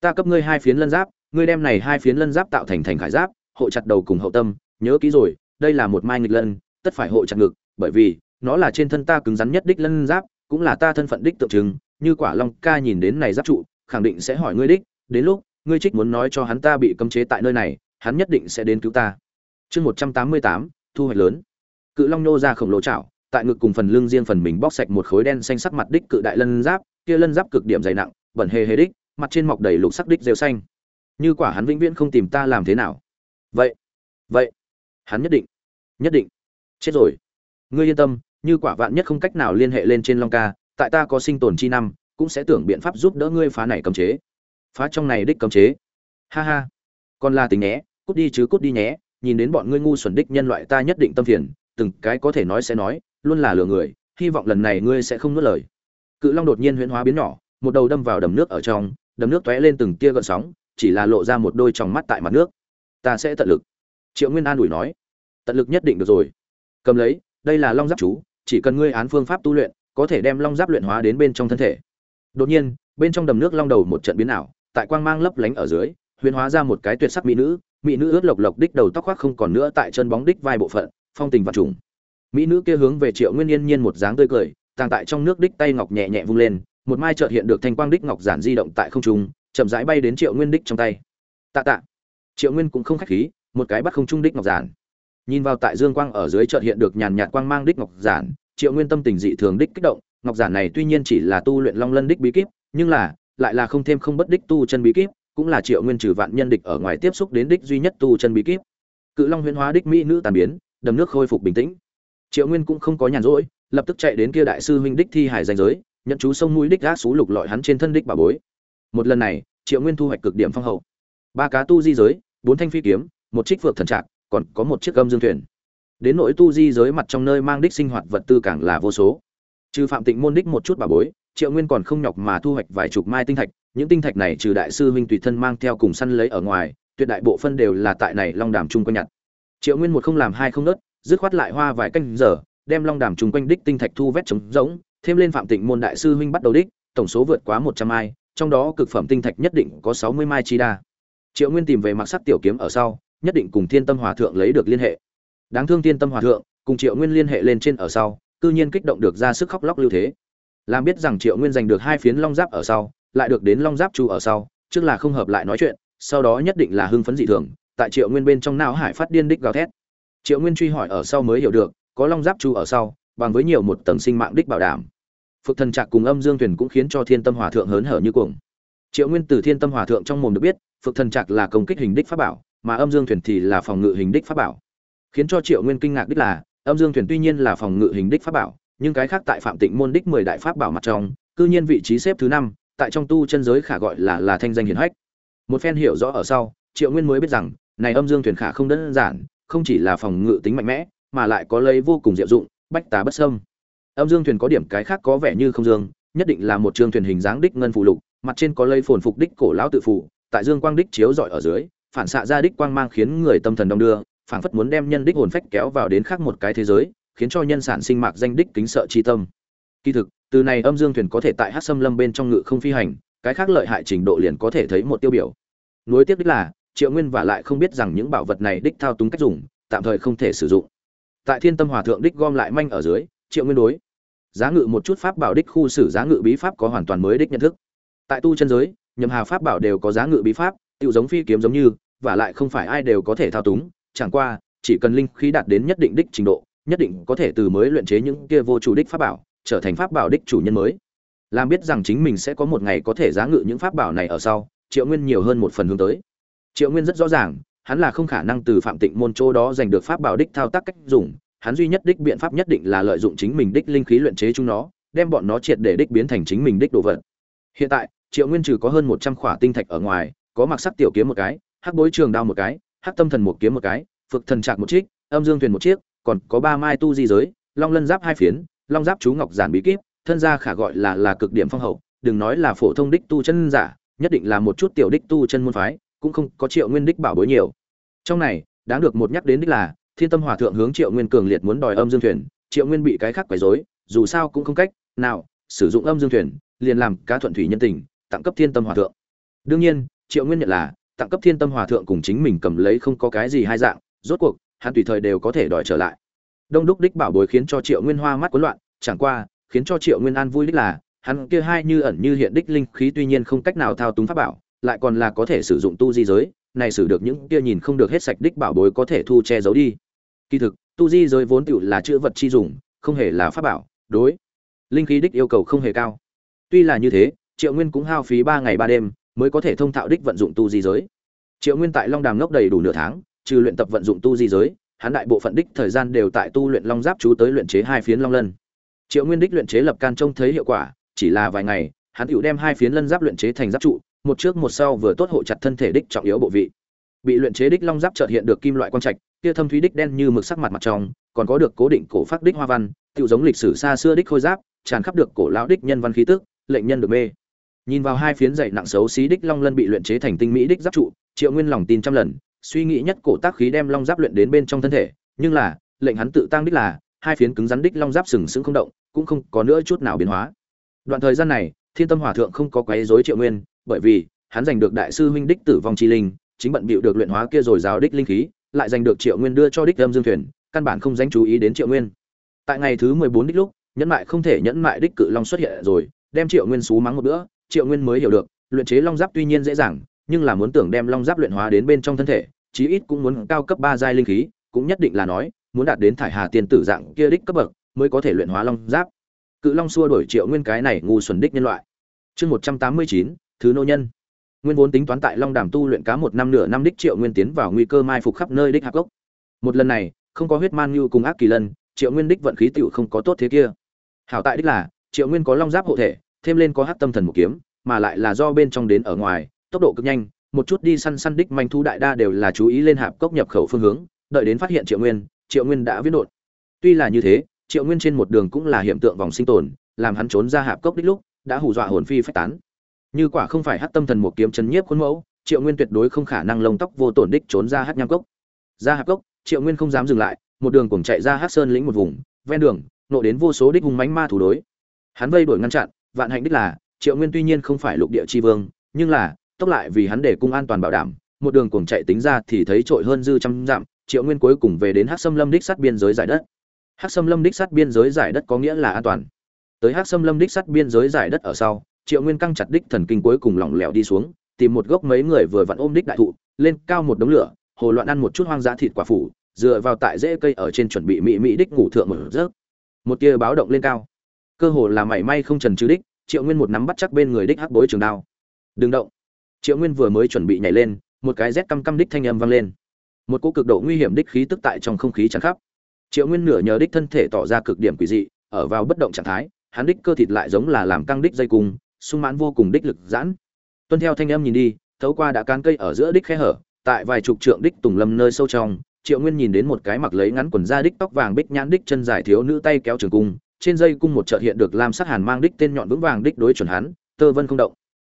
ta cấp ngươi hai phiến lân giáp, ngươi đem này hai phiến lân giáp tạo thành thành khải giáp, hộ chặt đầu cùng hậu tâm, nhớ kỹ rồi, đây là một mai nghịch lân, tất phải hộ chặt ngực, bởi vì nó là trên thân ta cứng rắn nhất đích lân giáp, cũng là ta thân phận đích tượng trưng, như quả long ca nhìn đến này giáp trụ, khẳng định sẽ hỏi ngươi đích, đến lúc, ngươi trích muốn nói cho hắn ta bị cấm chế tại nơi này, hắn nhất định sẽ đến cứu ta. Chương một trăm tám mươi tám, thu hoạch lớn. Cự long nô ra khổng lồ chảo, tại ngực cùng phần lưng riêng phần mình bóc sạch một khối đen xanh sắc mặt đích cự đại lân giáp, kia lân giáp cực điểm dày nặng, bẩn hề hề đích, mặt trên mọc đầy lục sắc đích rêu xanh. Như quả hắn vĩnh viễn không tìm ta làm thế nào. Vậy vậy, hắn nhất định nhất định. Chết rồi. Ngươi yên tâm như quả vạn nhất không cách nào liên hệ lên trên long ca, tại ta có sinh tồn chi năm, cũng sẽ tưởng biện pháp giúp đỡ ngươi phá này cấm chế. Phá trong này đích cấm chế. Ha ha. Còn là tính nhé, cút đi chứ cút đi nhé, nhìn đến bọn ngươi ngu xuẩn đích nhân loại ta nhất định tâm phiền, từng cái có thể nói sẽ nói, luôn là lừa người, hy vọng lần này ngươi sẽ không nuốt lời. Cự long đột nhiên huyễn hóa biến nhỏ, một đầu đâm vào đầm nước ở trong, đầm nước tóe lên từng tia gợn sóng, chỉ là lộ ra một đôi tròng mắt tại mặt nước. Ta sẽ tận lực. Triệu nguyên an ủi nói. Tận lực nhất định được rồi. Cầm lấy, đây là long giáp chú chỉ cần ngươi án phương pháp tu luyện, có thể đem long giáp luyện hóa đến bên trong thân thể. Đột nhiên, bên trong đầm nước long đầu một trận biến ảo, tại quang mang lấp lánh ở dưới, huyền hóa ra một cái tuyệt sắc mỹ nữ mỹ nữ ướt lộc lộc đích đầu tóc khoác không còn nữa tại chân bóng đích vai bộ phận, phong tình và trùng. Mỹ nữ kia hướng về triệu nguyên yên nhiên một dáng tươi cười, tàng tại trong nước đích tay ngọc nhẹ nhẹ vung lên, một mai chợt hiện được thanh quang đích ngọc giản di động tại không trung, chậm rãi bay đến triệu nguyên đích trong tay. Tạ tạ. Triệu nguyên cũng không khách khí, một cái bắt không trung đích ngọc giản nhìn vào tại dương quang ở dưới chợt hiện được nhàn nhạt quang mang đích ngọc giản, triệu nguyên tâm tình dị thường đích kích động, ngọc giản này tuy nhiên chỉ là tu luyện long lân đích bí kíp, nhưng là, lại là không thêm không bất đích tu chân bí kíp, cũng là triệu nguyên trừ vạn nhân địch ở ngoài tiếp xúc đến đích duy nhất tu chân bí kíp. Cự long huyễn hóa đích mỹ nữ tàn biến, đầm nước khôi phục bình tĩnh. Triệu nguyên cũng không có nhàn rỗi, lập tức chạy đến kia đại sư huynh đích thi hải danh giới, nhận chú sông mũi đích gác xú lục lọi hắn trên thân đích bà bối. Một lần này, triệu nguyên thu hoạch cực điểm phong hậu. Ba cá tu di giới, bốn thanh phi kiếm, một trích phược thần trạc còn có một chiếc gâm dương thuyền. Đến nỗi tu di giới mặt trong nơi mang đích sinh hoạt vật tư càng là vô số. Trừ phạm tịnh môn đích một chút bà bối, triệu nguyên còn không nhọc mà thu hoạch vài chục mai tinh thạch, những tinh thạch này trừ đại sư huynh tùy thân mang theo cùng săn lấy ở ngoài, tuyệt đại bộ phân đều là tại này long đàm chung quanh nhặt. Triệu nguyên một không làm hai không nớt, dứt khoát lại hoa vài canh giờ, đem long đàm chung quanh đích tinh thạch thu vét trống rỗng, thêm lên phạm tịnh môn đại sư huynh bắt đầu đích, tổng số vượt quá một trăm mai, trong đó cực phẩm tinh thạch nhất định có sáu mươi mai chi đa. Triệu nguyên tìm về mặc sắc tiểu kiếm ở sau nhất định cùng thiên tâm hòa thượng lấy được liên hệ. Đáng thương thiên tâm hòa thượng, cùng triệu nguyên liên hệ lên trên ở sau, cư nhiên kích động được ra sức khóc lóc lưu thế. Làm biết rằng triệu nguyên giành được hai phiến long giáp ở sau, lại được đến long giáp chu ở sau, trước là không hợp lại nói chuyện, sau đó nhất định là hưng phấn dị thường, tại triệu nguyên bên trong não hải phát điên đích gào thét. Triệu nguyên truy hỏi ở sau mới hiểu được, có long giáp chu ở sau, bằng với nhiều một tầng sinh mạng đích bảo đảm. Phục thần trạc cùng âm dương thuyền cũng khiến cho thiên tâm hòa thượng hớn hở như cuồng. Triệu nguyên từ thiên tâm hòa thượng trong mồm được biết phực thần trạc là công kích hình đích pháp bảo mà âm dương thuyền thì là phòng ngự hình đích pháp bảo. Khiến cho triệu nguyên kinh ngạc đích là, âm dương thuyền tuy nhiên là phòng ngự hình đích pháp bảo, nhưng cái khác tại phạm tịnh môn đích mười đại pháp bảo mặt trong, cư nhiên vị trí xếp thứ năm, tại trong tu chân giới khả gọi là là thanh danh hiển hách. Một phen hiểu rõ ở sau, triệu nguyên mới biết rằng, này âm dương thuyền khả không đơn giản, không chỉ là phòng ngự tính mạnh mẽ, mà lại có lấy vô cùng diệu dụng, bách tá bất sâm âm dương thuyền có điểm cái khác có vẻ như không dương, nhất định là một trường thuyền hình dáng đích ngân phụ lục, mặt trên có lây phồn phục đích cổ lão tự phụ, tại dương quang đích chiếu rọi ở dưới phản xạ ra đích quang mang khiến người tâm thần đông đưa, phảng phất muốn đem nhân đích hồn phách kéo vào đến khác một cái thế giới, khiến cho nhân sản sinh mạc danh đích kính sợ chi tâm. Kỳ thực, từ này âm dương thuyền có thể tại hát xâm lâm bên trong ngự không phi hành, cái khác lợi hại trình độ liền có thể thấy một tiêu biểu. Nối tiếp đích là, triệu nguyên và lại không biết rằng những bảo vật này đích thao túng cách dùng, tạm thời không thể sử dụng. Tại thiên tâm hòa thượng đích gom lại manh ở dưới, triệu nguyên đối, giá ngự một chút pháp bảo đích khu sử giá ngự bí pháp có hoàn toàn mới đích nhận thức. Tại tu chân giới, nhậm hà pháp bảo đều có giá ngự bí pháp tự giống phi kiếm giống như và lại không phải ai đều có thể thao túng, chẳng qua, chỉ cần linh khí đạt đến nhất định đích trình độ, nhất định có thể từ mới luyện chế những kia vô chủ đích pháp bảo, trở thành pháp bảo đích chủ nhân mới. Làm biết rằng chính mình sẽ có một ngày có thể giá ngự những pháp bảo này ở sau, triệu nguyên nhiều hơn một phần hướng tới. Triệu nguyên rất rõ ràng, hắn là không khả năng từ phạm tịnh môn chỗ đó giành được pháp bảo đích thao tác cách dùng, hắn duy nhất đích biện pháp nhất định là lợi dụng chính mình đích linh khí luyện chế chúng nó, đem bọn nó triệt để đích biến thành chính mình đích đồ vật. Hiện tại, triệu nguyên trừ có hơn một trăm khỏa tinh thạch ở ngoài, có mặc sắc tiểu kiếm một cái hắc bối trường đao một cái, hắc tâm thần một kiếm một cái phực thần trạc một chiếc, âm dương thuyền một chiếc, còn có ba mai tu di giới, long lân giáp hai phiến, long giáp chú ngọc giản bí kíp, thân gia khả gọi là là cực điểm phong hậu, đừng nói là phổ thông đích tu chân giả, nhất định là một chút tiểu đích tu chân môn phái, cũng không có triệu nguyên đích bảo bối nhiều. Trong này, đáng được một nhắc đến đích là, thiên tâm hòa thượng hướng triệu nguyên cường liệt muốn đòi âm dương thuyền, triệu nguyên bị cái khác quấy rối, dù sao cũng không cách nào sử dụng âm dương thuyền, liền làm cá thuận thủy nhân tình, tặng cấp thiên tâm hòa thượng. Đương nhiên, triệu nguyên nhận là tặng cấp thiên tâm hòa thượng cùng chính mình cầm lấy không có cái gì hai dạng, rốt cuộc, hắn tùy thời đều có thể đòi trở lại. Đông đúc đích bảo bối khiến cho triệu nguyên hoa mắt quấn loạn, chẳng qua, khiến cho triệu nguyên an vui đích là, hắn kia hai như ẩn như hiện đích linh khí tuy nhiên không cách nào thao túng pháp bảo, lại còn là có thể sử dụng tu di giới, này sử được những kia nhìn không được hết sạch đích bảo bối có thể thu che giấu đi. Kỳ thực, tu di giới vốn tựu là chữ vật chi dùng, không hề là pháp bảo, đối. Linh khí đích yêu cầu không hề cao. Tuy là như thế, triệu nguyên cũng hao phí ba ngày ba đêm mới có thể thông thạo đích vận dụng tu di giới. Triệu nguyên tại long đàm ngốc đầy đủ nửa tháng, trừ luyện tập vận dụng tu di giới, hắn đại bộ phận đích thời gian đều tại tu luyện long giáp chú tới luyện chế hai phiến long lân. Triệu nguyên đích luyện chế lập can trông thấy hiệu quả, chỉ là vài ngày, hắn tựu đem hai phiến lân giáp luyện chế thành giáp trụ, một trước một sau vừa tốt hộ chặt thân thể đích trọng yếu bộ vị. Bị luyện chế đích long giáp chợt hiện được kim loại quang trạch, kia thâm thúy đích đen như mực sắc mặt mặt trong, còn có được cố định cổ phát đích hoa văn tự giống lịch sử xa xưa đích khôi giáp, tràn khắp được cổ lão đích nhân văn khí tức, lệnh nhân được mê nhìn vào hai phiến dậy nặng xấu xí đích long lân bị luyện chế thành tinh mỹ đích giáp trụ, triệu nguyên lòng tin trăm lần, suy nghĩ nhất cổ tác khí đem long giáp luyện đến bên trong thân thể. Nhưng là, lệnh hắn tự tăng đích là, hai phiến cứng rắn đích long giáp sừng sững không động, cũng không có nữa chút nào biến hóa. Đoạn thời gian này, thiên tâm hòa thượng không có quấy rối triệu nguyên, bởi vì, hắn giành được đại sư huynh đích tử vong chi linh, chính bận bịu được luyện hóa kia rồi giáo đích linh khí, lại giành được triệu nguyên đưa cho đích âm dương thuyền, căn bản không dánh chú ý đến triệu nguyên. Tại ngày thứ mười bốn đích lúc, nhẫn mại không thể nhẫn mại đích cự long xuất hiện rồi, đem triệu nguyên xú mắng một bữa triệu nguyên mới hiểu được, luyện chế long giáp tuy nhiên dễ dàng, nhưng là muốn tưởng đem long giáp luyện hóa đến bên trong thân thể, chí ít cũng muốn cao cấp ba giai linh khí, cũng nhất định là nói, muốn đạt đến thải hà tiên tử dạng kia đích cấp bậc, mới có thể luyện hóa long giáp. Cự long xua đổi triệu nguyên cái này ngu xuẩn đích nhân loại. Chương một trăm tám mươi chín, thứ nô nhân. Nguyên vốn tính toán tại long đàm tu luyện cá một năm nửa năm đích triệu nguyên tiến vào nguy cơ mai phục khắp nơi đích hạc gốc. Một lần này, không có huyết man như cùng ác kỳ lân, triệu nguyên đích vận khí tựu không có tốt thế kia. Hảo tại đích là, triệu nguyên có long giáp hộ thể thêm lên có hắc tâm thần một kiếm, mà lại là do bên trong đến ở ngoài, tốc độ cực nhanh, một chút đi săn săn đích manh thu đại đa đều là chú ý lên hạp cốc nhập khẩu phương hướng, đợi đến phát hiện triệu nguyên triệu nguyên đã viễn đột tuy là như thế, triệu nguyên trên một đường cũng là hiện tượng vòng sinh tồn, làm hắn trốn ra hạp cốc đích lúc, đã hù dọa hồn phi phách tán. Như quả không phải hắc tâm thần một kiếm chấn nhiếp khuôn mẫu, triệu nguyên tuyệt đối không khả năng lông tóc vô tổn đích trốn ra hắc nham cốc. Ra hạp cốc, triệu nguyên không dám dừng lại, một đường cuồng chạy ra hắc sơn lĩnh một vùng, ven đường, nộ đến vô số đích hung mãnh ma thủ đối. Hắn vây đuổi ngăn chặn vạn hạnh đích là, triệu nguyên tuy nhiên không phải lục địa tri vương, nhưng là, tốc lại vì hắn để cung an toàn bảo đảm, một đường cuồng chạy tính ra thì thấy trội hơn dư trăm dặm, triệu nguyên cuối cùng về đến hát xâm lâm đích sát biên giới giải đất. Hát xâm lâm đích sát biên giới giải đất có nghĩa là an toàn. Tới hát xâm lâm đích sát biên giới giải đất ở sau, triệu nguyên căng chặt đích thần kinh cuối cùng lỏng lẻo đi xuống, tìm một gốc mấy người vừa vặn ôm đích đại thụ, lên cao một đống lửa, hồ loạn ăn một chút hoang dã thịt quả phủ, dựa vào tại rễ cây ở trên chuẩn bị mỹ mỹ đích ngủ thượng một giấc. Một tia báo động lên cao cơ hồ là mảy may không trần trừ đích, triệu nguyên một nắm bắt chắc bên người đích hắc bối trường đao. Đừng động. Triệu nguyên vừa mới chuẩn bị nhảy lên, một cái rét căm căm đích thanh âm vang lên. Một cỗ cực độ nguy hiểm đích khí tức tại trong không khí tràn khắp. Triệu nguyên nửa nhờ đích thân thể tỏ ra cực điểm quỷ dị, ở vào bất động trạng thái, hắn đích cơ thịt lại giống là làm căng đích dây cung, sung mãn vô cùng đích lực giãn. Tuân theo thanh âm nhìn đi, thấu qua đã cán cây ở giữa đích khe hở, tại vài chục trượng đích tùng lâm nơi sâu trong, triệu nguyên nhìn đến một cái mặc lấy ngắn quần da đích tóc vàng bích nhãn đích chân dài thiếu nữ tay kéo trường cung trên dây cung một chợt hiện được lam sắc hàn mang đích tên nhọn vững vàng đích đối chuẩn hắn, tơ vân không động.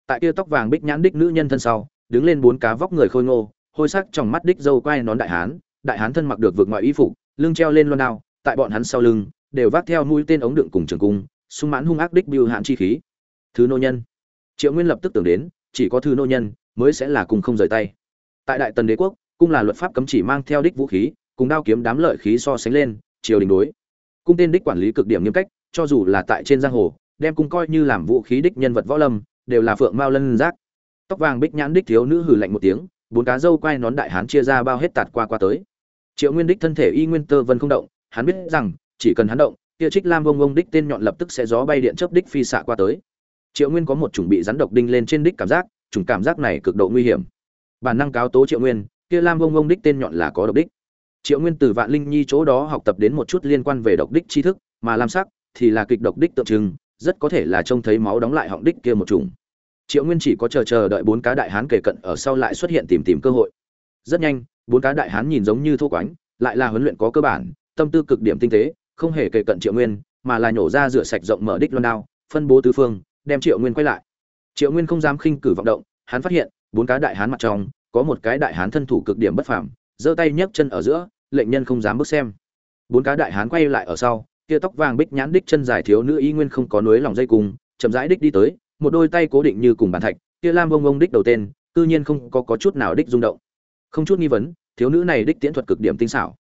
Tại kia tóc vàng bích nhãn đích nữ nhân thân sau, đứng lên bốn cá vóc người khôi ngô, hôi sắc trong mắt đích dâu quai nón đại hán đại hán thân mặc được vượt mọi y phục, lưng treo lên loan đao, tại bọn hắn sau lưng, đều vác theo mũi tên ống đựng cùng trường cung, sung mãn hung ác đích bưu hạn chi khí. Thứ nô nhân. Triệu nguyên lập tức tưởng đến, chỉ có thứ nô nhân mới sẽ là cùng không rời tay. Tại đại tần đế quốc, cung là luật pháp cấm chỉ mang theo đích vũ khí, cùng đao kiếm đám lợi khí so sánh lên, triều đình đối cung tên đích quản lý cực điểm nghiêm cách, cho dù là tại trên giang hồ, đem cung coi như làm vũ khí đích nhân vật võ lâm, đều là phượng mao lân giác. Tóc vàng bích nhãn đích thiếu nữ hừ lạnh một tiếng, bốn cá dâu quay nón đại hán chia ra bao hết tạt qua qua tới. Triệu nguyên đích thân thể y nguyên tơ vân không động, hắn biết rằng, chỉ cần hắn động, kia trích lam vông vông đích tên nhọn lập tức sẽ gió bay điện chớp đích phi xạ qua tới. Triệu nguyên có một chuẩn bị rắn độc đinh lên trên đích cảm giác, chủng cảm giác này cực độ nguy hiểm. Bản năng cáo tố triệu nguyên, kia lam vông vông đích tên nhọn là có độc đích triệu nguyên từ vạn linh nhi chỗ đó học tập đến một chút liên quan về độc đích tri thức, mà lam sắc thì là kịch độc đích tượng trưng, rất có thể là trông thấy máu đóng lại họng đích kia một chủng. Triệu nguyên chỉ có chờ chờ đợi bốn cá đại hán kể cận ở sau lại xuất hiện tìm tìm cơ hội. Rất nhanh, bốn cá đại hán nhìn giống như thô quánh, lại là huấn luyện có cơ bản, tâm tư cực điểm tinh tế, không hề kể cận triệu nguyên, mà là nhổ ra rửa sạch rộng mở đích loan đao, phân bố tứ phương, đem triệu nguyên quay lại. Triệu nguyên không dám khinh cử vọng động, hắn phát hiện, bốn cá đại hán mặt trong, có một cái đại hán thân thủ cực điểm bất phàm, giơ tay nhấc chân ở giữa lệnh nhân không dám bước xem. Bốn cá đại hán quay lại ở sau kia tóc vàng bích nhãn đích chân dài thiếu nữ y nguyên không có nối lòng dây cùng chậm rãi đích đi tới một đôi tay cố định như cùng bàn thạch kia lam bông bông đích đầu tên tự nhiên không có, có chút nào đích rung động. Không chút nghi vấn thiếu nữ này đích tiễn thuật cực điểm tinh xảo.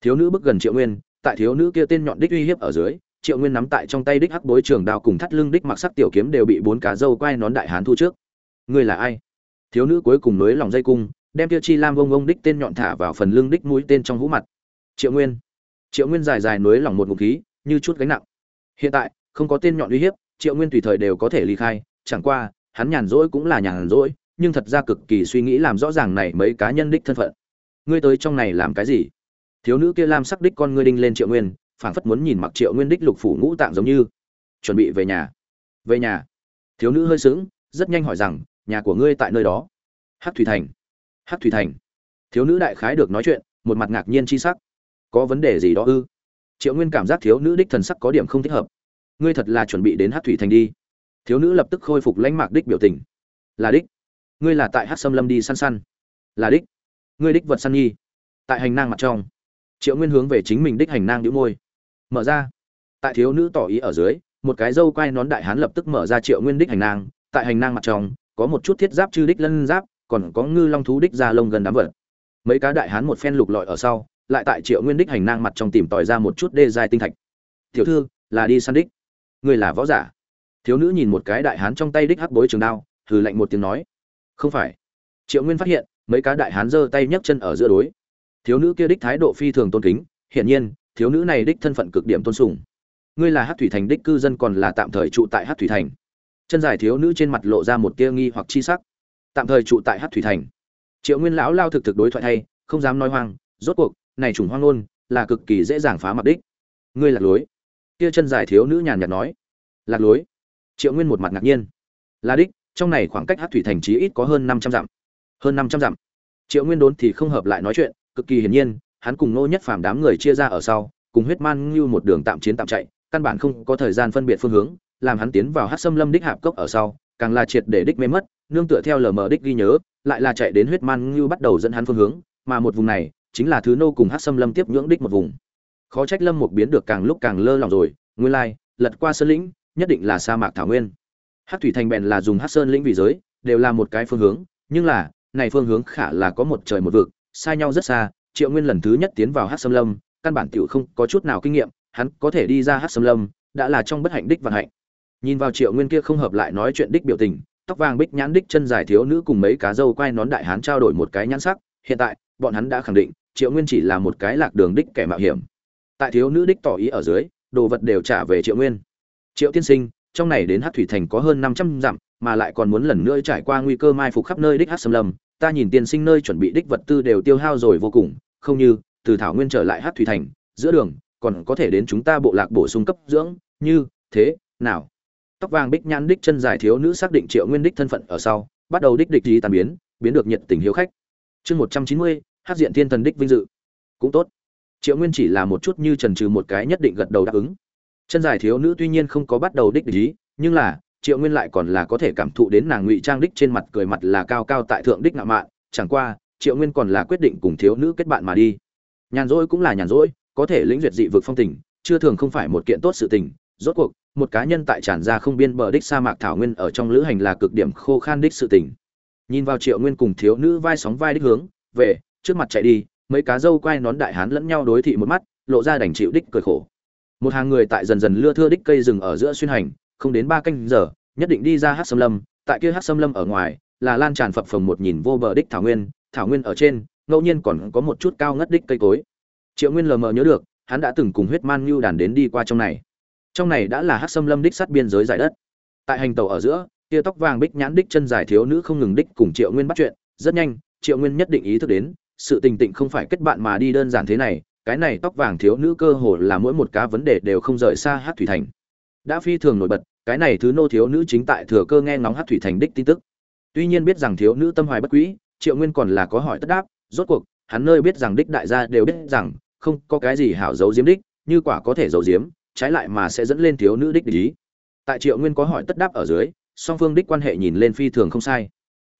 Thiếu nữ bước gần triệu nguyên tại thiếu nữ kia tên nhọn đích uy hiếp ở dưới triệu nguyên nắm tại trong tay đích hắc bối trường đao cùng thắt lưng đích mặc sắc tiểu kiếm đều bị bốn cá dâu quay nón đại hán thu trước. Ngươi là ai? Thiếu nữ cuối cùng nối lòng dây cung đem tiêu chi lam vông ông đích tên nhọn thả vào phần lưng đích mũi tên trong hũ mặt. Triệu nguyên. Triệu nguyên dài dài nối lòng một ngụm khí, như chút gánh nặng. Hiện tại, không có tên nhọn uy hiếp, triệu nguyên tùy thời đều có thể ly khai, chẳng qua, hắn nhàn rỗi cũng là nhàn rỗi, nhưng thật ra cực kỳ suy nghĩ làm rõ ràng này mấy cá nhân đích thân phận. Ngươi tới trong này làm cái gì? Thiếu nữ kia lam sắc đích con ngươi đinh lên triệu nguyên, phảng phất muốn nhìn mặc triệu nguyên đích lục phủ ngũ tạng giống như. Chuẩn bị về nhà. Về nhà. Thiếu nữ hơi sững, rất nhanh hỏi rằng, nhà của ngươi tại nơi đó? Hát thủy thành hát thủy thành. Thiếu nữ đại khái được nói chuyện, một mặt ngạc nhiên c h i sắc. Có vấn đề gì đó ư? Triệu nguyên cảm giác thiếu nữ đích thần sắc có điểm không thích hợp. Ngươi thật là chuẩn bị đến hát thủy thành đi. Thiếu nữ lập tức khôi phục lãnh mạc đích biểu tình. Là đích. Ngươi là tại hát xâm lâm đi săn săn. Là đích. Ngươi đích vật săn nhi. Tại hành nang mặt trong. Triệu nguyên hướng về chính mình đích hành nang đĩu môi. Mở ra. Tại thiếu nữ tỏ ý ở dưới, một cái dâu quai nón đại hán lập tức mở ra triệu nguyên đích hành nang. Tại hành nang mặt trong, có một chút thiết giáp chư đích lân giáp còn có ngư long thú đích ra lông gần đám vật. Mấy cá đại hán một phen lục lọi ở sau, lại tại triệu nguyên đích hành nang mặt trong tìm tòi ra một chút đê dài tinh thạch. Tiểu thư, là đi săn đích. Người là võ giả. Thiếu nữ nhìn một cái đại hán trong tay đích hắc bối trường đao, hừ lạnh một tiếng nói. Không phải. Triệu nguyên phát hiện, mấy cá đại hán giơ tay nhấc chân ở giữa đối. Thiếu nữ kia đích thái độ phi thường tôn kính, hiển nhiên, thiếu nữ này đích thân phận cực điểm tôn sùng. Ngươi là hát thủy thành đích cư dân còn là tạm thời trụ tại hát thủy thành. Chân dài thiếu nữ trên mặt lộ ra một tia nghi hoặc chi sắc tạm thời trụ tại hát thủy thành. Triệu nguyên lão lao thực thực đối thoại thay, không dám nói hoang, rốt cuộc, này chủng hoang ngôn là cực kỳ dễ dàng phá mặt đích. Ngươi lạc lối. Kia chân dài thiếu nữ nhàn nhạt nói. Lạc lối. Triệu nguyên một mặt ngạc nhiên. Là đích, trong này khoảng cách hát thủy thành chí ít có hơn năm trăm dặm. Hơn năm trăm dặm. Triệu nguyên đốn thì không hợp lại nói chuyện, cực kỳ hiển nhiên, hắn cùng nô nhất phàm đám người chia ra ở sau, cùng huyết man như một đường tạm chiến tạm chạy, căn bản không có thời gian phân biệt phương hướng, làm hắn tiến vào hát xâm lâm đích hạp cốc ở sau càng là triệt để đích mê mất, nương tựa theo lờ mờ đích ghi nhớ, lại là chạy đến huyết man như bắt đầu dẫn hắn phương hướng, mà một vùng này, chính là thứ nô cùng hắc sâm lâm tiếp nhưỡng đích một vùng. Khó trách lâm một biến được càng lúc càng lơ lỏng rồi, nguyên lai, lật qua sơn lĩnh, nhất định là sa mạc thảo nguyên. Hắc thủy thành bèn là dùng hắc sơn lĩnh vị giới, đều là một cái phương hướng, nhưng là, này phương hướng khả là có một trời một vực sai nhau rất xa, triệu nguyên lần thứ nhất tiến vào hắc sâm lâm, căn bản tiểu không có chút nào kinh nghiệm, hắn có thể đi ra hắc sâm lâm, đã là trong bất hạnh đích vận hạnh nhìn vào triệu nguyên kia không hợp lại nói chuyện đích biểu tình, tóc vàng bích nhãn đích chân dài thiếu nữ cùng mấy cá dâu quai nón đại hán trao đổi một cái nhãn sắc. Hiện tại, bọn hắn đã khẳng định, triệu nguyên chỉ là một cái lạc đường đích kẻ mạo hiểm. Tại thiếu nữ đích tỏ ý ở dưới, đồ vật đều trả về triệu nguyên. Triệu tiên sinh, trong này đến hát thủy thành có hơn năm trăm dặm, mà lại còn muốn lần nữa trải qua nguy cơ mai phục khắp nơi đích hát xâm lâm. Ta nhìn tiên sinh nơi chuẩn bị đích vật tư đều tiêu hao rồi vô cùng, không như, từ thảo nguyên trở lại hát thủy thành, giữa đường, còn có thể đến chúng ta bộ lạc bổ sung cấp dưỡng, như, thế, nào? Tóc vàng bích nhãn đích chân dài thiếu nữ xác định triệu nguyên đích thân phận ở sau, bắt đầu đích địch gì tàn biến biến được nhiệt tình hiếu khách. Chương một trăm chín mươi, hát diện thiên thần đích vinh dự. Cũng tốt. Triệu nguyên chỉ là một chút như trần trừ một cái nhất định gật đầu đáp ứng. Chân dài thiếu nữ tuy nhiên không có bắt đầu đích ý, nhưng là, triệu nguyên lại còn là có thể cảm thụ đến nàng ngụy trang đích trên mặt cười mặt là cao cao tại thượng đích ngạo mạn, chẳng qua, triệu nguyên còn là quyết định cùng thiếu nữ kết bạn mà đi. Nhàn rỗi cũng là nhàn rỗi, có thể lĩnh duyệt dị vực phong tình, chưa thường không phải một kiện tốt sự tình, rốt cuộc một cá nhân tại tràn ra không biên bờ đích sa mạc thảo nguyên ở trong lữ hành là cực điểm khô khan đích sự tình. Nhìn vào triệu nguyên cùng thiếu nữ vai sóng vai đích hướng, về, trước mặt chạy đi, mấy cá dâu quay nón đại hán lẫn nhau đối thị một mắt, lộ ra đành chịu đích cười khổ. Một hàng người tại dần dần lưa thưa đích cây rừng ở giữa xuyên hành, không đến ba canh giờ, nhất định đi ra hát xâm lâm, tại kia hát xâm lâm ở ngoài, là lan tràn phập phồng một nhìn vô bờ đích thảo nguyên thảo nguyên ở trên, ngẫu nhiên còn có một chút cao ngất đích cây cối. Triệu nguyên lờ mờ nhớ được, hắn đã từng cùng huyết man ngưu đàn đến đi qua trong này trong này đã là hắc xâm lâm đích sát biên giới giải đất. Tại hành tàu ở giữa, tia tóc vàng bích nhãn đích chân dài thiếu nữ không ngừng đích cùng triệu nguyên bắt chuyện. Rất nhanh, triệu nguyên nhất định ý thức đến, sự tình tịnh không phải kết bạn mà đi đơn giản thế này, cái này tóc vàng thiếu nữ cơ hồ là mỗi một cá vấn đề đều không rời xa hát thủy thành. Đã phi thường nổi bật, cái này thứ nô thiếu nữ chính tại thừa cơ nghe ngóng hát thủy thành đích tin tức. Tuy nhiên biết rằng thiếu nữ tâm hoài bất quỹ triệu nguyên còn là có hỏi tất đáp, rốt cuộc, hắn nơi biết rằng đích đại gia đều biết rằng, không có cái gì hảo giấu diếm đích, như quả có thể giấu diếm trái lại mà sẽ dẫn lên thiếu nữ đích ý. Tại triệu nguyên có hỏi tất đáp ở dưới, song phương đích quan hệ nhìn lên phi thường không sai.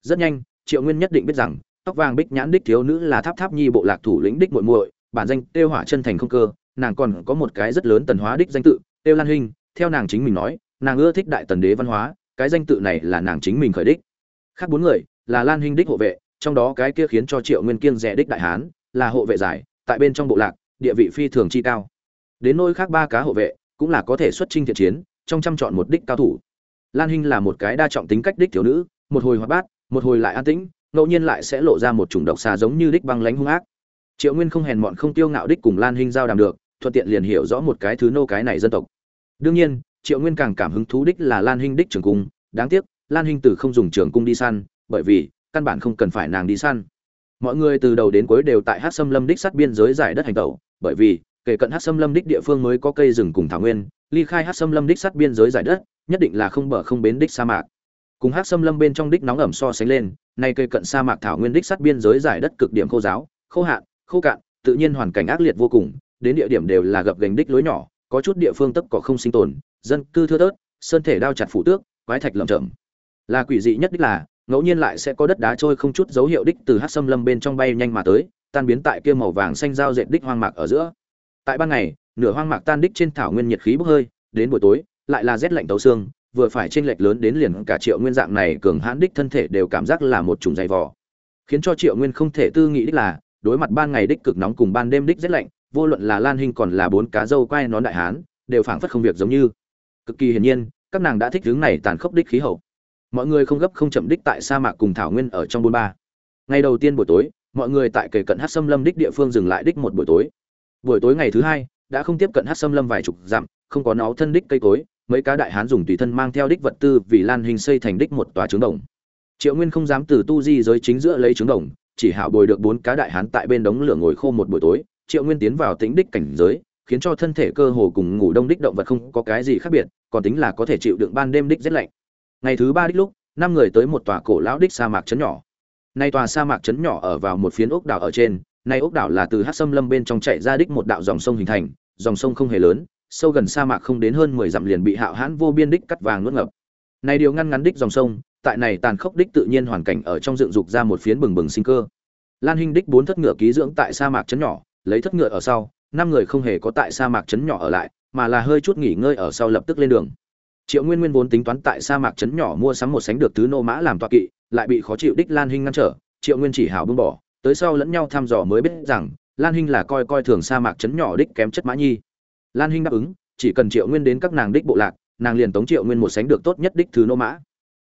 Rất nhanh, triệu nguyên nhất định biết rằng, tóc vàng bích nhãn đích thiếu nữ là tháp tháp nhi bộ lạc thủ lĩnh đích muội muội, bản danh tiêu hỏa chân thành không cơ, nàng còn có một cái rất lớn tần hóa đích danh tự, tiêu lan hình theo nàng chính mình nói, nàng ưa thích đại tần đế văn hóa, cái danh tự này là nàng chính mình khởi đích. Khác bốn người, là lan hình đích hộ vệ, trong đó cái kia khiến cho triệu nguyên kiêng rẻ đích đại hán, là hộ vệ giải, tại bên trong bộ lạc, địa vị phi thường chi cao đến nôi khác ba cá hộ vệ, cũng là có thể xuất chinh thiện chiến, trong trăm chọn một đích cao thủ. Lan Hinh là một cái đa trọng tính cách đích thiếu nữ, một hồi hoạt bát, một hồi lại an tĩnh, ngẫu nhiên lại sẽ lộ ra một chủng độc xà giống như đích băng lánh hung ác. Triệu nguyên không hèn mọn không tiêu ngạo đích cùng lan Hinh giao đàm được, thuận tiện liền hiểu rõ một cái thứ nô cái này dân tộc. Đương nhiên, triệu nguyên càng cảm hứng thú đích là lan Hinh đích trường cung, đáng tiếc, lan Hinh từ không dùng trường cung đi săn, bởi vì, căn bản không cần phải nàng đi săn. Mọi người từ đầu đến cuối đều tại hát xâm lâm đích sát biên giới giải đất hành tẩu, bởi vì kể cận hát xâm lâm đích địa phương mới có cây rừng cùng thảo nguyên ly khai hát xâm lâm đích sát biên giới giải đất nhất định là không bờ không bến đích sa mạc. Cùng hát xâm lâm bên trong đích nóng ẩm so sánh lên nay cây cận sa mạc thảo nguyên đích sát biên giới giải đất cực điểm khô giáo khô hạn khô cạn tự nhiên hoàn cảnh ác liệt vô cùng đến địa điểm đều là gập gành đích lối nhỏ có chút địa phương tấp cỏ không sinh tồn dân cư thưa tớt, sơn thể đao chặt phủ tước quái thạch lầm chậm là quỷ dị nhất đích là ngẫu nhiên lại sẽ có đất đá trôi không chút dấu hiệu đích từ hát xâm lâm bên trong bay nhanh mà tới tan biến tại kia màu vàng xanh giao dệt đích hoang mạc ở giữa tại ban ngày, nửa hoang mạc tan đích trên thảo nguyên nhiệt khí bốc hơi, đến buổi tối, lại là rét lạnh tấu xương, vừa phải chênh lệch lớn đến liền cả triệu nguyên dạng này cường hãn đích thân thể đều cảm giác là một chủng dày vò. Khiến cho triệu nguyên không thể tư nghĩ đích là, đối mặt ban ngày đích cực nóng cùng ban đêm đích rét lạnh, vô luận là lan hình còn là bốn cá dâu quay nón đại hán, đều phảng phất không việc giống như. Cực kỳ hiển nhiên, các nàng đã thích hướng này tàn khốc đích khí hậu. Mọi người không gấp không chậm đích tại sa mạc cùng thảo nguyên ở trong buôn ba. Ngày đầu tiên buổi tối, mọi người tại kề cận hát xâm lâm đích địa phương dừng lại đích một buổi tối buổi tối ngày thứ hai, đã không tiếp cận hát xâm lâm vài chục dặm, không có nó thân đích cây cối, mấy cá đại hán dùng tùy thân mang theo đích vật tư vì lan hình xây thành đích một tòa trướng đồng. Triệu nguyên không dám từ tu di giới chính giữa lấy trướng đồng, chỉ hảo bồi được bốn cá đại hán tại bên đống lửa ngồi khô một buổi tối, triệu nguyên tiến vào tính đích cảnh giới, khiến cho thân thể cơ hồ cùng ngủ đông đích động vật không có cái gì khác biệt, còn tính là có thể chịu đựng ban đêm đích rét lạnh. Ngày thứ ba đích lúc, năm người tới một tòa cổ lão đích sa mạc trấn nhỏ. Nay tòa sa mạc trấn nhỏ ở vào một phiến ốc đảo ở trên nay ốc đảo là từ hát xâm lâm bên trong chạy ra đích một đạo dòng sông hình thành, dòng sông không hề lớn, sâu gần sa mạc không đến hơn mười dặm liền bị hạo hãn vô biên đích cắt vàng nuốt ngập. Này điều ngăn ngắn đích dòng sông, tại này tàn khốc đích tự nhiên hoàn cảnh ở trong dựng dục ra một phiến bừng bừng sinh cơ. Lan hinh đích bốn thất ngựa ký dưỡng tại sa mạc trấn nhỏ, lấy thất ngựa ở sau, năm người không hề có tại sa mạc trấn nhỏ ở lại, mà là hơi chút nghỉ ngơi ở sau lập tức lên đường. Triệu nguyên nguyên vốn tính toán tại sa mạc trấn nhỏ mua sắm một sánh được thứ nô mã làm toa kỵ, lại bị khó chịu đích lan hinh ngăn trở, triệu nguyên chỉ hảo buông bỏ tới sau lẫn nhau thăm dò mới biết rằng, lan hinh là coi coi thường sa mạc chấn nhỏ đích kém chất mã nhi. Lan hinh đáp ứng, chỉ cần triệu nguyên đến các nàng đích bộ lạc, nàng liền tống triệu nguyên một sánh được tốt nhất đích thứ nô mã.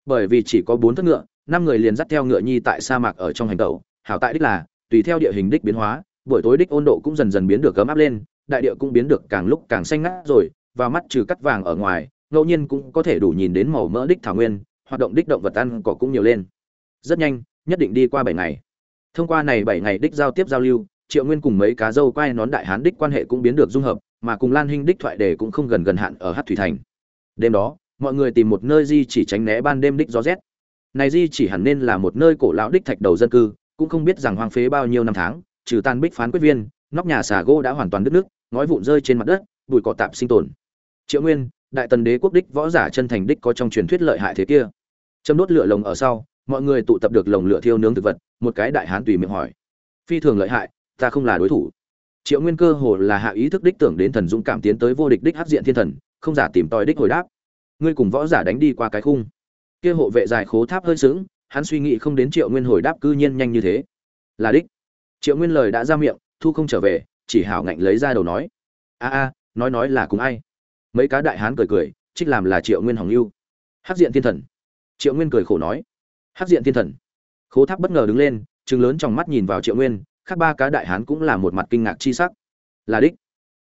Bởi vì chỉ có bốn thất ngựa, năm người liền dắt theo ngựa nhi tại sa mạc ở trong hành tẩu. Hảo tại đích là, tùy theo địa hình đích biến hóa, buổi tối đích ôn độ cũng dần dần biến được cấm áp lên, đại địa cũng biến được càng lúc càng xanh ngắt rồi, và mắt trừ cắt vàng ở ngoài, ngẫu nhiên cũng có thể đủ nhìn đến màu mỡ đích thảo nguyên, hoạt động đích động vật ăn cỏ cũng nhiều lên. Rất nhanh, nhất định đi qua bảy ngày thông qua này bảy ngày đích giao tiếp giao lưu, triệu nguyên cùng mấy cá dâu quay nón đại hán đích quan hệ cũng biến được dung hợp, mà cùng lan hinh đích thoại đề cũng không gần gần hạn ở hát thủy thành. Đêm đó, mọi người tìm một nơi di chỉ tránh né ban đêm đích gió rét. Này di chỉ hẳn nên là một nơi cổ lão đích thạch đầu dân cư, cũng không biết rằng hoang phế bao nhiêu năm tháng, trừ tan bích phán quyết viên, nóc nhà xà gỗ đã hoàn toàn đứt nước, ngói vụn rơi trên mặt đất, bụi cỏ tạp sinh tồn. Triệu nguyên, đại tần đế quốc đích võ giả chân thành đích có trong truyền thuyết lợi hại thế kia. Châm đốt lửa lồng ở sau mọi người tụ tập được lồng lửa thiêu nướng thực vật, một cái đại hán tùy miệng hỏi. Phi thường lợi hại, ta không là đối thủ. Triệu nguyên cơ hồ là hạ ý thức đích tưởng đến thần dũng cảm tiến tới vô địch đích hắc diện thiên thần, không giả tìm tòi đích hồi đáp. Ngươi cùng võ giả đánh đi qua cái khung. Kia hộ vệ dài khố tháp hơi sướng hắn suy nghĩ không đến triệu nguyên hồi đáp cư nhiên nhanh như thế. Là đích. Triệu nguyên lời đã ra miệng, thu không trở về, chỉ hảo ngạnh lấy ra đầu nói. A a, nói nói là cùng ai? Mấy cá đại hán cười cười, trích làm là triệu nguyên hỏng lưu. Hắc diện thiên thần. Triệu nguyên cười khổ nói hắc diện thiên thần. Khố tháp bất ngờ đứng lên chừng lớn trong mắt nhìn vào triệu nguyên, khác ba cá đại hán cũng là một mặt kinh ngạc chi sắc. Là đích.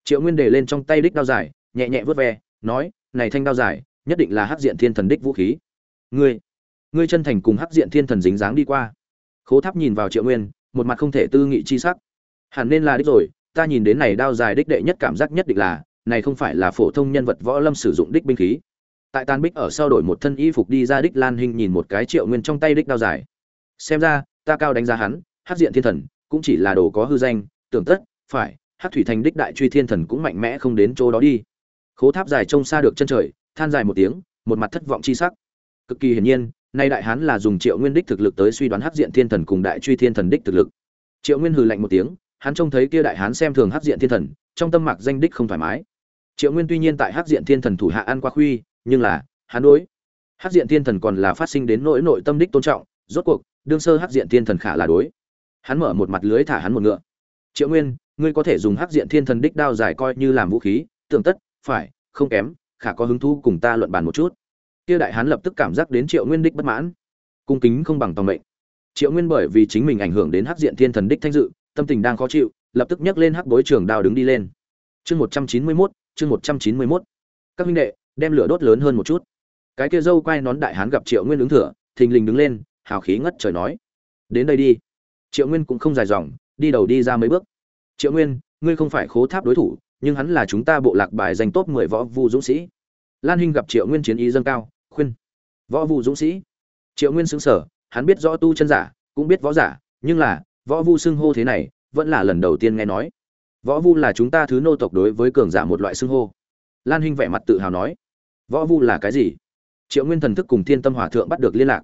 Triệu nguyên để lên trong tay đích đao dài, nhẹ nhẹ vớt ve, nói, này thanh đao dài, nhất định là hắc diện thiên thần đích vũ khí. Ngươi ngươi chân thành cùng hắc diện thiên thần dính dáng đi qua. Khố tháp nhìn vào triệu nguyên, một mặt không thể tư nghị chi sắc. Hẳn nên là đích rồi, ta nhìn đến này đao dài đích đệ nhất cảm giác nhất định là, này không phải là phổ thông nhân vật võ lâm sử dụng đích binh khí tại tàn bích ở sau đổi một thân y phục đi ra đích lan hình nhìn một cái triệu nguyên trong tay đích đao dài. Xem ra, ta cao đánh giá hắn, hát diện thiên thần, cũng chỉ là đồ có hư danh, tưởng tất, phải, hát thủy thành đích đại truy thiên thần cũng mạnh mẽ không đến chỗ đó đi. Khố tháp dài trông xa được chân trời, than dài một tiếng, một mặt thất vọng chi sắc. Cực kỳ hiển nhiên, nay đại hán là dùng triệu nguyên đích thực lực tới suy đoán hắc diện thiên thần cùng đại truy thiên thần đích thực lực. Triệu nguyên hừ lạnh một tiếng, hắn trông thấy kia đại hán xem thường hắc diện thiên thần, trong tâm mạc danh đích không thoải mái. Triệu nguyên tuy nhiên tại hắc diện thiên thần thủ hạ ăn qua khuy nhưng là, hắn đối hắc diện thiên thần còn là phát sinh đến nỗi nội tâm đích tôn trọng, rốt cuộc, đương sơ hắc diện thiên thần khả là đối. Hắn mở một mặt lưới thả hắn một ngựa. Triệu nguyên, ngươi có thể dùng hắc diện thiên thần đích đao dài coi như làm vũ khí, tưởng tất, phải, không kém, khả có hứng thú cùng ta luận bàn một chút. Kia đại hán lập tức cảm giác đến triệu nguyên đích bất mãn. Cung kính không bằng tòng mệnh. Triệu nguyên bởi vì chính mình ảnh hưởng đến hắc diện thiên thần đích thanh dự, tâm tình đang khó chịu, lập tức nhấc lên hắc bối trường đao đứng đi lên. Chương một trăm chín mươi mốt, chương một trăm chín mươi mốt. Các huynh đệ đem lửa đốt lớn hơn một chút. Cái kia dâu quay nón đại hán gặp triệu nguyên ứng thừa, thình lình đứng lên, hào khí ngất trời nói, đến đây đi. Triệu nguyên cũng không dài dòng, đi đầu đi ra mấy bước. Triệu nguyên, ngươi không phải khố tháp đối thủ, nhưng hắn là chúng ta bộ lạc bài danh top mười võ vu dũng sĩ. Lan hinh gặp triệu nguyên chiến ý dâng cao, khuyên, võ vu dũng sĩ? Triệu nguyên xứng sở hắn biết rõ tu chân giả, cũng biết võ giả, nhưng là, võ vu xưng hô thế này, vẫn là lần đầu tiên nghe nói. Võ vu là chúng ta thứ nô tộc đối với cường giả một loại xưng hô. Lan hinh vẻ mặt tự hào nói võ vu là cái gì? Triệu nguyên thần thức cùng thiên tâm hòa thượng bắt được liên lạc.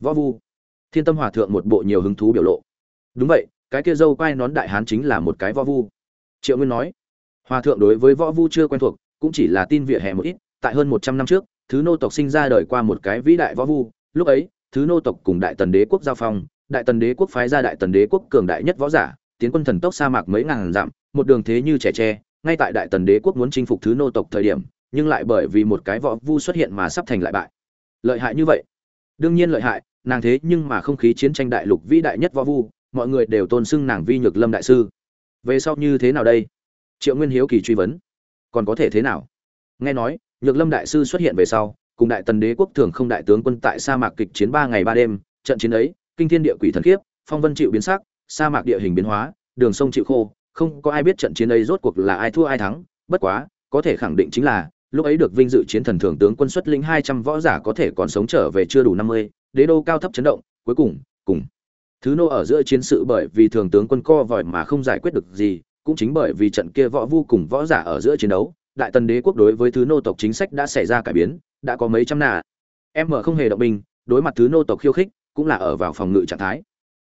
Võ vu. Thiên tâm hòa thượng một bộ nhiều hứng thú biểu lộ. Đúng vậy, cái kia dâu quai nón đại hán chính là một cái võ vu. Triệu nguyên nói. Hòa thượng đối với võ vu chưa quen thuộc, cũng chỉ là tin vỉa hè một ít, tại hơn một trăm năm trước, thứ nô tộc sinh ra đời qua một cái vĩ đại võ vu. Lúc ấy, thứ nô tộc cùng đại tần đế quốc giao phong, đại tần đế quốc phái ra đại tần đế quốc cường đại nhất võ giả, tiến quân thần tốc sa mạc mấy ngàn dặm, một đường thế như trẻ tre, ngay tại đại tần đế quốc muốn chinh phục thứ nô tộc thời điểm nhưng lại bởi vì một cái võ vu xuất hiện mà sắp thành lại bại. Lợi hại như vậy? Đương nhiên lợi hại, nàng thế nhưng mà không khí chiến tranh đại lục vĩ đại nhất võ vu, mọi người đều tôn xưng nàng vi nhược lâm đại sư. Về sau như thế nào đây? Triệu nguyên hiếu kỳ truy vấn. Còn có thể thế nào? Nghe nói, nhược lâm đại sư xuất hiện về sau, cùng đại tần đế quốc thường không đại tướng quân tại sa mạc kịch chiến ba ngày ba đêm, trận chiến ấy, kinh thiên địa quỷ thần khiếp phong vân chịu biến sắc, sa mạc địa hình biến hóa, đường sông chịu khô, không có ai biết trận chiến ấy rốt cuộc là ai thua ai thắng, bất quá, có thể khẳng định chính là lúc ấy được vinh dự chiến thần thường tướng quân xuất lĩnh hai trăm võ giả có thể còn sống trở về chưa đủ năm mươi, đế đô cao thấp chấn động, cuối cùng cùng. Thứ nô ở giữa chiến sự bởi vì thường tướng quân co vòi mà không giải quyết được gì, cũng chính bởi vì trận kia võ vu cùng võ giả ở giữa chiến đấu, đại tần đế quốc đối với thứ nô tộc chính sách đã xảy ra cải biến, đã có mấy trăm nà. Em mở không hề động binh, đối mặt thứ nô tộc khiêu khích, cũng là ở vào phòng ngự trạng thái.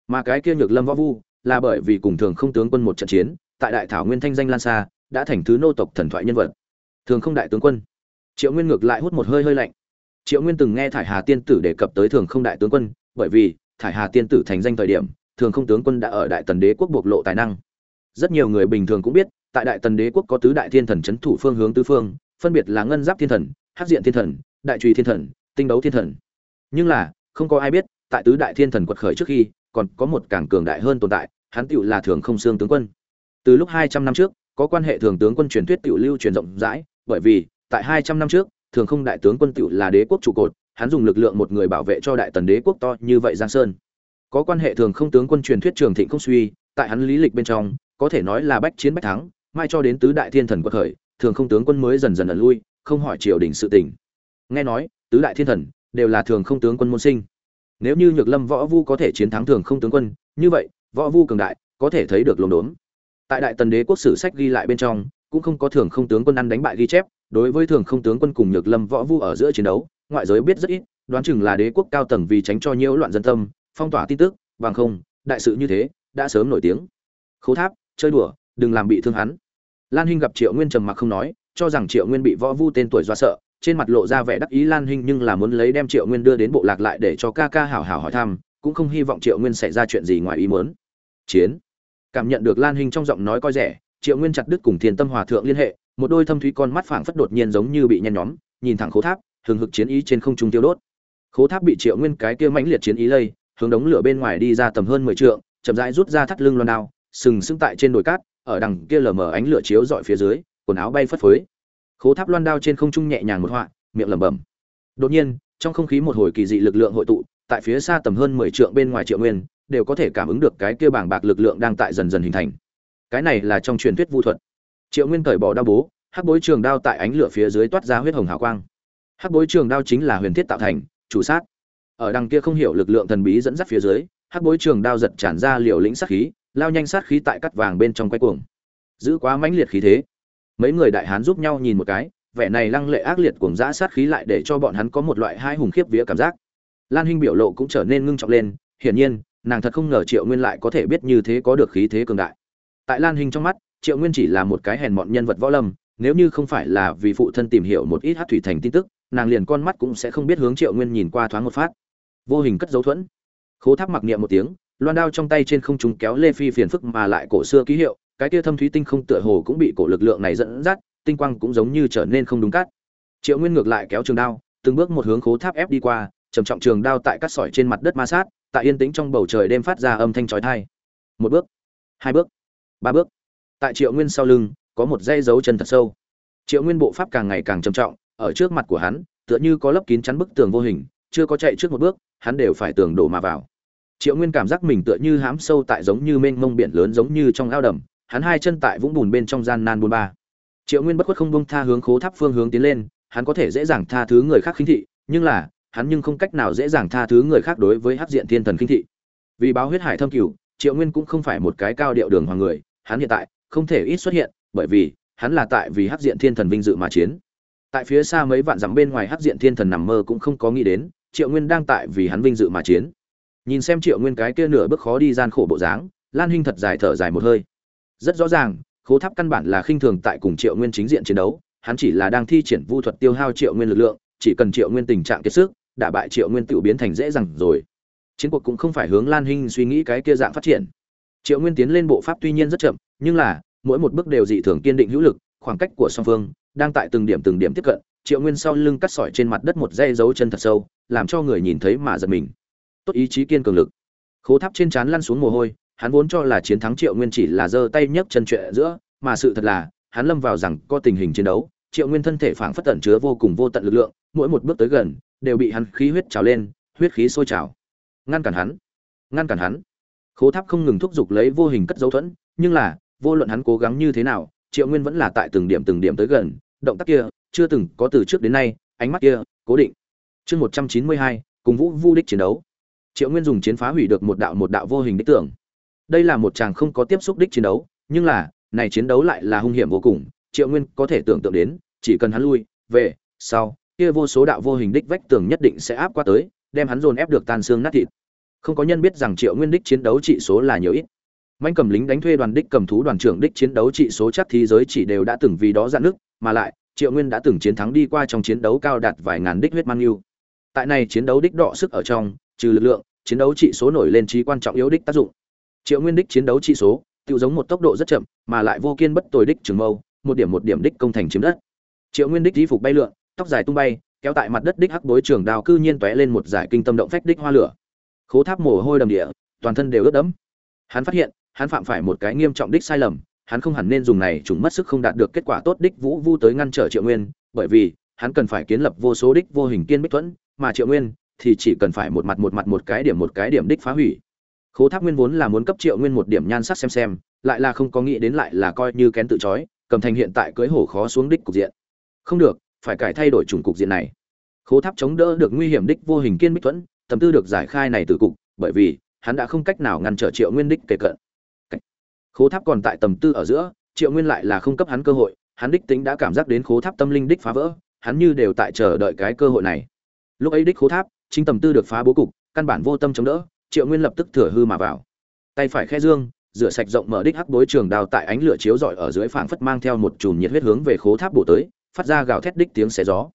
Mà cái kia nhược lâm võ vu, là bởi vì cùng thường không tướng quân một trận chiến, tại đại thảo nguyên thanh danh lan xa đã thành thứ nô tộc thần thoại nhân vật thường không đại tướng quân. Triệu nguyên ngược lại hút một hơi hơi lạnh. Triệu nguyên từng nghe thải hà tiên tử đề cập tới thường không đại tướng quân, bởi vì thải hà tiên tử thành danh thời điểm, thường không tướng quân đã ở đại tần đế quốc bộc lộ tài năng. Rất nhiều người bình thường cũng biết, tại đại tần đế quốc có tứ đại thiên thần c h ấ n thủ phương hướng tứ phương, phân biệt là ngân giáp thiên thần hát diện thiên thần, đại trùy thiên thần, tinh đấu thiên thần. Nhưng là, không có ai biết, tại tứ đại thiên thần quật khởi trước khi, còn có một cảng cường đại hơn tồn tại, hắn tựu là thường không xương tướng quân. Từ lúc hai trăm năm trước, có quan hệ thường tướng quân truyền thuyết tựu lưu truyền rộng rãi bởi vì, tại hai trăm năm trước, thường không đại tướng quân tiểu là đế quốc trụ cột, hắn dùng lực lượng một người bảo vệ cho đại tần đế quốc to như vậy giang sơn. Có quan hệ thường không tướng quân truyền thuyết trường thịnh không suy, tại hắn lý lịch bên trong, có thể nói là bách chiến bách thắng, mai cho đến tứ đại thiên thần quật khởi, thường không tướng quân mới dần dần ẩn lui, không hỏi triều đình sự tình. Nghe nói, tứ đại thiên thần đều là thường không tướng quân môn sinh. Nếu như nhược lâm võ vu có thể chiến thắng thường không tướng quân, như vậy, võ vu cường đại, có thể thấy được luồng đốn. Tại đại tần đế quốc sử sách ghi lại bên trong cũng không có thường không tướng quân ăn đánh bại ghi chép, đối với thường không tướng quân cùng nhược lâm võ vu ở giữa chiến đấu, ngoại giới biết rất ít, đoán chừng là đế quốc cao tầng vì tránh cho nhiễu loạn dân tâm, phong tỏa tin tức, bằng không, đại sự như thế, đã sớm nổi tiếng. Khấu tháp, chơi đùa, đừng làm bị thương hắn. Lan hinh gặp triệu nguyên trầm mặc không nói, cho rằng triệu nguyên bị võ vu tên tuổi do sợ, trên mặt lộ ra vẻ đắc ý lan hinh nhưng là muốn lấy đem triệu nguyên đưa đến bộ lạc lại để cho ca ca hảo hảo hỏi thăm, cũng không hy vọng triệu nguyên xảy ra chuyện gì ngoài ý muốn. Chiến. Cảm nhận được lan hinh trong giọng nói coi rẻ triệu nguyên chặt đứt cùng thiên tâm hòa thượng liên hệ, một đôi thâm thúy con mắt phảng phất đột nhiên giống như bị nhen nhóm, nhìn thẳng khố tháp, hừng hực chiến ý trên không trung tiêu đốt. Khố tháp bị triệu nguyên cái kia mãnh liệt chiến ý lây, hướng đống lửa bên ngoài đi ra tầm hơn mười trượng, chậm rãi rút ra thắt lưng loan đao, sừng sững tại trên đồi cát, ở đằng kia lờ mờ ánh lửa chiếu dọi phía dưới, quần áo bay phất phới. Khố tháp loan đao trên không trung nhẹ nhàng một họa, miệng lẩm bẩm. Đột nhiên, trong không khí một hồi kỳ dị lực lượng hội tụ, tại phía xa tầm hơn mười trượng bên ngoài triệu nguyên, đều có thể cảm ứng được cái kia bảng bạc lực lượng đang tại dần dần hình thành cái này là trong truyền thuyết vu thuật. Triệu nguyên cởi bỏ đao bố, hắc bối trường đao tại ánh lửa phía dưới toát ra huyết hồng hào quang. Hắc bối trường đao chính là huyền thiết tạo thành, chủ sát. Ở đằng kia không hiểu lực lượng thần bí dẫn dắt phía dưới, hắc bối trường đao giật tràn ra liều lĩnh sát khí, lao nhanh sát khí tại cắt vàng bên trong quay cuồng. Giữ quá mãnh liệt khí thế. Mấy người đại hán giúp nhau nhìn một cái, vẻ này lăng lệ ác liệt cuồng dã sát khí lại để cho bọn hắn có một loại hai hùng khiếp vía cảm giác. Lan hinh biểu lộ cũng trở nên ngưng trọng lên, hiển nhiên, nàng thật không ngờ triệu nguyên lại có thể biết như thế có được khí thế cường đại tại lan hình trong mắt, triệu nguyên chỉ là một cái hèn mọn nhân vật võ lâm, nếu như không phải là vì phụ thân tìm hiểu một ít hát thủy thành tin tức, nàng liền con mắt cũng sẽ không biết hướng triệu nguyên nhìn qua thoáng một phát. Vô hình cất dấu thuẫn. Khố tháp mặc niệm một tiếng, loan đao trong tay trên không trung kéo lê phi phiền phức mà lại cổ xưa ký hiệu, cái kia thâm thúy tinh không tựa hồ cũng bị cổ lực lượng này dẫn dắt, tinh quang cũng giống như trở nên không đúng cắt triệu nguyên ngược lại kéo trường đao, từng bước một hướng khố tháp ép đi qua, trầm trọng trường đao tại cắt sỏi trên mặt đất ma sát, tại yên tĩnh trong bầu trời đêm phát ra âm thanh chói tai. Một bước, hai bước ba bước. Tại triệu nguyên sau lưng, có một dây dấu chân thật sâu. Triệu nguyên bộ pháp càng ngày càng trầm trọng, ở trước mặt của hắn, tựa như có lấp kín chắn bức tường vô hình, chưa có chạy trước một bước, hắn đều phải tường đổ mà vào. Triệu nguyên cảm giác mình tựa như hám sâu tại giống như mênh mông biển lớn giống như trong ao đầm, hắn hai chân tại vũng bùn bên trong gian nan bùn ba. Triệu nguyên bất khuất không bông tha hướng khố tháp phương hướng tiến lên, hắn có thể dễ dàng tha thứ người khác khinh thị, nhưng là, hắn nhưng không cách nào dễ dàng tha thứ người khác đối với hát diện thiên thần khinh thị. Vì báo huyết hải thâm cửu, triệu nguyên cũng không phải một cái cao điệu đường hoàng người hắn hiện tại không thể ít xuất hiện, bởi vì hắn là tại vì hắc diện thiên thần vinh dự mà chiến. Tại phía xa mấy vạn dặm bên ngoài hắc diện thiên thần nằm mơ cũng không có nghĩ đến, triệu nguyên đang tại vì hắn vinh dự mà chiến. Nhìn xem triệu nguyên cái kia nửa bước khó đi gian khổ bộ dáng, lan hinh thật dài thở dài một hơi. Rất rõ ràng, khố tháp căn bản là khinh thường tại cùng triệu nguyên chính diện chiến đấu, hắn chỉ là đang thi triển vu thuật tiêu hao triệu nguyên lực lượng, chỉ cần triệu nguyên tình trạng kiệt sức đả bại triệu nguyên tự biến thành dễ dàng rồi. Chiến cuộc cũng không phải hướng lan hinh suy nghĩ cái kia dạng phát triển triệu nguyên tiến lên bộ pháp tuy nhiên rất chậm, nhưng là, mỗi một bước đều dị thường kiên định hữu lực, khoảng cách của song phương đang tại từng điểm từng điểm tiếp cận, triệu nguyên sau lưng cắt sỏi trên mặt đất một dây dấu chân thật sâu, làm cho người nhìn thấy mà giật mình. Tốt ý chí kiên cường lực. Khố tháp trên trán lăn xuống mồ hôi, hắn vốn cho là chiến thắng triệu nguyên chỉ là giơ tay nhấc chân chuyện giữa, mà sự thật là, hắn lâm vào rằng có tình hình chiến đấu, triệu nguyên thân thể phảng phất tẩn chứa vô cùng vô tận lực lượng, mỗi một bước tới gần, đều bị hắn khí huyết trào lên, huyết khí sôi trào. Ngăn cản hắn. Ngăn cản hắn khố tháp không ngừng thúc giục lấy vô hình cất dấu thuẫn, nhưng là, vô luận hắn cố gắng như thế nào, triệu nguyên vẫn là tại từng điểm từng điểm tới gần, động tác kia, chưa từng có từ trước đến nay, ánh mắt kia, cố định. Chương một trăm chín mươi hai, cùng vũ vu đích chiến đấu. Triệu nguyên dùng chiến phá hủy được một đạo một đạo vô hình đích tưởng. Đây là một chàng không có tiếp xúc đích chiến đấu, nhưng là, này chiến đấu lại là hung hiểm vô cùng, triệu nguyên có thể tưởng tượng đến, chỉ cần hắn lui, về, sau, kia vô số đạo vô hình đích vách tường nhất định sẽ áp qua tới, đem hắn dồn ép được tan xương nát thịt không có nhân biết rằng triệu nguyên đích chiến đấu trị số là nhiều ít. Manh cầm lính đánh thuê đoàn đích cầm thú đoàn trưởng đích chiến đấu trị số chắc thế giới chỉ đều đã từng vì đó dạn nước mà lại, triệu nguyên đã từng chiến thắng đi qua trong chiến đấu cao đạt vài ngàn đích huyết mang yêu. Tại này chiến đấu đích đọ sức ở trong, trừ lực lượng, chiến đấu trị số nổi lên trí quan trọng yếu đích tác dụng. Triệu nguyên đích chiến đấu trị số tự giống một tốc độ rất chậm, mà lại vô kiên bất tồi đích trường mâu, một điểm một điểm đích công thành chiếm đất. Triệu nguyên đích di phục bay lượn, tóc dài tung bay, kéo tại mặt đất đích hắc bối trường đào cư nhiên tóe lên một giải kinh tâm động phách đích hoa lửa khố tháp mồ hôi đầm địa, toàn thân đều ướt đẫm. Hắn phát hiện, hắn phạm phải một cái nghiêm trọng đích sai lầm, hắn không hẳn nên dùng này chúng mất sức không đạt được kết quả tốt đích vũ vu tới ngăn trở triệu nguyên, bởi vì hắn cần phải kiến lập vô số đích vô hình kiên bích thuẫn, mà triệu nguyên thì chỉ cần phải một mặt một mặt một cái điểm một cái điểm đích phá hủy. Khố tháp nguyên vốn là muốn cấp triệu nguyên một điểm nhan sắc xem xem, lại là không có nghĩ đến lại là coi như kén tự chói cầm thành hiện tại cưới hổ khó xuống đích cục diện. Không được, phải cải thay đổi chủng cục diện này. Khố tháp chống đỡ được nguy hiểm đích vô hình kiên bích thuẫn tầm tư được giải khai này từ cục, bởi vì, hắn đã không cách nào ngăn trở triệu nguyên đích kể cận. Khố tháp còn tại tầm tư ở giữa, triệu nguyên lại là không cấp hắn cơ hội, hắn đích tính đã cảm giác đến khố tháp tâm linh đích phá vỡ, hắn như đều tại chờ đợi cái cơ hội này. Lúc ấy đích khố tháp, chính tầm tư được phá bố cục, căn bản vô tâm chống đỡ, triệu nguyên lập tức thừa hư mà vào. Tay phải khe dương, rửa sạch rộng mở đích hắc bối trường đào tại ánh lửa chiếu rọi ở dưới phảng phất mang theo một chùm nhiệt huyết hướng về khố tháp bổ tới, phát ra gào thét đích tiếng xé gió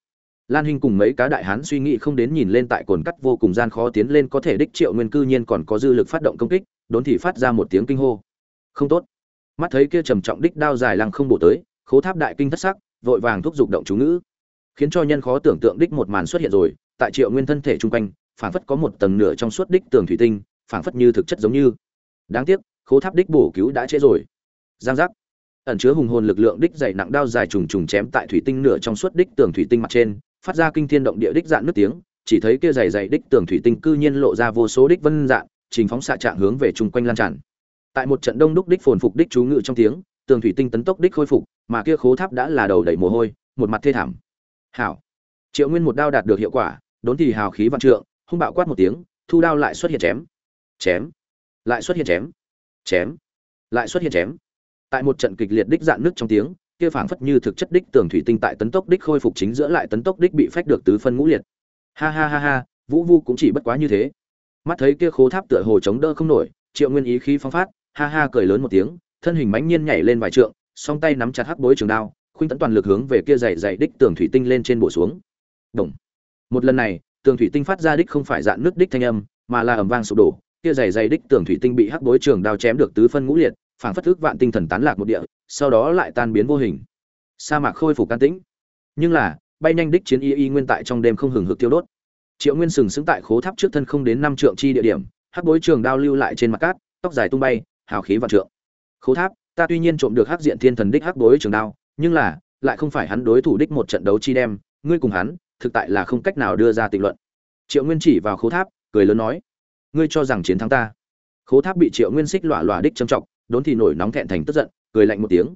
lan hình cùng mấy cá đại hán suy nghĩ không đến nhìn lên tại cồn cắt vô cùng gian khó tiến lên có thể đích triệu nguyên cư nhiên còn có dư lực phát động công kích, đốn thì phát ra một tiếng kinh hô. Không tốt. Mắt thấy kia trầm trọng đích đao dài lăng không bổ tới, khố tháp đại kinh thất sắc, vội vàng thúc giục động chú ngữ. Khiến cho nhân khó tưởng tượng đích một màn xuất hiện rồi, tại triệu nguyên thân thể chung quanh, phảng phất có một tầng nửa trong suốt đích tường thủy tinh, phảng phất như thực chất giống như. Đáng tiếc, khố tháp đích bổ cứu đã trễ rồi. Giang giác. Ẩn chứa hùng hồn lực lượng đích dày nặng đao dài trùng trùng chém tại thủy tinh nửa trong suốt đích tường thủy tinh mặt trên phát ra kinh thiên động địa đích dạn nước tiếng, chỉ thấy kia dày dày đích tường thủy tinh cư nhiên lộ ra vô số đích vân dạn trình phóng xạ trạng hướng về chung quanh lan tràn. Tại một trận đông đúc đích phồn phục đích chú ngự trong tiếng, tường thủy tinh tấn tốc đích khôi phục, mà kia khố tháp đã là đầu đầy mồ hôi, một mặt thê thảm. Hảo. Triệu nguyên một đao đạt được hiệu quả, đốn thì hào khí vạn trượng, hung bạo quát một tiếng, thu đao lại xuất hiện chém. Chém. Lại xuất hiện chém. Chém. Lại xuất hiện chém. Tại một trận kịch liệt đích dạn nước trong tiếng kia phảng phất như thực chất đích tường thủy tinh tại tấn tốc đích khôi phục chính giữa lại tấn tốc đích bị phách được tứ phân ngũ liệt. Ha ha ha ha, vũ vu cũng chỉ bất quá như thế. Mắt thấy kia khố tháp tựa hồ chống đỡ không nổi, triệu nguyên ý khí phong phát, ha ha cười lớn một tiếng, thân hình mãnh nhiên nhảy lên vài trượng, song tay nắm chặt hắc bối trường đao, khuynh tấn toàn lực hướng về kia dày dày đích tường thủy tinh lên trên bổ xuống. Động. một lần này, tường thủy tinh phát ra đích không phải dạn nước đích thanh âm, mà là ầm vang sụp đổ, kia dày dày đích tường thủy tinh bị hắc bối trường đao chém được tứ phân ngũ liệt phảng phất thức vạn tinh thần tán lạc một địa, sau đó lại tan biến vô hình. Sa mạc khôi phục can tĩnh. Nhưng là, bay nhanh đích chiến y y nguyên tại trong đêm không hừng hực tiêu đốt. Triệu nguyên sừng sững tại khố tháp trước thân không đến năm trượng chi địa điểm, hắc bối trường đao lưu lại trên mặt cát, tóc dài tung bay, hào khí vạn trượng. Khố tháp, ta tuy nhiên trộm được hắc diện thiên thần đích hắc bối trường đao, nhưng là, lại không phải hắn đối thủ đích một trận đấu chi đem, ngươi cùng hắn, thực tại là không cách nào đưa ra tình luận. Triệu nguyên chỉ vào khố tháp, cười lớn nói, ngươi cho rằng chiến thắng ta. Khố tháp bị triệu nguyên xích lỏa lỏa đích châm trọng đốn thì nổi nóng thẹn thành tức giận, cười lạnh một tiếng.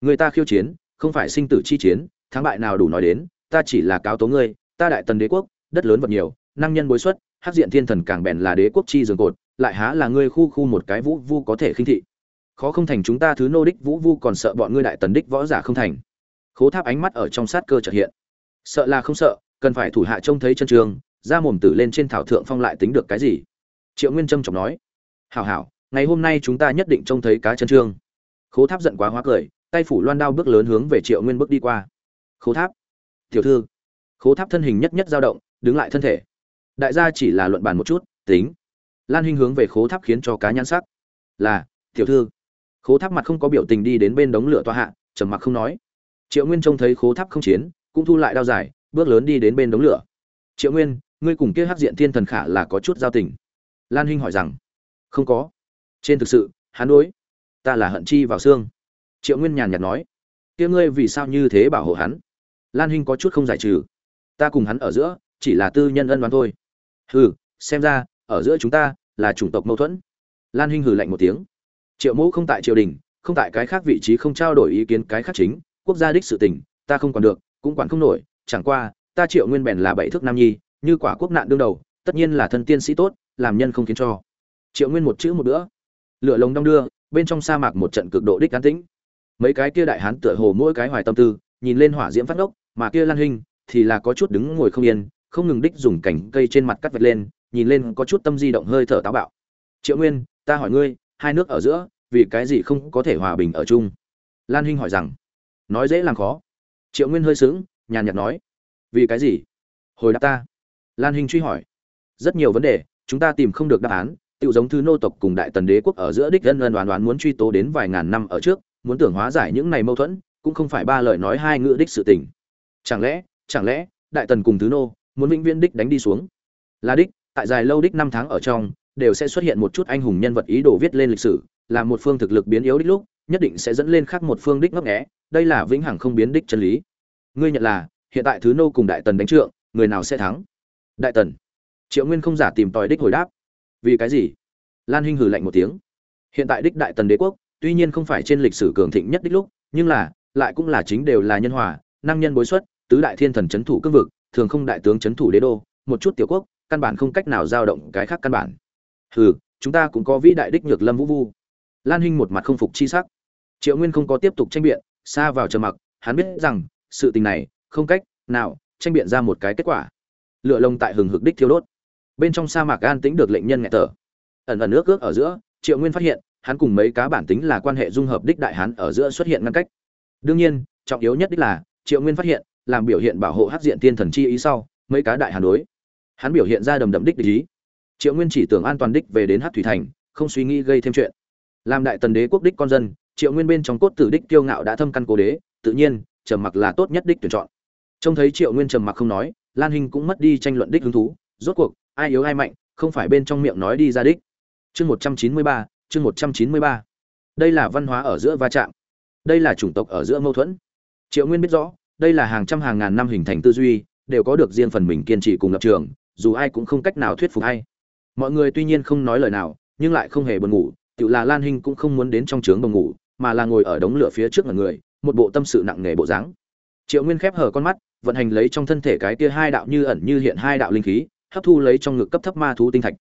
Người ta khiêu chiến, không phải sinh tử chi chiến, thắng bại nào đủ nói đến, ta chỉ là cáo tố ngươi, ta đại tần đế quốc, đất lớn vật nhiều, năng nhân bối xuất, hắc diện thiên thần càng bèn là đế quốc chi giường cột, lại há là ngươi khu khu một cái vũ vu có thể khinh thị. Khó không thành chúng ta thứ nô đích vũ vu còn sợ bọn ngươi đại tần đích võ giả không thành. Khố tháp ánh mắt ở trong sát cơ chợt hiện. Sợ là không sợ, cần phải thủ hạ trông thấy chân trường ra mồm tử lên trên thảo thượng phong lại tính được cái gì? Triệu nguyên trâm trọng nói. Hảo hảo ngày hôm nay chúng ta nhất định trông thấy cá chân trương. Khố tháp giận quá hóa cười, tay phủ loan đao bước lớn hướng về triệu nguyên bước đi qua. Khố tháp, tiểu thư. Khố tháp thân hình nhất nhất dao động, đứng lại thân thể. Đại gia chỉ là luận bàn một chút, tính. Lan hinh hướng về khố tháp khiến cho cá nhãn sắc. Là, tiểu thư. Khố tháp mặt không có biểu tình đi đến bên đống lửa toa hạ, trầm mặc không nói. Triệu nguyên trông thấy khố tháp không chiến, cũng thu lại đao dài, bước lớn đi đến bên đống lửa. Triệu nguyên, ngươi cùng kia hắc diện thiên thần khả là có chút giao tình. Lan hinh hỏi rằng, không có trên thực sự, hắn đối ta là hận chi vào xương. Triệu nguyên nhàn nhạt nói, kia ngươi vì sao như thế bảo hộ hắn? Lan hinh có chút không giải trừ. Ta cùng hắn ở giữa, chỉ là tư nhân ân đoán thôi. Hừ, xem ra, ở giữa chúng ta là chủng tộc mâu thuẫn. Lan hinh hừ lạnh một tiếng. Triệu mẫu không tại triều đình, không tại cái khác vị trí không trao đổi ý kiến cái khác chính, quốc gia đích sự tình, ta không quản được, cũng quản không nổi. Chẳng qua, ta triệu nguyên bèn là bảy thước nam nhi, như quả quốc nạn đương đầu, tất nhiên là thân tiên sĩ tốt, làm nhân không khiến cho. Triệu nguyên một chữ một bữa lửa lồng đong đưa, bên trong sa mạc một trận cực độ đích an tĩnh. Mấy cái kia đại hán tựa hồ mỗi cái hoài tâm tư, nhìn lên hỏa diễm phát ngốc, mà kia lan hình thì là có chút đứng ngồi không yên, không ngừng đích dùng cảnh cây trên mặt cắt vạch lên, nhìn lên có chút tâm di động hơi thở táo bạo. Triệu nguyên, ta hỏi ngươi, hai nước ở giữa, vì cái gì không có thể hòa bình ở chung? Lan hinh hỏi rằng. Nói dễ làm khó. Triệu nguyên hơi sững, nhàn nhạt nói. Vì cái gì? Hồi đáp ta. Lan hinh truy hỏi. Rất nhiều vấn đề, chúng ta tìm không được đáp án tự giống thứ nô tộc cùng đại tần đế quốc ở giữa đích dân ân đoán đoán muốn truy tố đến vài ngàn năm ở trước, muốn tưởng hóa giải những này mâu thuẫn, cũng không phải ba lời nói hai ngữ đích sự tình. Chẳng lẽ chẳng lẽ, đại tần cùng thứ nô, muốn vĩnh viễn đích đánh đi xuống? Là đích, tại dài lâu đích năm tháng ở trong, đều sẽ xuất hiện một chút anh hùng nhân vật ý đồ viết lên lịch sử, là một phương thực lực biến yếu đích lúc, nhất định sẽ dẫn lên khác một phương đích ngấp nghé, đây là vĩnh hằng không biến đích chân lý. Ngươi nhận là, hiện tại thứ nô cùng đại tần đánh trượng, người nào sẽ thắng? Đại tần. Triệu nguyên không giả tìm tòi đích hồi đáp vì cái gì? Lan hinh hừ lạnh một tiếng. Hiện tại đích đại tần đế quốc, tuy nhiên không phải trên lịch sử cường thịnh nhất đích lúc, nhưng là, lại cũng là chính đều là nhân hòa, năng nhân bối xuất, tứ đại thiên thần c h ấ n thủ cương vực, thường không đại tướng c h ấ n thủ đế đô, một chút tiểu quốc, căn bản không cách nào giao động cái khác căn bản. Hừ, chúng ta cũng có vĩ đại đích nhược lâm vũ vu. Lan hinh một mặt không phục chi sắc. Triệu nguyên không có tiếp tục tranh biện, xa vào trầm mặc, hắn biết rằng, sự tình này, không cách nào tranh biện ra một cái kết quả. Lựa lông tại hừng hực đích thiêu đốt bên trong sa mạc an tĩnh được lệnh nhân nghẹt thở. Ẩn ẩn nước ước ở giữa, triệu nguyên phát hiện, hắn cùng mấy cá bản tính là quan hệ dung hợp đích đại hán ở giữa xuất hiện ngăn cách. Đương nhiên, trọng yếu nhất đích là, triệu nguyên phát hiện, làm biểu hiện bảo hộ hát diện tiên thần chi ý sau, mấy cá đại hán đối. Hắn biểu hiện ra đầm đậm đích địch ý. Triệu nguyên chỉ tưởng an toàn đích về đến hát thủy thành, không suy nghĩ gây thêm chuyện. Làm đại tần đế quốc đích con dân, triệu nguyên bên trong cốt tử đích kiêu ngạo đã thâm căn cố đế, tự nhiên, trầm mặc là tốt nhất đích tuyển chọn. Trông thấy triệu nguyên trầm mặc không nói, lan hình cũng mất đi tranh luận đích hứng thú, rốt cuộc ai yếu ai mạnh, không phải bên trong miệng nói đi ra đích. Chương một trăm chín mươi ba, chương một trăm chín mươi ba. Đây là văn hóa ở giữa va chạm. Đây là chủng tộc ở giữa mâu thuẫn. Triệu nguyên biết rõ, đây là hàng trăm hàng ngàn năm hình thành tư duy, đều có được riêng phần mình kiên trì cùng lập trường, dù ai cũng không cách nào thuyết phục ai. mọi người tuy nhiên không nói lời nào, nhưng lại không hề buồn ngủ tự là lan hinh cũng không muốn đến trong trướng buồn ngủ, mà là ngồi ở đống lửa phía trước là người, một bộ tâm sự nặng nề bộ dáng. Triệu nguyên khép hờ con mắt, vận hành lấy trong thân thể cái kia hai đạo như ẩn như hiện hai đạo linh khí hấp thu lấy trong ngực cấp thấp ma thú tinh thạch.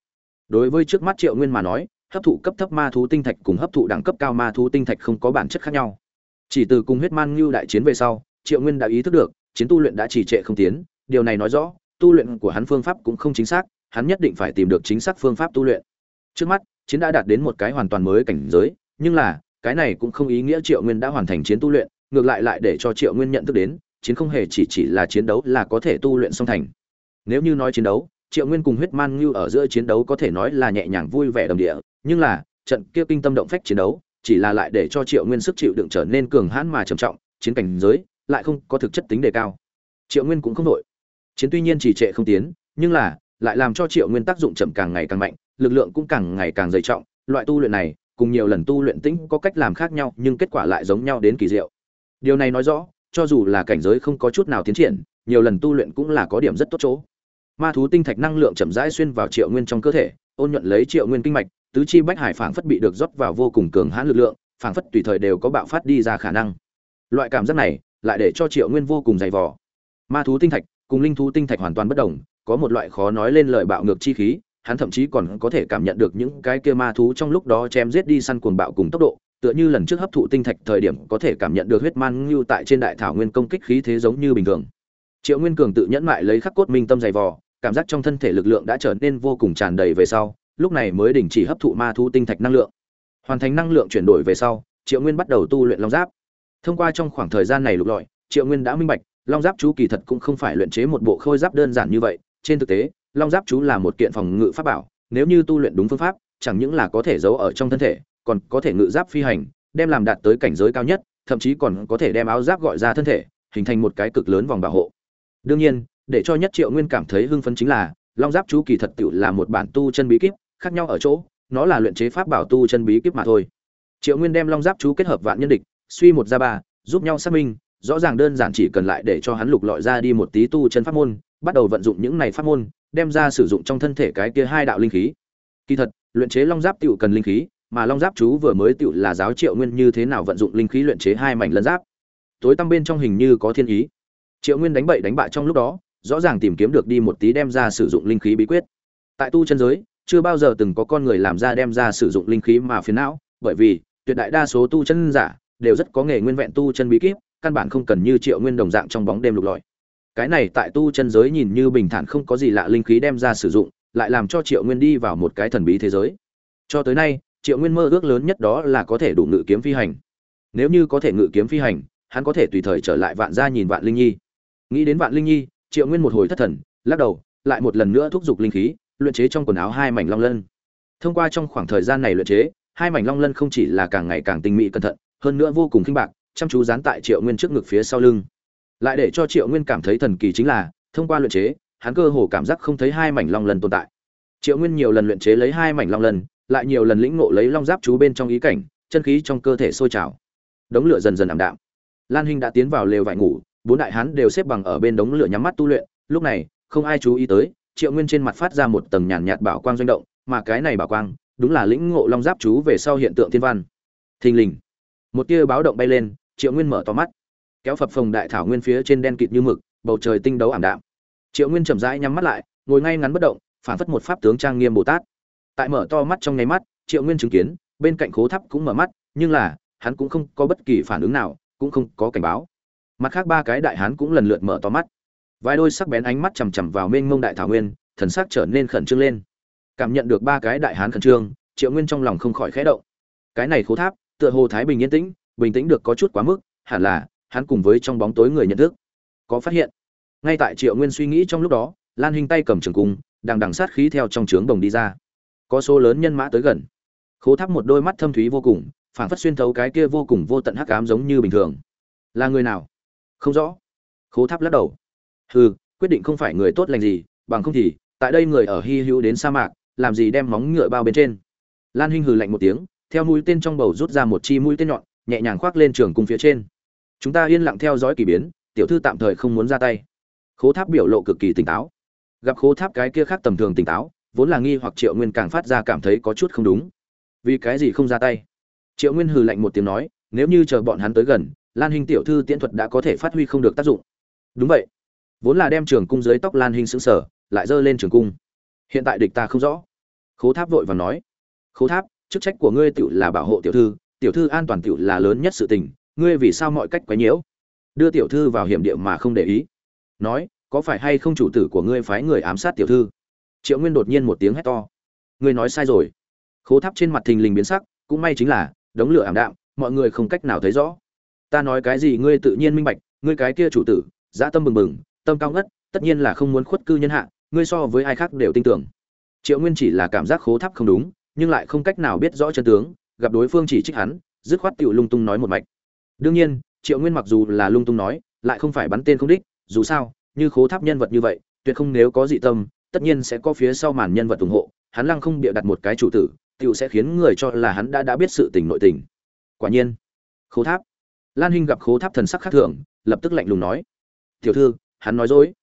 Đối với trước mắt triệu nguyên mà nói, hấp thụ cấp thấp ma thú tinh thạch cùng hấp thụ đẳng cấp cao ma thú tinh thạch không có bản chất khác nhau. Chỉ từ cùng huyết man lưu đại chiến về sau, triệu nguyên đã ý thức được, chiến tu luyện đã trì trệ không tiến. Điều này nói rõ, tu luyện của hắn phương pháp cũng không chính xác, hắn nhất định phải tìm được chính xác phương pháp tu luyện. Trước mắt, chiến đã đạt đến một cái hoàn toàn mới cảnh giới, nhưng là, cái này cũng không ý nghĩa triệu nguyên đã hoàn thành chiến tu luyện, ngược lại lại để cho triệu nguyên nhận thức đến, chiến không hề chỉ chỉ là chiến đấu là có thể tu luyện song thành. Nếu như nói chiến đấu triệu nguyên cùng huyết man như ở giữa chiến đấu có thể nói là nhẹ nhàng vui vẻ đồng địa, nhưng là, trận kia kinh tâm động phách chiến đấu, chỉ là lại để cho triệu nguyên sức chịu đựng trở nên cường hãn mà trầm trọng, chiến cảnh giới lại không có thực chất tính đề cao. Triệu nguyên cũng không đội chiến tuy nhiên trì trệ không tiến, nhưng là, lại làm cho triệu nguyên tác dụng chậm càng ngày càng mạnh, lực lượng cũng càng ngày càng dày trọng. Loại tu luyện này, cùng nhiều lần tu luyện tĩnh có cách làm khác nhau, nhưng kết quả lại giống nhau đến kỳ diệu. Điều này nói rõ, cho dù là cảnh giới không có chút nào tiến triển, nhiều lần tu luyện cũng là có điểm rất tốt chỗ ma thú tinh thạch năng lượng chậm rãi xuyên vào triệu nguyên trong cơ thể, ôn nhuận lấy triệu nguyên kinh mạch, tứ chi bách hải phảng phất bị được rót vào vô cùng cường hãn lực lượng, phảng phất tùy thời đều có bạo phát đi ra khả năng. Loại cảm giác này lại để cho triệu nguyên vô cùng dày vò. Ma thú tinh thạch cùng linh thú tinh thạch hoàn toàn bất đồng, có một loại khó nói lên lời bạo ngược chi khí, hắn thậm chí còn có thể cảm nhận được những cái kia ma thú trong lúc đó chém giết đi săn cuồng bạo cùng tốc độ, tựa như lần trước hấp thụ tinh thạch thời điểm có thể cảm nhận được huyết man ngưu tại trên đại thảo nguyên công kích khí thế giống như bình thường. Triệu nguyên cường tự nhẫn mại lấy khắc cốt minh tâm dày vò cảm giác trong thân thể lực lượng đã trở nên vô cùng tràn đầy về sau, lúc này mới đình chỉ hấp thụ ma thu tinh thạch năng lượng. Hoàn thành năng lượng chuyển đổi về sau, triệu nguyên bắt đầu tu luyện long giáp. Thông qua trong khoảng thời gian này lục lọi, triệu nguyên đã minh bạch, long giáp chú kỳ thật cũng không phải luyện chế một bộ khôi giáp đơn giản như vậy. Trên thực tế, long giáp chú là một kiện phòng ngự pháp bảo, nếu như tu luyện đúng phương pháp, chẳng những là có thể giấu ở trong thân thể, còn có thể ngự giáp phi hành, đem làm đạt tới cảnh giới cao nhất, thậm chí còn có thể đem áo giáp gọi ra thân thể, hình thành một cái cực lớn vòng bảo hộ. Đương nhiên để cho nhất triệu nguyên cảm thấy hưng phấn chính là, long giáp chú kỳ thật tự là một bản tu chân bí kíp, khác nhau ở chỗ, nó là luyện chế pháp bảo tu chân bí kíp mà thôi. Triệu nguyên đem long giáp chú kết hợp vạn nhân địch, suy một ra ba, giúp nhau xác minh, rõ ràng đơn giản chỉ cần lại để cho hắn lục lọi ra đi một tí tu chân pháp môn, bắt đầu vận dụng những này pháp môn, đem ra sử dụng trong thân thể cái kia hai đạo linh khí. Kỳ thật, luyện chế long giáp tựu cần linh khí, mà long giáp chú vừa mới tựu là giáo triệu nguyên như thế nào vận dụng linh khí luyện chế hai mảnh lân giáp. Tối tăm bên trong hình như có thiên ý. Triệu nguyên đánh bậy đánh bại trong lúc đó rõ ràng tìm kiếm được đi một tí đem ra sử dụng linh khí bí quyết. Tại tu chân giới, chưa bao giờ từng có con người làm ra đem ra sử dụng linh khí mà phiền não, bởi vì, tuyệt đại đa số tu chân giả, đều rất có nghề nguyên vẹn tu chân bí kíp, căn bản không cần như triệu nguyên đồng dạng trong bóng đêm lục lọi. Cái này tại tu chân giới nhìn như bình thản không có gì lạ linh khí đem ra sử dụng, lại làm cho triệu nguyên đi vào một cái thần bí thế giới. Cho tới nay, triệu nguyên mơ ước lớn nhất đó là có thể đủ ngự kiếm phi hành. Nếu như có thể ngự kiếm phi hành, hắn có thể tùy thời trở lại vạn gia nhìn vạn linh nhi. Nghĩ đến vạn linh nhi triệu nguyên một hồi thất thần, lắc đầu, lại một lần nữa thúc giục linh khí, luyện chế trong quần áo hai mảnh long lân. Thông qua trong khoảng thời gian này luyện chế, hai mảnh long lân không chỉ là càng ngày càng tinh mỹ cẩn thận, hơn nữa vô cùng khinh bạc, chăm chú dán tại triệu nguyên trước ngực phía sau lưng. Lại để cho triệu nguyên cảm thấy thần kỳ chính là, thông qua luyện chế, hắn cơ hồ cảm giác không thấy hai mảnh long lân tồn tại. Triệu nguyên nhiều lần luyện chế lấy hai mảnh long lân, lại nhiều lần lĩnh ngộ lấy long giáp chú bên trong ý cảnh, chân khí trong cơ thể sôi trào. Đống lửa dần dần ảm đạm. Lan hinh đã tiến vào lều vải ngủ bốn đại hán đều xếp bằng ở bên đống lửa nhắm mắt tu luyện, lúc này, không ai chú ý tới, triệu nguyên trên mặt phát ra một tầng nhàn nhạt bảo quang doanh động, mà cái này bảo quang, đúng là lĩnh ngộ long giáp chú về sau hiện tượng thiên văn. Thình lình, một tia báo động bay lên, triệu nguyên mở to mắt, kéo phập phồng đại thảo nguyên phía trên đen kịt như mực, bầu trời tinh đấu ảm đạm. Triệu nguyên chậm rãi nhắm mắt lại, ngồi ngay ngắn bất động, phản phất một pháp tướng trang nghiêm bồ tát. Tại mở to mắt trong nháy mắt, triệu nguyên chứng kiến, bên cạnh khố thắp cũng mở mắt, nhưng là, hắn cũng không có bất kỳ phản ứng nào, cũng không có cảnh báo mặt khác ba cái đại hán cũng lần lượt mở to mắt. Vài đôi sắc bén ánh mắt chằm chằm vào mênh mông đại thảo nguyên, thần sắc trở nên khẩn trương lên. Cảm nhận được ba cái đại hán khẩn trương, triệu nguyên trong lòng không khỏi khẽ động. Cái này khố tháp, tựa hồ thái bình yên tĩnh, bình tĩnh được có chút quá mức, hẳn là, hắn cùng với trong bóng tối người nhận thức. Có phát hiện. Ngay tại triệu nguyên suy nghĩ trong lúc đó, lan hình tay cầm trường cung đang đằng sát khí theo trong trướng bồng đi ra. Có số lớn nhân mã tới gần. Khố tháp một đôi mắt thâm thúy vô cùng phản phất xuyên thấu cái kia vô cùng vô tận hắc ám giống như bình thường. Là người nào? Không rõ. Khố tháp lắc đầu. Hừ, quyết định không phải người tốt lành gì, bằng không thì, tại đây người ở hy hữu đến sa mạc, làm gì đem móng ngựa bao bên trên. Lan hinh hừ lạnh một tiếng, theo mũi tên trong bầu rút ra một chi mũi tên nhọn, nhẹ nhàng khoác lên trường cung phía trên. Chúng ta yên lặng theo dõi kỳ biến, tiểu thư tạm thời không muốn ra tay. Khố tháp biểu lộ cực kỳ tỉnh táo. Gặp khố tháp cái kia khác tầm thường tỉnh táo, vốn là nghi hoặc triệu nguyên càng phát ra cảm thấy có chút không đúng. Vì cái gì không ra tay? Triệu nguyên hừ lạnh một tiếng nói, nếu như chờ bọn hắn tới gần lan hình tiểu thư tiễn thuật đã có thể phát huy không được tác dụng. Đúng vậy. Vốn là đem trường cung dưới tóc lan hình xứng sở lại giơ lên trường cung. Hiện tại địch ta không rõ. Khố tháp vội và nói. Khố tháp, chức trách của ngươi tiểu là bảo hộ tiểu thư tiểu thư an toàn tiểu là lớn nhất sự tình, ngươi vì sao mọi cách quấy nhiễu? Đưa tiểu thư vào hiểm địa mà không để ý. Nói, có phải hay không chủ tử của ngươi phái người ám sát tiểu thư? Triệu nguyên đột nhiên một tiếng hét to. Ngươi nói sai rồi. Khố tháp trên mặt thình lình biến sắc, cũng may chính là, đống lửa ảm đạm, mọi người không cách nào thấy rõ ta nói cái gì ngươi tự nhiên minh bạch, ngươi cái kia chủ tử, dã tâm bừng bừng, tâm cao ngất, tất nhiên là không muốn khuất cư nhân hạ, ngươi so với ai khác đều tin tưởng. Triệu nguyên chỉ là cảm giác khố tháp không đúng, nhưng lại không cách nào biết rõ chân tướng, gặp đối phương chỉ trích hắn, dứt khoát tiểu lung tung nói một mạch. Đương nhiên, triệu nguyên mặc dù là lung tung nói, lại không phải bắn tên không đích, dù sao, như khố tháp nhân vật như vậy, tuyệt không nếu có dị tâm, tất nhiên sẽ có phía sau màn nhân vật ủng hộ, hắn lăng không bịa đặt một cái chủ tử, tiểu sẽ khiến người cho là hắn đã đã biết sự tình nội tình. Quả nhiên, khố tháp lan hinh gặp khố tháp thần sắc khác thường, lập tức lạnh lùng nói. Tiểu thư, hắn nói dối.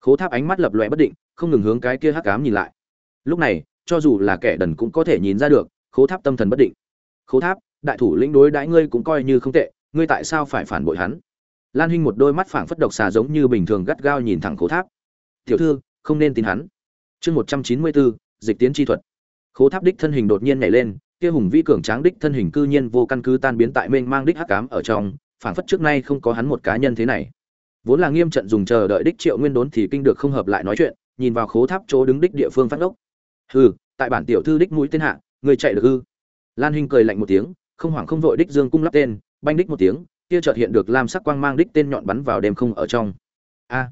Khố tháp ánh mắt lập lòe bất định, không ngừng hướng cái kia hắc ám nhìn lại. Lúc này, cho dù là kẻ đần cũng có thể nhìn ra được, khố tháp tâm thần bất định. Khố tháp, đại thủ lĩnh đối đãi ngươi cũng coi như không tệ, ngươi tại sao phải phản bội hắn? Lan hinh một đôi mắt phảng phất độc xà giống như bình thường gắt gao nhìn thẳng khố tháp. Tiểu thư, không nên tin hắn. Chương một trăm chín mươi bốn, dịch tiến chi thuật. Khố tháp đích thân hình đột nhiên nhảy lên, kia hùng vĩ cường tráng đích thân hình cư nhiên vô căn cứ tan biến tại mênh mang đích hắc ám ở trong phản phất trước nay không có hắn một cá nhân thế này. Vốn là nghiêm trận dùng chờ đợi đích triệu nguyên đốn thì kinh được không hợp lại nói chuyện, nhìn vào khố tháp chỗ đứng đích địa phương phát ốc hừ, tại bản tiểu thư đích mũi tên hạ người chạy được ư? Lan huynh cười lạnh một tiếng, không hoảng không vội đích dương cung lắp tên, banh đích một tiếng, kia chợt hiện được lam sắc quang mang đích tên nhọn bắn vào đêm không ở trong. A!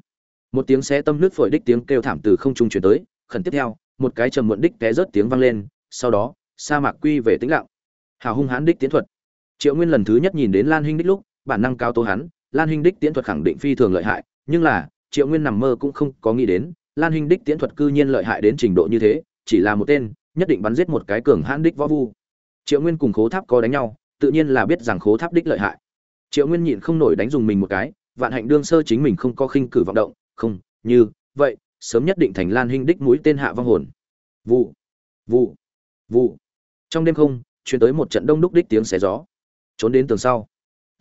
Một tiếng xé tâm nước phổi đích tiếng kêu thảm từ không trung truyền tới, khẩn tiếp theo, một cái trầm muộn đích té rớt tiếng vang lên, sau đó, sa mạc quy về tĩnh lặng. Hào hung hãn đích tiến thuật. Triệu nguyên lần thứ nhất nhìn đến lan huynh đích lúc bản năng cao tố hắn, lan hinh đích tiễn thuật khẳng định phi thường lợi hại, nhưng là, triệu nguyên nằm mơ cũng không có nghĩ đến, lan hinh đích tiễn thuật cư nhiên lợi hại đến trình độ như thế, chỉ là một tên, nhất định bắn giết một cái cường hãn đích võ vu. Triệu nguyên cùng khố tháp có đánh nhau, tự nhiên là biết rằng khố tháp đích lợi hại. Triệu nguyên nhịn không nổi đánh dùng mình một cái, vạn hạnh đương sơ chính mình không có khinh cử vọng động, không, như, vậy, sớm nhất định thành lan hinh đích mũi tên hạ vong hồn. Vụ vụ vụ. Trong đêm không, chuyển tới một trận đông đúc đích tiếng xé gió. Trốn đến tường sau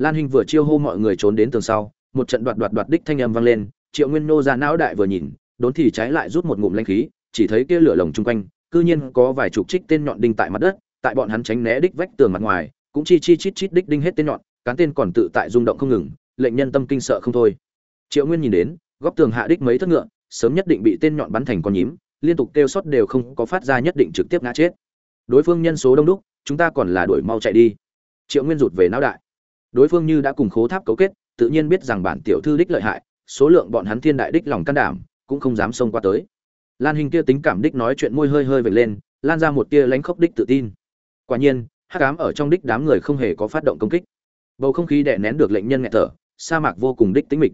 lan hinh vừa chiêu hô mọi người trốn đến tường sau, một trận đoạt đoạt đoạt đích thanh âm vang lên, triệu nguyên nô ra não đại vừa nhìn, đốn thì trái lại rút một ngụm linh khí, chỉ thấy kia lửa lồng chung quanh, cư nhiên có vài chục trích tên nhọn đinh tại mặt đất, tại bọn hắn tránh né đích vách tường mặt ngoài, cũng chi chi chít chít đích đinh hết tên nhọn, cán tên còn tự tại rung động không ngừng, lệnh nhân tâm kinh sợ không thôi. Triệu nguyên nhìn đến, góc tường hạ đích mấy thất ngựa, sớm nhất định bị tên nhọn bắn thành con nhím, liên tục kêu sót đều không có phát ra nhất định trực tiếp ngã chết. Đối phương nhân số đông đúc, chúng ta còn là đuổi mau chạy đi. Triệu nguyên rụt về não đại đối phương như đã cùng khố tháp cấu kết, tự nhiên biết rằng bản tiểu thư đích lợi hại, số lượng bọn hắn thiên đại đích lòng can đảm, cũng không dám xông qua tới. Lan hình kia tính cảm đích nói chuyện môi hơi hơi vệt lên, lan ra một tia lánh khốc đích tự tin. Quả nhiên, hắc ám ở trong đích đám người không hề có phát động công kích. Bầu không khí đè nén được lệnh nhân nghẹt thở, sa mạc vô cùng đích tính mịch.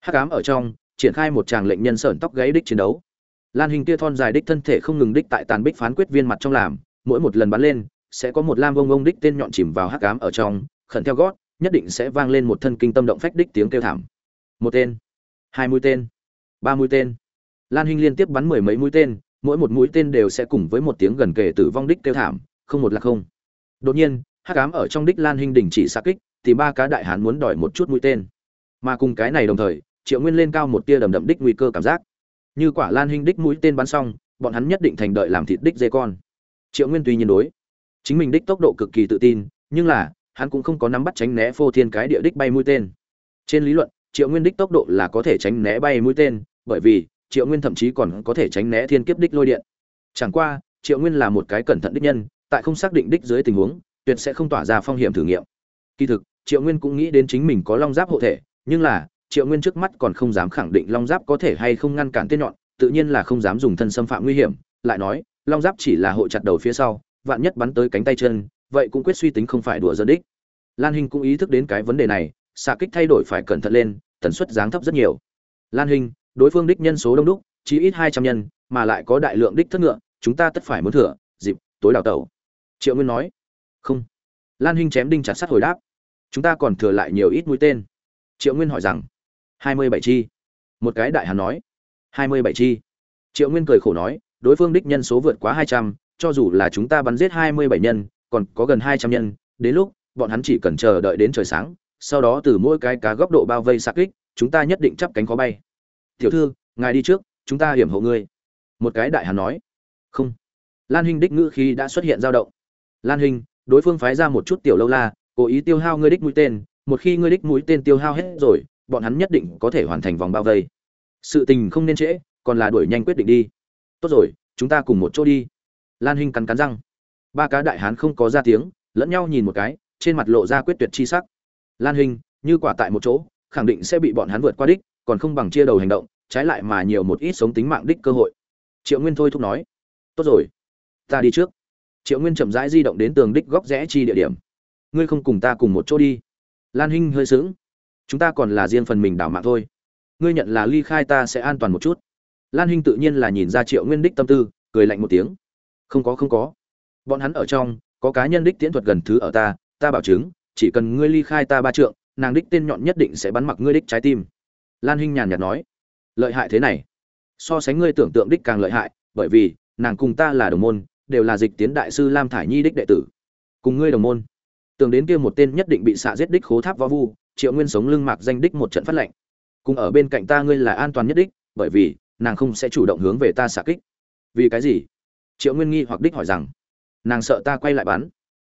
Hắc ám ở trong, triển khai một tràng lệnh nhân sởn tóc gáy đích chiến đấu. Lan hình kia thon dài đích thân thể không ngừng đích tại tàn bích phán quyết viên mặt trong làm, mỗi một lần bắn lên, sẽ có một lam vông vông đích tên nhọn chìm vào hắc ám ở trong, khẩn theo gót nhất định sẽ vang lên một thân kinh tâm động phách đích tiếng kêu thảm. Một tên, hai mũi tên, ba mũi tên. Lan hinh liên tiếp bắn mười mấy mũi tên, mỗi một mũi tên đều sẽ cùng với một tiếng gần kề tử vong đích kêu thảm, không một là không. Đột nhiên, hắc ám ở trong đích lan hinh đình chỉ xa kích, thì ba cá đại hán muốn đòi một chút mũi tên. Mà cùng cái này đồng thời, triệu nguyên lên cao một tia đầm đậm đích nguy cơ cảm giác. Như quả lan hinh đích mũi tên bắn xong, bọn hắn nhất định thành đợi làm thịt đích dê con. Triệu nguyên tuy nhiên đối, chính mình đích tốc độ cực kỳ tự tin, nhưng là hắn cũng không có nắm bắt tránh né phô thiên cái địa đích bay mũi tên. Trên lý luận, triệu nguyên đích tốc độ là có thể tránh né bay mũi tên, bởi vì, triệu nguyên thậm chí còn có thể tránh né thiên kiếp đích lôi điện. Chẳng qua, triệu nguyên là một cái cẩn thận đích nhân, tại không xác định đích dưới tình huống, tuyệt sẽ không tỏa ra phong hiểm thử nghiệm. Kỳ thực, triệu nguyên cũng nghĩ đến chính mình có long giáp hộ thể, nhưng là, triệu nguyên trước mắt còn không dám khẳng định long giáp có thể hay không ngăn cản tên nhọn, tự nhiên là không dám dùng thân xâm phạm nguy hiểm, lại nói, long giáp chỉ là hộ chặt đầu phía sau, vạn nhất bắn tới cánh tay chân vậy cũng quyết suy tính không phải đùa dân đích. Lan hình cũng ý thức đến cái vấn đề này, xạ kích thay đổi phải cẩn thận lên, tần suất giáng thấp rất nhiều. Lan hình, đối phương đích nhân số đông đúc, chỉ ít hai trăm nhân, mà lại có đại lượng đích thất ngựa, chúng ta tất phải muốn thừa, dịp, tối đào tẩu. Triệu nguyên nói. Không. Lan hình chém đinh chặt sắt hồi đáp. Chúng ta còn thừa lại nhiều ít mũi tên. Triệu nguyên hỏi rằng. Hai mươi bảy chi. Một cái đại hàn nói. Hai mươi bảy chi. Triệu nguyên cười khổ nói, đối phương đích nhân số vượt quá hai trăm, cho dù là chúng ta bắn giết hai mươi bảy nhân còn có gần hai trăm nhân đến lúc bọn hắn chỉ cần chờ đợi đến trời sáng sau đó từ mỗi cái cá góc độ bao vây xạ kích chúng ta nhất định chắp cánh có bay. Tiểu thư ngài đi trước chúng ta hiểm hộ ngươi. Một cái đại hàn nói. Không. Lan Hinh đích ngữ khi đã xuất hiện dao động. Lan Hinh, đối phương phái ra một chút tiểu lâu la cố ý tiêu hao ngươi đích mũi tên một khi ngươi đích mũi tên tiêu hao hết rồi bọn hắn nhất định có thể hoàn thành vòng bao vây. Sự tình không nên trễ còn là đuổi nhanh quyết định đi. Tốt rồi chúng ta cùng một chỗ đi. Lan hinh cắn cắn răng ba cá đại hán không có ra tiếng, lẫn nhau nhìn một cái, trên mặt lộ ra quyết tuyệt chi sắc. Lan hinh, như quả tại một chỗ, khẳng định sẽ bị bọn hắn vượt qua đích, còn không bằng chia đầu hành động, trái lại mà nhiều một ít sống tính mạng đích cơ hội. Triệu nguyên thôi thúc nói, tốt rồi, ta đi trước. Triệu nguyên chậm rãi di động đến tường đích góc rẽ chi địa điểm. Ngươi không cùng ta cùng một chỗ đi. Lan hinh hơi sướng chúng ta còn là riêng phần mình đảo mạng thôi. Ngươi nhận là ly khai ta sẽ an toàn một chút. Lan hinh tự nhiên là nhìn ra triệu nguyên đích tâm tư, cười lạnh một tiếng. Không có không có bọn hắn ở trong, có cá nhân đích tiễn thuật gần thứ ở ta ta bảo chứng, chỉ cần ngươi ly khai ta ba trượng, nàng đích tên nhọn nhất định sẽ bắn mặc ngươi đích trái tim. Lan hinh nhàn nhạt nói. Lợi hại thế này. So sánh ngươi tưởng tượng đích càng lợi hại, bởi vì, nàng cùng ta là đồng môn, đều là dịch tiến đại sư lam thải nhi đích đệ tử. Cùng ngươi đồng môn. Tưởng đến kia một tên nhất định bị xạ giết đích khố tháp võ vu, triệu nguyên sống lưng mạc danh đích một trận phát lệnh. Cùng ở bên cạnh ta ngươi là an toàn nhất đích, bởi vì, nàng không sẽ chủ động hướng về ta xạ kích. Vì cái gì? Triệu nguyên nghi hoặc đích hỏi rằng nàng sợ ta quay lại bắn.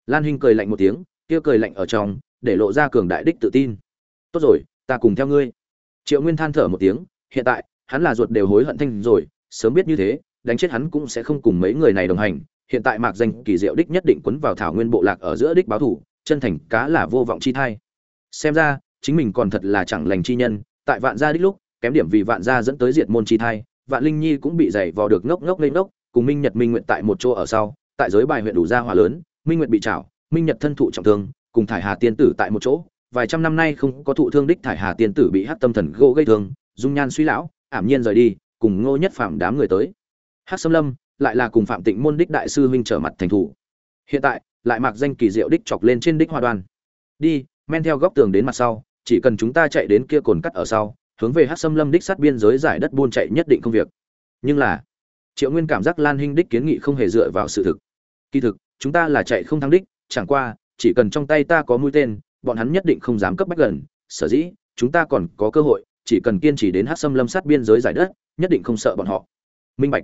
Lan hinh cười lạnh một tiếng, kia cười lạnh ở trong, để lộ ra cường đại đích tự tin. Tốt rồi, ta cùng theo ngươi. Triệu nguyên than thở một tiếng, hiện tại, hắn là ruột đều hối hận thanh rồi, sớm biết như thế, đánh chết hắn cũng sẽ không cùng mấy người này đồng hành. Hiện tại mạc danh kỳ diệu đích nhất định quấn vào thảo nguyên bộ lạc ở giữa đích báo thủ, chân thành cá là vô vọng chi thai. Xem ra, chính mình còn thật là chẳng lành chi nhân, tại vạn gia đích lúc, kém điểm vì vạn gia dẫn tới diệt môn chi thai, vạn linh nhi cũng bị dày vò được ngốc ngốc lên ngốc, cùng minh nhật minh nguyện tại một chỗ ở sau tại giới bài huyện đủ ra hỏa lớn, minh nguyện bị trảo, minh nhật thân thụ trọng thương, cùng thải hà tiên tử tại một chỗ. Vài trăm năm nay không có thụ thương đích thải hà tiên tử bị hắc tâm thần gỗ gây thương, dung nhan suy lão, ảm nhiên rời đi, cùng ngô nhất phạm đám người tới. Hắc xâm lâm lại là cùng phạm tịnh môn đích đại sư huynh trở mặt thành thủ. Hiện tại, lại mặc danh kỳ diệu đích chọc lên trên đích hoa đoan. Đi, men theo góc tường đến mặt sau, chỉ cần chúng ta chạy đến kia cồn cắt ở sau, hướng về hắc xâm lâm đích sát biên giới giải đất buôn chạy nhất định không việc. Nhưng là, triệu nguyên cảm giác lan hinh đích kiến nghị không hề dựa vào sự thực kỳ thực, chúng ta là chạy không thắng đích, chẳng qua, chỉ cần trong tay ta có mũi tên, bọn hắn nhất định không dám cấp bách gần. Sở dĩ, chúng ta còn có cơ hội, chỉ cần kiên trì đến hát xâm lâm sát biên giới giải đất, nhất định không sợ bọn họ. Minh bạch.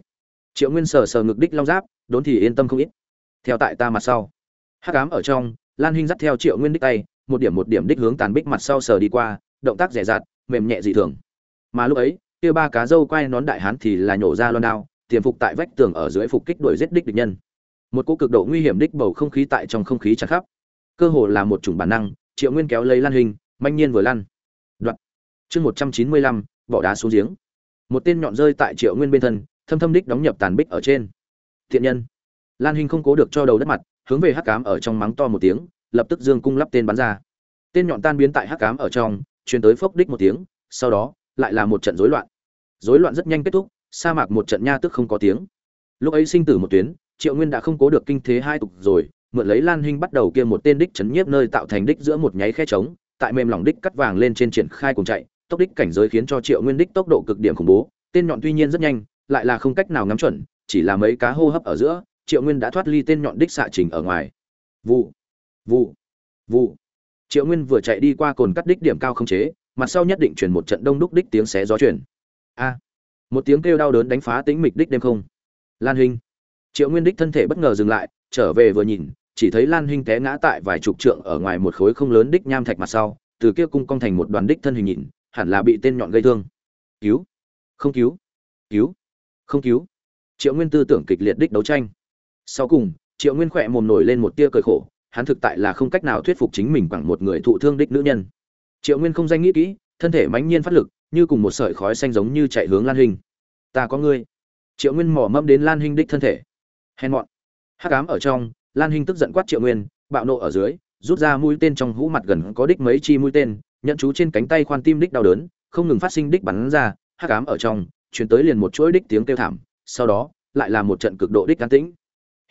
Triệu nguyên sờ sờ ngực đích long giáp, đốn thì yên tâm không ít. Theo tại ta mặt sau. Hắc ám ở trong, lan hinh dắt theo triệu nguyên đích tay, một điểm một điểm đích hướng tàn bích mặt sau sờ đi qua, động tác rẻ rạt, mềm nhẹ dị thường. Mà lúc ấy, kia ba cá dâu quay nón đại hán thì là nhổ ra loan đao, tiềm phục tại vách tường ở dưới phục kích đuổi giết đích địch nhân một cỗ cực độ nguy hiểm đích bầu không khí tại trong không khí tràn khắp. Cơ hồ là một chủng bản năng, triệu nguyên kéo lấy lan hình, manh nhiên vừa lăn. Đoạn. Chương một trăm chín mươi lăm, bỏ đá xuống giếng. Một tên nhọn rơi tại triệu nguyên bên thân, thâm thâm đích đóng nhập tàn bích ở trên. Thiện nhân. Lan hình không cố được cho đầu đất mặt, hướng về hắc cám ở trong mắng to một tiếng, lập tức dương cung lắp tên bắn ra. Tên nhọn tan biến tại hắc cám ở trong, truyền tới phốc đích một tiếng, sau đó, lại là một trận rối loạn. Rối loạn rất nhanh kết thúc, sa mạc một trận nha tức không có tiếng. Lúc ấy sinh tử một tuyến triệu nguyên đã không cố được kinh thế hai tục rồi, mượn lấy lan hinh bắt đầu kia một tên đích chấn nhiếp nơi tạo thành đích giữa một nháy khe trống, tại mềm lỏng đích cắt vàng lên trên triển khai cùng chạy, tốc đích cảnh giới khiến cho triệu nguyên đích tốc độ cực điểm khủng bố, tên nhọn tuy nhiên rất nhanh, lại là không cách nào ngắm chuẩn, chỉ là mấy cá hô hấp ở giữa, triệu nguyên đã thoát ly tên nhọn đích xạ trình ở ngoài. Vụ vụ vụ. Triệu nguyên vừa chạy đi qua cồn cắt đích điểm cao không chế, mặt sau nhất định chuyển một trận đông đúc đích tiếng xé gió chuyển a, một tiếng kêu đau đớn đánh phá tĩnh mịch đích đêm không. Lan hình triệu nguyên đích thân thể bất ngờ dừng lại, trở về vừa nhìn, chỉ thấy lan hinh té ngã tại vài chục trượng ở ngoài một khối không lớn đích nham thạch mặt sau, từ kia cung cong thành một đoàn đích thân hình nhìn, hẳn là bị tên nhọn gây thương. Cứu! Không cứu! Cứu! Không cứu! Triệu nguyên tư tưởng kịch liệt đích đấu tranh. Sau cùng, triệu nguyên khỏe mồm nổi lên một tia cười khổ, hắn thực tại là không cách nào thuyết phục chính mình bằng một người thụ thương đích nữ nhân. Triệu nguyên không danh nghĩ kỹ, thân thể mãnh nhiên phát lực, như cùng một sợi khói xanh giống như chạy hướng lan hình ta có ngươi. Triệu nguyên mỏ mâm đến lan hình đích thân thể hèn mọn. Hắc ám ở trong, lan hinh tức giận quát triệu nguyên, bạo nộ ở dưới, rút ra mũi tên trong hũ mặt gần có đích mấy chi mũi tên nhận chú trên cánh tay khoan tim đích đau đớn, không ngừng phát sinh đích bắn ra, hắc ám ở trong, chuyển tới liền một chuỗi đích tiếng kêu thảm, sau đó, lại là một trận cực độ đích can tĩnh.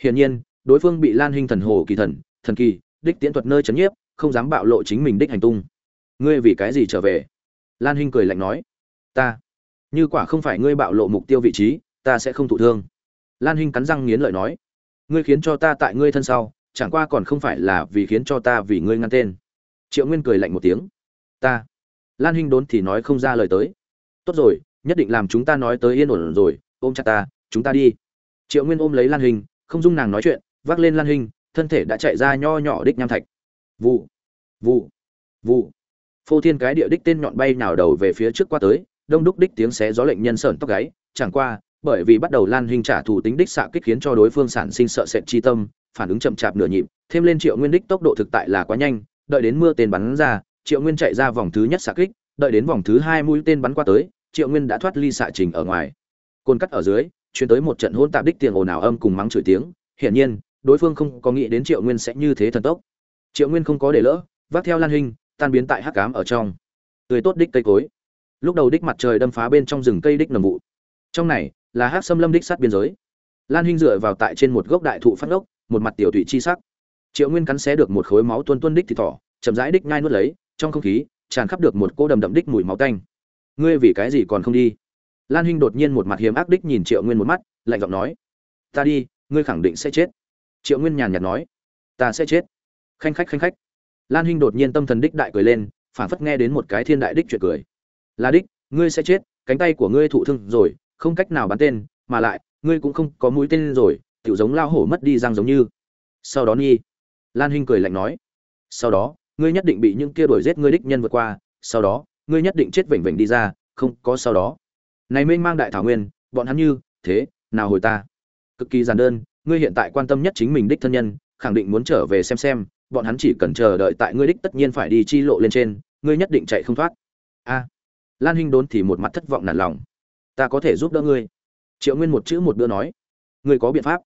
Hiển nhiên, đối phương bị lan hinh thần hồ kỳ thần thần kỳ, đích tiễn thuật nơi chấn nhiếp, không dám bạo lộ chính mình đích hành tung. Ngươi vì cái gì trở về? Lan hinh cười lạnh nói. Ta, như quả không phải ngươi bạo lộ mục tiêu vị trí, ta sẽ không thụ thương lan hinh cắn răng nghiến lợi nói, ngươi khiến cho ta tại ngươi thân sau, chẳng qua còn không phải là vì khiến cho ta vì ngươi ngăn tên. Triệu nguyên cười lạnh một tiếng, ta. Lan hinh đốn thì nói không ra lời tới. Tốt rồi, nhất định làm chúng ta nói tới yên ổn rồi, ôm chặt ta, chúng ta đi. Triệu nguyên ôm lấy lan hình không dung nàng nói chuyện, vác lên lan hình thân thể đã chạy ra nho nhỏ đích nham thạch. Vụ vụ vụ. Phô thiên cái địa đích tên nhọn bay nào đầu về phía trước qua tới, đông đúc đích tiếng xé gió lệnh nhân sởn tóc gáy, chẳng qua bởi vì bắt đầu lan hình trả thù tính đích xạ kích khiến cho đối phương sản sinh sợ sệt chi tâm, phản ứng chậm chạp nửa nhịp, thêm lên triệu nguyên đích tốc độ thực tại là quá nhanh, đợi đến mưa tên bắn ra, triệu nguyên chạy ra vòng thứ nhất xạ kích, đợi đến vòng thứ hai mũi tên bắn qua tới, triệu nguyên đã thoát ly xạ trình ở ngoài. Côn cắt ở dưới chuyển tới một trận hôn tạp đích tiền ồn ào âm cùng mắng chửi tiếng, hiển nhiên, đối phương không có nghĩ đến triệu nguyên sẽ như thế thần tốc. Triệu nguyên không có để lỡ, vác theo lan hình tan biến tại hắc cám ở trong. Tươi tốt đích cây cối. Lúc đầu đích mặt trời đâm phá bên trong rừng cây đích nầm vụ. Trong này là hắc xâm lâm đích sát biên giới. Lan hinh dựa vào tại trên một gốc đại thụ phát ngốc, một mặt tiểu thụy chi sắc. Triệu nguyên cắn xé được một khối máu tuôn tuôn đích thì thỏ, chậm rãi đích ngai nuốt lấy, trong không khí, tràn khắp được một cô đầm đậm đích mùi máu tanh. Ngươi vì cái gì còn không đi? Lan hinh đột nhiên một mặt hiếm ác đích nhìn triệu nguyên một mắt, lạnh giọng nói. Ta đi, ngươi khẳng định sẽ chết. Triệu nguyên nhàn nhạt nói. Ta sẽ chết. Khanh khách khanh khách. Lan hinh đột nhiên tâm thần đích đại cười lên, phảng phất nghe đến một cái thiên đại đích chuyện cười. Là đích, ngươi sẽ chết, cánh tay của ngươi thụ thương rồi không cách nào bắn tên, mà lại, ngươi cũng không có mũi tên rồi, tiểu giống lao hổ mất đi răng giống như. Sau đó nhi. Lan hinh cười lạnh nói. Sau đó, ngươi nhất định bị những kia đuổi giết ngươi đích nhân vượt qua, sau đó, ngươi nhất định chết vểnh vểnh đi ra, không có sau đó. Này mênh mang đại thảo nguyên, bọn hắn như, thế, nào hồi ta? Cực kỳ giản đơn, ngươi hiện tại quan tâm nhất chính mình đích thân nhân, khẳng định muốn trở về xem xem, bọn hắn chỉ cần chờ đợi tại ngươi đích tất nhiên phải đi chi lộ lên trên, ngươi nhất định chạy không thoát. A. Lan hinh đốn thì một mặt thất vọng nản lòng ta có thể giúp đỡ ngươi. Triệu nguyên một chữ một bữa nói. Ngươi có biện pháp?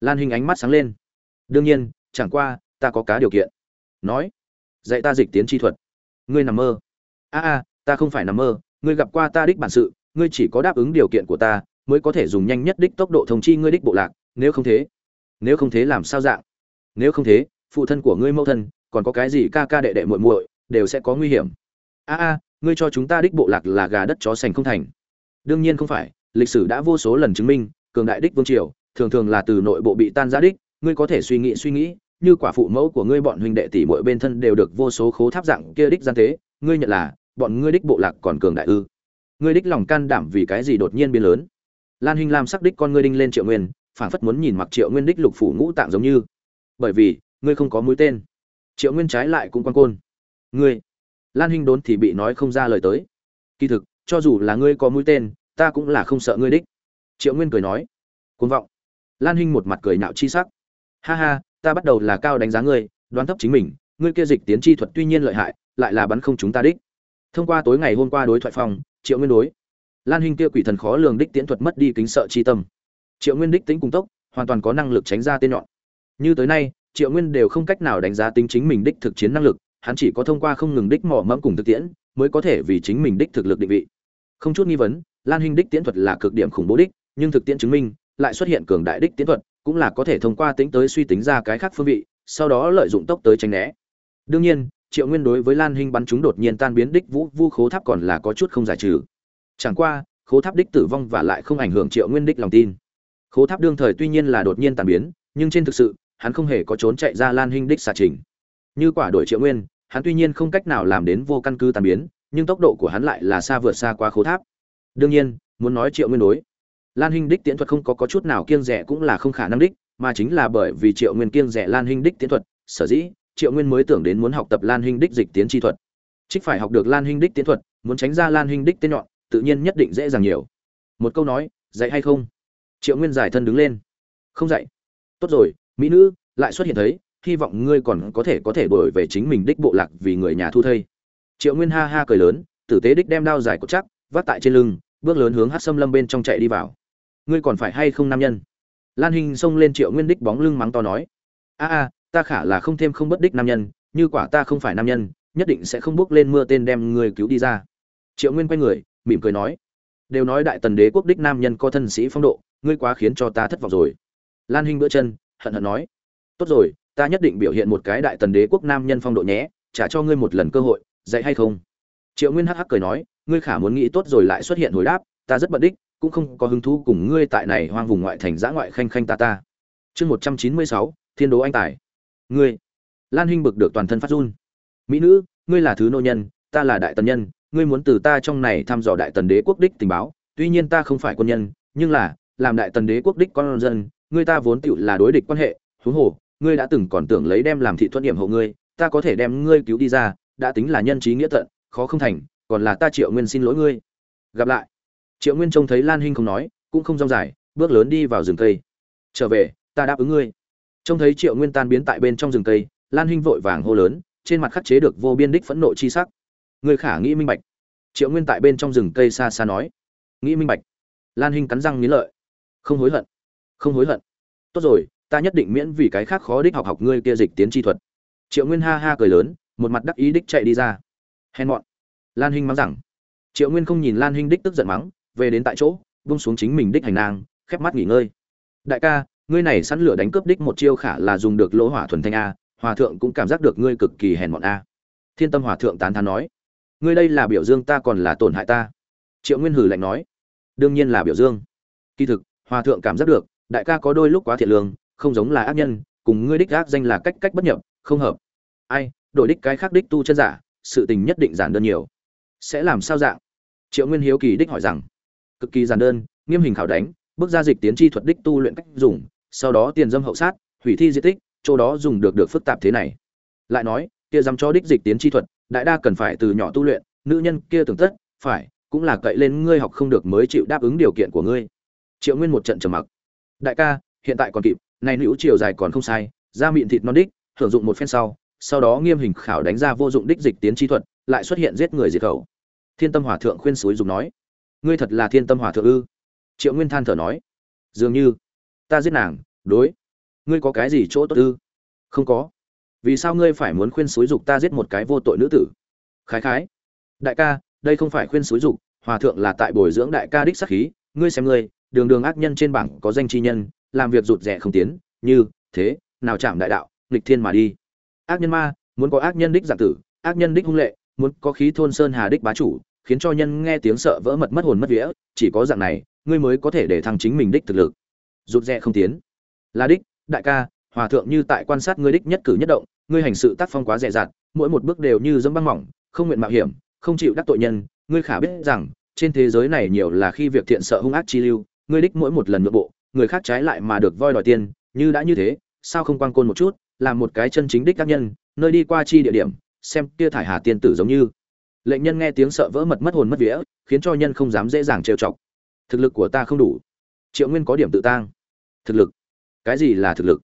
Lan hinh ánh mắt sáng lên. Đương nhiên, chẳng qua, ta có cá điều kiện. Nói. Dạy ta dịch tiến chi thuật. Ngươi nằm mơ. A a, ta không phải nằm mơ. Ngươi gặp qua ta đích bản sự, ngươi chỉ có đáp ứng điều kiện của ta, mới có thể dùng nhanh nhất đích tốc độ thông chi ngươi đích bộ lạc. Nếu không thế, nếu không thế làm sao dạng? Nếu không thế, phụ thân của ngươi mẫu thân, còn có cái gì ca ca đệ đệ muội muội, đều sẽ có nguy hiểm. A a, ngươi cho chúng ta đích bộ lạc là gà đất chó sành không thành đương nhiên không phải, lịch sử đã vô số lần chứng minh, cường đại đích vương triều, thường thường là từ nội bộ bị tan ra đích, ngươi có thể suy nghĩ suy nghĩ, như quả phụ mẫu của ngươi bọn huynh đệ tỷ mỗi bên thân đều được vô số khố tháp dạng kia đích gian tế, ngươi nhận là, bọn ngươi đích bộ lạc còn cường đại ư. Ngươi đích lòng can đảm vì cái gì đột nhiên biến lớn? Lan huynh lam sắc đích con ngươi đinh lên triệu nguyên, phảng phất muốn nhìn mặc triệu nguyên đích lục phủ ngũ tạng giống như. Bởi vì, ngươi không có mũi tên. Triệu nguyên trái lại cũng quan côn. Ngươi? Lan huynh đốn thì bị nói không ra lời tới. Kỳ thực cho dù là ngươi có mũi tên, ta cũng là không sợ ngươi đích. Triệu nguyên cười nói côn vọng. Lan Hinh một mặt cười nạo chi sắc. Ha ha, ta bắt đầu là cao đánh giá ngươi, đoán thấp chính mình, ngươi kia dịch tiến chi thuật tuy nhiên lợi hại, lại là bắn không chúng ta đích. Thông qua tối ngày hôm qua đối thoại phòng, triệu nguyên đối. Lan Hinh kia quỷ thần khó lường đích tiến thuật mất đi kính sợ chi tâm. Triệu nguyên đích tính cùng tốc, hoàn toàn có năng lực tránh ra tên nhọn. Như tới nay, triệu nguyên đều không cách nào đánh giá tính chính mình đích thực chiến năng lực, hắn chỉ có thông qua không ngừng đích mỏ mẫm cùng thực tiễn, mới có thể vì chính mình đích thực lực định vị không chút nghi vấn, lan hình đích tiễn thuật là cực điểm khủng bố đích, nhưng thực tiễn chứng minh, lại xuất hiện cường đại đích tiễn thuật, cũng là có thể thông qua tính tới suy tính ra cái khác phương vị, sau đó lợi dụng tốc tới tránh né. Đương nhiên, triệu nguyên đối với lan hinh bắn chúng đột nhiên tan biến đích vũ vu khố tháp còn là có chút không giải trừ. Chẳng qua, khố tháp đích tử vong và lại không ảnh hưởng triệu nguyên đích lòng tin. Khố tháp đương thời tuy nhiên là đột nhiên tan biến, nhưng trên thực sự, hắn không hề có trốn chạy ra lan hinh đích xà trình. Như quả đổi triệu nguyên, hắn tuy nhiên không cách nào làm đến vô căn cứ tan biến nhưng tốc độ của hắn lại là xa vượt xa quá khố tháp. Đương nhiên muốn nói triệu nguyên đối lan hinh đích tiễn thuật không có, có chút nào kiêng rẻ cũng là không khả năng đích mà chính là bởi vì triệu nguyên kiêng rẻ lan hinh đích tiễn thuật sở dĩ triệu nguyên mới tưởng đến muốn học tập lan hinh đích dịch tiến chi thuật. Trích phải học được lan hinh đích tiến thuật muốn tránh ra lan hinh đích tên nhọn tự nhiên nhất định dễ dàng nhiều. Một câu nói dạy hay không? Triệu nguyên giải thân đứng lên. Không dạy. Tốt rồi mỹ nữ lại xuất hiện thấy hy vọng ngươi còn có thể có thể đổi về chính mình đích bộ lạc vì người nhà thu thây triệu nguyên ha ha cười lớn, tử tế đích đem đao dài cột chắc, vác tại trên lưng, bước lớn hướng hát xâm lâm bên trong chạy đi vào. Ngươi còn phải hay không nam nhân? Lan hình xông lên triệu nguyên đích bóng lưng mắng to nói. A a, ta khả là không thêm không bất đích nam nhân, như quả ta không phải nam nhân, nhất định sẽ không bước lên mưa tên đem người cứu đi ra. Triệu nguyên quay người, mỉm cười nói. Đều nói đại tần đế quốc đích nam nhân có thân sĩ phong độ, ngươi quá khiến cho ta thất vọng rồi. Lan hinh bữa chân, hận hận nói. Tốt rồi, ta nhất định biểu hiện một cái đại tần đế quốc nam nhân phong độ nhé, trả cho ngươi một lần cơ hội dạy hay không? Triệu nguyên hắc hắc cười nói, ngươi khả muốn nghĩ tốt rồi lại xuất hiện hồi đáp, ta rất bận đích, cũng không có hứng thú cùng ngươi tại này hoang vùng ngoại thành giã ngoại khanh khanh ta ta. Chương một trăm chín mươi sáu, thiên đố anh tài. Ngươi. Lan huynh bực được toàn thân phát run. Mỹ nữ, ngươi là thứ nô nhân, ta là đại tần nhân, ngươi muốn từ ta trong này thăm dò đại tần đế quốc đích tình báo, tuy nhiên ta không phải quân nhân, nhưng là, làm đại tần đế quốc đích con dân, ngươi ta vốn tựu là đối địch quan hệ, huống hồ, ngươi đã từng còn tưởng lấy đem làm thị thuận điểm hộ ngươi, ta có thể đem ngươi cứu đi ra đã tính là nhân trí nghĩa tận, khó không thành, còn là ta triệu nguyên xin lỗi ngươi. Gặp lại. Triệu nguyên trông thấy lan hinh không nói, cũng không rong dài, bước lớn đi vào rừng cây. Trở về, ta đáp ứng ngươi. Trông thấy triệu nguyên tan biến tại bên trong rừng cây, lan hinh vội vàng hô lớn, trên mặt khắc chế được vô biên đích phẫn nộ chi sắc. Người khả nghĩ minh bạch. Triệu nguyên tại bên trong rừng cây xa xa nói. Nghĩ minh bạch. Lan hinh cắn răng nghĩ lợi. Không hối hận. Không hối hận. Tốt rồi, ta nhất định miễn vì cái khác khó đích học học ngươi kia dịch tiến chi thuật. Triệu nguyên ha ha cười lớn một mặt đắc ý đích chạy đi ra. Hèn mọn. Lan hinh mắng rằng. Triệu nguyên không nhìn lan hinh đích tức giận mắng, về đến tại chỗ bung xuống chính mình đích hành nang khép mắt nghỉ ngơi. Đại ca, ngươi này săn lửa đánh cướp đích một chiêu khả là dùng được lỗ hỏa thuần thanh a, hòa thượng cũng cảm giác được ngươi cực kỳ hèn mọn a. Thiên tâm hòa thượng tán thán nói. Ngươi đây là biểu dương ta còn là tổn hại ta. Triệu nguyên hử lạnh nói. Đương nhiên là biểu dương. Kỳ thực, hòa thượng cảm giác được, đại ca có đôi lúc quá thiện lương, không giống là ác nhân, cùng ngươi đích ác danh là cách cách bất nhập, không hợp. Ai đổi đích cái khác đích tu chân giả, sự tình nhất định giản đơn nhiều. Sẽ làm sao dạng? Triệu nguyên hiếu kỳ đích hỏi rằng. Cực kỳ giản đơn, nghiêm hình khảo đánh, bước ra dịch tiến chi thuật đích tu luyện cách dùng, sau đó tiền dâm hậu sát, hủy thi di tích, chỗ đó dùng được được phức tạp thế này. Lại nói, kia dám cho đích dịch tiến chi thuật, đại đa cần phải từ nhỏ tu luyện, nữ nhân kia tưởng tất, phải, cũng là cậy lên ngươi học không được mới chịu đáp ứng điều kiện của ngươi. Triệu nguyên một trận trầm mặc. Đại ca, hiện tại còn kịp, này nữ chiều dài còn không sai, da mịn thịt non đích hưởng dụng một phen sau sau đó nghiêm hình khảo đánh ra vô dụng đích dịch tiến chi thuật, lại xuất hiện giết người diệt khẩu. Thiên tâm hỏa thượng khuyên suối dùng nói, ngươi thật là thiên tâm hỏa thượng ư? Triệu nguyên than thở nói, dường như, ta giết nàng, đối. Ngươi có cái gì chỗ tốt ư? Không có. Vì sao ngươi phải muốn khuyên suối dục ta giết một cái vô tội nữ tử? Khái khái. Đại ca, đây không phải khuyên suối dục, hòa thượng là tại bồi dưỡng đại ca đích sắc khí. Ngươi xem ngươi, đường đường ác nhân trên bảng có danh chi nhân, làm việc rụt rẻ không tiến, như thế, nào chạm đại đạo, nghịch thiên mà đi ác nhân ma, muốn có ác nhân đích dạng tử, ác nhân đích hung lệ, muốn có khí thôn sơn hà đích bá chủ, khiến cho nhân nghe tiếng sợ vỡ mật mất hồn mất vía, chỉ có dạng này, ngươi mới có thể để thăng chính mình đích thực lực. Rụt rè không tiến. Là đích, đại ca, hòa thượng như tại quan sát ngươi đích nhất cử nhất động, ngươi hành sự tác phong quá dè dặt, mỗi một bước đều như dẫm băng mỏng, không nguyện mạo hiểm, không chịu đắc tội nhân, ngươi khả biết rằng, trên thế giới này nhiều là khi việc thiện sợ hung ác chi lưu, ngươi đích mỗi một lần nội bộ, người khác trái lại mà được voi đòi tiền, như đã như thế, sao không quang côn một chút? Làm một cái chân chính đích tác nhân, nơi đi qua chi địa điểm, xem kia thải hà tiên tử giống như. Lệnh nhân nghe tiếng sợ vỡ mật mất hồn mất vía, khiến cho nhân không dám dễ dàng trêu chọc. Thực lực của ta không đủ. Triệu nguyên có điểm tự tang. Thực lực? Cái gì là thực lực?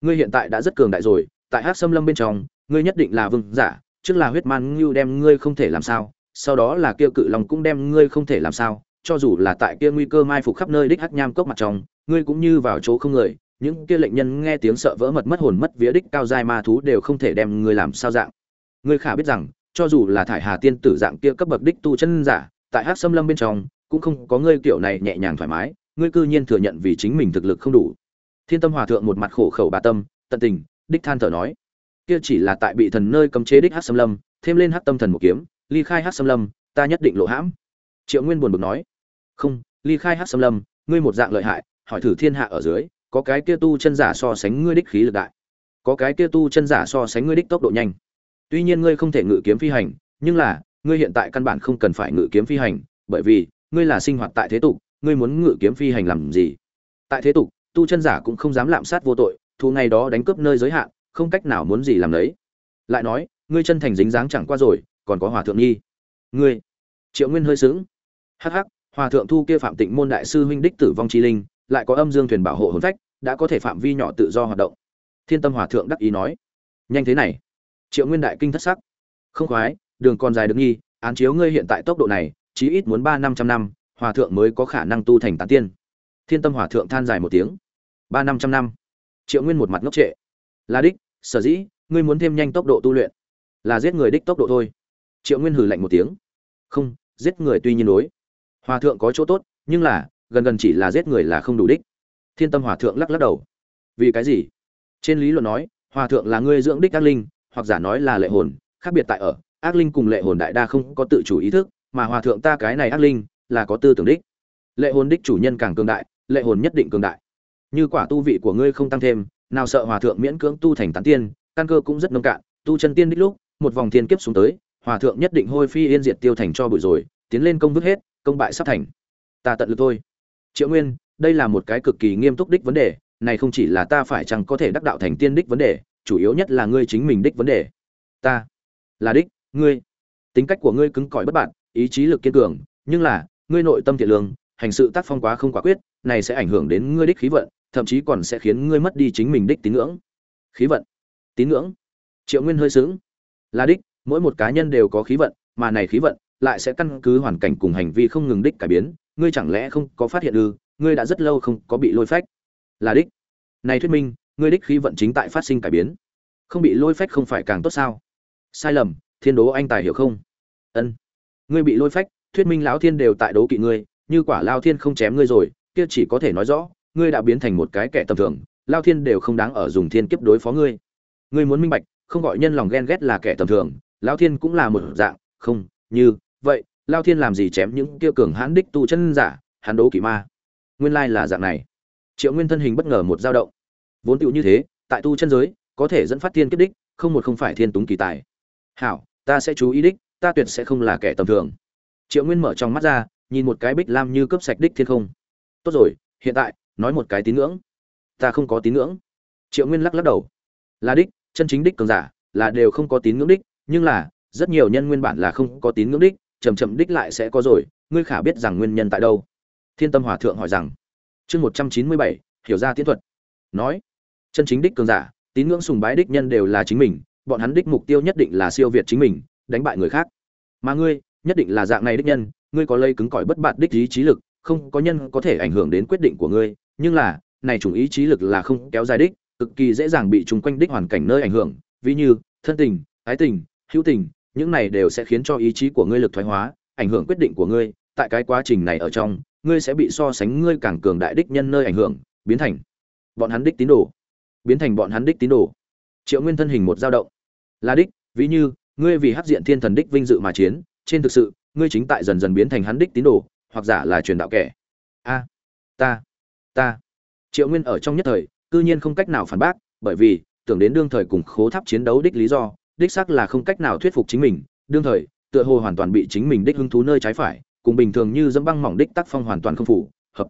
Ngươi hiện tại đã rất cường đại rồi, tại hát xâm lâm bên trong, ngươi nhất định là vương giả, trước là huyết man ngưu đem ngươi không thể làm sao, sau đó là kia cự lòng cũng đem ngươi không thể làm sao, cho dù là tại kia nguy cơ mai phục khắp nơi đích hắc nham cốc mặt trong, ngươi cũng như vào chỗ không người những kia lệnh nhân nghe tiếng sợ vỡ mật mất hồn mất vía đích cao giai ma thú đều không thể đem ngươi làm sao dạng. Ngươi khả biết rằng, cho dù là thải hà tiên tử dạng kia cấp bậc đích tu chân giả, tại hắc sâm lâm bên trong, cũng không có ngươi kiểu này nhẹ nhàng thoải mái, ngươi cư nhiên thừa nhận vì chính mình thực lực không đủ. Thiên tâm hòa thượng một mặt khổ khẩu bà tâm, tận tình, đích than thở nói, kia chỉ là tại bị thần nơi cấm chế đích hắc sâm lâm, thêm lên hắc tâm thần một kiếm, ly khai hắc sâm lâm, ta nhất định lộ hãm. Triệu nguyên buồn bực nói, không, ly khai hắc sâm lâm, ngươi một dạng lợi hại, hỏi thử thiên hạ ở dưới có cái kia tu chân giả so sánh ngươi đích khí lực đại, có cái kia tu chân giả so sánh ngươi đích tốc độ nhanh. Tuy nhiên ngươi không thể ngự kiếm phi hành, nhưng là, ngươi hiện tại căn bản không cần phải ngự kiếm phi hành, bởi vì, ngươi là sinh hoạt tại thế tục, ngươi muốn ngự kiếm phi hành làm gì? Tại thế tục, tu chân giả cũng không dám lạm sát vô tội thu ngày đó đánh cướp nơi giới hạn, không cách nào muốn gì làm đấy lại nói, ngươi chân thành dính dáng chẳng qua rồi, còn có hòa thượng nhi. Ngươi, triệu nguyên hơi sướng hắc hắc, hòa thượng thu kia phạm tịnh môn đại sư huynh đích tử vong chi linh lại có âm dương thuyền bảo hộ hồn phách, đã có thể phạm vi nhỏ tự do hoạt động. Thiên tâm hòa thượng đắc ý nói. Nhanh thế này. Triệu nguyên đại kinh thất sắc. Không khoái, đường còn dài được nghi, án chiếu ngươi hiện tại tốc độ này, chí ít muốn ba năm trăm năm, hòa thượng mới có khả năng tu thành tán tiên. Thiên tâm hòa thượng than dài một tiếng. Ba năm trăm năm. Triệu nguyên một mặt ngốc trệ. Là đích, sở dĩ, ngươi muốn thêm nhanh tốc độ tu luyện. Là giết người đích tốc độ thôi. Triệu nguyên hử lạnh một tiếng. Không, giết người tuy nhiên đối. Hòa thượng có chỗ tốt, nhưng là gần gần chỉ là giết người là không đủ đích. Thiên tâm hòa thượng lắc lắc đầu. Vì cái gì? Trên lý luận nói, hòa thượng là ngươi dưỡng đích ác linh, hoặc giả nói là lệ hồn, khác biệt tại ở, ác linh cùng lệ hồn đại đa không có tự chủ ý thức, mà hòa thượng ta cái này ác linh, là có tư tưởng đích. Lệ hồn đích chủ nhân càng cường đại, lệ hồn nhất định cường đại. Như quả tu vị của ngươi không tăng thêm, nào sợ hòa thượng miễn cưỡng tu thành tán tiên, căn cơ cũng rất nông cạn, tu chân tiên đích lúc, một vòng thiên kiếp xuống tới, hòa thượng nhất định hôi phi yên diệt tiêu thành cho bụi rồi, tiến lên công vứt hết, công bại sắp thành. Ta tận lực thôi triệu nguyên, đây là một cái cực kỳ nghiêm túc đích vấn đề, này không chỉ là ta phải chăng có thể đắc đạo thành tiên đích vấn đề, chủ yếu nhất là ngươi chính mình đích vấn đề. Ta là đích, ngươi. Tính cách của ngươi cứng cỏi bất bạn, ý chí lực kiên cường, nhưng là, ngươi nội tâm thiện lương, hành sự tác phong quá không quả quyết, này sẽ ảnh hưởng đến ngươi đích khí vận, thậm chí còn sẽ khiến ngươi mất đi chính mình đích tín ngưỡng. Khí vận. Tín ngưỡng. Triệu nguyên hơi sướng là đích, mỗi một cá nhân đều có khí vận, mà này khí vận lại sẽ căn cứ hoàn cảnh cùng hành vi không ngừng đích cải biến, ngươi chẳng lẽ không có phát hiện ư, ngươi đã rất lâu không có bị lôi phách. Là đích. Này thuyết minh, ngươi đích khí vận chính tại phát sinh cải biến. Không bị lôi phách không phải càng tốt sao? Sai lầm, thiên đố anh tài hiểu không? Ân. Ngươi bị lôi phách, thuyết minh lão thiên đều tại đố kỵ ngươi, như quả lao thiên không chém ngươi rồi, kia chỉ có thể nói rõ, ngươi đã biến thành một cái kẻ tầm thường, lao thiên đều không đáng ở dùng thiên kiếp đối phó ngươi. Ngươi muốn minh bạch, không gọi nhân lòng ghen ghét là kẻ tầm thường lao thiên cũng là một dạng, không, như vậy, lao thiên làm gì chém những kia cường hãn đích tu chân giả, hắn đố kỵ ma? Nguyên lai là dạng này. Triệu nguyên thân hình bất ngờ một dao động. Vốn tựu như thế, tại tu chân giới, có thể dẫn phát thiên kiếp đích, không một không phải thiên túng kỳ tài. Hảo, ta sẽ chú ý đích, ta tuyệt sẽ không là kẻ tầm thường. Triệu nguyên mở trong mắt ra, nhìn một cái bích lam như cướp sạch đích thiên không. Tốt rồi, hiện tại, nói một cái tín ngưỡng. Ta không có tín ngưỡng. Triệu nguyên lắc lắc đầu. Là đích, chân chính đích cường giả, là đều không có tín ngưỡng đích, nhưng là, rất nhiều nhân nguyên bản là không có tín ngưỡng đích chậm chậm đích lại sẽ có rồi, ngươi khả biết rằng nguyên nhân tại đâu. Thiên tâm hòa thượng hỏi rằng. Chương một trăm chín mươi bảy, hiểu ra tiến thuật. Nói, chân chính đích cường giả, tín ngưỡng sùng bái đích nhân đều là chính mình, bọn hắn đích mục tiêu nhất định là siêu việt chính mình, đánh bại người khác. Mà ngươi, nhất định là dạng này đích nhân, ngươi có lây cứng cỏi bất bạt đích ý chí lực, không có nhân có thể ảnh hưởng đến quyết định của ngươi. Nhưng là, này chủng ý chí lực là không kéo dài đích, cực kỳ dễ dàng bị trùng quanh đích hoàn cảnh nơi ảnh hưởng, ví như thân tình, ái tình, hữu tình những này đều sẽ khiến cho ý chí của ngươi lực thoái hóa, ảnh hưởng quyết định của ngươi, tại cái quá trình này ở trong, ngươi sẽ bị so sánh ngươi càng cường đại đích nhân nơi ảnh hưởng, biến thành bọn hắn đích tín đồ. Biến thành bọn hắn đích tín đồ. Triệu nguyên thân hình một dao động. Là đích, ví như, ngươi vì hấp diện thiên thần đích vinh dự mà chiến, trên thực sự, ngươi chính tại dần dần biến thành hắn đích tín đồ, hoặc giả là truyền đạo kẻ. A, ta ta. Triệu nguyên ở trong nhất thời, cư nhiên không cách nào phản bác, bởi vì, tưởng đến đương thời cùng khố tháp chiến đấu đích lý do đích xác là không cách nào thuyết phục chính mình, đương thời, tựa hồ hoàn toàn bị chính mình đích hứng thú nơi trái phải, cùng bình thường như dẫm băng mỏng đích tác phong hoàn toàn không phủ hợp.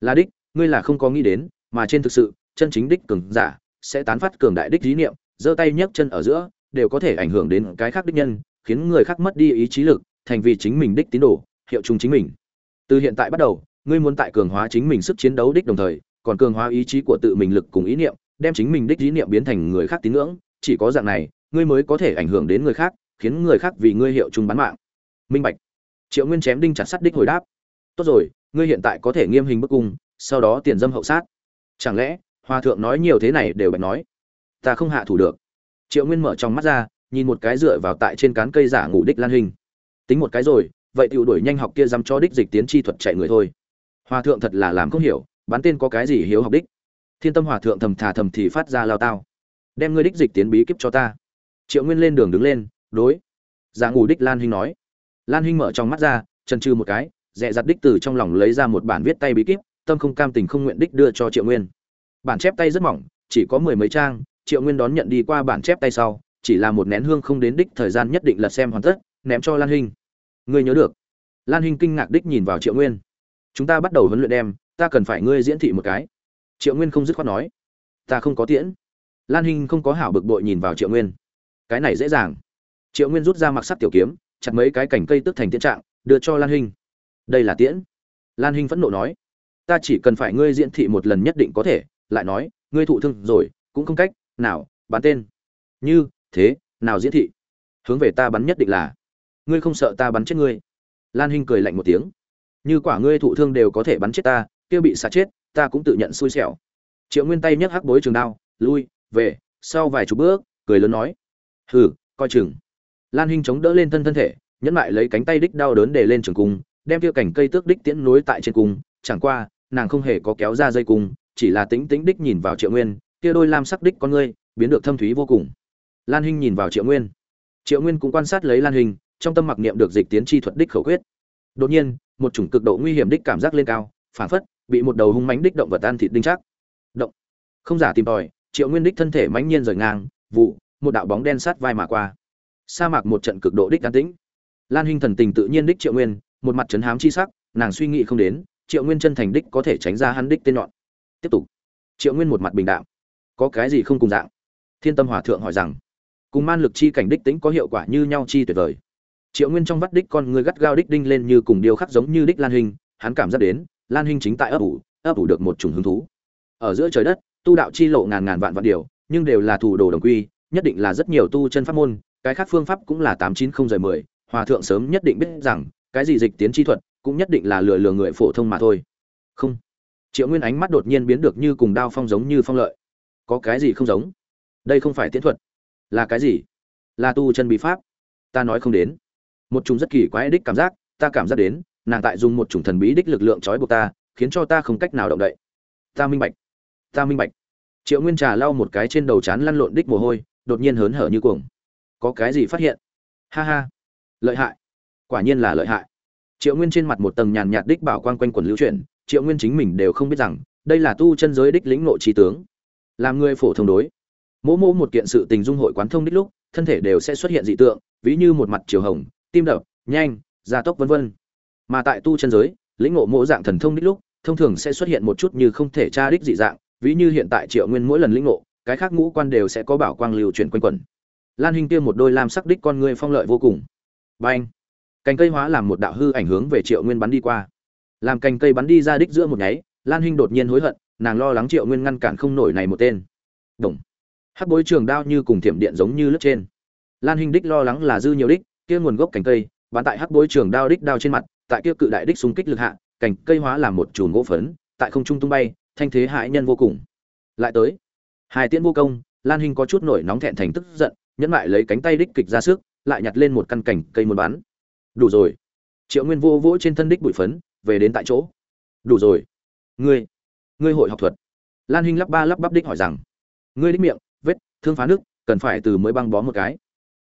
Là đích, ngươi là không có nghĩ đến, mà trên thực sự, chân chính đích cường giả, sẽ tán phát cường đại đích lý niệm, giơ tay nhấc chân ở giữa, đều có thể ảnh hưởng đến cái khác đích nhân, khiến người khác mất đi ý chí lực, thành vì chính mình đích tín đồ, hiệu chung chính mình. Từ hiện tại bắt đầu, ngươi muốn tại cường hóa chính mình sức chiến đấu đích đồng thời, còn cường hóa ý chí của tự mình lực cùng ý niệm, đem chính mình đích ý niệm biến thành người khác tín ngưỡng, chỉ có dạng này ngươi mới có thể ảnh hưởng đến người khác, khiến người khác vì ngươi hiệu chung bán mạng. Minh bạch. Triệu nguyên chém đinh chặt sắt đích hồi đáp. Tốt rồi, ngươi hiện tại có thể nghiêm hình bức cung, sau đó tiền dâm hậu sát. Chẳng lẽ hòa thượng nói nhiều thế này đều bạch nói? Ta không hạ thủ được. Triệu nguyên mở trong mắt ra, nhìn một cái dựa vào tại trên cán cây giả ngủ đích lan hình. Tính một cái rồi, vậy tiểu đuổi nhanh học kia dăm cho đích dịch tiến chi thuật chạy người thôi. Hòa thượng thật là làm không hiểu, bán tên có cái gì hiếu học đích. Thiên tâm hòa thượng thầm thà thầm thì phát ra lao tao. Đem ngươi đích dịch tiến bí kíp cho ta triệu nguyên lên đường đứng lên, đối. Giả ngủ đích lan hinh nói. Lan hinh mở trong mắt ra chân trừ một cái dẹ dặt đích từ trong lòng lấy ra một bản viết tay bí kíp, tâm không cam tình không nguyện đích đưa cho triệu nguyên. Bản chép tay rất mỏng, chỉ có mười mấy trang, triệu nguyên đón nhận đi qua bản chép tay sau, chỉ là một nén hương không đến đích thời gian nhất định lật xem hoàn tất, ném cho lan hinh. Ngươi nhớ được. Lan hinh kinh ngạc đích nhìn vào triệu nguyên. Chúng ta bắt đầu huấn luyện đem, ta cần phải ngươi diễn thị một cái. Triệu nguyên không dứt khoát nói. Ta không có tiễn. Lan hinh không có hảo bực bội nhìn vào triệu nguyên cái này dễ dàng. Triệu nguyên rút ra mặc sắt tiểu kiếm, chặt mấy cái cành cây tức thành tiễn trạng, đưa cho lan hinh. Đây là tiễn. Lan hinh phẫn nộ nói, ta chỉ cần phải ngươi diễn thị một lần nhất định có thể. Lại nói, ngươi thụ thương rồi, cũng không cách nào bắn tên. Như thế, nào diễn thị? Hướng về ta bắn nhất định là. Ngươi không sợ ta bắn chết ngươi? Lan hinh cười lạnh một tiếng, như quả ngươi thụ thương đều có thể bắn chết ta, kia bị xả chết, ta cũng tự nhận xui xẻo. Triệu nguyên tay nhấc hắc bối trường đao, lui, về, sau vài chục bước, cười lớn nói hừ, coi chừng. Lan hinh chống đỡ lên thân thân thể, nhẫn lại lấy cánh tay đích đau đớn để lên trường cung, đem kia cảnh cây tước đích tiễn nối tại trên cung. Chẳng qua, nàng không hề có kéo ra dây cung, chỉ là tính tính đích nhìn vào triệu nguyên, kia đôi lam sắc đích con ngươi biến được thâm thúy vô cùng. Lan hinh nhìn vào triệu nguyên. Triệu nguyên cũng quan sát lấy lan hinh, trong tâm mặc niệm được dịch tiến chi thuật đích khẩu quyết. Đột nhiên, một chủng cực độ nguy hiểm đích cảm giác lên cao, phản phất bị một đầu hung mãnh đích động vật ăn thịt đinh chắc. Động. Không giả tìm tòi, triệu nguyên đích thân thể mãnh nhiên rời ngang, vụ một đạo bóng đen sát vai mà qua. Sa mạc một trận cực độ đích an tĩnh. Lan hinh thần tình tự nhiên đích triệu nguyên, một mặt trấn hám chi sắc, nàng suy nghĩ không đến, triệu nguyên chân thành đích có thể tránh ra hắn đích tên nhọn. Tiếp tục. Triệu nguyên một mặt bình đạm. Có cái gì không cùng dạng? Thiên tâm hòa thượng hỏi rằng. Cùng man lực chi cảnh đích tính có hiệu quả như nhau chi tuyệt vời. Triệu nguyên trong vắt đích con người gắt gao đích đinh lên như cùng điêu khắc giống như đích lan hình hắn cảm giác đến, lan hình chính tại ấp ủ ấp ủ được một chủng hứng thú. Ở giữa trời đất, tu đạo chi lộ ngàn ngàn vạn vạn điều, nhưng đều là thủ đồ đồng quy nhất định là rất nhiều tu chân pháp môn, cái khác phương pháp cũng là tám chín không rời mười, hòa thượng sớm nhất định biết rằng, cái gì dịch tiến chi thuật cũng nhất định là lừa lừa người phổ thông mà thôi. Không. Triệu nguyên ánh mắt đột nhiên biến được như cùng đao phong giống như phong lợi. Có cái gì không giống? Đây không phải tiến thuật. Là cái gì? Là tu chân bí pháp. Ta nói không đến. Một chủng rất kỳ quái đích cảm giác, ta cảm giác đến, nàng tại dùng một chủng thần bí đích lực lượng trói buộc ta, khiến cho ta không cách nào động đậy. Ta minh bạch. Ta minh bạch. Triệu nguyên trà lau một cái trên đầu chán lăn lộn đích mồ hôi đột nhiên hớn hở như cuồng. Có cái gì phát hiện? Ha ha. Lợi hại. Quả nhiên là lợi hại. Triệu nguyên trên mặt một tầng nhàn nhạt đích bảo quang quanh quần lưu chuyển, triệu nguyên chính mình đều không biết rằng, đây là tu chân giới đích lĩnh nội trí tướng. Làm người phổ thông đối. Mỗ mỗ một kiện sự tình dung hội quán thông đích lúc, thân thể đều sẽ xuất hiện dị tượng, ví như một mặt chiều hồng, tim đập, nhanh, gia tốc vân vân. Mà tại tu chân giới, lĩnh ngộ mỗ dạng thần thông đích lúc, thông thường sẽ xuất hiện một chút như không thể tra đích dị dạng, ví như hiện tại triệu nguyên mỗi lần lĩnh ngộ cái khác ngũ quan đều sẽ có bảo quang lưu chuyển quanh quẩn. Lan hình kia một đôi lam sắc đích con người phong lợi vô cùng. Banh cành cây hóa làm một đạo hư ảnh hướng về triệu nguyên bắn đi qua. Làm cành cây bắn đi ra đích giữa một nháy, lan hinh đột nhiên hối hận, nàng lo lắng triệu nguyên ngăn cản không nổi này một tên. Đồng hắc bối trường đao như cùng thiểm điện giống như lớp trên. Lan hinh đích lo lắng là dư nhiều đích, kia nguồn gốc cành cây, bắn tại hắc bối trường đao đích đao trên mặt, tại kia cự đại đích xung kích lực hạ, cành cây hóa làm một chùm gỗ phấn, tại không trung tung bay, thanh thế hại nhân vô cùng. Lại tới hai tiễn vô công, lan hinh có chút nổi nóng thẹn thành tức giận, nhẫn lại lấy cánh tay đích kịch ra sức, lại nhặt lên một căn cành cây muốn bắn đủ rồi. Triệu nguyên vô vỗ trên thân đích bụi phấn, về đến tại chỗ. Đủ rồi. Ngươi ngươi hội học thuật. Lan hinh lắp ba lắp bắp đích hỏi rằng. Ngươi đích miệng, vết, thương phá nước, cần phải từ mới băng bó một cái.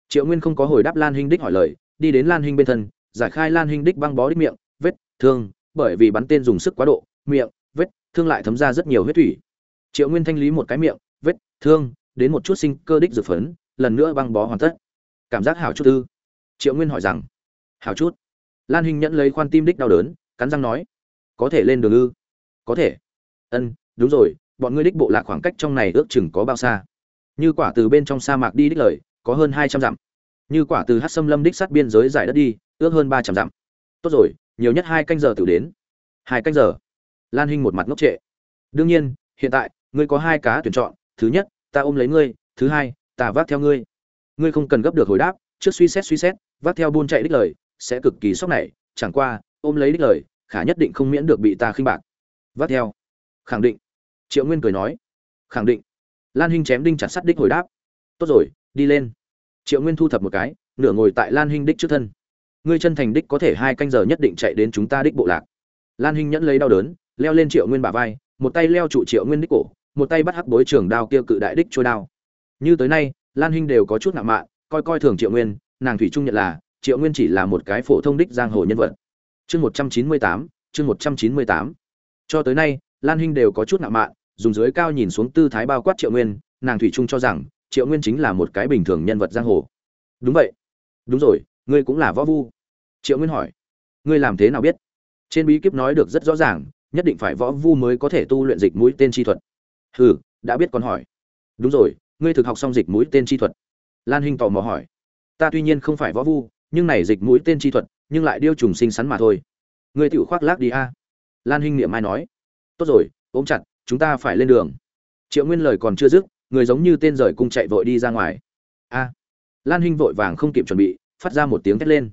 Triệu nguyên không có hồi đáp lan hinh đích hỏi lời, đi đến lan hinh bên thân, giải khai lan hinh đích băng bó đích miệng, vết, thương, bởi vì bắn tên dùng sức quá độ, miệng, vết, thương lại thấm ra rất nhiều huyết thủy. Triệu nguyên thanh lý một cái miệng thương, đến một chút sinh cơ đích dược phấn, lần nữa băng bó hoàn tất. Cảm giác hảo chút tư triệu nguyên hỏi rằng. Hảo chút. Lan hình nhẫn lấy khoan tim đích đau đớn, cắn răng nói. Có thể lên đường ư? Có thể. Ân, đúng rồi, bọn ngươi đích bộ lạc khoảng cách trong này ước chừng có bao xa? Như quả từ bên trong sa mạc đi đích lời, có hơn hai trăm dặm. Như quả từ hát xâm lâm đích sát biên giới giải đất đi, ước hơn ba trăm dặm. Tốt rồi, nhiều nhất hai canh giờ tự đến. Hai canh giờ. Lan hinh một mặt ngốc trệ. Đương nhiên, hiện tại, ngươi có hai cá tuyển chọn. Thứ nhất ta ôm lấy ngươi, thứ hai, ta vác theo ngươi. Ngươi không cần gấp được hồi đáp, trước suy xét suy xét, vác theo buôn chạy đích lời, sẽ cực kỳ sốc này, chẳng qua, ôm lấy đích lời, khả nhất định không miễn được bị ta khinh bạc. Vác theo. Khẳng định. Triệu nguyên cười nói. Khẳng định. Lan hinh chém đinh chặt sắt đích hồi đáp. Tốt rồi, đi lên. Triệu nguyên thu thập một cái, nửa ngồi tại lan hinh đích trước thân. Ngươi chân thành đích có thể hai canh giờ nhất định chạy đến chúng ta đích bộ lạc. Lan hinh nhẫn lấy đau đớn, leo lên triệu nguyên bả vai, một tay leo trụ triệu nguyên đích cổ một tay bắt hắc bối trường đao kia cự đại đích trôi đao. Như tới nay, lan hinh đều có chút ngạo mạn, coi coi thường triệu nguyên, nàng thủy trung nhận là, triệu nguyên chỉ là một cái phổ thông đích giang hồ nhân vật. Chương một trăm chín mươi tám, chương một trăm chín mươi tám. Cho tới nay, lan hinh đều có chút ngạo mạn, dùng dưới cao nhìn xuống tư thái bao quát triệu nguyên, nàng thủy trung cho rằng, triệu nguyên chính là một cái bình thường nhân vật giang hồ. Đúng vậy. Đúng rồi, ngươi cũng là võ vu. Triệu nguyên hỏi. Ngươi làm thế nào biết? Trên bí kíp nói được rất rõ ràng, nhất định phải võ vu mới có thể tu luyện dịch mũi tên chi thuật hừ, đã biết còn hỏi. Đúng rồi, ngươi thực học xong dịch mũi tên chi thuật. Lan hinh tò mò hỏi. Ta tuy nhiên không phải võ vu, nhưng này dịch mũi tên chi thuật, nhưng lại điêu trùng sinh sắn mà thôi. Ngươi tiểu khoác lác đi a. Lan hinh niệm ai nói. Tốt rồi, ôm chặt, chúng ta phải lên đường. Triệu nguyên lời còn chưa dứt, người giống như tên rời cung chạy vội đi ra ngoài. A. Lan hinh vội vàng không kịp chuẩn bị, phát ra một tiếng thét lên.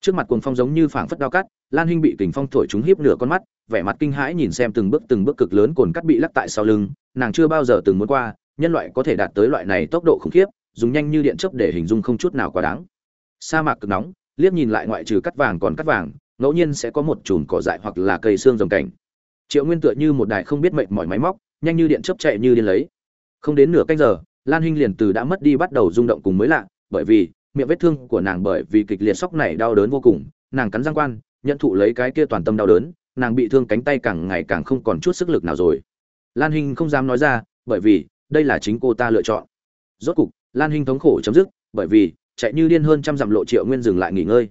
Trước mặt cuồng phong giống như phảng phất đao cắt, lan hinh bị kình phong thổi chúng hiếp nửa con mắt, vẻ mặt kinh hãi nhìn xem từng bước từng bước cực lớn cồn cắt bị lắc tại sau lưng nàng chưa bao giờ từng muốn qua, nhân loại có thể đạt tới loại này tốc độ khủng khiếp, dùng nhanh như điện chớp để hình dung không chút nào quá đáng. Sa mạc cực nóng, liếc nhìn lại ngoại trừ cắt vàng còn cắt vàng, ngẫu nhiên sẽ có một chùm cỏ dại hoặc là cây xương rồng cảnh. Triệu nguyên tựa như một đài không biết mệnh mỏi máy móc, nhanh như điện chớp chạy như điên lấy. Không đến nửa canh giờ, lan hinh liền từ đã mất đi bắt đầu rung động cùng mới lạ, bởi vì, miệng vết thương của nàng bởi vì kịch liệt sốc này đau đớn vô cùng, nàng cắn răng quan, nhận thụ lấy cái kia toàn tâm đau đớn, nàng bị thương cánh tay càng ngày càng không còn chút sức lực nào rồi lan hinh không dám nói ra bởi vì đây là chính cô ta lựa chọn. Rốt cục lan hinh thống khổ chấm dứt bởi vì chạy như điên hơn trăm dặm lộ triệu nguyên dừng lại nghỉ ngơi.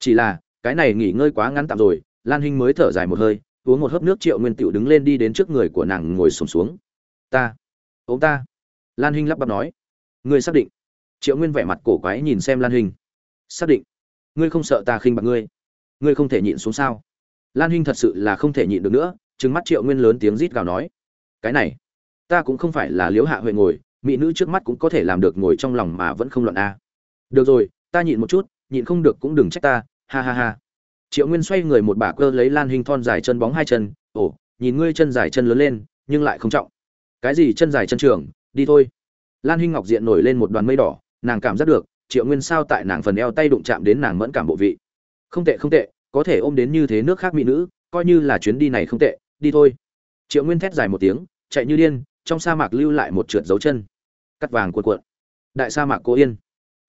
Chỉ là cái này nghỉ ngơi quá ngắn tạm rồi lan hinh mới thở dài một hơi uống một hớp nước triệu nguyên tựu đứng lên đi đến trước người của nàng ngồi sùng xuống, xuống. Ta ông ta. Lan hinh lắp bắp nói. Ngươi xác định. Triệu nguyên vẻ mặt cổ quái nhìn xem lan hinh. Xác định. Ngươi không sợ ta khinh bạc ngươi? Ngươi không thể nhịn xuống sao? Lan hinh thật sự là không thể nhịn được nữa trừng mắt triệu nguyên lớn tiếng rít gào nói cái này. Ta cũng không phải là liếu hạ huệ ngồi, mỹ nữ trước mắt cũng có thể làm được ngồi trong lòng mà vẫn không loạn a. Được rồi, ta nhịn một chút, nhịn không được cũng đừng trách ta, ha ha ha. Triệu nguyên xoay người một bả cơ lấy lan hình thon dài chân bóng hai chân, ồ, nhìn ngươi chân dài chân lớn lên, nhưng lại không trọng. Cái gì chân dài chân trường, đi thôi. Lan hình ngọc diện nổi lên một đoàn mây đỏ, nàng cảm giác được, triệu nguyên sao tại nàng phần eo tay đụng chạm đến nàng mẫn cảm bộ vị. Không tệ không tệ, có thể ôm đến như thế nước khác mỹ nữ, coi như là chuyến đi này không tệ, đi thôi. Triệu nguyên thét dài một tiếng chạy như điên, trong sa mạc lưu lại một trượt dấu chân. Cắt vàng cuộn cuộn. Đại sa mạc cô yên.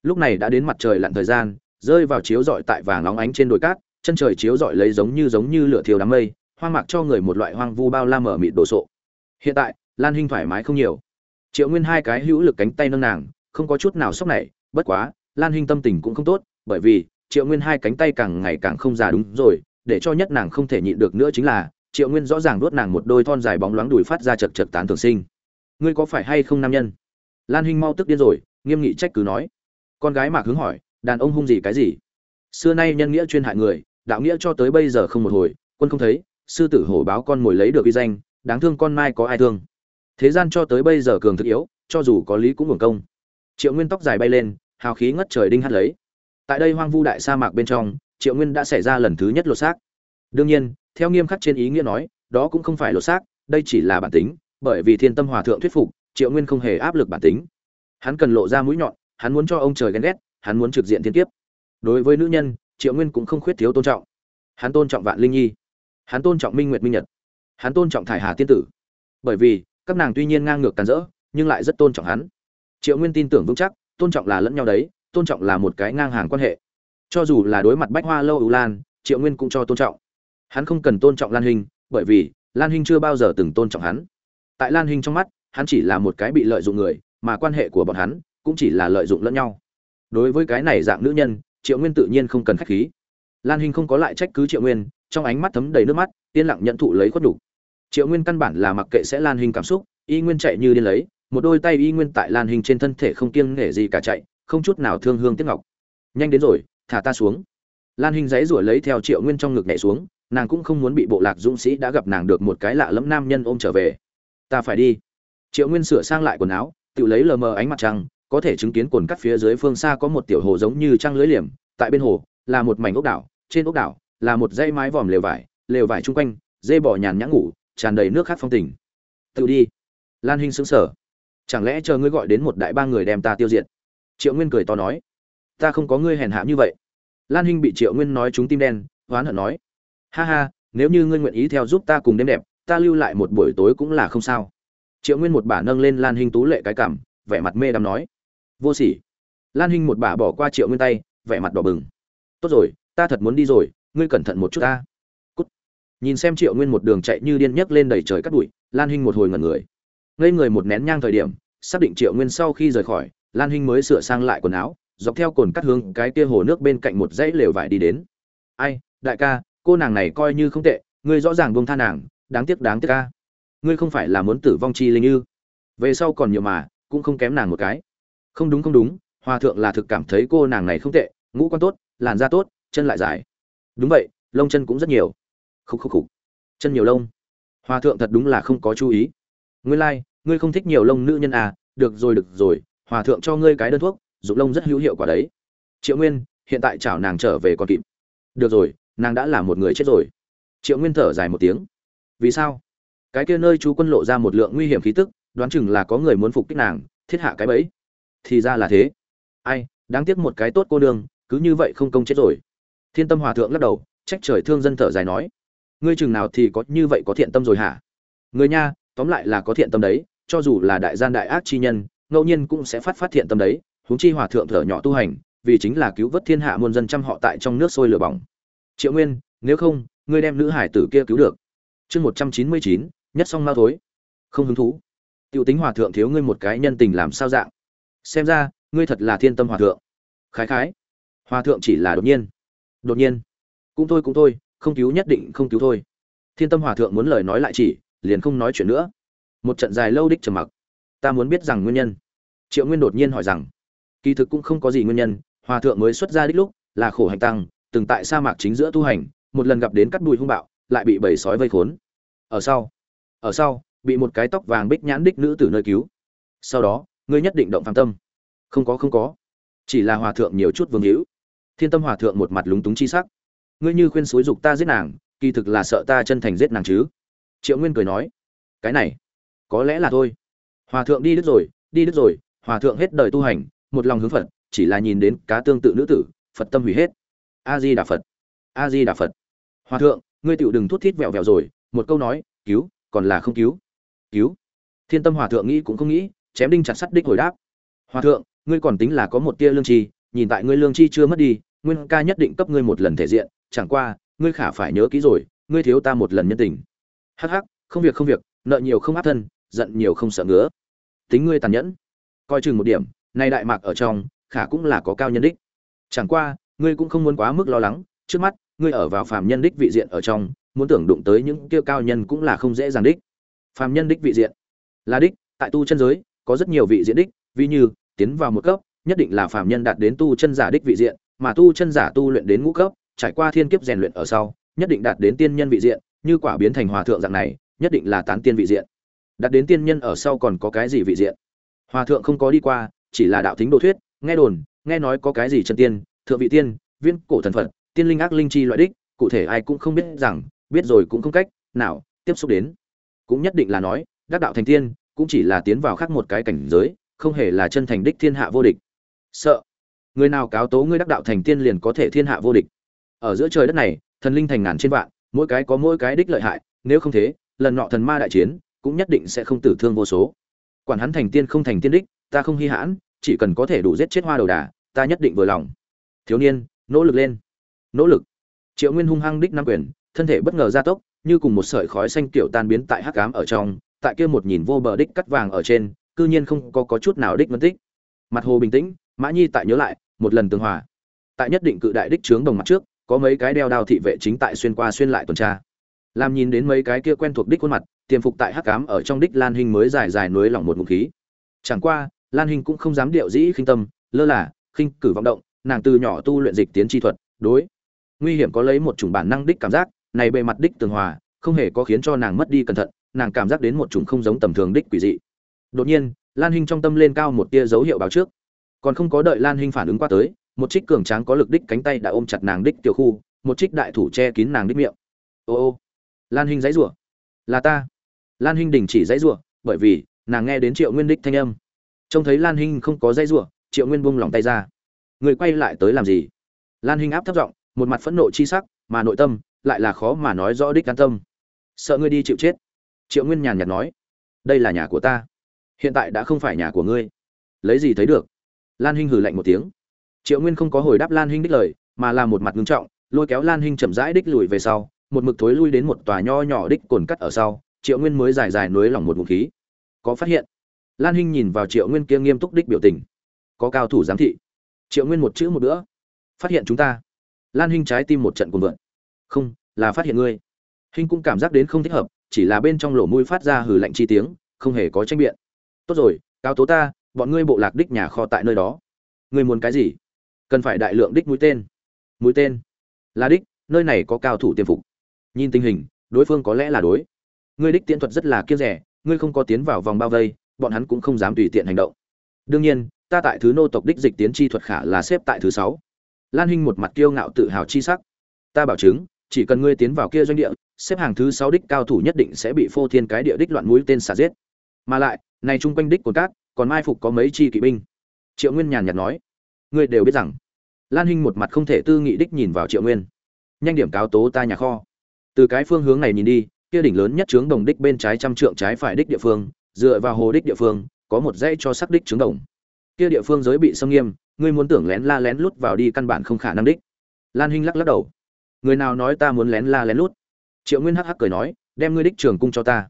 Lúc này đã đến mặt trời lặn thời gian, rơi vào chiếu rọi tại vàng nóng ánh trên đồi cát, chân trời chiếu rọi lấy giống như giống như lửa thiêu đám mây, hoang mạc cho người một loại hoang vu bao la mở mịt đồ sộ. Hiện tại, lan hinh thoải mái không nhiều. Triệu nguyên hai cái hữu lực cánh tay nâng nàng, không có chút nào sốc này bất quá, lan hinh tâm tình cũng không tốt, bởi vì, triệu nguyên hai cánh tay càng ngày càng không già đúng rồi, để cho nhất nàng không thể nhịn được nữa chính là triệu nguyên rõ ràng đuốt nàng một đôi thon dài bóng loáng đùi phát ra chật chật tán thường sinh. Ngươi có phải hay không nam nhân? Lan hinh mau tức điên rồi, nghiêm nghị trách cứ nói. Con gái mạc hướng hỏi, đàn ông hung gì cái gì? Xưa nay nhân nghĩa chuyên hại người, đạo nghĩa cho tới bây giờ không một hồi, quân không thấy, sư tử hổ báo con mồi lấy được uy danh, đáng thương con mai có ai thương? Thế gian cho tới bây giờ cường thực yếu, cho dù có lý cũng hưởng công. Triệu nguyên tóc dài bay lên, hào khí ngất trời đinh hát lấy. Tại đây hoang vu đại sa mạc bên trong, triệu nguyên đã xảy ra lần thứ nhất lột xác. Đương nhiên theo nghiêm khắc trên ý nghĩa nói, đó cũng không phải lột xác, đây chỉ là bản tính, bởi vì thiên tâm hòa thượng thuyết phục, triệu nguyên không hề áp lực bản tính. Hắn cần lộ ra mũi nhọn, hắn muốn cho ông trời ghen ghét, hắn muốn trực diện thiên kiếp. Đối với nữ nhân, triệu nguyên cũng không khuyết thiếu tôn trọng. Hắn tôn trọng vạn linh nhi. Hắn tôn trọng minh nguyệt minh nhật. Hắn tôn trọng thải hà tiên tử. Bởi vì, các nàng tuy nhiên ngang ngược tàn rỡ, nhưng lại rất tôn trọng hắn. Triệu nguyên tin tưởng vững chắc, tôn trọng là lẫn nhau đấy, tôn trọng là một cái ngang hàng quan hệ. Cho dù là đối mặt bách hoa lâu ưu lan, triệu nguyên cũng cho tôn trọng hắn không cần tôn trọng lan hình bởi vì lan hình chưa bao giờ từng tôn trọng hắn. Tại lan hình trong mắt, hắn chỉ là một cái bị lợi dụng người, mà quan hệ của bọn hắn cũng chỉ là lợi dụng lẫn nhau. Đối với cái này dạng nữ nhân, triệu nguyên tự nhiên không cần khách khí. Lan hình không có lại trách cứ triệu nguyên, trong ánh mắt thấm đầy nước mắt, yên lặng nhận thụ lấy khuất đủ triệu nguyên căn bản là mặc kệ sẽ lan hình cảm xúc, y nguyên chạy như điên lấy, một đôi tay y nguyên tại lan hình trên thân thể không kiêng nể gì cả chạy, không chút nào thương hương tiếc ngọc. Nhanh đến rồi, thả ta xuống. Lan hình dãy rủa lấy theo triệu nguyên trong ngực nhảy xuống nàng cũng không muốn bị bộ lạc dũng sĩ đã gặp nàng được một cái lạ lẫm nam nhân ôm trở về. Ta phải đi. Triệu nguyên sửa sang lại quần áo, tự lấy lờ mờ ánh mặt trăng, có thể chứng kiến cồn cắt phía dưới phương xa có một tiểu hồ giống như trăng lưới liềm, tại bên hồ, là một mảnh ốc đảo, trên ốc đảo, là một dãy mái vòm lều vải lều vải chung quanh, dê bỏ nhàn nhã ngủ, tràn đầy nước khát phong tình. Tự đi. Lan hinh sững sờ. Chẳng lẽ chờ ngươi gọi đến một đại ba người đem ta tiêu diệt? Triệu nguyên cười to nói. Ta không có ngươi hèn hạ như vậy. Lan hinh bị triệu nguyên nói chúng tim đen oán hận nói ha ha, nếu như ngươi nguyện ý theo giúp ta cùng đêm đẹp, ta lưu lại một buổi tối cũng là không sao. Triệu nguyên một bà nâng lên lan hinh tú lệ cái cảm vẻ mặt mê đắm nói. Vô sỉ. Lan hinh một bà bỏ qua triệu nguyên tay, vẻ mặt đỏ bừng. Tốt rồi, ta thật muốn đi rồi, ngươi cẩn thận một chút ta. Cút. nhìn xem triệu nguyên một đường chạy như điên nhấc lên đầy trời cắt bụi, lan hinh một hồi ngẩn người. Ngây người một nén nhang thời điểm, xác định triệu nguyên sau khi rời khỏi, lan hinh mới sửa sang lại quần áo, dọc theo cồn cắt hướng cái kia hồ nước bên cạnh một dãy lều vải đi đến. Ai, đại ca cô nàng này coi như không tệ ngươi rõ ràng buông tha nàng đáng tiếc đáng tiếc ca ngươi không phải là muốn tử vong chi linh ư? Về sau còn nhiều mà cũng không kém nàng một cái. Không đúng không đúng hòa thượng là thực cảm thấy cô nàng này không tệ ngũ quan tốt làn da tốt chân lại dài. Đúng vậy lông chân cũng rất nhiều. Khúc khúc khúc. Chân nhiều lông. Hòa thượng thật đúng là không có chú ý. Ngươi lai、like, ngươi không thích nhiều lông nữ nhân à được rồi được rồi hòa thượng cho ngươi cái đơn thuốc dụng lông rất hữu hiệu quả đấy. Triệu nguyên hiện tại chào nàng trở về còn kịp. Được rồi nàng đã là một người chết rồi. Triệu nguyên thở dài một tiếng. Vì sao? Cái kia nơi chú quân lộ ra một lượng nguy hiểm khí tức, đoán chừng là có người muốn phục kích nàng, thiết hạ cái bẫy. Thì ra là thế. Ai, đáng tiếc một cái tốt cô đương cứ như vậy không công chết rồi. Thiên tâm hòa thượng lắc đầu, trách trời thương dân thở dài nói. Ngươi chừng nào thì có như vậy có thiện tâm rồi hả? Người nha, tóm lại là có thiện tâm đấy, cho dù là đại gian đại ác chi nhân, ngẫu nhiên cũng sẽ phát phát thiện tâm đấy. Huống chi hòa thượng thở nhỏ tu hành, vì chính là cứu vớt thiên hạ muôn dân trăm họ tại trong nước sôi lửa bỏng triệu nguyên, nếu không, ngươi đem nữ hải tử kia cứu được. Chương một trăm chín mươi chín, nhất song mao thối. Không hứng thú. T i ể u tính hòa thượng thiếu ngươi một cái nhân tình làm sao dạng? Xem ra, ngươi thật là thiên tâm hòa thượng. Khái khái. Hòa thượng chỉ là đột nhiên. Đột nhiên. Cũng thôi cũng thôi, không cứu nhất định không cứu thôi. Thiên tâm hòa thượng muốn lời nói lại chỉ, liền không nói chuyện nữa. Một trận dài lâu đích trầm mặc. Ta muốn biết rằng nguyên nhân. Triệu nguyên đột nhiên hỏi rằng, kỳ thực cũng không có gì nguyên nhân, hòa thượng mới xuất ra đích lúc là khổ hành tăng từng tại sa mạc chính giữa tu hành, một lần gặp đến cắt đùi hung bạo, lại bị bầy sói vây khốn. Ở sau ở sau, bị một cái tóc vàng bích nhãn đích nữ tử nơi cứu. Sau đó, ngươi nhất định động phàm tâm. Không có không có. Chỉ là hòa thượng nhiều chút vương hữu. Thiên tâm hòa thượng một mặt lúng túng chi sắc. Ngươi như khuyên suối dục ta giết nàng, kỳ thực là sợ ta chân thành giết nàng chứ. Triệu nguyên cười nói, cái này, có lẽ là thôi. Hòa thượng đi đứt rồi, đi đứt rồi, hòa thượng hết đời tu hành, một lòng hướng phật, chỉ là nhìn đến cá tương tự nữ tử, phật tâm hủy hết a di đà phật. A di đà phật. Hòa thượng, ngươi tựu đừng thút thít vẹo vẹo rồi, một câu nói, cứu, còn là không cứu. Cứu. Thiên tâm hòa thượng nghĩ cũng không nghĩ, chém đinh chặt sắt đích hồi đáp. Hòa thượng, ngươi còn tính là có một tia lương tri, nhìn tại ngươi lương tri chưa mất đi, nguyên ca nhất định cấp ngươi một lần thể diện, chẳng qua, ngươi khả phải nhớ kỹ rồi, ngươi thiếu ta một lần nhân tình. Hắc hắc, không việc không việc, nợ nhiều không áp thân, giận nhiều không sợ ngứa. Tính ngươi tàn nhẫn. Coi chừng một điểm, nay đại mạc ở trong, khả cũng là có cao nhân đích. Chẳng qua ngươi cũng không muốn quá mức lo lắng, trước mắt, ngươi ở vào phàm nhân đích vị diện ở trong, muốn tưởng đụng tới những kia cao nhân cũng là không dễ dàng đích. Phàm nhân đích vị diện là đích, tại tu chân giới, có rất nhiều vị diện đích, ví như, tiến vào một cấp, nhất định là phàm nhân đạt đến tu chân giả đích vị diện, mà tu chân giả tu luyện đến ngũ cấp, trải qua thiên kiếp rèn luyện ở sau, nhất định đạt đến tiên nhân vị diện, như quả biến thành hòa thượng dạng này, nhất định là tán tiên vị diện. Đạt đến tiên nhân ở sau còn có cái gì vị diện? Hòa thượng không có đi qua, chỉ là đạo thính đồ thuyết, nghe đồn, nghe nói có cái gì chân tiên thượng vị tiên viên cổ thần phật, tiên linh ác linh chi loại đích, cụ thể ai cũng không biết rằng, biết rồi cũng không cách nào tiếp xúc đến. Cũng nhất định là nói, đắc đạo thành tiên, cũng chỉ là tiến vào khác một cái cảnh giới, không hề là chân thành đích thiên hạ vô địch. Sợ. Người nào cáo tố ngươi đắc đạo thành tiên liền có thể thiên hạ vô địch. Ở giữa trời đất này, thần linh thành ngàn trên vạn, mỗi cái có mỗi cái đích lợi hại, nếu không thế, lần nọ thần ma đại chiến, cũng nhất định sẽ không tử thương vô số. Quản hắn thành tiên không thành tiên đích, ta không hy hãn, chỉ cần có thể đủ giết chết hoa đầu đà, ta nhất định vừa lòng thiếu niên nỗ lực lên. Nỗ lực. Triệu nguyên hung hăng đích năm quyền thân thể bất ngờ gia tốc như cùng một sợi khói xanh kiểu tan biến tại hắc ám ở trong tại kia một nhìn vô bờ đích cắt vàng ở trên cư nhiên không có, có chút nào đích mất tích. Mặt hồ bình tĩnh mã nhi tại nhớ lại một lần tương hòa. Tại nhất định cự đại đích trướng đồng mặt trước có mấy cái đeo đao thị vệ chính tại xuyên qua xuyên lại tuần tra. Làm nhìn đến mấy cái kia quen thuộc đích khuôn mặt tiềm phục tại hắc cám ở trong đích lan hình mới dài dài nối lỏng một ngụm khí. Chẳng qua lan hình cũng không dám điệu dĩ khinh tâm lơ là khinh cử vọng động nàng từ nhỏ tu luyện dịch tiến chi thuật, đối nguy hiểm có lấy một chủng bản năng đích cảm giác, này bề mặt đích tường hòa, không hề có khiến cho nàng mất đi cẩn thận, nàng cảm giác đến một chủng không giống tầm thường đích quỷ dị. Đột nhiên, lan hinh trong tâm lên cao một tia dấu hiệu báo trước. Còn không có đợi lan hinh phản ứng qua tới, một trích cường tráng có lực đích cánh tay đã ôm chặt nàng đích tiểu khu, một trích đại thủ che kín nàng đích miệng. Ô ô, lan hinh dãy rủa. Là ta. Lan hinh đình chỉ dãy rủa, bởi vì nàng nghe đến triệu nguyên đích thanh âm. Trông thấy lan hinh không có dãy rủa, triệu nguyên buông lỏng tay ra người quay lại tới làm gì? Lan hình áp thấp giọng, một mặt phẫn nộ chi sắc, mà nội tâm lại là khó mà nói rõ đích an tâm. Sợ ngươi đi chịu chết. Triệu nguyên nhàn nhạt nói, đây là nhà của ta. Hiện tại đã không phải nhà của ngươi. Lấy gì thấy được? Lan hinh hừ lạnh một tiếng. Triệu nguyên không có hồi đáp lan hinh đích lời, mà là một mặt ngưng trọng, lôi kéo lan hinh chậm rãi đích lùi về sau, một mực thối lui đến một tòa nho nhỏ đích cồn cắt ở sau, triệu nguyên mới dài dài nối lỏng một ngụm khí. Có phát hiện? Lan hinh nhìn vào triệu nguyên kia nghiêm túc đích biểu tình. Có cao thủ giám thị triệu nguyên một chữ một bữa phát hiện chúng ta. Lan hinh trái tim một trận cuồng vượn. Không, là phát hiện ngươi. Hinh cũng cảm giác đến không thích hợp, chỉ là bên trong lỗ mũi phát ra hừ lạnh chi tiếng, không hề có tranh biện. Tốt rồi cao tố ta, bọn ngươi bộ lạc đích nhà kho tại nơi đó. Ngươi muốn cái gì? Cần phải đại lượng đích mũi tên. Mũi tên? Là đích, nơi này có cao thủ tiêm phục. Nhìn tình hình, đối phương có lẽ là đối. Ngươi đích tiễn thuật rất là kiêng rẻ, ngươi không có tiến vào vòng bao vây, bọn hắn cũng không dám tùy tiện hành động. Đương nhiên ta tại thứ nô tộc đích dịch tiến chi thuật khả là xếp tại thứ sáu. Lan hinh một mặt kiêu ngạo tự hào chi sắc. Ta bảo chứng, chỉ cần ngươi tiến vào kia doanh địa, xếp hàng thứ sáu đích cao thủ nhất định sẽ bị phô thiên cái địa đích loạn mũi tên xả giết. Mà lại, này chung quanh đích của cát, còn mai phục có mấy chi kỵ binh? Triệu nguyên nhàn nhạt nói. Ngươi đều biết rằng, lan hinh một mặt không thể tư nghị đích nhìn vào triệu nguyên. Nhanh điểm cáo tố ta nhà kho. Từ cái phương hướng này nhìn đi, kia đỉnh lớn nhất trướng đồng đích bên trái trăm trượng trái phải đích địa phương, dựa vào hồ đích địa phương, có một dãy cho sắc đích trướng đồng kia địa phương giới bị xâm nghiêm, ngươi muốn tưởng lén la lén lút vào đi căn bản không khả năng đích. Lan hinh lắc lắc đầu. Người nào nói ta muốn lén la lén lút? Triệu nguyên hắc hắc cười nói, đem ngươi đích trường cung cho ta.